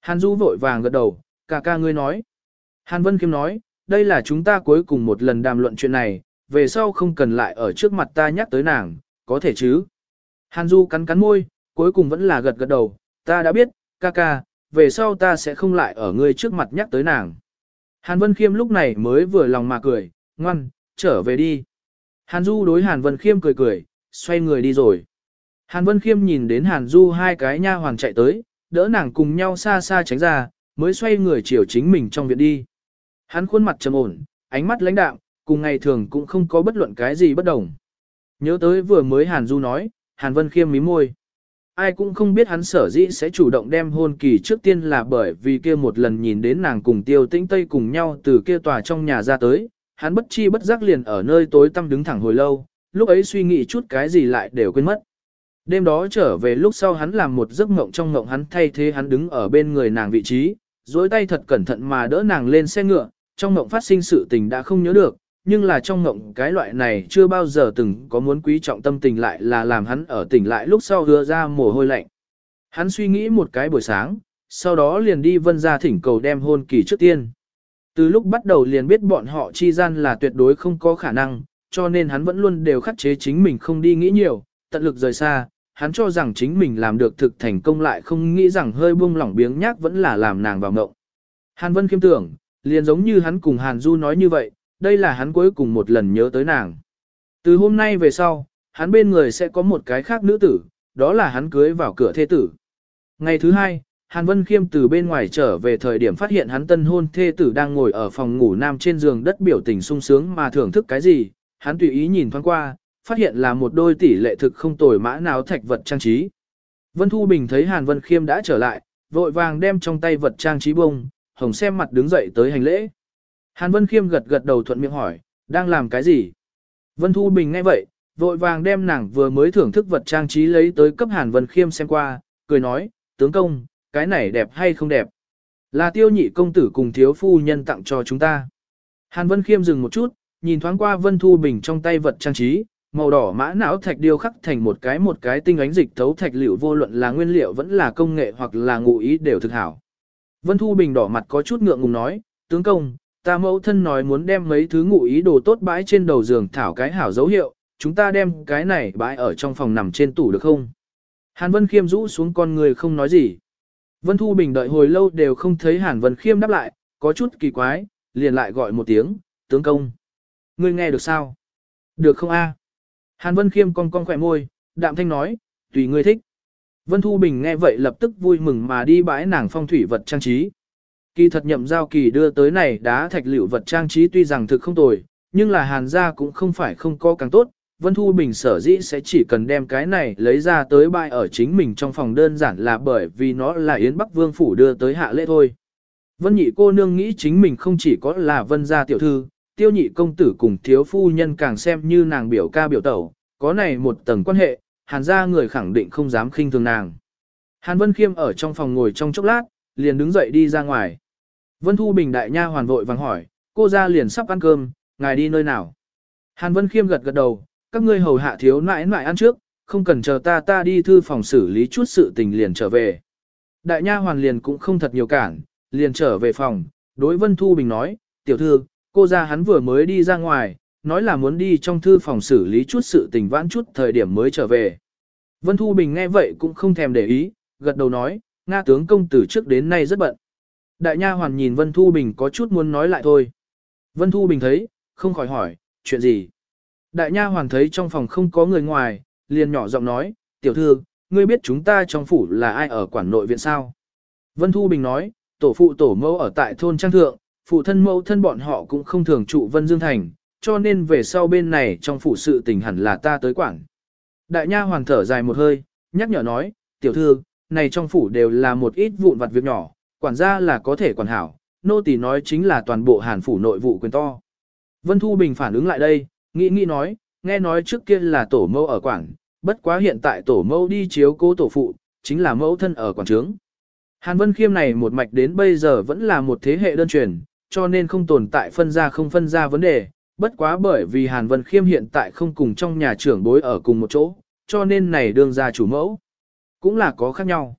Hàn Du vội vàng gật đầu, ca ca ngươi nói. Hàn Vân Kiếm nói, đây là chúng ta cuối cùng một lần đàm luận chuyện này, về sau không cần lại ở trước mặt ta nhắc tới nàng, có thể chứ? Hàn Du cắn cắn môi, cuối cùng vẫn là gật gật đầu, ta đã biết, ca ca, về sau ta sẽ không lại ở ngươi trước mặt nhắc tới nàng. Hàn Vân Khiêm lúc này mới vừa lòng mà cười, ngoan, trở về đi. Hàn Du đối Hàn Vân Khiêm cười cười, xoay người đi rồi. Hàn Vân Khiêm nhìn đến Hàn Du hai cái nha hoàng chạy tới, đỡ nàng cùng nhau xa xa tránh ra, mới xoay người chiều chính mình trong viện đi. Hắn khuôn mặt trầm ổn, ánh mắt lãnh đạm, cùng ngày thường cũng không có bất luận cái gì bất đồng. Nhớ tới vừa mới Hàn Du nói, Hàn Vân Khiêm mím môi. Ai cũng không biết hắn sở dĩ sẽ chủ động đem hôn kỳ trước tiên là bởi vì kia một lần nhìn đến nàng cùng tiêu tĩnh tây cùng nhau từ kia tòa trong nhà ra tới, hắn bất chi bất giác liền ở nơi tối tăm đứng thẳng hồi lâu, lúc ấy suy nghĩ chút cái gì lại đều quên mất. Đêm đó trở về lúc sau hắn làm một giấc mộng trong mộng hắn thay thế hắn đứng ở bên người nàng vị trí, dối tay thật cẩn thận mà đỡ nàng lên xe ngựa, trong mộng phát sinh sự tình đã không nhớ được, nhưng là trong mộng cái loại này chưa bao giờ từng có muốn quý trọng tâm tình lại là làm hắn ở tỉnh lại lúc sau hứa ra mồ hôi lạnh. Hắn suy nghĩ một cái buổi sáng, sau đó liền đi vân ra thỉnh cầu đem hôn kỳ trước tiên. Từ lúc bắt đầu liền biết bọn họ chi gian là tuyệt đối không có khả năng, cho nên hắn vẫn luôn đều khắc chế chính mình không đi nghĩ nhiều, tận lực rời xa, hắn cho rằng chính mình làm được thực thành công lại không nghĩ rằng hơi buông lỏng biếng nhác vẫn là làm nàng vào ngộng. Hàn Vân khiêm tưởng, liền giống như hắn cùng Hàn Du nói như vậy, đây là hắn cuối cùng một lần nhớ tới nàng. Từ hôm nay về sau, hắn bên người sẽ có một cái khác nữ tử, đó là hắn cưới vào cửa thê tử. Ngày thứ hai, Hàn Vân Khiêm từ bên ngoài trở về thời điểm phát hiện hắn tân hôn thê tử đang ngồi ở phòng ngủ nam trên giường đất biểu tình sung sướng mà thưởng thức cái gì, hắn tùy ý nhìn thoáng qua, phát hiện là một đôi tỷ lệ thực không tồi mã nào thạch vật trang trí. Vân Thu Bình thấy Hàn Vân Khiêm đã trở lại, vội vàng đem trong tay vật trang trí bông, hồng xem mặt đứng dậy tới hành lễ. Hàn Vân Khiêm gật gật đầu thuận miệng hỏi, đang làm cái gì? Vân Thu Bình nghe vậy, vội vàng đem nàng vừa mới thưởng thức vật trang trí lấy tới cấp Hàn Vân Khiêm xem qua, cười nói, tướng công, cái này đẹp hay không đẹp? Là tiêu nhị công tử cùng thiếu phu nhân tặng cho chúng ta. Hàn Vân Khiêm dừng một chút, nhìn thoáng qua Vân Thu Bình trong tay vật trang trí, màu đỏ mã não thạch điêu khắc thành một cái một cái tinh ánh dịch thấu thạch liệu vô luận là nguyên liệu vẫn là công nghệ hoặc là ngụ ý đều thực hảo. Vân Thu Bình đỏ mặt có chút ngượng ngùng nói, tướng công, ta mẫu thân nói muốn đem mấy thứ ngụ ý đồ tốt bãi trên đầu giường thảo cái hảo dấu hiệu, chúng ta đem cái này bãi ở trong phòng nằm trên tủ được không? Hàn Vân Khiêm rũ xuống con người không nói gì. Vân Thu Bình đợi hồi lâu đều không thấy Hàn Vân Khiêm đáp lại, có chút kỳ quái, liền lại gọi một tiếng, tướng công. Ngươi nghe được sao? Được không a? Hàn Vân Khiêm cong cong khỏe môi, đạm thanh nói, tùy ngươi thích. Vân Thu Bình nghe vậy lập tức vui mừng mà đi bãi nàng phong thủy vật trang trí. Kỳ thật nhậm giao kỳ đưa tới này đá thạch liệu vật trang trí tuy rằng thực không tồi, nhưng là hàn gia cũng không phải không có càng tốt. Vân Thu Bình sở dĩ sẽ chỉ cần đem cái này lấy ra tới bại ở chính mình trong phòng đơn giản là bởi vì nó là Yến Bắc Vương Phủ đưa tới hạ lễ thôi. Vân nhị cô nương nghĩ chính mình không chỉ có là vân gia tiểu thư, tiêu nhị công tử cùng thiếu phu nhân càng xem như nàng biểu ca biểu tẩu, có này một tầng quan hệ, hàn gia người khẳng định không dám khinh thường nàng. Hàn Vân Khiêm ở trong phòng ngồi trong chốc lát, liền đứng dậy đi ra ngoài. Vân Thu Bình đại nha hoàn vội vàng hỏi, cô ra liền sắp ăn cơm, ngài đi nơi nào? Hàn Vân Khiêm gật gật đầu, các ngươi hầu hạ thiếu nãi nãi ăn trước, không cần chờ ta ta đi thư phòng xử lý chút sự tình liền trở về. Đại nha hoàn liền cũng không thật nhiều cản, liền trở về phòng, đối Vân Thu Bình nói, tiểu thư, cô ra hắn vừa mới đi ra ngoài, nói là muốn đi trong thư phòng xử lý chút sự tình vãn chút thời điểm mới trở về. Vân Thu Bình nghe vậy cũng không thèm để ý, gật đầu nói, Nga tướng công tử trước đến nay rất bận. Đại nha hoàn nhìn Vân Thu Bình có chút muốn nói lại thôi. Vân Thu Bình thấy, không khỏi hỏi, chuyện gì? Đại nha hoàn thấy trong phòng không có người ngoài, liền nhỏ giọng nói, tiểu thư, ngươi biết chúng ta trong phủ là ai ở quản nội viện sao? Vân Thu Bình nói, tổ phụ tổ mẫu ở tại thôn Trang Thượng, phụ thân mẫu thân bọn họ cũng không thường trụ Vân Dương Thành, cho nên về sau bên này trong phủ sự tình hẳn là ta tới quản. Đại nha hoàn thở dài một hơi, nhắc nhở nói, tiểu thư, này trong phủ đều là một ít vụn vặt việc nhỏ, quản gia là có thể quản hảo, nô tỳ nói chính là toàn bộ hàn phủ nội vụ quyền to. Vân Thu Bình phản ứng lại đây, nghĩ nghĩ nói, nghe nói trước kia là tổ mẫu ở Quảng, bất quá hiện tại tổ mẫu đi chiếu cố tổ phụ, chính là mẫu thân ở quảng trướng. Hàn Vân Khiêm này một mạch đến bây giờ vẫn là một thế hệ đơn truyền, cho nên không tồn tại phân ra không phân ra vấn đề, bất quá bởi vì Hàn Vân Khiêm hiện tại không cùng trong nhà trưởng bối ở cùng một chỗ, cho nên này đương ra chủ mẫu. Cũng là có khác nhau.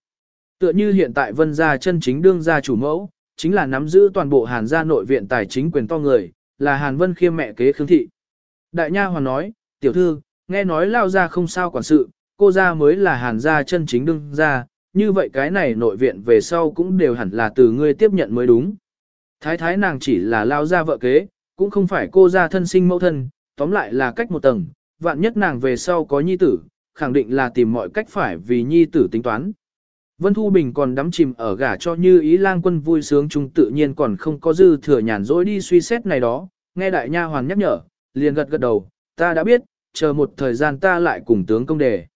Tựa như hiện tại vân gia chân chính đương gia chủ mẫu, chính là nắm giữ toàn bộ hàn gia nội viện tài chính quyền to người, là hàn vân khiêm mẹ kế khương thị. Đại nha hoàn nói, tiểu thư, nghe nói lao gia không sao quản sự, cô gia mới là hàn gia chân chính đương gia, như vậy cái này nội viện về sau cũng đều hẳn là từ ngươi tiếp nhận mới đúng. Thái thái nàng chỉ là lao gia vợ kế, cũng không phải cô gia thân sinh mẫu thân, tóm lại là cách một tầng, vạn nhất nàng về sau có nhi tử, khẳng định là tìm mọi cách phải vì nhi tử tính toán. Vân Thu Bình còn đắm chìm ở gả cho như ý lang quân vui sướng chung tự nhiên còn không có dư thừa nhàn rỗi đi suy xét này đó, nghe đại nha hoàng nhắc nhở, liền gật gật đầu, ta đã biết, chờ một thời gian ta lại cùng tướng công đề.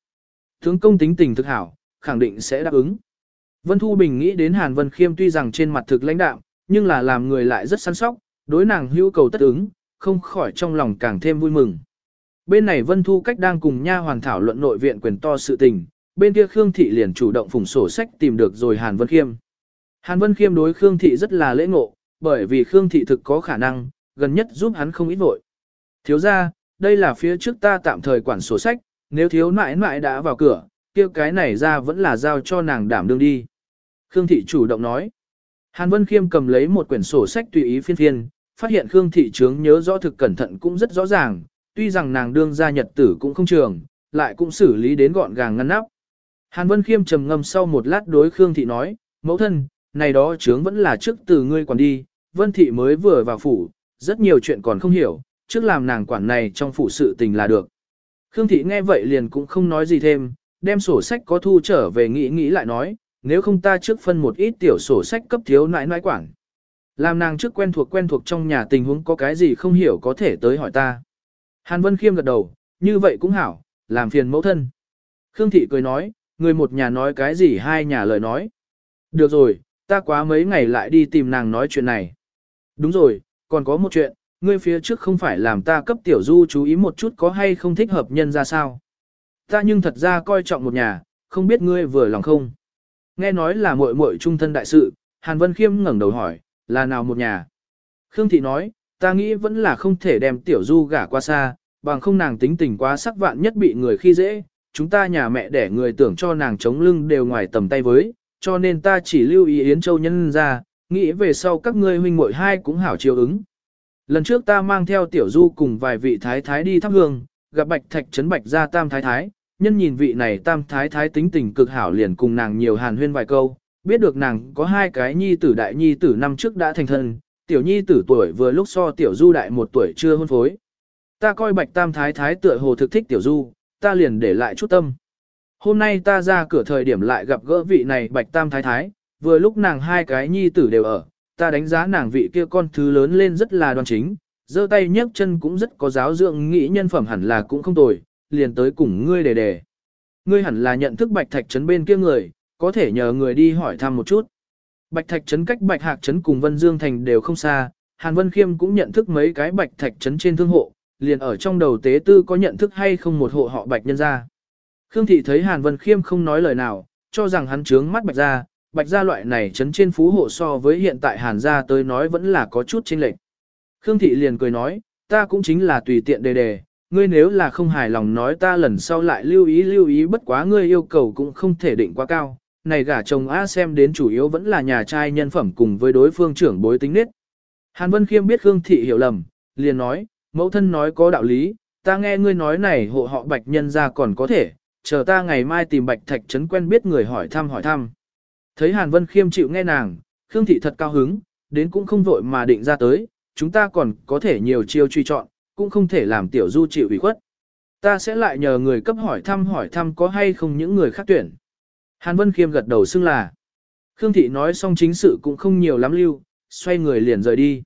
Tướng công tính tình thực hảo, khẳng định sẽ đáp ứng. Vân Thu Bình nghĩ đến Hàn Vân Khiêm tuy rằng trên mặt thực lãnh đạm, nhưng là làm người lại rất săn sóc, đối nàng hữu cầu tất ứng, không khỏi trong lòng càng thêm vui mừng. Bên này Vân Thu cách đang cùng nha hoàn thảo luận nội viện quyền to sự tình, bên kia Khương Thị liền chủ động phủng sổ sách tìm được rồi Hàn Vân Khiêm. Hàn Vân Khiêm đối Khương Thị rất là lễ ngộ, bởi vì Khương Thị thực có khả năng, gần nhất giúp hắn không ít vội. Thiếu ra, đây là phía trước ta tạm thời quản sổ sách, nếu thiếu nãi nãi đã vào cửa, kia cái này ra vẫn là giao cho nàng đảm đương đi. Khương Thị chủ động nói. Hàn Vân Khiêm cầm lấy một quyển sổ sách tùy ý phiên phiên, phát hiện Khương Thị trướng nhớ rõ thực cẩn thận cũng rất rõ ràng, tuy rằng nàng đương ra nhật tử cũng không trường, lại cũng xử lý đến gọn gàng ngăn nắp. Hàn Vân Khiêm trầm ngâm sau một lát đối Khương Thị nói, mẫu thân, này đó trướng vẫn là trước từ ngươi quản đi, Vân Thị mới vừa vào phủ, rất nhiều chuyện còn không hiểu, trước làm nàng quản này trong phủ sự tình là được. Khương Thị nghe vậy liền cũng không nói gì thêm, đem sổ sách có thu trở về nghĩ nghĩ lại nói, nếu không ta trước phân một ít tiểu sổ sách cấp thiếu nãi nãi quản. Làm nàng trước quen thuộc quen thuộc trong nhà tình huống có cái gì không hiểu có thể tới hỏi ta. Hàn Vân Khiêm gật đầu, như vậy cũng hảo, làm phiền mẫu thân. Khương Thị cười nói, người một nhà nói cái gì hai nhà lời nói. Được rồi, ta quá mấy ngày lại đi tìm nàng nói chuyện này. Đúng rồi, còn có một chuyện, ngươi phía trước không phải làm ta cấp tiểu du chú ý một chút có hay không thích hợp nhân ra sao. Ta nhưng thật ra coi trọng một nhà, không biết ngươi vừa lòng không. Nghe nói là muội muội trung thân đại sự, Hàn Vân Khiêm ngẩng đầu hỏi, là nào một nhà? Khương Thị nói, ta nghĩ vẫn là không thể đem tiểu du gả qua xa, bằng không nàng tính tình quá sắc vạn nhất bị người khi dễ, chúng ta nhà mẹ để người tưởng cho nàng chống lưng đều ngoài tầm tay với, cho nên ta chỉ lưu ý Yến Châu nhân ra, nghĩ về sau các ngươi huynh muội hai cũng hảo chiều ứng. Lần trước ta mang theo tiểu du cùng vài vị thái thái đi thắp hương, gặp bạch thạch trấn bạch gia tam thái thái, nhân nhìn vị này tam thái thái tính tình cực hảo liền cùng nàng nhiều hàn huyên vài câu, biết được nàng có hai cái nhi tử đại nhi tử năm trước đã thành thân, tiểu nhi tử tuổi vừa lúc so tiểu du đại một tuổi chưa hôn phối. Ta coi bạch tam thái thái tựa hồ thực thích tiểu du, ta liền để lại chút tâm. Hôm nay ta ra cửa thời điểm lại gặp gỡ vị này bạch tam thái thái, vừa lúc nàng hai cái nhi tử đều ở, ta đánh giá nàng vị kia con thứ lớn lên rất là đoan chính, giơ tay nhấc chân cũng rất có giáo dưỡng nghĩ nhân phẩm hẳn là cũng không tồi, liền tới cùng ngươi đề đề. Ngươi hẳn là nhận thức bạch thạch trấn bên kia người, có thể nhờ người đi hỏi thăm một chút. Bạch thạch trấn cách bạch hạc trấn cùng Vân Dương Thành đều không xa, Hàn Vân Khiêm cũng nhận thức mấy cái bạch thạch trấn trên thương hộ, liền ở trong đầu tế tư có nhận thức hay không một hộ họ bạch nhân ra. Khương Thị thấy Hàn Vân Khiêm không nói lời nào, cho rằng hắn trướng mắt bạch ra bạch gia loại này chấn trên phú hộ so với hiện tại Hàn gia tới nói vẫn là có chút chênh lệch. Khương Thị liền cười nói, ta cũng chính là tùy tiện đề đề, ngươi nếu là không hài lòng nói ta lần sau lại lưu ý lưu ý bất quá ngươi yêu cầu cũng không thể định quá cao. Này gả chồng A xem đến chủ yếu vẫn là nhà trai nhân phẩm cùng với đối phương trưởng bối tính nết. Hàn Vân Khiêm biết Khương Thị hiểu lầm, liền nói, mẫu thân nói có đạo lý, ta nghe ngươi nói này hộ họ bạch nhân ra còn có thể, chờ ta ngày mai tìm bạch thạch trấn quen biết người hỏi thăm hỏi thăm. Thấy Hàn Vân Khiêm chịu nghe nàng, Khương Thị thật cao hứng, đến cũng không vội mà định ra tới, chúng ta còn có thể nhiều chiêu truy chọn, cũng không thể làm tiểu du chịu ủy khuất. Ta sẽ lại nhờ người cấp hỏi thăm hỏi thăm có hay không những người khác tuyển. Hàn Vân Khiêm gật đầu xưng là. Khương Thị nói xong chính sự cũng không nhiều lắm lưu, xoay người liền rời đi.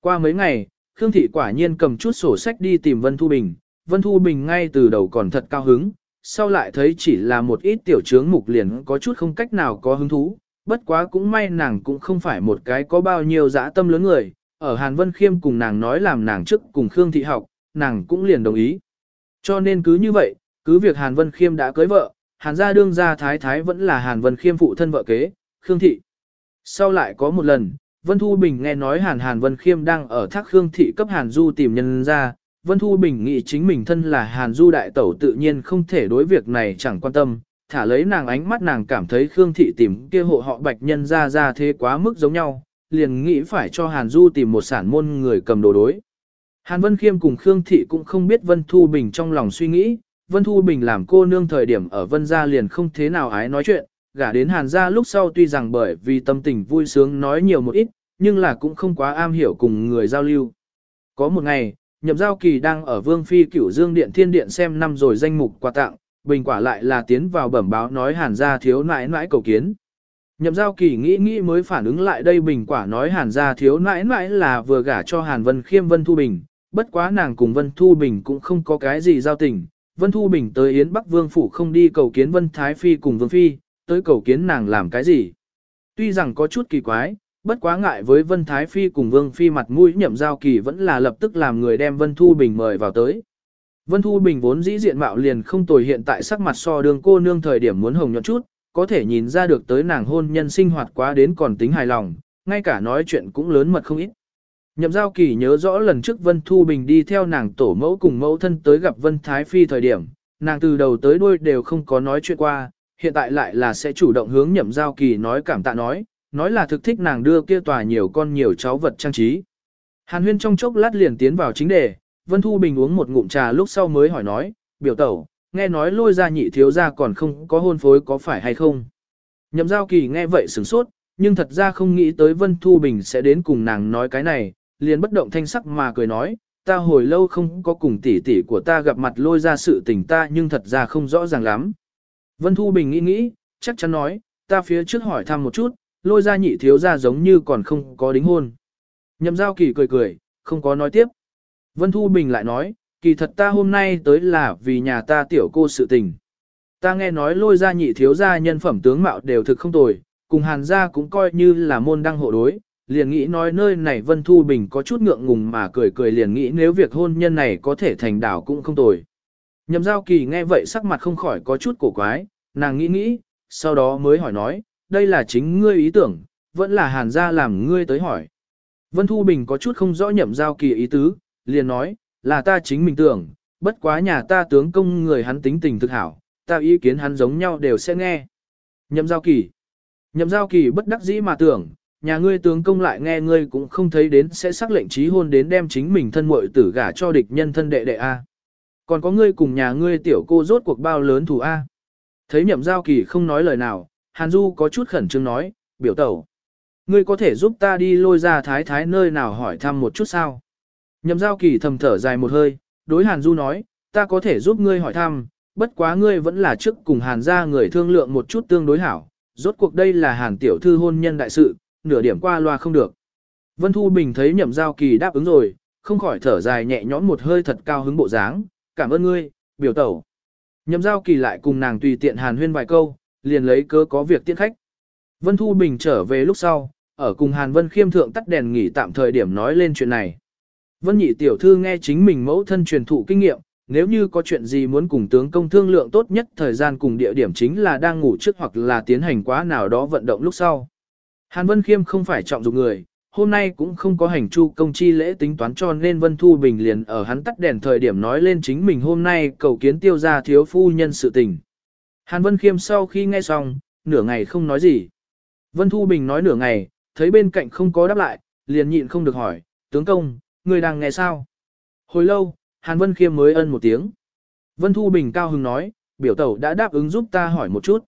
Qua mấy ngày, Khương Thị quả nhiên cầm chút sổ sách đi tìm Vân Thu Bình. Vân Thu Bình ngay từ đầu còn thật cao hứng, sau lại thấy chỉ là một ít tiểu trướng mục liền có chút không cách nào có hứng thú, bất quá cũng may nàng cũng không phải một cái có bao nhiêu dã tâm lớn người, ở Hàn Vân Khiêm cùng nàng nói làm nàng trước cùng Khương Thị học, nàng cũng liền đồng ý. Cho nên cứ như vậy, cứ việc Hàn Vân Khiêm đã cưới vợ, Hàn gia đương gia thái thái vẫn là Hàn Vân Khiêm phụ thân vợ kế, Khương Thị. Sau lại có một lần, Vân Thu Bình nghe nói Hàn Hàn Vân Khiêm đang ở thác Khương Thị cấp Hàn Du tìm nhân ra, Vân Thu Bình nghĩ chính mình thân là Hàn Du đại tẩu tự nhiên không thể đối việc này chẳng quan tâm, thả lấy nàng ánh mắt nàng cảm thấy Khương Thị tìm kia hộ họ bạch nhân ra ra thế quá mức giống nhau, liền nghĩ phải cho Hàn Du tìm một sản môn người cầm đồ đối. Hàn Vân Khiêm cùng Khương Thị cũng không biết Vân Thu Bình trong lòng suy nghĩ, Vân Thu Bình làm cô nương thời điểm ở Vân Gia liền không thế nào ái nói chuyện, gả đến Hàn Gia lúc sau tuy rằng bởi vì tâm tình vui sướng nói nhiều một ít, nhưng là cũng không quá am hiểu cùng người giao lưu. Có một ngày, nhậm giao kỳ đang ở Vương Phi cửu Dương Điện Thiên Điện xem năm rồi danh mục quà tặng, bình quả lại là tiến vào bẩm báo nói Hàn Gia thiếu nãi nãi cầu kiến. Nhậm giao kỳ nghĩ nghĩ mới phản ứng lại đây bình quả nói Hàn Gia thiếu nãi nãi là vừa gả cho Hàn Vân Khiêm Vân Thu Bình, bất quá nàng cùng Vân Thu Bình cũng không có cái gì giao tình. Vân Thu Bình tới Yến Bắc Vương Phủ không đi cầu kiến Vân Thái Phi cùng Vương Phi, tới cầu kiến nàng làm cái gì. Tuy rằng có chút kỳ quái, bất quá ngại với Vân Thái Phi cùng Vương Phi mặt mũi nhậm giao kỳ vẫn là lập tức làm người đem Vân Thu Bình mời vào tới. Vân Thu Bình vốn dĩ diện mạo liền không tồi hiện tại sắc mặt so đường cô nương thời điểm muốn hồng nhuận chút, có thể nhìn ra được tới nàng hôn nhân sinh hoạt quá đến còn tính hài lòng, ngay cả nói chuyện cũng lớn mật không ít. Nhậm giao kỳ nhớ rõ lần trước Vân Thu Bình đi theo nàng tổ mẫu cùng mẫu thân tới gặp Vân Thái Phi thời điểm, nàng từ đầu tới đuôi đều không có nói chuyện qua, hiện tại lại là sẽ chủ động hướng nhậm giao kỳ nói cảm tạ nói, nói là thực thích nàng đưa kia tòa nhiều con nhiều cháu vật trang trí. Hàn huyên trong chốc lát liền tiến vào chính đề, Vân Thu Bình uống một ngụm trà lúc sau mới hỏi nói, biểu tẩu, nghe nói lôi ra nhị thiếu ra còn không có hôn phối có phải hay không. Nhậm giao kỳ nghe vậy sửng sốt, nhưng thật ra không nghĩ tới Vân Thu Bình sẽ đến cùng nàng nói cái này, liền bất động thanh sắc mà cười nói, ta hồi lâu không có cùng tỷ tỷ của ta gặp mặt lôi ra sự tình ta nhưng thật ra không rõ ràng lắm. Vân Thu Bình nghĩ nghĩ, chắc chắn nói, ta phía trước hỏi thăm một chút, lôi ra nhị thiếu ra giống như còn không có đính hôn. Nhậm giao kỳ cười cười, không có nói tiếp. Vân Thu Bình lại nói, kỳ thật ta hôm nay tới là vì nhà ta tiểu cô sự tình. Ta nghe nói lôi ra nhị thiếu ra nhân phẩm tướng mạo đều thực không tồi, cùng hàn gia cũng coi như là môn đăng hộ đối, liền nghĩ nói nơi này Vân Thu Bình có chút ngượng ngùng mà cười cười liền nghĩ nếu việc hôn nhân này có thể thành đảo cũng không tồi. Nhậm giao kỳ nghe vậy sắc mặt không khỏi có chút cổ quái, nàng nghĩ nghĩ, sau đó mới hỏi nói, đây là chính ngươi ý tưởng, vẫn là hàn gia làm ngươi tới hỏi. Vân Thu Bình có chút không rõ nhậm giao kỳ ý tứ, liền nói, là ta chính mình tưởng, bất quá nhà ta tướng công người hắn tính tình thực hảo, ta ý kiến hắn giống nhau đều sẽ nghe. Nhậm giao kỳ. Nhậm giao kỳ bất đắc dĩ mà tưởng, nhà ngươi tướng công lại nghe ngươi cũng không thấy đến sẽ xác lệnh trí hôn đến đem chính mình thân muội tử gả cho địch nhân thân đệ đệ A. Còn có ngươi cùng nhà ngươi tiểu cô rốt cuộc bao lớn thù A. Thấy nhậm giao kỳ không nói lời nào, Hàn Du có chút khẩn trương nói, biểu tẩu. Ngươi có thể giúp ta đi lôi ra thái thái nơi nào hỏi thăm một chút sao? Nhậm giao kỳ thầm thở dài một hơi, đối Hàn Du nói, ta có thể giúp ngươi hỏi thăm, bất quá ngươi vẫn là trước cùng Hàn ra người thương lượng một chút tương đối hảo, rốt cuộc đây là Hàn tiểu thư hôn nhân đại sự, nửa điểm qua loa không được. Vân Thu Bình thấy nhậm giao kỳ đáp ứng rồi, không khỏi thở dài nhẹ nhõm một hơi thật cao hứng bộ dáng, cảm ơn ngươi, biểu tẩu. Nhậm giao kỳ lại cùng nàng tùy tiện hàn huyên vài câu, liền lấy cớ có việc tiễn khách. Vân Thu Bình trở về lúc sau, ở cùng Hàn Vân Khiêm thượng tắt đèn nghỉ tạm thời điểm nói lên chuyện này. Vân nhị tiểu thư nghe chính mình mẫu thân truyền thụ kinh nghiệm, nếu như có chuyện gì muốn cùng tướng công thương lượng tốt nhất thời gian cùng địa điểm chính là đang ngủ trước hoặc là tiến hành quá nào đó vận động lúc sau. Hàn Vân Khiêm không phải trọng dụng người, hôm nay cũng không có hành chu công chi lễ tính toán cho nên Vân Thu Bình liền ở hắn tắt đèn thời điểm nói lên chính mình hôm nay cầu kiến tiêu gia thiếu phu nhân sự tình. Hàn Vân Khiêm sau khi nghe xong, nửa ngày không nói gì. Vân Thu Bình nói nửa ngày, thấy bên cạnh không có đáp lại, liền nhịn không được hỏi, tướng công, người đang nghe sao? Hồi lâu, Hàn Vân Khiêm mới ân một tiếng. Vân Thu Bình cao hứng nói, biểu tẩu đã đáp ứng giúp ta hỏi một chút.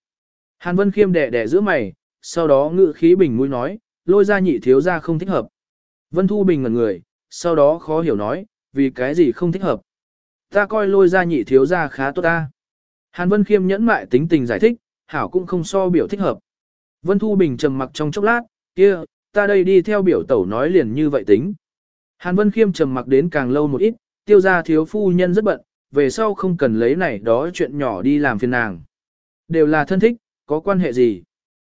Hàn Vân Khiêm đẻ đẻ giữa mày, sau đó ngự khí bình mũi nói, lôi ra nhị thiếu ra không thích hợp. Vân Thu Bình ngẩn người, sau đó khó hiểu nói, vì cái gì không thích hợp. Ta coi lôi ra nhị thiếu ra khá tốt ta. Hàn Vân Khiêm nhẫn mại tính tình giải thích, hảo cũng không so biểu thích hợp. Vân Thu Bình trầm mặc trong chốc lát, kia, ta đây đi theo biểu tẩu nói liền như vậy tính. Hàn Vân Khiêm trầm mặc đến càng lâu một ít, tiêu gia thiếu phu nhân rất bận, về sau không cần lấy này đó chuyện nhỏ đi làm phiền nàng. Đều là thân thích, có quan hệ gì?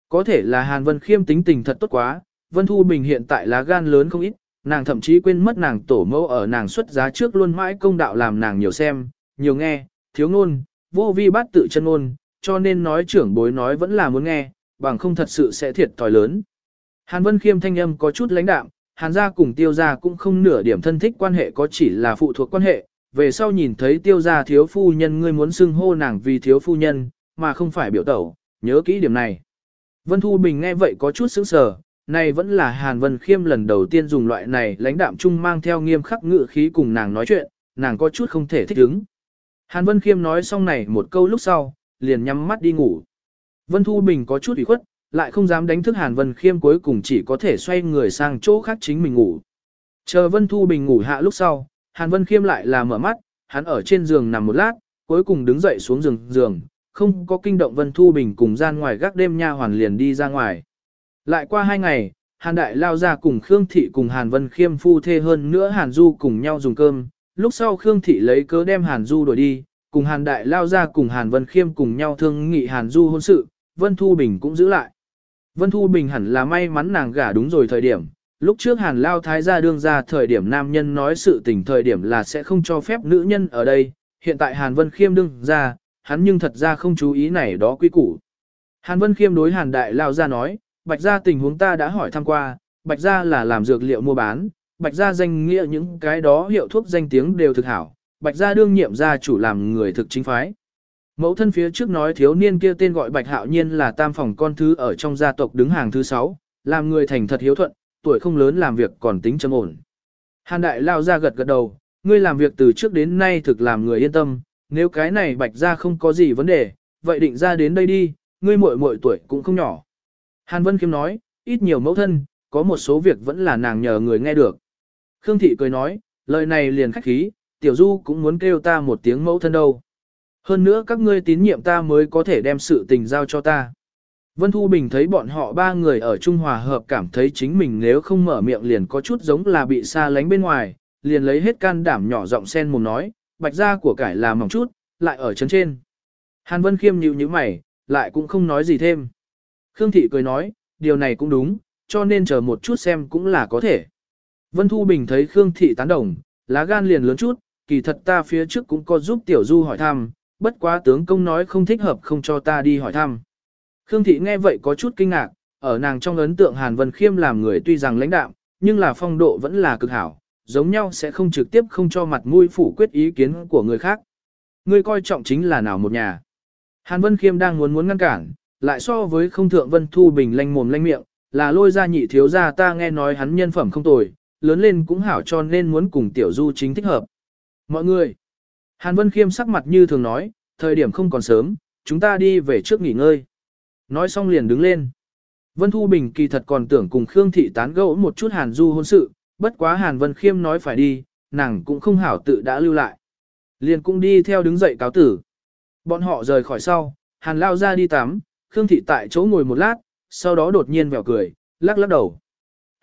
Có thể là Hàn Vân Khiêm tính tình thật tốt quá, Vân Thu Bình hiện tại lá gan lớn không ít, nàng thậm chí quên mất nàng tổ mẫu ở nàng xuất giá trước luôn mãi công đạo làm nàng nhiều xem, nhiều nghe, thiếu ngôn, vô vi bát tự chân ngôn, cho nên nói trưởng bối nói vẫn là muốn nghe, bằng không thật sự sẽ thiệt thòi lớn. Hàn Vân Khiêm thanh âm có chút lãnh đạm, Hàn gia cùng tiêu gia cũng không nửa điểm thân thích quan hệ có chỉ là phụ thuộc quan hệ, về sau nhìn thấy tiêu gia thiếu phu nhân ngươi muốn xưng hô nàng vì thiếu phu nhân, mà không phải biểu tẩu, nhớ kỹ điểm này. Vân Thu Bình nghe vậy có chút sững sờ, này vẫn là Hàn Vân Khiêm lần đầu tiên dùng loại này lãnh đạm chung mang theo nghiêm khắc ngự khí cùng nàng nói chuyện, nàng có chút không thể thích ứng. Hàn Vân Khiêm nói xong này một câu lúc sau, liền nhắm mắt đi ngủ. Vân Thu Bình có chút ủy khuất, lại không dám đánh thức Hàn Vân Khiêm cuối cùng chỉ có thể xoay người sang chỗ khác chính mình ngủ. Chờ Vân Thu Bình ngủ hạ lúc sau, Hàn Vân Khiêm lại là mở mắt, hắn ở trên giường nằm một lát, cuối cùng đứng dậy xuống giường giường, không có kinh động Vân Thu Bình cùng gian ngoài gác đêm nha hoàn liền đi ra ngoài. Lại qua hai ngày, Hàn Đại lao ra cùng Khương Thị cùng Hàn Vân Khiêm phu thê hơn nữa Hàn Du cùng nhau dùng cơm, lúc sau Khương Thị lấy cớ đem Hàn Du đuổi đi, cùng Hàn Đại lao ra cùng Hàn Vân Khiêm cùng nhau thương nghị Hàn Du hôn sự, Vân Thu Bình cũng giữ lại. Vân Thu Bình hẳn là may mắn nàng gả đúng rồi thời điểm, lúc trước Hàn Lao Thái gia đương ra thời điểm nam nhân nói sự tình thời điểm là sẽ không cho phép nữ nhân ở đây, hiện tại Hàn Vân Khiêm đương ra, hắn nhưng thật ra không chú ý này đó quy củ. Hàn Vân Khiêm đối Hàn Đại Lao ra nói, Bạch gia tình huống ta đã hỏi thăm qua, Bạch gia là làm dược liệu mua bán, Bạch gia danh nghĩa những cái đó hiệu thuốc danh tiếng đều thực hảo, Bạch gia đương nhiệm gia chủ làm người thực chính phái. Mẫu thân phía trước nói thiếu niên kia tên gọi Bạch Hạo Nhiên là tam phòng con thứ ở trong gia tộc đứng hàng thứ sáu, làm người thành thật hiếu thuận, tuổi không lớn làm việc còn tính châm ổn. Hàn đại lao ra gật gật đầu, ngươi làm việc từ trước đến nay thực làm người yên tâm, nếu cái này Bạch gia không có gì vấn đề, vậy định ra đến đây đi, ngươi muội muội tuổi cũng không nhỏ. Hàn Vân Kiếm nói, ít nhiều mẫu thân, có một số việc vẫn là nàng nhờ người nghe được. Khương Thị cười nói, lời này liền khách khí, Tiểu Du cũng muốn kêu ta một tiếng mẫu thân đâu. Hơn nữa các ngươi tín nhiệm ta mới có thể đem sự tình giao cho ta. Vân Thu Bình thấy bọn họ ba người ở Trung Hòa hợp cảm thấy chính mình nếu không mở miệng liền có chút giống là bị xa lánh bên ngoài, liền lấy hết can đảm nhỏ giọng sen mồm nói, bạch da của cải là mỏng chút, lại ở chân trên. Hàn Vân Khiêm nhíu nhíu mày, lại cũng không nói gì thêm. Khương Thị cười nói, điều này cũng đúng, cho nên chờ một chút xem cũng là có thể. Vân Thu Bình thấy Khương Thị tán đồng, lá gan liền lớn chút, kỳ thật ta phía trước cũng có giúp Tiểu Du hỏi thăm, bất quá tướng công nói không thích hợp không cho ta đi hỏi thăm. Khương Thị nghe vậy có chút kinh ngạc, ở nàng trong ấn tượng Hàn Vân Khiêm làm người tuy rằng lãnh đạm, nhưng là phong độ vẫn là cực hảo, giống nhau sẽ không trực tiếp không cho mặt mũi phủ quyết ý kiến của người khác. Người coi trọng chính là nào một nhà. Hàn Vân Khiêm đang muốn muốn ngăn cản, lại so với không thượng Vân Thu Bình lanh mồm lanh miệng, là lôi ra nhị thiếu ra ta nghe nói hắn nhân phẩm không tồi, lớn lên cũng hảo cho nên muốn cùng tiểu du chính thích hợp. Mọi người, Hàn Vân Khiêm sắc mặt như thường nói, thời điểm không còn sớm, chúng ta đi về trước nghỉ ngơi. Nói xong liền đứng lên. Vân Thu Bình kỳ thật còn tưởng cùng Khương Thị tán gẫu một chút Hàn Du hôn sự, bất quá Hàn Vân Khiêm nói phải đi, nàng cũng không hảo tự đã lưu lại. Liền cũng đi theo đứng dậy cáo tử. Bọn họ rời khỏi sau, Hàn lao ra đi tắm, Khương Thị tại chỗ ngồi một lát, sau đó đột nhiên vèo cười, lắc lắc đầu.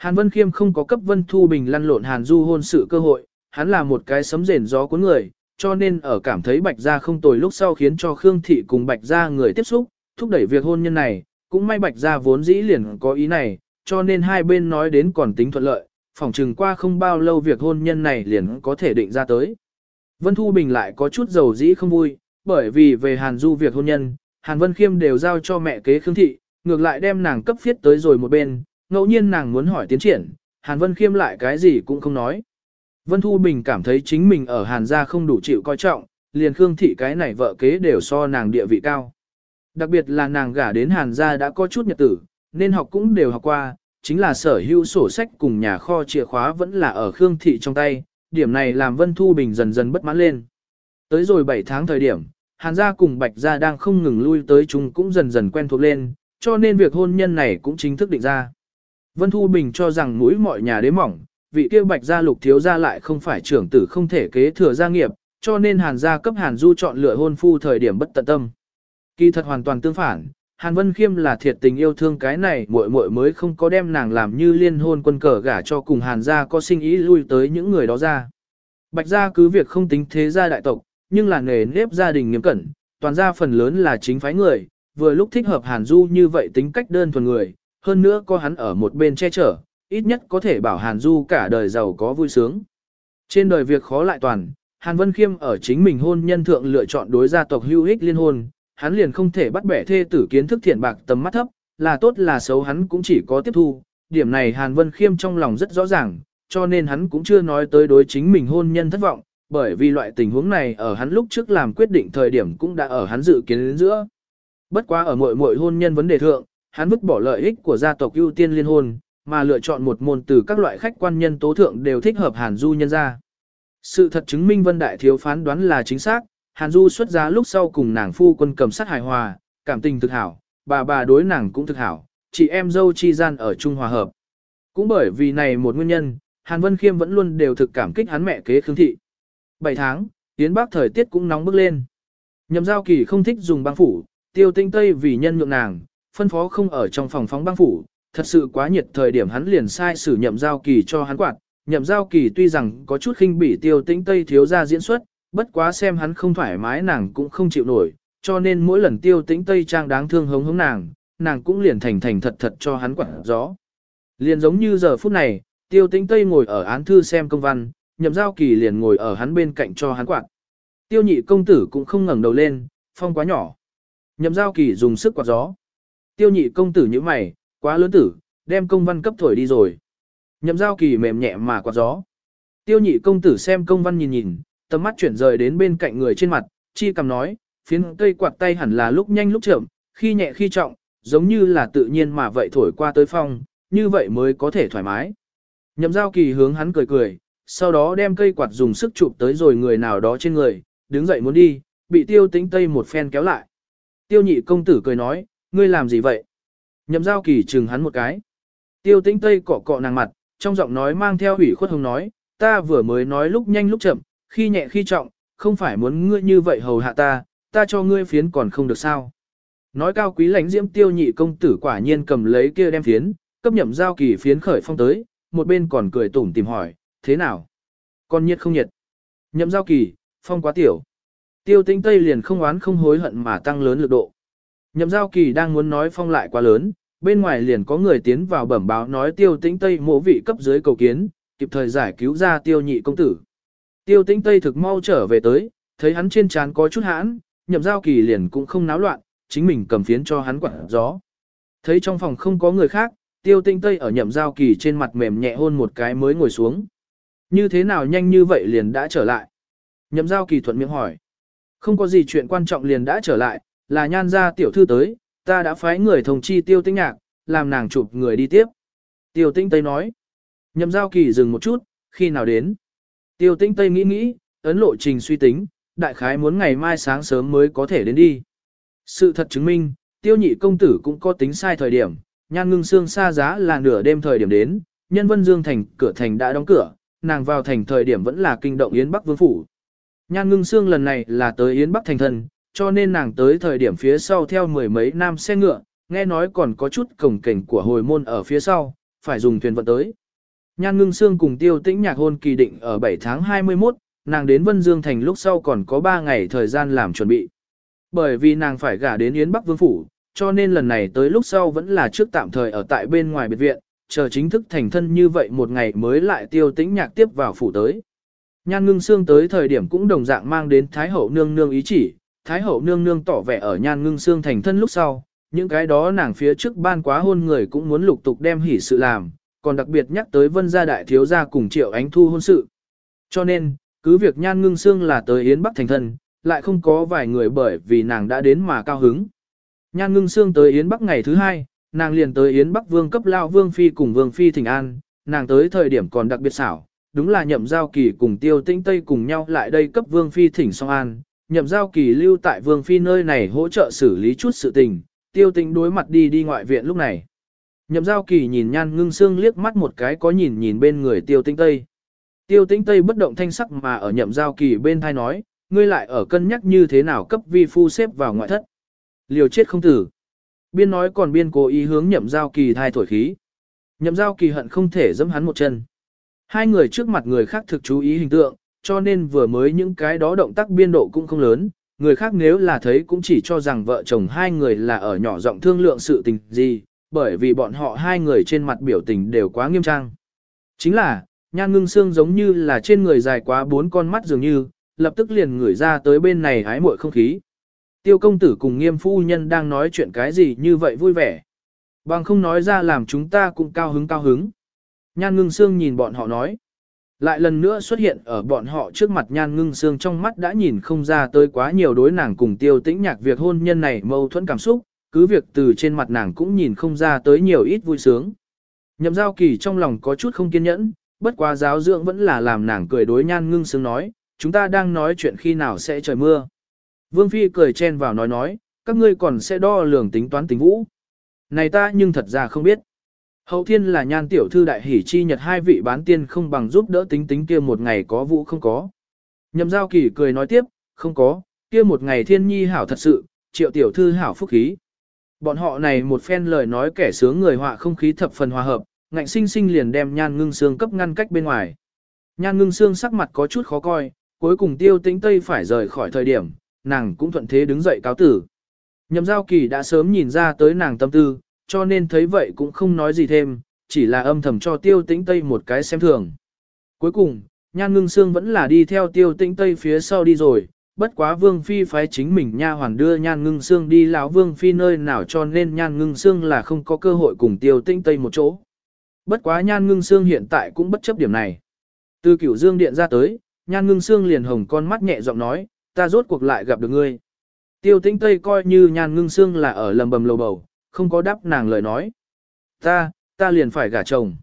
Hàn Vân Khiêm không có cấp Vân Thu Bình lăn lộn Hàn Du hôn sự cơ hội, hắn là một cái sấm rền gió cuốn người, cho nên ở cảm thấy Bạch Gia không tồi lúc sau khiến cho Khương Thị cùng Bạch Gia người tiếp xúc, thúc đẩy việc hôn nhân này, cũng may Bạch Gia vốn dĩ liền có ý này, cho nên hai bên nói đến còn tính thuận lợi, phỏng chừng qua không bao lâu việc hôn nhân này liền có thể định ra tới. Vân Thu Bình lại có chút dầu dĩ không vui, bởi vì về Hàn Du việc hôn nhân, Hàn Vân Khiêm đều giao cho mẹ kế Khương Thị, ngược lại đem nàng cấp phiết tới rồi một bên, ngẫu nhiên nàng muốn hỏi tiến triển, Hàn Vân Khiêm lại cái gì cũng không nói. Vân Thu Bình cảm thấy chính mình ở Hàn gia không đủ chịu coi trọng, liền Khương Thị cái này vợ kế đều so nàng địa vị cao. Đặc biệt là nàng gả đến Hàn gia đã có chút nhật tử, nên học cũng đều học qua, chính là sở hữu sổ sách cùng nhà kho chìa khóa vẫn là ở Khương Thị trong tay, điểm này làm Vân Thu Bình dần dần bất mãn lên. Tới rồi 7 tháng thời điểm, Hàn gia cùng Bạch gia đang không ngừng lui tới chúng cũng dần dần quen thuộc lên, cho nên việc hôn nhân này cũng chính thức định ra. Vân Thu Bình cho rằng mũi mọi nhà đế mỏng, vị kia Bạch gia lục thiếu gia lại không phải trưởng tử không thể kế thừa gia nghiệp, cho nên Hàn gia cấp Hàn Du chọn lựa hôn phu thời điểm bất tận tâm. Kỳ thật hoàn toàn tương phản, Hàn Vân Khiêm là thiệt tình yêu thương cái này muội muội mới không có đem nàng làm như liên hôn quân cờ gả cho cùng Hàn gia có sinh ý lui tới những người đó ra. Bạch gia cứ việc không tính thế gia đại tộc, nhưng là nghề nếp gia đình nghiêm cẩn, toàn gia phần lớn là chính phái người, vừa lúc thích hợp Hàn Du như vậy tính cách đơn thuần người, hơn nữa có hắn ở một bên che chở, ít nhất có thể bảo Hàn Du cả đời giàu có vui sướng. Trên đời việc khó lại toàn, Hàn Vân Khiêm ở chính mình hôn nhân thượng lựa chọn đối gia tộc hưu hích liên hôn, hắn liền không thể bắt bẻ thê tử kiến thức thiện bạc tầm mắt thấp, là tốt là xấu hắn cũng chỉ có tiếp thu, điểm này Hàn Vân Khiêm trong lòng rất rõ ràng, cho nên hắn cũng chưa nói tới đối chính mình hôn nhân thất vọng, bởi vì loại tình huống này ở hắn lúc trước làm quyết định thời điểm cũng đã ở hắn dự kiến đến giữa. Bất quá ở mọi mọi hôn nhân vấn đề thượng, hắn vứt bỏ lợi ích của gia tộc ưu tiên liên hôn, mà lựa chọn một môn từ các loại khách quan nhân tố thượng đều thích hợp Hàn Du nhân ra. Sự thật chứng minh Vân Đại Thiếu phán đoán là chính xác, Hàn Du xuất giá lúc sau cùng nàng phu quân cầm sát hài hòa, cảm tình thực hảo, bà bà đối nàng cũng thực hảo, chị em dâu chi gian ở chung hòa hợp. Cũng bởi vì này một nguyên nhân, Hàn Vân Khiêm vẫn luôn đều thực cảm kích hắn mẹ kế Khương Thị. 7 tháng, Tiến Bắc thời tiết cũng nóng bức lên. Nhậm giao kỳ không thích dùng băng phủ, tiêu tinh tây vì nhân nhượng nàng, phân phó không ở trong phòng phóng băng phủ, thật sự quá nhiệt thời điểm hắn liền sai sử nhậm giao kỳ cho hắn quạt. Nhậm giao kỳ tuy rằng có chút khinh bỉ tiêu tinh tây thiếu ra diễn xuất, bất quá xem hắn không thoải mái nàng cũng không chịu nổi, cho nên mỗi lần tiêu tĩnh tây trang đáng thương hống hống nàng, nàng cũng liền thành thành thật thật cho hắn quạt gió. Liền giống như giờ phút này, tiêu tĩnh tây ngồi ở án thư xem công văn, nhậm giao kỳ liền ngồi ở hắn bên cạnh cho hắn quạt. Tiêu nhị công tử cũng không ngẩng đầu lên, phong quá nhỏ. Nhậm giao kỳ dùng sức quạt gió. Tiêu nhị công tử như mày, quá lớn tử, đem công văn cấp thổi đi rồi. Nhậm giao kỳ mềm nhẹ mà quạt gió. Tiêu nhị công tử xem công văn nhìn nhìn, tầm mắt chuyển rời đến bên cạnh người trên mặt, chi cầm nói, phiến cây quạt tay hẳn là lúc nhanh lúc chậm, khi nhẹ khi trọng, giống như là tự nhiên mà vậy thổi qua tới phong, như vậy mới có thể thoải mái. Nhậm giao kỳ hướng hắn cười cười, sau đó đem cây quạt dùng sức chụp tới rồi người nào đó trên người, đứng dậy muốn đi, bị tiêu tĩnh tây một phen kéo lại. Tiêu nhị công tử cười nói, ngươi làm gì vậy? Nhậm giao kỳ chừng hắn một cái. Tiêu tĩnh tây cọ cọ nàng mặt, trong giọng nói mang theo ủy khuất hồng nói, ta vừa mới nói lúc nhanh lúc chậm, khi nhẹ khi trọng, không phải muốn ngươi như vậy hầu hạ ta, ta cho ngươi phiến còn không được sao. Nói cao quý lãnh diễm tiêu nhị công tử quả nhiên cầm lấy kia đem phiến, cấp nhậm giao kỳ phiến khởi phong tới, một bên còn cười tủm tìm hỏi, thế nào? Con nhiệt không nhiệt? Nhậm giao kỳ, phong quá tiểu. Tiêu tinh tây liền không oán không hối hận mà tăng lớn lực độ. Nhậm giao kỳ đang muốn nói phong lại quá lớn, bên ngoài liền có người tiến vào bẩm báo nói tiêu tĩnh tây mộ vị cấp dưới cầu kiến, kịp thời giải cứu ra tiêu nhị công tử. Tiêu tĩnh tây thực mau trở về tới, thấy hắn trên trán có chút hãn, nhậm giao kỳ liền cũng không náo loạn, chính mình cầm phiến cho hắn quảng gió. Thấy trong phòng không có người khác, tiêu tĩnh tây ở nhậm giao kỳ trên mặt mềm nhẹ hôn một cái mới ngồi xuống. Như thế nào nhanh như vậy liền đã trở lại? Nhậm giao kỳ thuận miệng hỏi. Không có gì chuyện quan trọng liền đã trở lại, là nhan gia tiểu thư tới, ta đã phái người thông chi tiêu tĩnh nhạc, làm nàng chụp người đi tiếp. Tiêu Tĩnh Tây nói. Nhậm giao kỳ dừng một chút, khi nào đến? Tiêu Tĩnh Tây nghĩ nghĩ, ấn lộ trình suy tính, đại khái muốn ngày mai sáng sớm mới có thể đến đi. Sự thật chứng minh, tiêu nhị công tử cũng có tính sai thời điểm, nhan ngưng xương xa giá là nửa đêm thời điểm đến, nhân vân dương thành cửa thành đã đóng cửa, nàng vào thành thời điểm vẫn là kinh động Yến Bắc Vương Phủ. Nhan ngưng xương lần này là tới Yến Bắc thành thân, cho nên nàng tới thời điểm phía sau theo mười mấy nam xe ngựa, nghe nói còn có chút cổng cảnh của hồi môn ở phía sau, phải dùng thuyền vận tới. Nhan ngưng xương cùng tiêu tĩnh nhạc hôn kỳ định ở 7 tháng 21, nàng đến Vân Dương Thành lúc sau còn có 3 ngày thời gian làm chuẩn bị. Bởi vì nàng phải gả đến Yến Bắc Vương Phủ, cho nên lần này tới lúc sau vẫn là trước tạm thời ở tại bên ngoài biệt viện, chờ chính thức thành thân như vậy một ngày mới lại tiêu tĩnh nhạc tiếp vào phủ tới. Nhan ngưng xương tới thời điểm cũng đồng dạng mang đến Thái Hậu Nương Nương ý chỉ, Thái Hậu Nương Nương tỏ vẻ ở nhan ngưng xương thành thân lúc sau, những cái đó nàng phía trước ban quá hôn người cũng muốn lục tục đem hỉ sự làm, còn đặc biệt nhắc tới vân gia đại thiếu gia cùng triệu ánh thu hôn sự. Cho nên, cứ việc nhan ngưng xương là tới Yến Bắc thành thân, lại không có vài người bởi vì nàng đã đến mà cao hứng. Nhan ngưng xương tới Yến Bắc ngày thứ hai, nàng liền tới Yến Bắc Vương cấp lao Vương Phi cùng Vương Phi thỉnh an, nàng tới thời điểm còn đặc biệt xảo, đúng là nhậm giao kỳ cùng tiêu tinh tây cùng nhau lại đây cấp Vương Phi thỉnh song an, nhậm giao kỳ lưu tại Vương Phi nơi này hỗ trợ xử lý chút sự tình, tiêu tinh đối mặt đi đi ngoại viện lúc này. Nhậm giao kỳ nhìn nhan ngưng xương liếc mắt một cái có nhìn nhìn bên người tiêu tinh tây. Tiêu tinh tây bất động thanh sắc mà ở nhậm giao kỳ bên thai nói, ngươi lại ở cân nhắc như thế nào cấp vi phu xếp vào ngoại thất. Liều chết không tử. Biên nói còn biên cố ý hướng nhậm giao kỳ thai thổi khí. Nhậm giao kỳ hận không thể dẫm hắn một chân. Hai người trước mặt người khác thực chú ý hình tượng, cho nên vừa mới những cái đó động tác biên độ cũng không lớn. Người khác nếu là thấy cũng chỉ cho rằng vợ chồng hai người là ở nhỏ giọng thương lượng sự tình gì, bởi vì bọn họ hai người trên mặt biểu tình đều quá nghiêm trang. Chính là, nhan ngưng xương giống như là trên người dài quá bốn con mắt dường như, lập tức liền ngửi ra tới bên này hái muội không khí. Tiêu công tử cùng nghiêm phu nhân đang nói chuyện cái gì như vậy vui vẻ. Bằng không nói ra làm chúng ta cũng cao hứng cao hứng. Nhan ngưng xương nhìn bọn họ nói. Lại lần nữa xuất hiện ở bọn họ trước mặt nhan ngưng xương trong mắt đã nhìn không ra tới quá nhiều đối nàng cùng tiêu tĩnh nhạc việc hôn nhân này mâu thuẫn cảm xúc, cứ việc từ trên mặt nàng cũng nhìn không ra tới nhiều ít vui sướng. Nhậm giao kỳ trong lòng có chút không kiên nhẫn, bất quá giáo dưỡng vẫn là làm nàng cười đối nhan ngưng xương nói, chúng ta đang nói chuyện khi nào sẽ trời mưa. Vương Phi cười chen vào nói nói, các ngươi còn sẽ đo lường tính toán tính vũ. Này ta nhưng thật ra không biết. Hậu thiên là nhan tiểu thư đại hỷ chi nhật hai vị bán tiên không bằng giúp đỡ tính tính kia một ngày có vũ không có. Nhậm giao kỳ cười nói tiếp, không có, kia một ngày thiên nhi hảo thật sự, triệu tiểu thư hảo phúc khí. Bọn họ này một phen lời nói kẻ sướng người họa không khí thập phần hòa hợp, ngạnh sinh sinh liền đem nhan ngưng xương cấp ngăn cách bên ngoài. Nhan ngưng xương sắc mặt có chút khó coi, cuối cùng tiêu tĩnh tây phải rời khỏi thời điểm, nàng cũng thuận thế đứng dậy cáo tử. Nhậm giao kỳ đã sớm nhìn ra tới nàng tâm tư, cho nên thấy vậy cũng không nói gì thêm, chỉ là âm thầm cho tiêu tĩnh tây một cái xem thường. Cuối cùng, nhan ngưng xương vẫn là đi theo tiêu tĩnh tây phía sau đi rồi, bất quá vương phi phái chính mình nha hoàn đưa nhan ngưng xương đi lão vương phi nơi nào cho nên nhan ngưng xương là không có cơ hội cùng tiêu tĩnh tây một chỗ. Bất quá nhan ngưng xương hiện tại cũng bất chấp điểm này. Từ cửu dương điện ra tới, nhan ngưng xương liền hồng con mắt nhẹ giọng nói, ta rốt cuộc lại gặp được ngươi. Tiêu tĩnh Tây coi như nhan ngưng xương là ở lầm bầm lầu bầu, không có đáp nàng lời nói. Ta, ta liền phải gả chồng.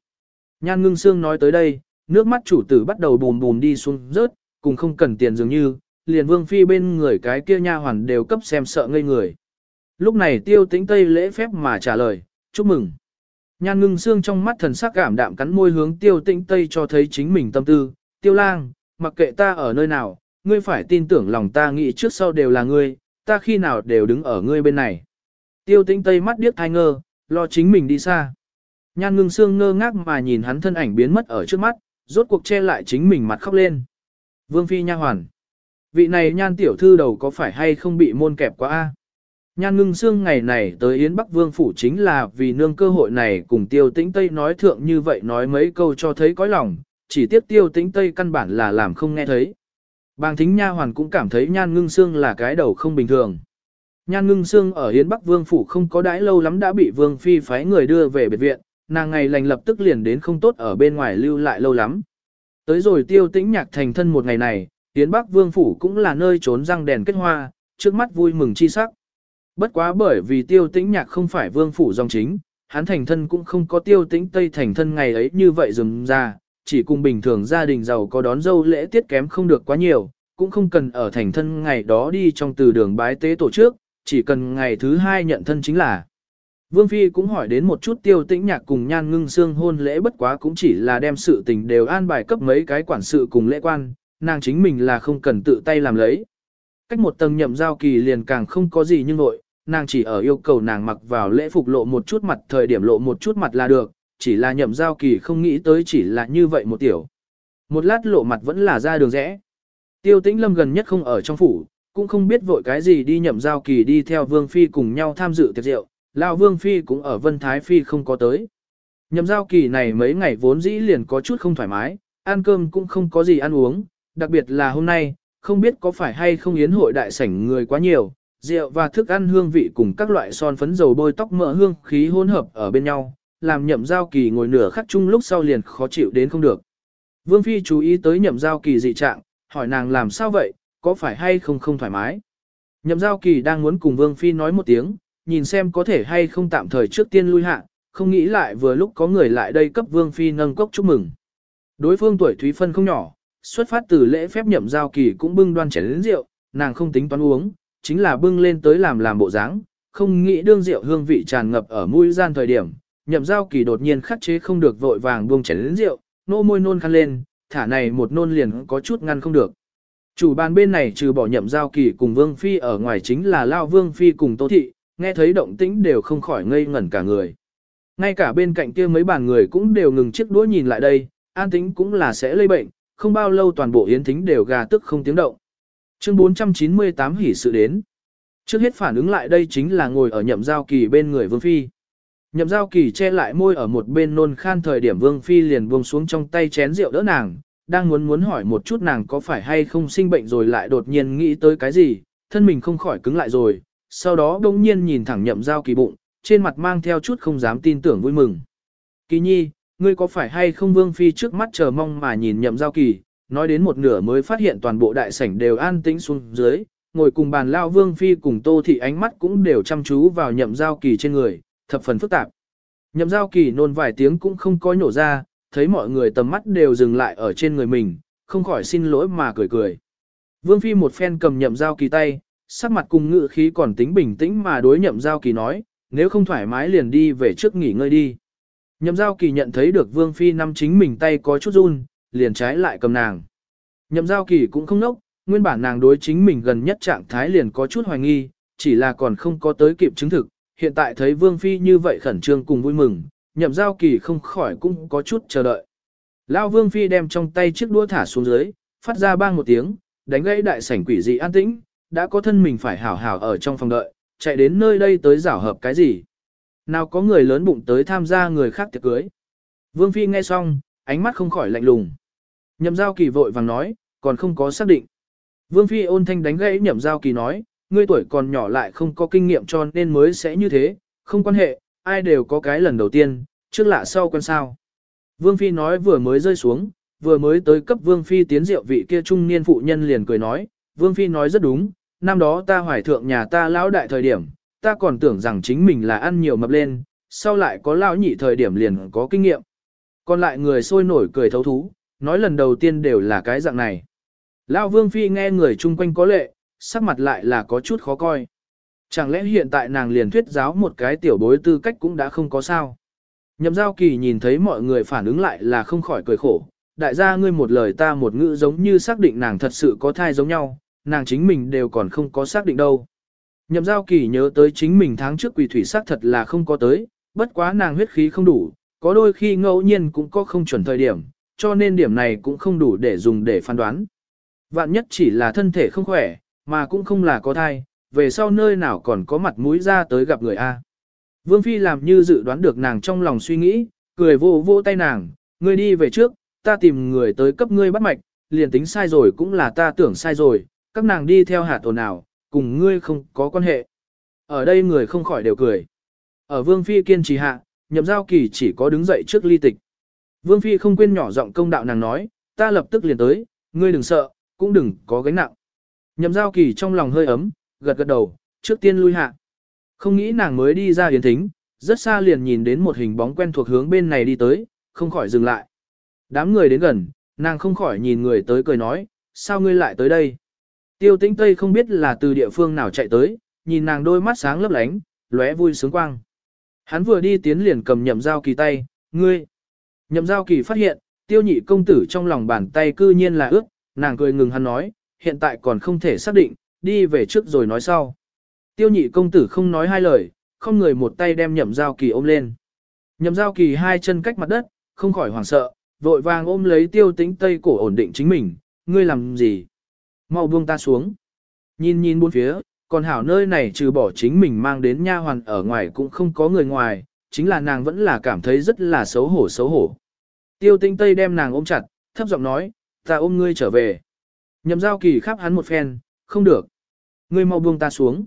Nhan ngưng xương nói tới đây, nước mắt chủ tử bắt đầu bùm bùm đi xuống rớt, cùng không cần tiền dường như, liền vương phi bên người cái kia nha hoàn đều cấp xem sợ ngây người. Lúc này tiêu tĩnh Tây lễ phép mà trả lời, chúc mừng. Nhan ngưng xương trong mắt thần sắc cảm đạm cắn môi hướng tiêu tĩnh Tây cho thấy chính mình tâm tư, tiêu lang, mặc kệ ta ở nơi nào, ngươi phải tin tưởng lòng ta nghĩ trước sau đều là ngươi, ta khi nào đều đứng ở ngươi bên này. Tiêu tĩnh tây mắt điếc thai ngơ, lo chính mình đi xa. Nhan ngưng xương ngơ ngác mà nhìn hắn thân ảnh biến mất ở trước mắt, rốt cuộc che lại chính mình mặt khóc lên. Vương phi nha hoàn. Vị này nhan tiểu thư đầu có phải hay không bị môn kẹp quá a? Nhan ngưng xương ngày này tới Yến Bắc Vương Phủ chính là vì nương cơ hội này cùng tiêu tĩnh Tây nói thượng như vậy nói mấy câu cho thấy cõi lòng, chỉ tiếc tiêu tĩnh Tây căn bản là làm không nghe thấy. Bàng thính nha hoàn cũng cảm thấy nhan ngưng xương là cái đầu không bình thường. Nhan ngưng xương ở Yến Bắc Vương Phủ không có đãi lâu lắm đã bị Vương Phi phái người đưa về biệt viện, nàng ngày lành lập tức liền đến không tốt ở bên ngoài lưu lại lâu lắm. Tới rồi tiêu tĩnh nhạc thành thân một ngày này, Yến Bắc Vương Phủ cũng là nơi trốn răng đèn kết hoa, trước mắt vui mừng chi sắc. Bất quá bởi vì tiêu tĩnh nhạc không phải Vương Phủ dòng chính, hắn thành thân cũng không có tiêu tĩnh Tây thành thân ngày ấy như vậy dùm ra, chỉ cùng bình thường gia đình giàu có đón dâu lễ tiết kém không được quá nhiều, cũng không cần ở thành thân ngày đó đi trong từ đường bái tế tổ trước, chỉ cần ngày thứ hai nhận thân chính là. Vương Phi cũng hỏi đến một chút tiêu tĩnh nhạc cùng nhan ngưng xương hôn lễ bất quá cũng chỉ là đem sự tình đều an bài cấp mấy cái quản sự cùng lễ quan, nàng chính mình là không cần tự tay làm lấy. Cách một tầng nhậm giao kỳ liền càng không có gì nhưng nội, nàng chỉ ở yêu cầu nàng mặc vào lễ phục lộ một chút mặt thời điểm lộ một chút mặt là được, chỉ là nhậm giao kỳ không nghĩ tới chỉ là như vậy một tiểu. Một lát lộ mặt vẫn là ra đường rẽ. Tiêu tĩnh lâm gần nhất không ở trong phủ, cũng không biết vội cái gì đi nhậm giao kỳ đi theo Vương Phi cùng nhau tham dự tiệc rượu, Lão Vương Phi cũng ở Vân Thái Phi không có tới. Nhậm giao kỳ này mấy ngày vốn dĩ liền có chút không thoải mái, ăn cơm cũng không có gì ăn uống, đặc biệt là hôm nay, không biết có phải hay không yến hội đại sảnh người quá nhiều, rượu và thức ăn hương vị cùng các loại son phấn dầu bôi tóc mỡ hương khí hỗn hợp ở bên nhau, làm nhậm giao kỳ ngồi nửa khắc chung lúc sau liền khó chịu đến không được. Vương Phi chú ý tới nhậm giao kỳ dị trạng, hỏi nàng làm sao vậy, có phải hay không không thoải mái. Nhậm giao kỳ đang muốn cùng Vương Phi nói một tiếng, nhìn xem có thể hay không tạm thời trước tiên lui hạ, không nghĩ lại vừa lúc có người lại đây cấp Vương Phi nâng cốc chúc mừng. Đối phương tuổi Thúy Phân không nhỏ, xuất phát từ lễ phép nhậm giao kỳ cũng bưng đoan chén đến rượu, nàng không tính toán uống, chính là bưng lên tới làm làm bộ dáng, không nghĩ đương rượu hương vị tràn ngập ở mũi gian thời điểm, nhậm giao kỳ đột nhiên khắc chế không được vội vàng buông chén đến rượu, nô môi nôn khăn lên, thả này một nôn liền có chút ngăn không được. Chủ bàn bên này trừ bỏ nhậm giao kỳ cùng Vương Phi ở ngoài chính là Lao Vương Phi cùng Tô Thị, nghe thấy động tĩnh đều không khỏi ngây ngẩn cả người. Ngay cả bên cạnh kia mấy bàn người cũng đều ngừng chiếc đũa nhìn lại đây, an tính cũng là sẽ lây bệnh, không bao lâu toàn bộ yến thính đều gà tức không tiếng động. Chương 498 hỉ sự đến. Trước hết phản ứng lại đây chính là ngồi ở nhậm giao kỳ bên người Vương Phi. Nhậm giao kỳ che lại môi ở một bên nôn khan thời điểm Vương Phi liền buông xuống trong tay chén rượu đỡ nàng, đang muốn muốn hỏi một chút nàng có phải hay không sinh bệnh rồi lại đột nhiên nghĩ tới cái gì, thân mình không khỏi cứng lại rồi, sau đó đông nhiên nhìn thẳng nhậm giao kỳ bụng, trên mặt mang theo chút không dám tin tưởng vui mừng. Kỳ nhi, ngươi có phải hay không Vương Phi trước mắt chờ mong mà nhìn nhậm giao kỳ, nói đến một nửa mới phát hiện toàn bộ đại sảnh đều an tĩnh xuống dưới, ngồi cùng bàn lao Vương Phi cùng Tô Thị ánh mắt cũng đều chăm chú vào nhậm giao kỳ trên người, thập phần phức tạp. Nhậm giao kỳ nôn vài tiếng cũng không có nhổ ra, thấy mọi người tầm mắt đều dừng lại ở trên người mình, không khỏi xin lỗi mà cười cười. Vương Phi một phen cầm nhậm giao kỳ tay, sắc mặt cùng ngự khí còn tính bình tĩnh mà đối nhậm giao kỳ nói, nếu không thoải mái liền đi về trước nghỉ ngơi đi. Nhậm giao kỳ nhận thấy được Vương Phi nắm chính mình tay có chút run, liền trái lại cầm nàng. Nhậm giao kỳ cũng không nốc, nguyên bản nàng đối chính mình gần nhất trạng thái liền có chút hoài nghi, chỉ là còn không có tới kịp chứng thực, hiện tại thấy Vương Phi như vậy khẩn trương cùng vui mừng, nhậm giao kỳ không khỏi cũng có chút chờ đợi. Lao Vương Phi đem trong tay chiếc đũa thả xuống dưới, phát ra bang một tiếng, đánh gãy đại sảnh quỷ dị an tĩnh, đã có thân mình phải hảo hảo ở trong phòng đợi, chạy đến nơi đây tới giảo hợp cái gì. Nào có người lớn bụng tới tham gia người khác tiệc cưới. Vương Phi nghe xong, ánh mắt không khỏi lạnh lùng. Nhậm giao kỳ vội vàng nói, còn không có xác định. Vương Phi ôn thanh đánh gãy nhậm giao kỳ nói, ngươi tuổi còn nhỏ lại không có kinh nghiệm cho nên mới sẽ như thế, không quan hệ, ai đều có cái lần đầu tiên, trước lạ sau quen sao. Vương Phi nói vừa mới rơi xuống, vừa mới tới cấp Vương Phi tiến rượu vị kia trung niên phụ nhân liền cười nói, Vương Phi nói rất đúng, năm đó ta hoài thượng nhà ta lão đại thời điểm, ta còn tưởng rằng chính mình là ăn nhiều mập lên, sau lại có lão nhị thời điểm liền có kinh nghiệm. Còn lại người sôi nổi cười thấu thú, nói lần đầu tiên đều là cái dạng này. Lão Vương Phi nghe người chung quanh có lệ, sắc mặt lại là có chút khó coi. Chẳng lẽ hiện tại nàng liền thuyết giáo một cái tiểu bối tư cách cũng đã không có sao. Nhậm giao kỳ nhìn thấy mọi người phản ứng lại là không khỏi cười khổ. Đại gia ngươi một lời ta một ngữ giống như xác định nàng thật sự có thai giống nhau, nàng chính mình đều còn không có xác định đâu. Nhậm giao kỳ nhớ tới chính mình tháng trước quỷ thủy sắc thật là không có tới, bất quá nàng huyết khí không đủ, có đôi khi ngẫu nhiên cũng có không chuẩn thời điểm, cho nên điểm này cũng không đủ để dùng để phán đoán. Vạn nhất chỉ là thân thể không khỏe, mà cũng không là có thai, về sau nơi nào còn có mặt mũi ra tới gặp người A. Vương Phi làm như dự đoán được nàng trong lòng suy nghĩ, cười vô vô tay nàng, ngươi đi về trước, ta tìm người tới cấp ngươi bắt mạch, liền tính sai rồi cũng là ta tưởng sai rồi, các nàng đi theo hạt ồn nào, cùng ngươi không có quan hệ. Ở đây người không khỏi đều cười. Ở Vương Phi kiên trì hạ, nhậm giao kỳ chỉ có đứng dậy trước ly tịch. Vương Phi không quên nhỏ giọng công đạo nàng nói, ta lập tức liền tới, ngươi đừng sợ, cũng đừng có gánh nặng. Nhậm giao kỳ trong lòng hơi ấm, gật gật đầu, trước tiên lui hạ. Không nghĩ nàng mới đi ra yến thính, rất xa liền nhìn đến một hình bóng quen thuộc hướng bên này đi tới, không khỏi dừng lại. Đám người đến gần, nàng không khỏi nhìn người tới cười nói, sao ngươi lại tới đây? Tiêu tĩnh Tây không biết là từ địa phương nào chạy tới, nhìn nàng đôi mắt sáng lấp lánh, lóe vui sướng quang. Hắn vừa đi tiến liền cầm nhậm giao kỳ tay, ngươi. Nhậm giao kỳ phát hiện, tiêu nhị công tử trong lòng bàn tay cư nhiên là ướt, nàng cười ngừng hắn nói, hiện tại còn không thể xác định, đi về trước rồi nói sau. Tiêu nhị công tử không nói hai lời, không người một tay đem nhậm giao kỳ ôm lên. Nhậm giao kỳ hai chân cách mặt đất, không khỏi hoảng sợ, vội vàng ôm lấy tiêu tĩnh tây cổ ổn định chính mình, ngươi làm gì? Mau buông ta xuống. Nhìn nhìn bốn phía, còn hảo nơi này trừ bỏ chính mình mang đến nha hoàn ở ngoài cũng không có người ngoài, chính là nàng vẫn là cảm thấy rất là xấu hổ xấu hổ. Tiêu tinh tây đem nàng ôm chặt, thấp giọng nói, ta ôm ngươi trở về. Nhậm giao kỳ khắp hắn một phen, không được. Ngươi mau buông ta xuống.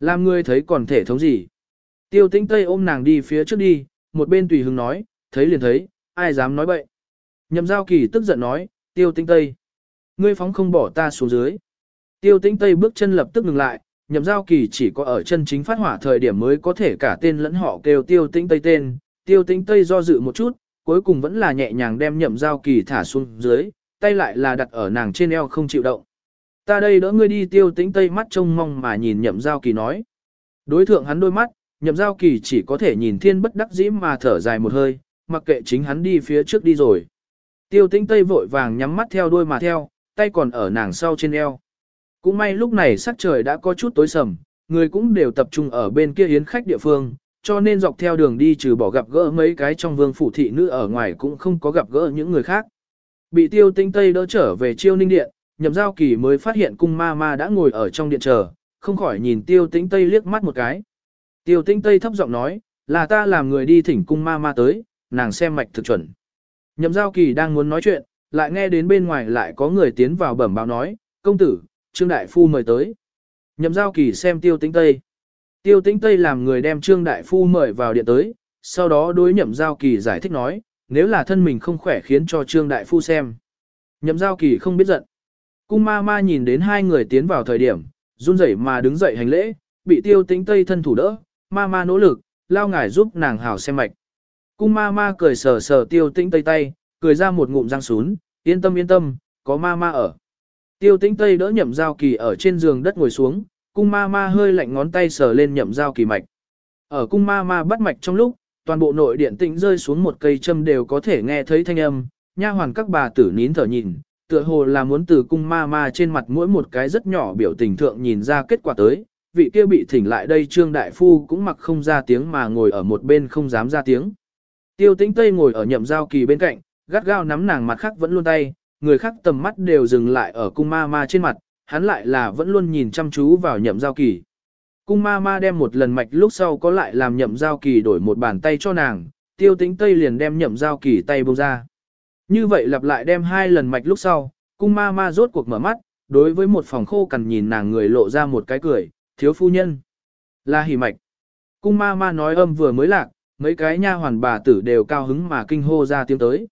Làm ngươi thấy còn thể thống gì. Tiêu tinh tây ôm nàng đi phía trước đi, một bên tùy hứng nói, thấy liền thấy, ai dám nói bậy. Nhậm giao kỳ tức giận nói, tiêu tinh tây. Ngươi phóng không bỏ ta xuống dưới. Tiêu tinh tây bước chân lập tức ngừng lại, nhậm giao kỳ chỉ có ở chân chính phát hỏa thời điểm mới có thể cả tên lẫn họ kêu tiêu tĩnh tây tên. Tiêu tĩnh tây do dự một chút, cuối cùng vẫn là nhẹ nhàng đem nhậm giao kỳ thả xuống dưới, tay lại là đặt ở nàng trên eo không chịu động. Ta đây đỡ ngươi đi tiêu tĩnh tây mắt trông mong mà nhìn nhậm giao kỳ nói. Đối thượng hắn đôi mắt, nhậm giao kỳ chỉ có thể nhìn thiên bất đắc dĩ mà thở dài một hơi, mặc kệ chính hắn đi phía trước đi rồi. Tiêu tĩnh tây vội vàng nhắm mắt theo đôi mà theo, tay còn ở nàng sau trên eo. Cũng may lúc này sắc trời đã có chút tối sầm, người cũng đều tập trung ở bên kia hiến khách địa phương, cho nên dọc theo đường đi trừ bỏ gặp gỡ mấy cái trong vương phủ thị nữ ở ngoài cũng không có gặp gỡ những người khác. Bị tiêu tinh tây đỡ trở về chiêu ninh điện, nhậm giao kỳ mới phát hiện cung ma ma đã ngồi ở trong điện chờ, không khỏi nhìn tiêu tinh tây liếc mắt một cái. Tiêu tinh tây thấp giọng nói, là ta làm người đi thỉnh cung ma ma tới, nàng xem mạch thực chuẩn. Nhậm giao kỳ đang muốn nói chuyện, lại nghe đến bên ngoài lại có người tiến vào bẩm báo nói, công tử, Trương Đại Phu mời tới. Nhậm giao kỳ xem tiêu tĩnh Tây. Tiêu tĩnh Tây làm người đem Trương Đại Phu mời vào điện tới, sau đó đối nhậm giao kỳ giải thích nói, nếu là thân mình không khỏe khiến cho Trương Đại Phu xem. Nhậm giao kỳ không biết giận. Cung ma ma nhìn đến hai người tiến vào thời điểm, run rẩy mà đứng dậy hành lễ, bị tiêu tĩnh Tây thân thủ đỡ, ma ma nỗ lực, lao ngải giúp nàng hảo xem mạch. Cung ma ma cười sờ sờ tiêu tĩnh Tây tay, cười ra một ngụm răng sún, yên tâm yên tâm, có ma ma ở. Tiêu tĩnh Tây đỡ nhậm giao kỳ ở trên giường đất ngồi xuống, cung ma ma hơi lạnh ngón tay sờ lên nhậm giao kỳ mạch. Ở cung ma ma bắt mạch trong lúc, toàn bộ nội điện tĩnh rơi xuống một cây châm đều có thể nghe thấy thanh âm, nha hoàn các bà tử nín thở nhìn, tựa hồ là muốn từ cung ma ma trên mặt mỗi một cái rất nhỏ biểu tình thượng nhìn ra kết quả tới, vị kia bị thỉnh lại đây trương đại phu cũng mặc không ra tiếng mà ngồi ở một bên không dám ra tiếng. Tiêu tĩnh Tây ngồi ở nhậm giao kỳ bên cạnh, gắt gao nắm nàng mặt khác vẫn luôn tay, người khác tầm mắt đều dừng lại ở cung ma ma trên mặt, hắn lại là vẫn luôn nhìn chăm chú vào nhậm giao kỳ. Cung ma ma đem một lần mạch lúc sau có lại làm nhậm giao kỳ đổi một bàn tay cho nàng, tiêu tĩnh tây liền đem nhậm giao kỳ tay bông ra. Như vậy lặp lại đem hai lần mạch lúc sau, cung ma ma rốt cuộc mở mắt, đối với một phòng khô cằn nhìn nàng người lộ ra một cái cười, thiếu phu nhân. Là hỉ mạch. Cung ma ma nói âm vừa mới lạc, mấy cái nha hoàn bà tử đều cao hứng mà kinh hô ra tiếng tới.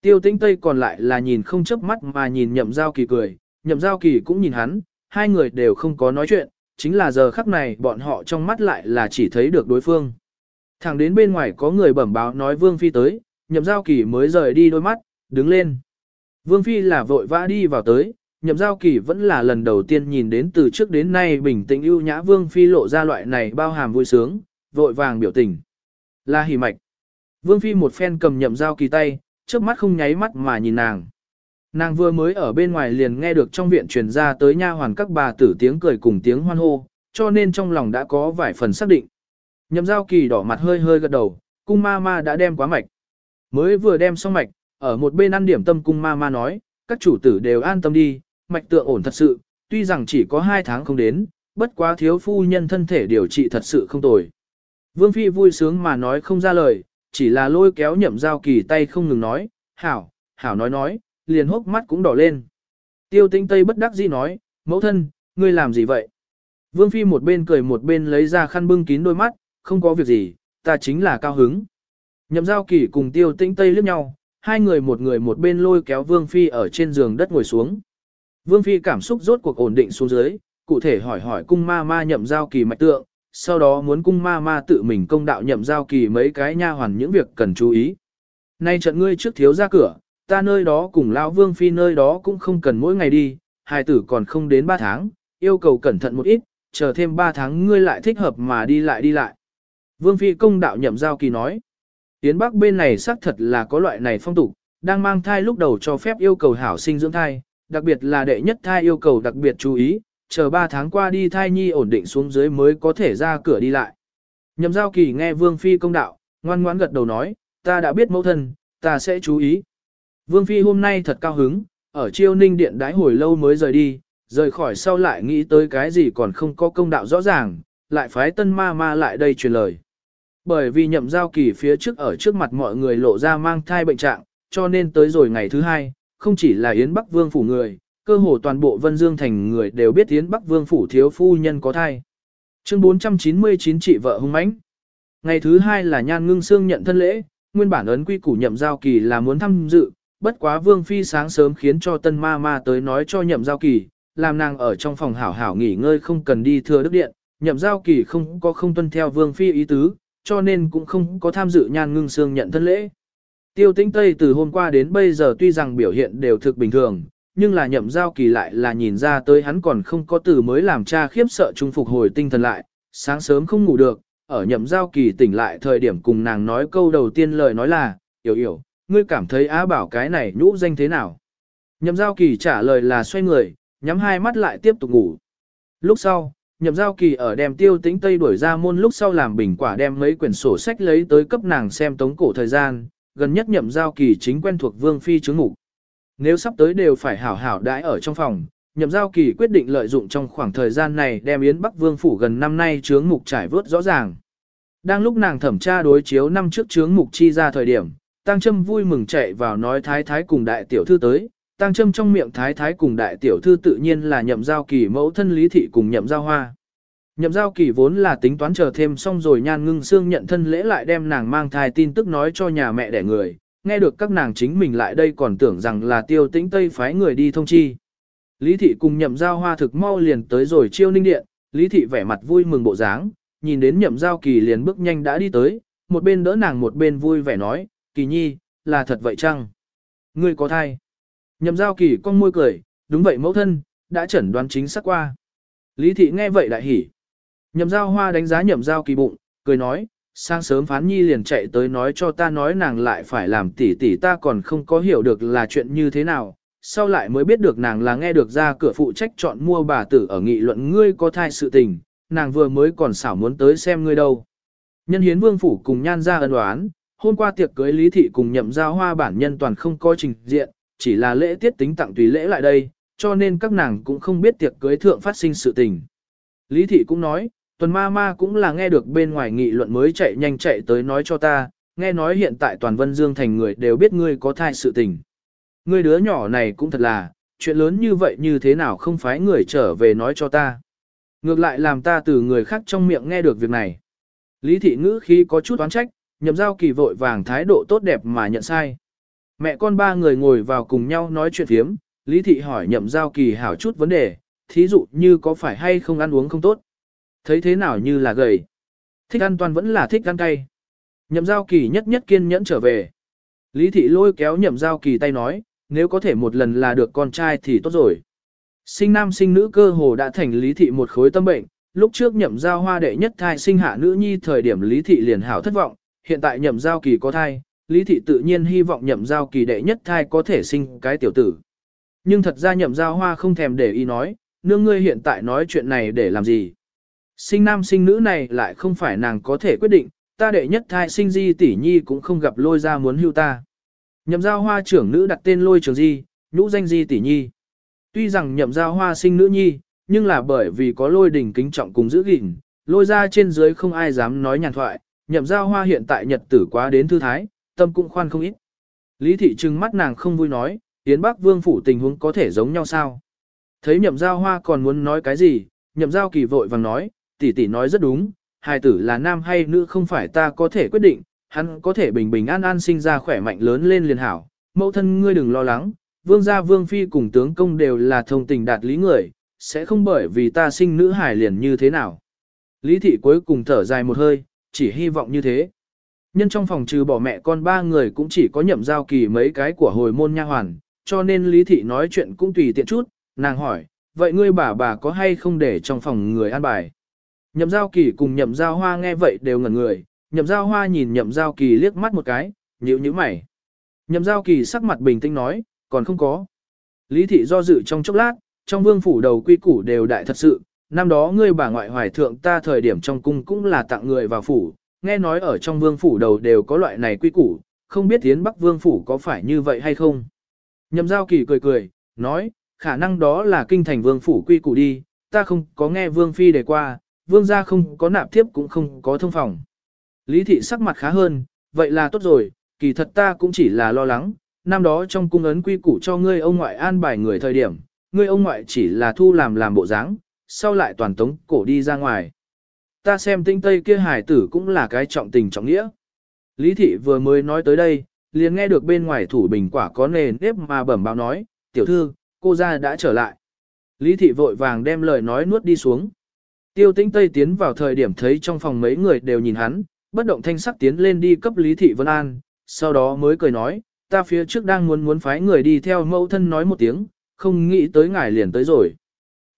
Tiêu tĩnh Tây còn lại là nhìn không chớp mắt mà nhìn nhậm giao kỳ cười, nhậm giao kỳ cũng nhìn hắn, hai người đều không có nói chuyện, chính là giờ khắc này bọn họ trong mắt lại là chỉ thấy được đối phương. Thẳng đến bên ngoài có người bẩm báo nói Vương Phi tới, nhậm giao kỳ mới rời đi đôi mắt, đứng lên. Vương Phi là vội vã đi vào tới, nhậm giao kỳ vẫn là lần đầu tiên nhìn đến từ trước đến nay bình tĩnh ưu nhã Vương Phi lộ ra loại này bao hàm vui sướng, vội vàng biểu tình. Là hỉ mạch. Vương Phi một phen cầm nhậm giao kỳ tay, trước mắt không nháy mắt mà nhìn nàng. Nàng vừa mới ở bên ngoài liền nghe được trong viện truyền ra tới nha hoàn các bà tử tiếng cười cùng tiếng hoan hô, cho nên trong lòng đã có vài phần xác định. Nhậm giao kỳ đỏ mặt hơi hơi gật đầu, cung ma ma đã đem quá mạch. Mới vừa đem xong mạch, ở một bên ăn điểm tâm cung ma ma nói, các chủ tử đều an tâm đi, mạch tượng ổn thật sự, tuy rằng chỉ có hai tháng không đến, bất quá thiếu phu nhân thân thể điều trị thật sự không tồi. Vương Phi vui sướng mà nói không ra lời, chỉ là lôi kéo nhậm giao kỳ tay không ngừng nói, hảo, hảo nói nói, liền hốc mắt cũng đỏ lên. Tiêu tinh tây bất đắc dĩ nói, mẫu thân, ngươi làm gì vậy? Vương Phi một bên cười một bên lấy ra khăn bưng kín đôi mắt, không có việc gì, ta chính là cao hứng. Nhậm giao kỳ cùng tiêu tinh tây liếc nhau, hai người một người một bên lôi kéo Vương Phi ở trên giường đất ngồi xuống. Vương Phi cảm xúc rốt cuộc ổn định xuống dưới, cụ thể hỏi hỏi cung ma ma nhậm giao kỳ mạch tượng, sau đó muốn cung ma ma tự mình công đạo nhậm giao kỳ mấy cái nha hoàn những việc cần chú ý. Nay trận ngươi trước thiếu ra cửa, ta nơi đó cùng lão vương phi nơi đó cũng không cần mỗi ngày đi, hài tử còn không đến 3 tháng, yêu cầu cẩn thận một ít, chờ thêm 3 tháng ngươi lại thích hợp mà đi lại đi lại. Vương phi công đạo nhậm giao kỳ nói, Tiến Bắc bên này xác thật là có loại này phong tục, đang mang thai lúc đầu cho phép yêu cầu hảo sinh dưỡng thai, đặc biệt là đệ nhất thai yêu cầu đặc biệt chú ý, chờ 3 tháng qua đi thai nhi ổn định xuống dưới mới có thể ra cửa đi lại. Nhậm giao kỳ nghe Vương Phi công đạo, ngoan ngoãn gật đầu nói, ta đã biết mẫu thân, ta sẽ chú ý. Vương Phi hôm nay thật cao hứng, ở chiêu ninh điện đái hồi lâu mới rời đi, rời khỏi sau lại nghĩ tới cái gì còn không có công đạo rõ ràng, lại phái tân ma ma lại đây truyền lời. Bởi vì nhậm giao kỳ phía trước ở trước mặt mọi người lộ ra mang thai bệnh trạng, cho nên tới rồi ngày thứ hai, không chỉ là Yến Bắc Vương phủ người, cơ hồ toàn bộ Vân Dương thành người đều biết Yến Bắc Vương phủ thiếu phu nhân có thai. Chương 499 chị vợ hung mãnh. Ngày thứ hai là Nhan Ngưng Sương nhận thân lễ, nguyên bản ấn quy củ nhậm giao kỳ là muốn tham dự, bất quá Vương phi sáng sớm khiến cho Tân Ma Ma tới nói cho nhậm giao kỳ, làm nàng ở trong phòng hảo hảo nghỉ ngơi không cần đi thừa đức điện, nhậm giao kỳ không có không tuân theo Vương phi ý tứ, cho nên cũng không có tham dự Nhan Ngưng Sương nhận thân lễ. Tiêu tĩnh Tây từ hôm qua đến bây giờ tuy rằng biểu hiện đều thực bình thường, nhưng là nhậm giao kỳ lại là nhìn ra tới hắn còn không có từ mới làm cha khiếp sợ trung phục hồi tinh thần lại, sáng sớm không ngủ được, ở nhậm giao kỳ tỉnh lại thời điểm cùng nàng nói câu đầu tiên lời nói là, hiểu hiểu, ngươi cảm thấy á bảo cái này nhũ danh thế nào. Nhậm giao kỳ trả lời là xoay người, nhắm hai mắt lại tiếp tục ngủ. Lúc sau, nhậm giao kỳ ở đem tiêu tĩnh Tây đuổi ra môn lúc sau làm bình quả đem mấy quyển sổ sách lấy tới cấp nàng xem tống cổ thời gian, gần nhất nhậm giao kỳ chính quen thuộc vương phi chứng ngủ. Nếu sắp tới đều phải hảo hảo đãi ở trong phòng, nhậm giao kỳ quyết định lợi dụng trong khoảng thời gian này đem Yến Bắc Vương phủ gần năm nay chướng mục trải vớt rõ ràng. Đang lúc nàng thẩm tra đối chiếu năm trước chướng mục chi ra thời điểm, Tăng Trâm vui mừng chạy vào nói thái thái cùng đại tiểu thư tới, Tăng châm trong miệng thái thái cùng đại tiểu thư tự nhiên là nhậm giao kỳ mẫu thân lý thị cùng nhậm giao hoa. Nhậm giao kỳ vốn là tính toán chờ thêm xong rồi nhan ngưng xương nhận thân lễ lại đem nàng mang thai tin tức nói cho nhà mẹ đẻ người, nghe được các nàng chính mình lại đây còn tưởng rằng là tiêu tĩnh tây phái người đi thông chi. Lý thị cùng nhậm giao hoa thực mau liền tới rồi chiêu ninh điện, Lý thị vẻ mặt vui mừng bộ dáng, nhìn đến nhậm giao kỳ liền bước nhanh đã đi tới, một bên đỡ nàng một bên vui vẻ nói, kỳ nhi, là thật vậy chăng? Ngươi có thai. Nhậm giao kỳ con môi cười, đúng vậy mẫu thân, đã chẩn đoán chính xác qua. Lý thị nghe vậy đại hỉ. Nhậm giao hoa đánh giá nhậm giao kỳ bụng, cười nói, sáng sớm phán nhi liền chạy tới nói cho ta nói nàng lại phải làm tỉ tỉ ta còn không có hiểu được là chuyện như thế nào, sau lại mới biết được nàng là nghe được ra cửa phụ trách chọn mua bà tử ở nghị luận ngươi có thai sự tình, nàng vừa mới còn xảo muốn tới xem ngươi đâu. Nhân hiến vương phủ cùng nhan ra ân đoán, hôm qua tiệc cưới lý thị cùng nhậm giao hoa bản nhân toàn không có trình diện, chỉ là lễ tiết tính tặng tùy lễ lại đây, cho nên các nàng cũng không biết tiệc cưới thượng phát sinh sự tình. Lý thị cũng nói, Tuần ma ma cũng là nghe được bên ngoài nghị luận mới chạy nhanh chạy tới nói cho ta, nghe nói hiện tại toàn Vân Dương thành người đều biết ngươi có thai sự tình. Ngươi đứa nhỏ này cũng thật là, chuyện lớn như vậy như thế nào không phải người trở về nói cho ta. Ngược lại làm ta từ người khác trong miệng nghe được việc này. Lý thị ngữ khi có chút oán trách, nhậm giao kỳ vội vàng thái độ tốt đẹp mà nhận sai. Mẹ con ba người ngồi vào cùng nhau nói chuyện phiếm. Lý thị hỏi nhậm giao kỳ hảo chút vấn đề, thí dụ như có phải hay không ăn uống không tốt. Thấy thế nào như là gầy. Thích ăn toàn vẫn là thích ăn cay. Nhậm giao kỳ nhất nhất kiên nhẫn trở về. Lý thị lôi kéo nhậm giao kỳ tay nói, nếu có thể một lần là được con trai thì tốt rồi. Sinh nam sinh nữ cơ hồ đã thành lý thị một khối tâm bệnh, lúc trước nhậm giao hoa đệ nhất thai sinh hạ nữ nhi thời điểm lý thị liền hảo thất vọng, hiện tại nhậm giao kỳ có thai, lý thị tự nhiên hy vọng nhậm giao kỳ đệ nhất thai có thể sinh cái tiểu tử. Nhưng thật ra nhậm giao hoa không thèm để ý nói, nương ngươi hiện tại nói chuyện này để làm gì. Sinh nam sinh nữ này lại không phải nàng có thể quyết định, ta đệ nhất thai sinh di tỷ nhi cũng không gặp lôi ra muốn hưu ta. Nhậm giao hoa trưởng nữ đặt tên lôi trường di, nhũ danh di tỷ nhi. Tuy rằng nhậm giao hoa sinh nữ nhi, nhưng là bởi vì có lôi đỉnh kính trọng cùng giữ gìn, lôi ra trên dưới không ai dám nói nhàn thoại, nhậm giao hoa hiện tại nhật tử quá đến thư thái, tâm cũng khoan không ít. Lý thị trừng mắt nàng không vui nói, Yến bắc vương phủ tình huống có thể giống nhau sao. Thấy nhậm giao hoa còn muốn nói cái gì, nhậm giao kỳ vội vàng nói, tỷ tỷ nói rất đúng, hài tử là nam hay nữ không phải ta có thể quyết định, hắn có thể bình bình an an sinh ra khỏe mạnh lớn lên liền hảo. Mẫu thân ngươi đừng lo lắng, vương gia vương phi cùng tướng công đều là thông tình đạt lý người, sẽ không bởi vì ta sinh nữ hài liền như thế nào. Lý thị cuối cùng thở dài một hơi, chỉ hy vọng như thế. Nhân trong phòng trừ bỏ mẹ con ba người cũng chỉ có nhậm giao kỳ mấy cái của hồi môn nha hoàn, cho nên Lý thị nói chuyện cũng tùy tiện chút, nàng hỏi, vậy ngươi bà bà có hay không để trong phòng người an bài? Nhậm giao kỳ cùng nhậm giao hoa nghe vậy đều ngẩn người, nhậm giao hoa nhìn nhậm giao kỳ liếc mắt một cái, nhíu nhíu mày. Nhậm giao kỳ sắc mặt bình tĩnh nói, còn không có. Lý thị do dự trong chốc lát, trong vương phủ đầu quy củ đều đại thật sự, năm đó ngươi bà ngoại hoài thượng ta thời điểm trong cung cũng là tặng người vào phủ, nghe nói ở trong vương phủ đầu đều có loại này quy củ, không biết tiến bắc vương phủ có phải như vậy hay không. Nhậm giao kỳ cười cười, nói, khả năng đó là kinh thành vương phủ quy củ đi, ta không có nghe vương phi đề qua, vương gia không có nạp thiếp cũng không có thông phòng. Lý thị sắc mặt khá hơn, vậy là tốt rồi, kỳ thật ta cũng chỉ là lo lắng, năm đó trong cung ấn quy củ cho ngươi ông ngoại an bài người thời điểm, ngươi ông ngoại chỉ là thu làm làm bộ dáng, sau lại toàn tống cổ đi ra ngoài. Ta xem tinh tây kia hải tử cũng là cái trọng tình trọng nghĩa. Lý thị vừa mới nói tới đây, liền nghe được bên ngoài thủ bình quả có nề nếp mà bẩm báo nói, tiểu thư, cô ra đã trở lại. Lý thị vội vàng đem lời nói nuốt đi xuống. Tiêu tĩnh Tây tiến vào thời điểm thấy trong phòng mấy người đều nhìn hắn, bất động thanh sắc tiến lên đi cấp Lý thị Vân An, sau đó mới cười nói, ta phía trước đang muốn muốn phái người đi theo mẫu thân nói một tiếng, không nghĩ tới ngài liền tới rồi.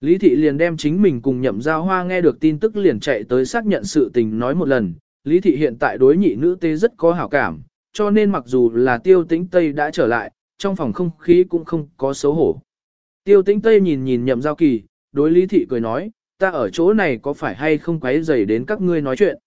Lý thị liền đem chính mình cùng nhậm giao hoa nghe được tin tức liền chạy tới xác nhận sự tình nói một lần. Lý thị hiện tại đối nhị nữ tê rất có hảo cảm, cho nên mặc dù là tiêu tĩnh Tây đã trở lại, trong phòng không khí cũng không có xấu hổ. Tiêu tĩnh Tây nhìn nhìn nhậm giao kỳ, đối Lý thị cười nói, ta ở chỗ này có phải hay không quấy rầy đến các ngươi nói chuyện.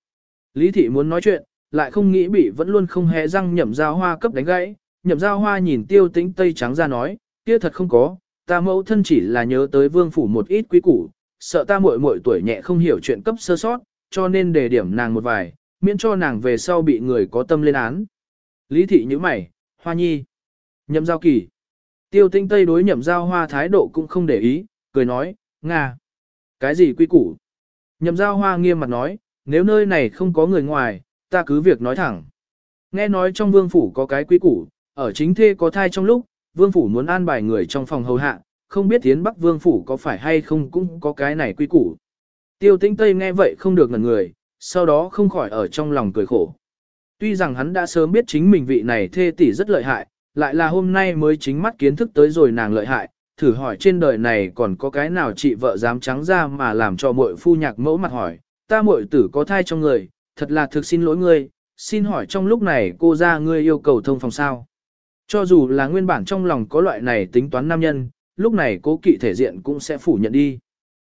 Lý thị muốn nói chuyện, lại không nghĩ bị vẫn luôn không hề răng nhậm giao hoa cấp đánh gãy. Nhậm giao hoa nhìn tiêu tĩnh Tây trắng ra nói, kia thật không có, ta mẫu thân chỉ là nhớ tới vương phủ một ít quý củ, sợ ta muội muội tuổi nhẹ không hiểu chuyện cấp sơ sót, cho nên đề điểm nàng một vài, miễn cho nàng về sau bị người có tâm lên án. Lý thị như mày, hoa nhi, nhậm giao kỳ. Tiêu tinh tây đối nhậm giao hoa thái độ cũng không để ý, cười nói, Nga. Cái gì quý củ? Nhậm giao hoa nghiêm mặt nói, nếu nơi này không có người ngoài, ta cứ việc nói thẳng. Nghe nói trong vương phủ có cái quý củ, ở chính thê có thai trong lúc, vương phủ muốn an bài người trong phòng hầu hạ, không biết tiến bắc vương phủ có phải hay không cũng có cái này quy củ. Tiêu tĩnh Tây nghe vậy không được ngần người, sau đó không khỏi ở trong lòng cười khổ. Tuy rằng hắn đã sớm biết chính mình vị này thê tỷ rất lợi hại, lại là hôm nay mới chính mắt kiến thức tới rồi nàng lợi hại, thử hỏi trên đời này còn có cái nào chị vợ dám trắng ra mà làm cho muội phu nhạc mẫu mặt hỏi, ta muội tử có thai trong người, thật là thực xin lỗi ngươi, xin hỏi trong lúc này cô ra ngươi yêu cầu thông phòng sao. Cho dù là nguyên bản trong lòng có loại này tính toán nam nhân, lúc này cố kỵ thể diện cũng sẽ phủ nhận đi.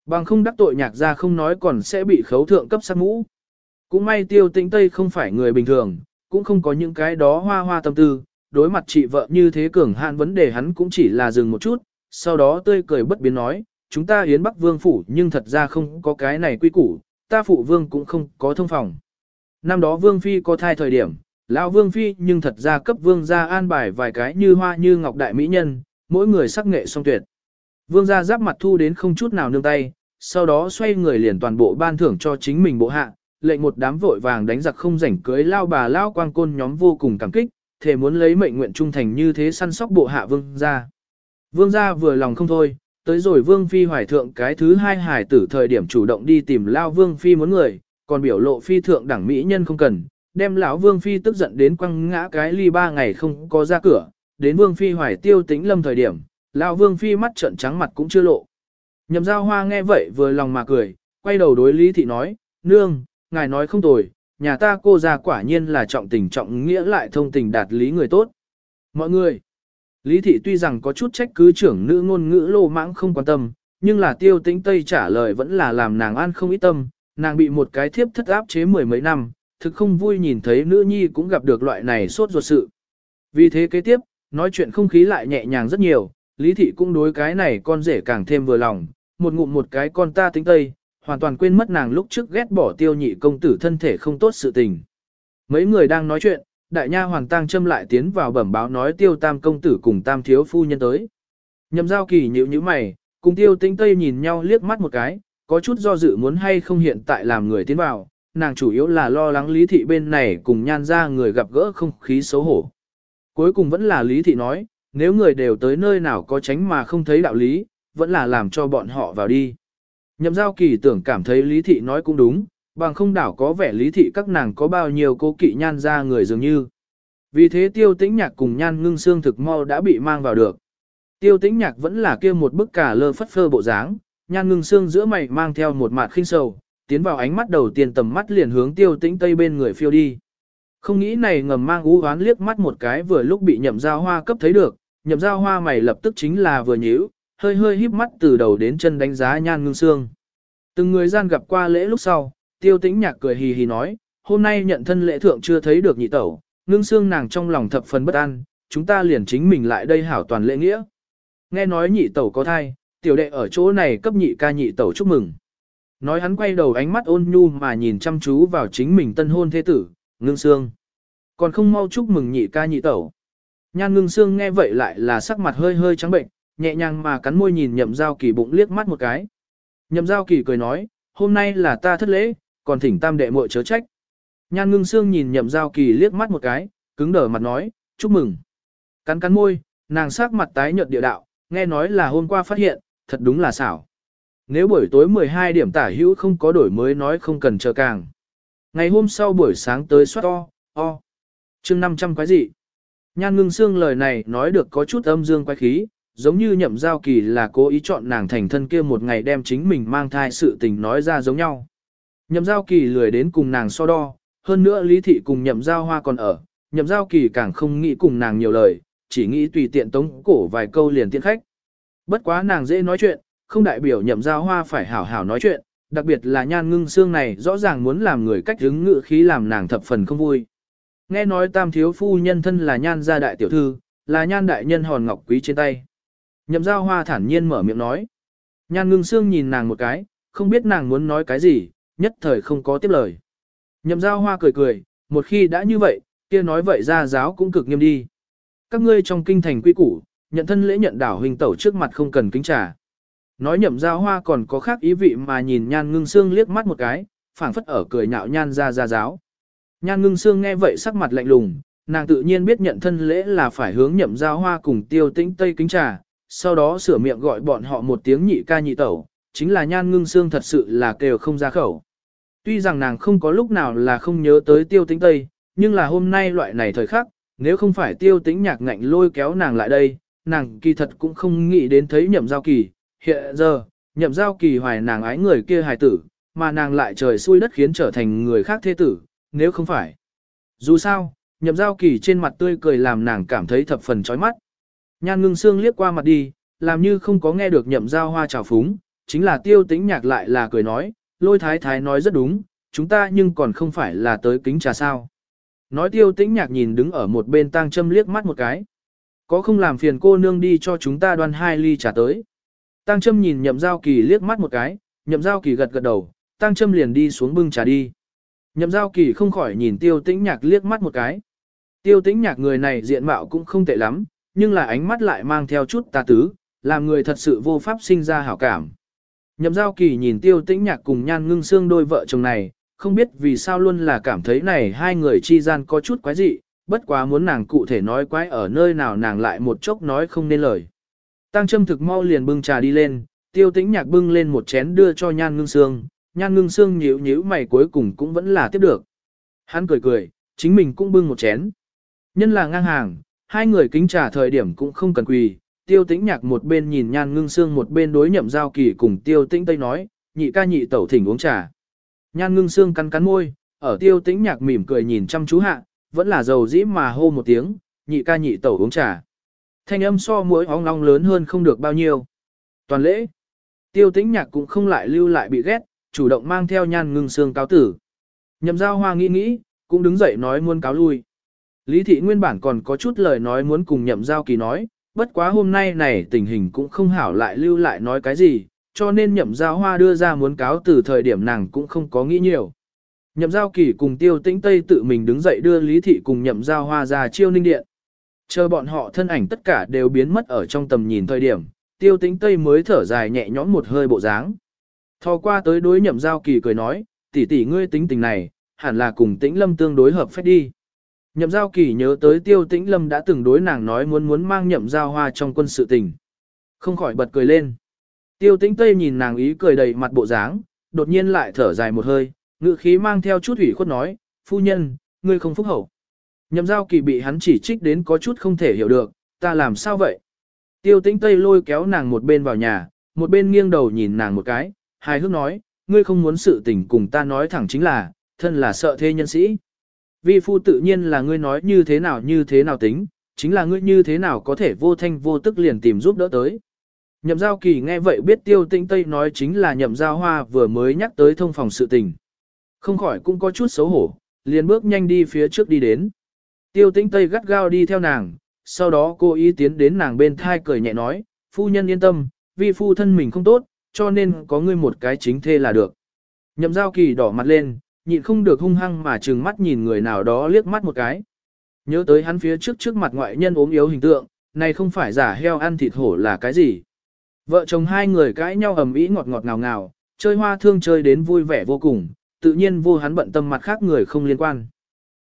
Bằng không đắc tội nhạc ra không nói còn sẽ bị khấu thượng cấp sát mũ. Cũng may tiêu tĩnh Tây không phải người bình thường, cũng không có những cái đó hoa hoa tâm tư, đối mặt chị vợ như thế cường hạn vấn đề hắn cũng chỉ là dừng một chút, sau đó tươi cười bất biến nói, chúng ta yến bắc vương phủ nhưng thật ra không có cái này quy củ, ta phụ vương cũng không có thông phòng. Năm đó vương phi có thai thời điểm, Lão Vương Phi nhưng thật ra cấp Vương gia an bài vài cái như hoa như ngọc đại mỹ nhân, mỗi người sắc nghệ song tuyệt. Vương gia giáp mặt thu đến không chút nào nương tay, sau đó xoay người liền toàn bộ ban thưởng cho chính mình bộ hạ, lệnh một đám vội vàng đánh giặc không rảnh cưới lao bà lao quang côn nhóm vô cùng cảm kích, thể muốn lấy mệnh nguyện trung thành như thế săn sóc bộ hạ vương gia. Vương gia vừa lòng không thôi, tới rồi vương phi hoài thượng cái thứ hai hải tử thời điểm chủ động đi tìm lao vương phi muốn người, còn biểu lộ phi thượng đẳng mỹ nhân không cần, đem lão Vương Phi tức giận đến quăng ngã cái ly ba ngày không có ra cửa, đến Vương Phi hoài tiêu tính lâm thời điểm, lão Vương Phi mắt trợn trắng mặt cũng chưa lộ. Nhậm giao hoa nghe vậy vừa lòng mà cười, quay đầu đối Lý Thị nói, Nương, ngài nói không tồi, nhà ta cô ra quả nhiên là trọng tình trọng nghĩa lại thông tình đạt lý người tốt. Mọi người, Lý Thị tuy rằng có chút trách cứ trưởng nữ ngôn ngữ lô mãng không quan tâm, nhưng là tiêu tĩnh Tây trả lời vẫn là làm nàng an không ít tâm, nàng bị một cái thiếp thất áp chế mười mấy năm, thực không vui nhìn thấy nữ nhi cũng gặp được loại này sốt ruột sự. Vì thế kế tiếp, nói chuyện không khí lại nhẹ nhàng rất nhiều, Lý Thị cũng đối cái này con rể càng thêm vừa lòng, một ngụm một cái con ta tính tây, hoàn toàn quên mất nàng lúc trước ghét bỏ tiêu nhị công tử thân thể không tốt sự tình. Mấy người đang nói chuyện, đại nha hoàng tang châm lại tiến vào bẩm báo nói tiêu tam công tử cùng tam thiếu phu nhân tới. Nhậm giao kỳ nhíu nhíu mày, cùng tiêu tinh tây nhìn nhau liếc mắt một cái, có chút do dự muốn hay không hiện tại làm người tiến vào, nàng chủ yếu là lo lắng lý thị bên này cùng nhan ra người gặp gỡ không khí xấu hổ. Cuối cùng vẫn là lý thị nói, nếu người đều tới nơi nào có tránh mà không thấy đạo lý, vẫn là làm cho bọn họ vào đi. Nhậm giao kỳ tưởng cảm thấy lý thị nói cũng đúng, bằng không đảo có vẻ lý thị các nàng có bao nhiêu cố kỵ nhan ra người dường như. Vì thế tiêu tĩnh nhạc cùng nhan ngưng xương thực mau đã bị mang vào được. Tiêu tĩnh nhạc vẫn là kia một bức cả lơ phất phơ bộ dáng, nhan ngưng xương giữa mày mang theo một mặt khinh sầu, tiến vào ánh mắt đầu tiên tầm mắt liền hướng tiêu tĩnh tây bên người phiêu đi. Không nghĩ này ngầm mang ú oán liếc mắt một cái vừa lúc bị nhậm giao hoa cấp thấy được, nhậm giao hoa mày lập tức chính là vừa nhíu, hơi hơi híp mắt từ đầu đến chân đánh giá nhan ngưng xương. Từng người gian gặp qua lễ lúc sau, tiêu tĩnh nhạc cười hì hì nói, hôm nay nhận thân lễ thượng chưa thấy được nhị tẩu, ngưng xương nàng trong lòng thập phần bất an, chúng ta liền chính mình lại đây hảo toàn lễ nghĩa. Nghe nói nhị tẩu có thai, tiểu đệ ở chỗ này cấp nhị ca nhị tẩu chúc mừng. Nói hắn quay đầu ánh mắt ôn nhu mà nhìn chăm chú vào chính mình tân hôn thế tử, ngưng xương. Còn không mau chúc mừng nhị ca nhị tẩu. Nhan ngưng xương nghe vậy lại là sắc mặt hơi hơi trắng bệnh, nhẹ nhàng mà cắn môi nhìn nhậm giao kỳ bụng liếc mắt một cái. Nhậm giao kỳ cười nói, hôm nay là ta thất lễ, còn thỉnh tam đệ muội chớ trách. Nhan ngưng xương nhìn nhậm giao kỳ liếc mắt một cái, cứng đờ mặt nói, chúc mừng. Cắn cắn môi, nàng sắc mặt tái nhợt địa đạo, nghe nói là hôm qua phát hiện, thật đúng là xảo. Nếu buổi tối 12 điểm tả hữu không có đổi mới nói không cần chờ càng. Ngày hôm sau buổi sáng tới soát o, o. chương 500 quái gì? Nhan ngưng xương lời này nói được có chút âm dương quái khí, giống như nhậm giao kỳ là cố ý chọn nàng thành thân kia một ngày đem chính mình mang thai sự tình nói ra giống nhau. Nhậm giao kỳ lười đến cùng nàng so đo, hơn nữa lý thị cùng nhậm giao hoa còn ở, nhậm giao kỳ càng không nghĩ cùng nàng nhiều lời, chỉ nghĩ tùy tiện tống cổ vài câu liền tiện khách. Bất quá nàng dễ nói chuyện, không đại biểu nhậm giao hoa phải hảo hảo nói chuyện, đặc biệt là nhan ngưng xương này rõ ràng muốn làm người cách hứng ngự khí làm nàng thập phần không vui. Nghe nói tam thiếu phu nhân thân là nhan gia đại tiểu thư, là nhan đại nhân hòn ngọc quý trên tay. Nhậm giao hoa thản nhiên mở miệng nói. Nhan ngưng xương nhìn nàng một cái, không biết nàng muốn nói cái gì, nhất thời không có tiếp lời. Nhậm giao hoa cười cười, một khi đã như vậy, kia nói vậy ra giáo cũng cực nghiêm đi. Các ngươi trong kinh thành quy củ, nhận thân lễ nhận đảo huynh tẩu trước mặt không cần kính trà. Nói nhậm giao hoa còn có khác ý vị mà nhìn nhan ngưng xương liếc mắt một cái, phảng phất ở cười nhạo nhan ra ra giáo. Nhan ngưng xương nghe vậy sắc mặt lạnh lùng, nàng tự nhiên biết nhận thân lễ là phải hướng nhậm giao hoa cùng tiêu tĩnh tây kính trà, sau đó sửa miệng gọi bọn họ một tiếng nhị ca nhị tẩu, chính là nhan ngưng xương thật sự là kêu không ra khẩu. Tuy rằng nàng không có lúc nào là không nhớ tới tiêu tĩnh tây, nhưng là hôm nay loại này thời khắc, nếu không phải tiêu tĩnh nhạc ngạnh lôi kéo nàng lại đây, nàng kỳ thật cũng không nghĩ đến thấy nhậm giao kỳ. Hiện giờ, nhậm giao kỳ hoài nàng ái người kia hài tử, mà nàng lại trời xui đất khiến trở thành người khác thế tử, nếu không phải. Dù sao, nhậm giao kỳ trên mặt tươi cười làm nàng cảm thấy thập phần chói mắt. Nhan ngưng xương liếc qua mặt đi, làm như không có nghe được nhậm giao hoa trào phúng, chính là tiêu tĩnh nhạc lại là cười nói, lôi thái thái nói rất đúng, chúng ta nhưng còn không phải là tới kính trà sao. Nói tiêu tĩnh nhạc nhìn đứng ở một bên tang châm liếc mắt một cái. Có không làm phiền cô nương đi cho chúng ta đoan hai ly trà tới. Tang Trâm nhìn nhậm giao kỳ liếc mắt một cái, nhậm giao kỳ gật gật đầu, tang Trâm liền đi xuống bưng trà đi. Nhậm giao kỳ không khỏi nhìn tiêu tĩnh nhạc liếc mắt một cái. Tiêu tĩnh nhạc người này diện mạo cũng không tệ lắm, nhưng là ánh mắt lại mang theo chút tà tứ, làm người thật sự vô pháp sinh ra hảo cảm. Nhậm giao kỳ nhìn tiêu tĩnh nhạc cùng nhan ngưng xương đôi vợ chồng này, không biết vì sao luôn là cảm thấy này hai người chi gian có chút quái dị, bất quá muốn nàng cụ thể nói quái ở nơi nào nàng lại một chốc nói không nên lời. Tăng châm thực mau liền bưng trà đi lên, tiêu tĩnh nhạc bưng lên một chén đưa cho nhan ngưng Sương. nhan ngưng Sương nhíu nhíu mày cuối cùng cũng vẫn là tiếp được. Hắn cười cười, chính mình cũng bưng một chén. Nhân là ngang hàng, hai người kính trà thời điểm cũng không cần quỳ, tiêu tĩnh nhạc một bên nhìn nhan ngưng Sương một bên đối nhậm giao kỳ cùng tiêu tĩnh tây nói, nhị ca nhị tẩu thỉnh uống trà. Nhan ngưng Sương cắn cắn môi, ở tiêu tĩnh nhạc mỉm cười nhìn chăm chú hạ, vẫn là dầu dĩ mà hô một tiếng, nhị ca nhị tẩu uống trà. Thanh âm so mũi ong long lớn hơn không được bao nhiêu. Toàn lễ, tiêu tĩnh nhạc cũng không lại lưu lại bị ghét, chủ động mang theo nhan ngưng xương cáo tử. Nhậm giao hoa nghĩ nghĩ, cũng đứng dậy nói muốn cáo lui. Lý thị nguyên bản còn có chút lời nói muốn cùng nhậm giao kỳ nói, bất quá hôm nay này tình hình cũng không hảo lại lưu lại nói cái gì, cho nên nhậm giao hoa đưa ra muốn cáo từ thời điểm nàng cũng không có nghĩ nhiều. Nhậm giao kỳ cùng tiêu tĩnh Tây tự mình đứng dậy đưa Lý Thị cùng nhậm giao hoa ra chiêu ninh điện. Chờ bọn họ thân ảnh tất cả đều biến mất ở trong tầm nhìn thời điểm, tiêu tĩnh Tây mới thở dài nhẹ nhõm một hơi bộ dáng. Thò qua tới đối nhậm giao kỳ cười nói, tỷ tỷ ngươi tính tình này, hẳn là cùng tĩnh lâm tương đối hợp phép đi. Nhậm giao kỳ nhớ tới tiêu tĩnh lâm đã từng đối nàng nói muốn muốn mang nhậm giao hoa trong quân sự tình. Không khỏi bật cười lên. Tiêu tĩnh Tây nhìn nàng ý cười đầy mặt bộ dáng, đột nhiên lại thở dài một hơi, ngự khí mang theo chút ủy khuất nói, phu nhân, ngươi không phúc hậu. Nhậm giao kỳ bị hắn chỉ trích đến có chút không thể hiểu được, ta làm sao vậy? Tiêu tĩnh Tây lôi kéo nàng một bên vào nhà, một bên nghiêng đầu nhìn nàng một cái, hài hước nói, ngươi không muốn sự tình cùng ta nói thẳng chính là, thân là sợ thê nhân sĩ. Vi phu tự nhiên là ngươi nói như thế nào như thế nào tính, chính là ngươi như thế nào có thể vô thanh vô tức liền tìm giúp đỡ tới. Nhậm giao kỳ nghe vậy biết tiêu tĩnh Tây nói chính là nhậm giao hoa vừa mới nhắc tới thông phòng sự tình. Không khỏi cũng có chút xấu hổ, liền bước nhanh đi phía trước đi đến. Tiêu tĩnh Tây gắt gao đi theo nàng, sau đó cô ý tiến đến nàng bên thai cười nhẹ nói, phu nhân yên tâm, vì phu thân mình không tốt, cho nên có ngươi một cái chính thê là được. Nhậm giao kỳ đỏ mặt lên, nhịn không được hung hăng mà trừng mắt nhìn người nào đó liếc mắt một cái. Nhớ tới hắn phía trước trước mặt ngoại nhân ốm yếu hình tượng, này không phải giả heo ăn thịt hổ là cái gì. Vợ chồng hai người cãi nhau ầm ĩ ngọt ngọt ngào ngào, chơi hoa thương chơi đến vui vẻ vô cùng, tự nhiên vô hắn bận tâm mặt khác người không liên quan.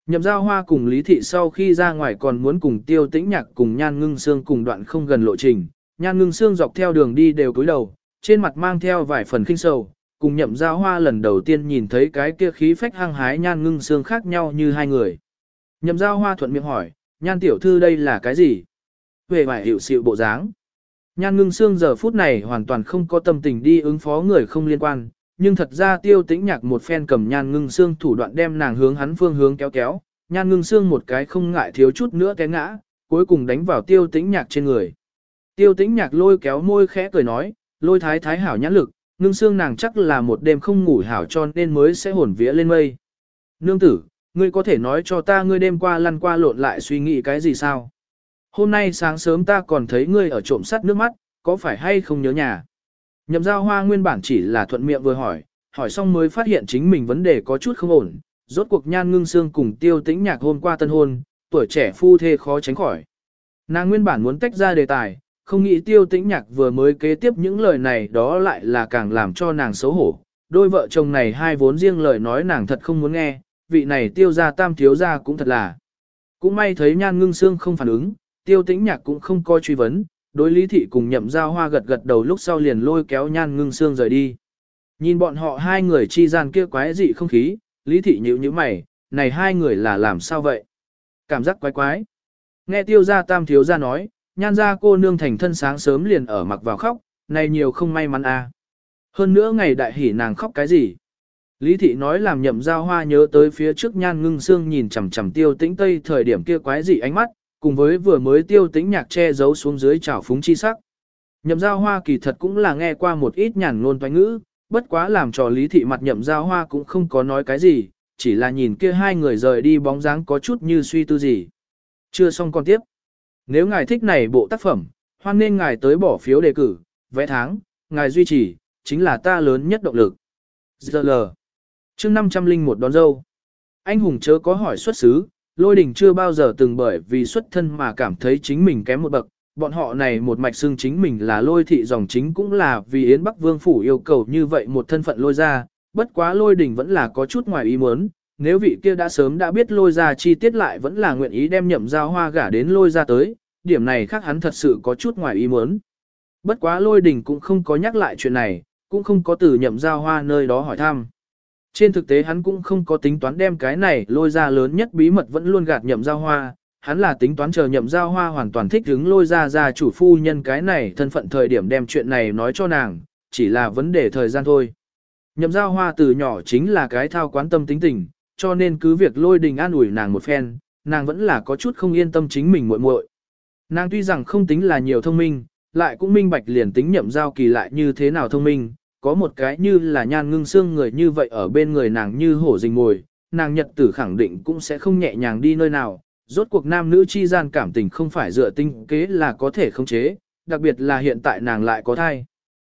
Nhậm giao hoa cùng Lý Thị sau khi ra ngoài còn muốn cùng tiêu tĩnh nhạc cùng nhan ngưng xương cùng đoạn không gần lộ trình, nhan ngưng xương dọc theo đường đi đều cúi đầu, trên mặt mang theo vài phần kinh sầu, cùng nhậm giao hoa lần đầu tiên nhìn thấy cái kia khí phách hăng hái nhan ngưng xương khác nhau như hai người. Nhậm giao hoa thuận miệng hỏi, nhan tiểu thư đây là cái gì? Về bài hiệu sự bộ dáng. Nhan ngưng xương giờ phút này hoàn toàn không có tâm tình đi ứng phó người không liên quan, nhưng thật ra tiêu tĩnh nhạc một phen cầm nhan ngưng xương thủ đoạn đem nàng hướng hắn phương hướng kéo kéo, nhan ngưng xương một cái không ngại thiếu chút nữa té ngã, cuối cùng đánh vào tiêu tĩnh nhạc trên người. Tiêu tĩnh nhạc lôi kéo môi khẽ cười nói, lôi thái thái hảo nhãn lực, ngưng xương nàng chắc là một đêm không ngủ hảo cho nên mới sẽ hồn vía lên mây. Nương tử, ngươi có thể nói cho ta ngươi đêm qua lăn qua lộn lại suy nghĩ cái gì sao? Hôm nay sáng sớm ta còn thấy ngươi ở trộm sắt nước mắt, có phải hay không nhớ nhà? Nhậm giao hoa nguyên bản chỉ là thuận miệng vừa hỏi, hỏi xong mới phát hiện chính mình vấn đề có chút không ổn, rốt cuộc nhan ngưng xương cùng tiêu tĩnh nhạc hôm qua tân hôn, tuổi trẻ phu thê khó tránh khỏi. Nàng nguyên bản muốn tách ra đề tài, không nghĩ tiêu tĩnh nhạc vừa mới kế tiếp những lời này đó lại là càng làm cho nàng xấu hổ. Đôi vợ chồng này hai vốn riêng lời nói nàng thật không muốn nghe, vị này tiêu ra tam thiếu ra cũng thật là. Cũng may thấy nhan ngưng xương không phản ứng, tiêu tĩnh nhạc cũng không coi truy vấn, đối lý thị cùng nhậm giao hoa gật gật đầu lúc sau liền lôi kéo nhan ngưng xương rời đi. Nhìn bọn họ hai người chi gian kia quái dị không khí, lý thị nhíu nhíu mày, này hai người là làm sao vậy? Cảm giác quái quái. Nghe tiêu gia tam thiếu gia nói, nhan gia cô nương thành thân sáng sớm liền ở mặc vào khóc, này nhiều không may mắn à. Hơn nữa ngày đại hỉ nàng khóc cái gì? Lý thị nói làm nhậm giao hoa nhớ tới phía trước nhan ngưng xương nhìn chằm chằm tiêu tĩnh tây thời điểm kia quái dị ánh mắt, cùng với vừa mới tiêu tĩnh nhạc che giấu xuống dưới trào phúng chi sắc. Nhậm giao hoa kỳ thật cũng là nghe qua một ít nhàn ngôn toán ngữ, bất quá làm trò lý thị mặt nhậm giao hoa cũng không có nói cái gì, chỉ là nhìn kia hai người rời đi bóng dáng có chút như suy tư gì. Chưa xong con tiếp. Nếu ngài thích này bộ tác phẩm, hoan nên ngài tới bỏ phiếu đề cử, vẽ tháng, ngài duy trì, chính là ta lớn nhất động lực. Giờ L. chương 501 đón dâu. Anh hùng chớ có hỏi xuất xứ, lôi đình chưa bao giờ từng bởi vì xuất thân mà cảm thấy chính mình kém một bậc. Bọn họ này một mạch xương chính mình là lôi thị dòng chính cũng là vì Yến Bắc Vương Phủ yêu cầu như vậy một thân phận lôi ra, bất quá lôi đình vẫn là có chút ngoài ý muốn, nếu vị kia đã sớm đã biết lôi ra chi tiết lại vẫn là nguyện ý đem nhậm giao hoa gả đến lôi ra tới, điểm này khác hắn thật sự có chút ngoài ý muốn. Bất quá lôi đình cũng không có nhắc lại chuyện này, cũng không có từ nhậm giao hoa nơi đó hỏi thăm. Trên thực tế hắn cũng không có tính toán đem cái này lôi ra lớn nhất bí mật vẫn luôn gạt nhậm giao hoa, hắn là tính toán chờ nhậm giao hoa hoàn toàn thích hứng lôi ra ra chủ phu nhân cái này thân phận thời điểm đem chuyện này nói cho nàng, chỉ là vấn đề thời gian thôi. Nhậm giao hoa từ nhỏ chính là cái thao quán tâm tính tình, cho nên cứ việc lôi đình an ủi nàng một phen, nàng vẫn là có chút không yên tâm chính mình muội muội. Nàng tuy rằng không tính là nhiều thông minh, lại cũng minh bạch liền tính nhậm giao kỳ lại như thế nào thông minh, có một cái như là nhan ngưng xương người như vậy ở bên người nàng như hổ rình mồi, nàng nhật tử khẳng định cũng sẽ không nhẹ nhàng đi nơi nào, rốt cuộc nam nữ chi gian cảm tình không phải dựa tinh kế là có thể khống chế, đặc biệt là hiện tại nàng lại có thai.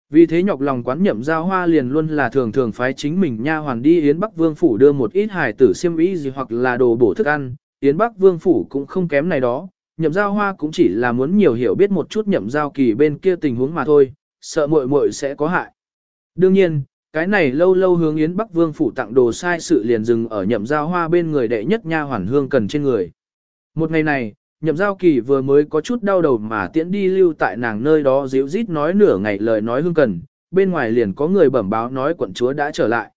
Vì thế nhọc lòng quán nhậm giao hoa liền luôn là thường thường phái chính mình nha hoàn đi Yến Bắc Vương Phủ đưa một ít hải tử xiêm ý gì hoặc là đồ bổ thức ăn, Yến Bắc Vương Phủ cũng không kém này đó, nhậm giao hoa cũng chỉ là muốn nhiều hiểu biết một chút nhậm giao kỳ bên kia tình huống mà thôi, sợ muội muội sẽ có hại. Đương nhiên, cái này lâu lâu hướng Yến Bắc Vương Phủ tặng đồ sai sự liền dừng ở nhậm giao hoa bên người đệ nhất nha hoàn hương cần trên người. Một ngày này, nhậm giao kỳ vừa mới có chút đau đầu mà tiễn đi lưu tại nàng nơi đó díu rít nói nửa ngày lời nói hương cần, bên ngoài liền có người bẩm báo nói quận chúa đã trở lại.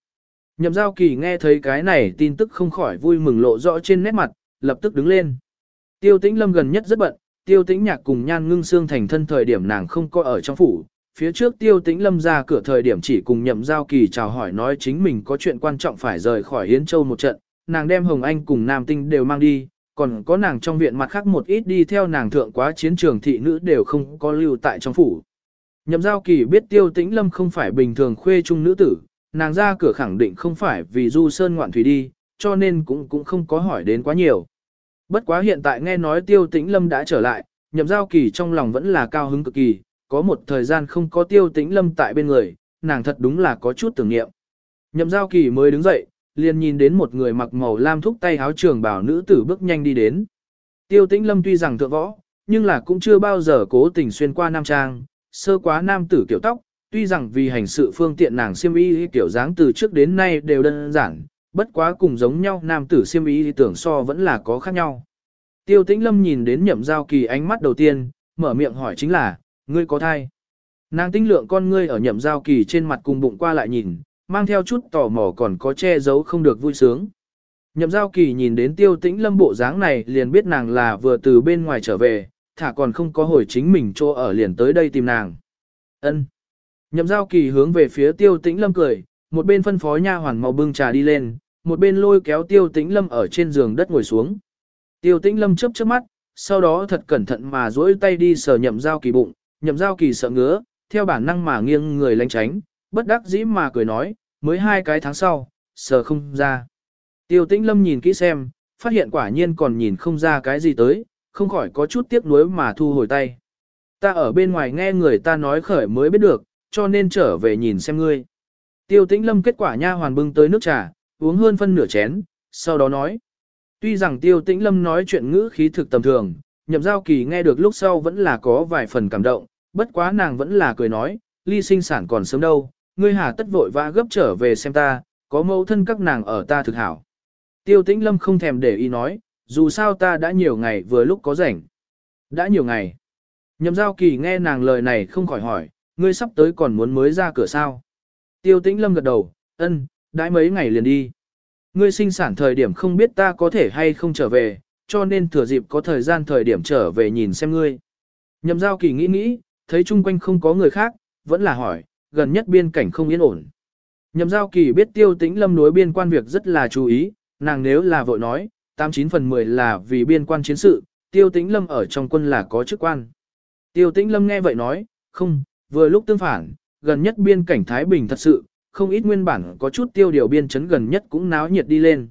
Nhậm giao kỳ nghe thấy cái này tin tức không khỏi vui mừng lộ rõ trên nét mặt, lập tức đứng lên. Tiêu tĩnh lâm gần nhất rất bận, tiêu tĩnh nhạc cùng nhan ngưng xương thành thân thời điểm nàng không có ở trong phủ. Phía trước tiêu tĩnh lâm ra cửa thời điểm chỉ cùng nhậm giao kỳ chào hỏi nói chính mình có chuyện quan trọng phải rời khỏi Hiến Châu một trận, nàng đem Hồng Anh cùng Nam Tinh đều mang đi, còn có nàng trong viện mặt khác một ít đi theo nàng thượng quá chiến trường thị nữ đều không có lưu tại trong phủ. Nhậm giao kỳ biết tiêu tĩnh lâm không phải bình thường khuê trung nữ tử, nàng ra cửa khẳng định không phải vì du sơn ngoạn thủy đi, cho nên cũng cũng không có hỏi đến quá nhiều. Bất quá hiện tại nghe nói tiêu tĩnh lâm đã trở lại, nhậm giao kỳ trong lòng vẫn là cao hứng cực kỳ, có một thời gian không có tiêu tĩnh lâm tại bên người, nàng thật đúng là có chút tưởng niệm. Nhậm giao kỳ mới đứng dậy, liền nhìn đến một người mặc màu lam thúc tay áo trường bảo nữ tử bước nhanh đi đến. Tiêu tĩnh lâm tuy rằng thượng võ, nhưng là cũng chưa bao giờ cố tình xuyên qua nam trang, sơ quá nam tử kiểu tóc, tuy rằng vì hành sự phương tiện nàng siêm y kiểu dáng từ trước đến nay đều đơn giản, bất quá cùng giống nhau nam tử siêm y tưởng so vẫn là có khác nhau. Tiêu tĩnh lâm nhìn đến nhậm giao kỳ ánh mắt đầu tiên, mở miệng hỏi chính là, ngươi có thai. Nàng tinh lượng con ngươi ở nhậm giao kỳ trên mặt cùng bụng qua lại nhìn, mang theo chút tò mò còn có che giấu không được vui sướng. Nhậm giao kỳ nhìn đến tiêu tĩnh lâm bộ dáng này liền biết nàng là vừa từ bên ngoài trở về, thả còn không có hồi chính mình chỗ ở liền tới đây tìm nàng. ân Nhậm giao kỳ hướng về phía tiêu tĩnh lâm cười, một bên phân phó nha hoàn màu bưng trà đi lên, một bên lôi kéo tiêu tĩnh lâm ở trên giường đất ngồi xuống. Tiêu tĩnh lâm chớp chớp mắt, sau đó thật cẩn thận mà duỗi tay đi sờ nhậm giao kỳ bụng, nhậm giao kỳ sợ ngứa, theo bản năng mà nghiêng người lánh tránh, bất đắc dĩ mà cười nói, mới hai cái tháng sau, sờ không ra. Tiêu tĩnh lâm nhìn kỹ xem, phát hiện quả nhiên còn nhìn không ra cái gì tới, không khỏi có chút tiếc nuối mà thu hồi tay. Ta ở bên ngoài nghe người ta nói khởi mới biết được, cho nên trở về nhìn xem ngươi. Tiêu tĩnh lâm kết quả nha hoàn bưng tới nước trà, uống hơn phân nửa chén, sau đó nói. Tuy rằng tiêu tĩnh lâm nói chuyện ngữ khí thực tầm thường, nhậm giao kỳ nghe được lúc sau vẫn là có vài phần cảm động, bất quá nàng vẫn là cười nói, ly sinh sản còn sớm đâu, ngươi hà tất vội vã gấp trở về xem ta, có mẫu thân các nàng ở ta thực hảo. Tiêu tĩnh lâm không thèm để ý nói, dù sao ta đã nhiều ngày vừa lúc có rảnh. Đã nhiều ngày. Nhậm giao kỳ nghe nàng lời này không khỏi hỏi, ngươi sắp tới còn muốn mới ra cửa sao. Tiêu tĩnh lâm gật đầu, ân, đãi mấy ngày liền đi. Ngươi sinh sản thời điểm không biết ta có thể hay không trở về, cho nên thừa dịp có thời gian thời điểm trở về nhìn xem ngươi. Nhậm giao kỳ nghĩ nghĩ, thấy chung quanh không có người khác, vẫn là hỏi, gần nhất biên cảnh không yên ổn. Nhậm giao kỳ biết tiêu tĩnh lâm đối biên quan việc rất là chú ý, nàng nếu là vội nói, 89 phần 10 là vì biên quan chiến sự, tiêu tĩnh lâm ở trong quân là có chức quan. Tiêu tĩnh lâm nghe vậy nói, không, vừa lúc tương phản, gần nhất biên cảnh Thái Bình thật sự, không ít nguyên bản có chút tiêu điều biên chấn gần nhất cũng náo nhiệt đi lên.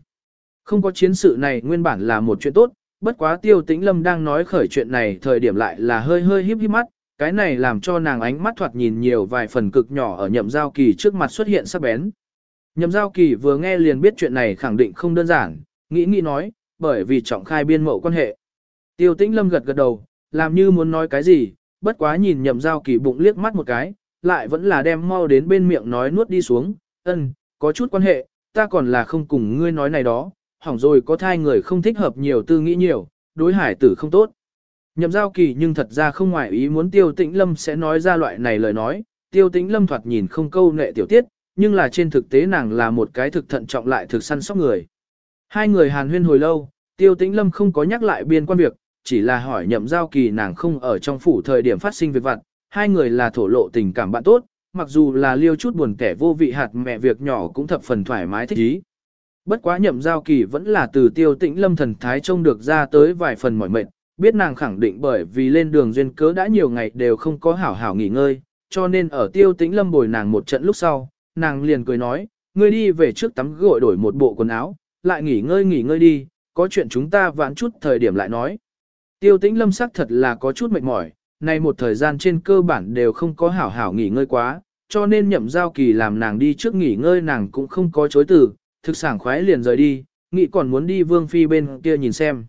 Không có chiến sự này nguyên bản là một chuyện tốt, bất quá tiêu tĩnh lâm đang nói khởi chuyện này thời điểm lại là hơi hơi híp híp mắt, cái này làm cho nàng ánh mắt thoạt nhìn nhiều vài phần cực nhỏ ở nhậm giao kỳ trước mặt xuất hiện sắc bén. Nhậm giao kỳ vừa nghe liền biết chuyện này khẳng định không đơn giản, nghĩ nghĩ nói, bởi vì trọng khai biên mậu quan hệ. Tiêu tĩnh lâm gật gật đầu, làm như muốn nói cái gì, bất quá nhìn nhậm giao kỳ bụng liếc mắt một cái, lại vẫn là đem mau đến bên miệng nói nuốt đi xuống, ân, có chút quan hệ, ta còn là không cùng ngươi nói này đó, hỏng rồi có thai người không thích hợp nhiều tư nghĩ nhiều, đối hải tử không tốt. Nhậm giao kỳ nhưng thật ra không ngoại ý muốn tiêu tĩnh lâm sẽ nói ra loại này lời nói, tiêu tĩnh lâm thoạt nhìn không câu nệ tiểu tiết, nhưng là trên thực tế nàng là một cái thực thận trọng lại thực săn sóc người. Hai người hàn huyên hồi lâu, tiêu tĩnh lâm không có nhắc lại biên quan việc, chỉ là hỏi nhậm giao kỳ nàng không ở trong phủ thời điểm phát sinh việc vặt, hai người là thổ lộ tình cảm bạn tốt, mặc dù là liêu chút buồn kẻ vô vị hạt mẹ việc nhỏ cũng thập phần thoải mái thích ý. Bất quá nhậm giao kỳ vẫn là từ tiêu tĩnh lâm thần thái trông được ra tới vài phần mỏi mệt, biết nàng khẳng định bởi vì lên đường duyên cớ đã nhiều ngày đều không có hảo hảo nghỉ ngơi, cho nên ở tiêu tĩnh lâm bồi nàng một trận lúc sau, nàng liền cười nói, ngươi đi về trước tắm gội đổi một bộ quần áo, lại nghỉ ngơi nghỉ ngơi đi, có chuyện chúng ta vãn chút thời điểm lại nói. Tiêu tĩnh lâm sắc thật là có chút mệt mỏi, nay một thời gian trên cơ bản đều không có hảo hảo nghỉ ngơi quá, cho nên nhậm giao kỳ làm nàng đi trước nghỉ ngơi nàng cũng không có chối từ, thực sảng khoái liền rời đi, nghĩ còn muốn đi vương phi bên kia nhìn xem.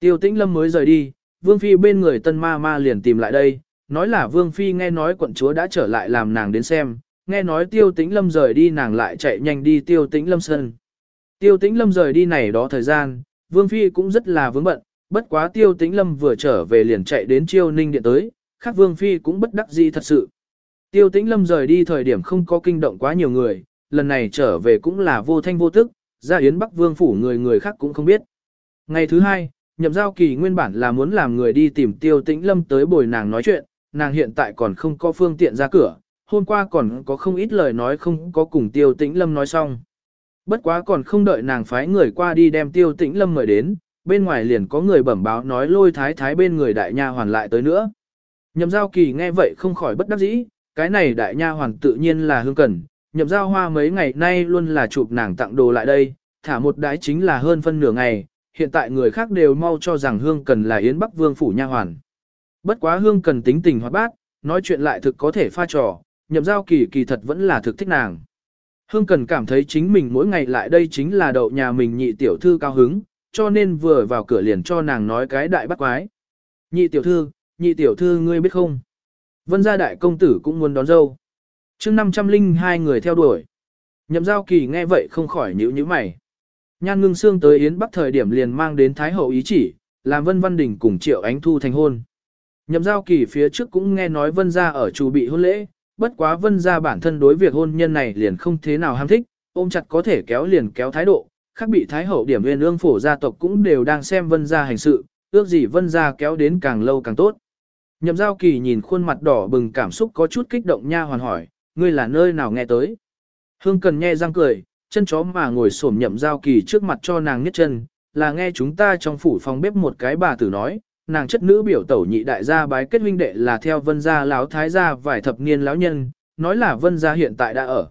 Tiêu tĩnh lâm mới rời đi, vương phi bên người tân ma ma liền tìm lại đây, nói là vương phi nghe nói quận chúa đã trở lại làm nàng đến xem, nghe nói tiêu tĩnh lâm rời đi nàng lại chạy nhanh đi tiêu tĩnh lâm sân. Tiêu tĩnh lâm rời đi này đó thời gian, vương phi cũng rất là vướng bận, bất quá tiêu tĩnh lâm vừa trở về liền chạy đến chiêu ninh điện tới, khác vương phi cũng bất đắc dĩ thật sự. Tiêu tĩnh lâm rời đi thời điểm không có kinh động quá nhiều người, lần này trở về cũng là vô thanh vô tức, ra yến bắc vương phủ người người khác cũng không biết. Ngày thứ hai, nhậm giao kỳ nguyên bản là muốn làm người đi tìm tiêu tĩnh lâm tới bồi nàng nói chuyện, nàng hiện tại còn không có phương tiện ra cửa, hôm qua còn có không ít lời nói không có cùng tiêu tĩnh lâm nói xong. Bất quá còn không đợi nàng phái người qua đi đem tiêu tĩnh lâm mời đến, bên ngoài liền có người bẩm báo nói lôi thái thái bên người đại nha hoàn lại tới nữa. Nhậm giao kỳ nghe vậy không khỏi bất đắc dĩ, cái này đại nha hoàn tự nhiên là hương cần, nhậm giao hoa mấy ngày nay luôn là chụp nàng tặng đồ lại đây, thả một đái chính là hơn phân nửa ngày, hiện tại người khác đều mau cho rằng hương cần là yến bắc vương phủ nha hoàn. Bất quá hương cần tính tình hoạt bát, nói chuyện lại thực có thể pha trò, nhậm giao kỳ kỳ thật vẫn là thực thích nàng. Hương cần cảm thấy chính mình mỗi ngày lại đây chính là đậu nhà mình nhị tiểu thư cao hứng, cho nên vừa vào cửa liền cho nàng nói cái đại bắt quái. Nhị tiểu thư, nhị tiểu thư ngươi biết không? Vân gia đại công tử cũng muốn đón dâu chương 502 người theo đuổi. Nhậm giao kỳ nghe vậy không khỏi nhíu nhíu mày. Nhan ngưng xương tới Yến Bắc thời điểm liền mang đến Thái Hậu ý chỉ, làm Vân Văn Đình cùng Triệu Ánh Thu thành hôn. Nhậm giao kỳ phía trước cũng nghe nói Vân gia ở chủ bị hôn lễ, bất quá Vân gia bản thân đối việc hôn nhân này liền không thế nào ham thích, ôm chặt có thể kéo liền kéo thái độ, khác bị Thái Hậu điểm nguyên ương phổ gia tộc cũng đều đang xem Vân gia hành sự, ước gì Vân gia kéo đến càng lâu càng tốt. Nhậm giao kỳ nhìn khuôn mặt đỏ bừng cảm xúc có chút kích động nha hoàn hỏi, ngươi là nơi nào nghe tới? Hương cần nghe răng cười, chân chó mà ngồi xổm nhậm giao kỳ trước mặt cho nàng nhất chân, là nghe chúng ta trong phủ phòng bếp một cái bà tử nói, nàng chất nữ biểu tẩu nhị đại gia bái kết huynh đệ là theo vân gia lão thái gia vài thập niên lão nhân, nói là vân gia hiện tại đã ở.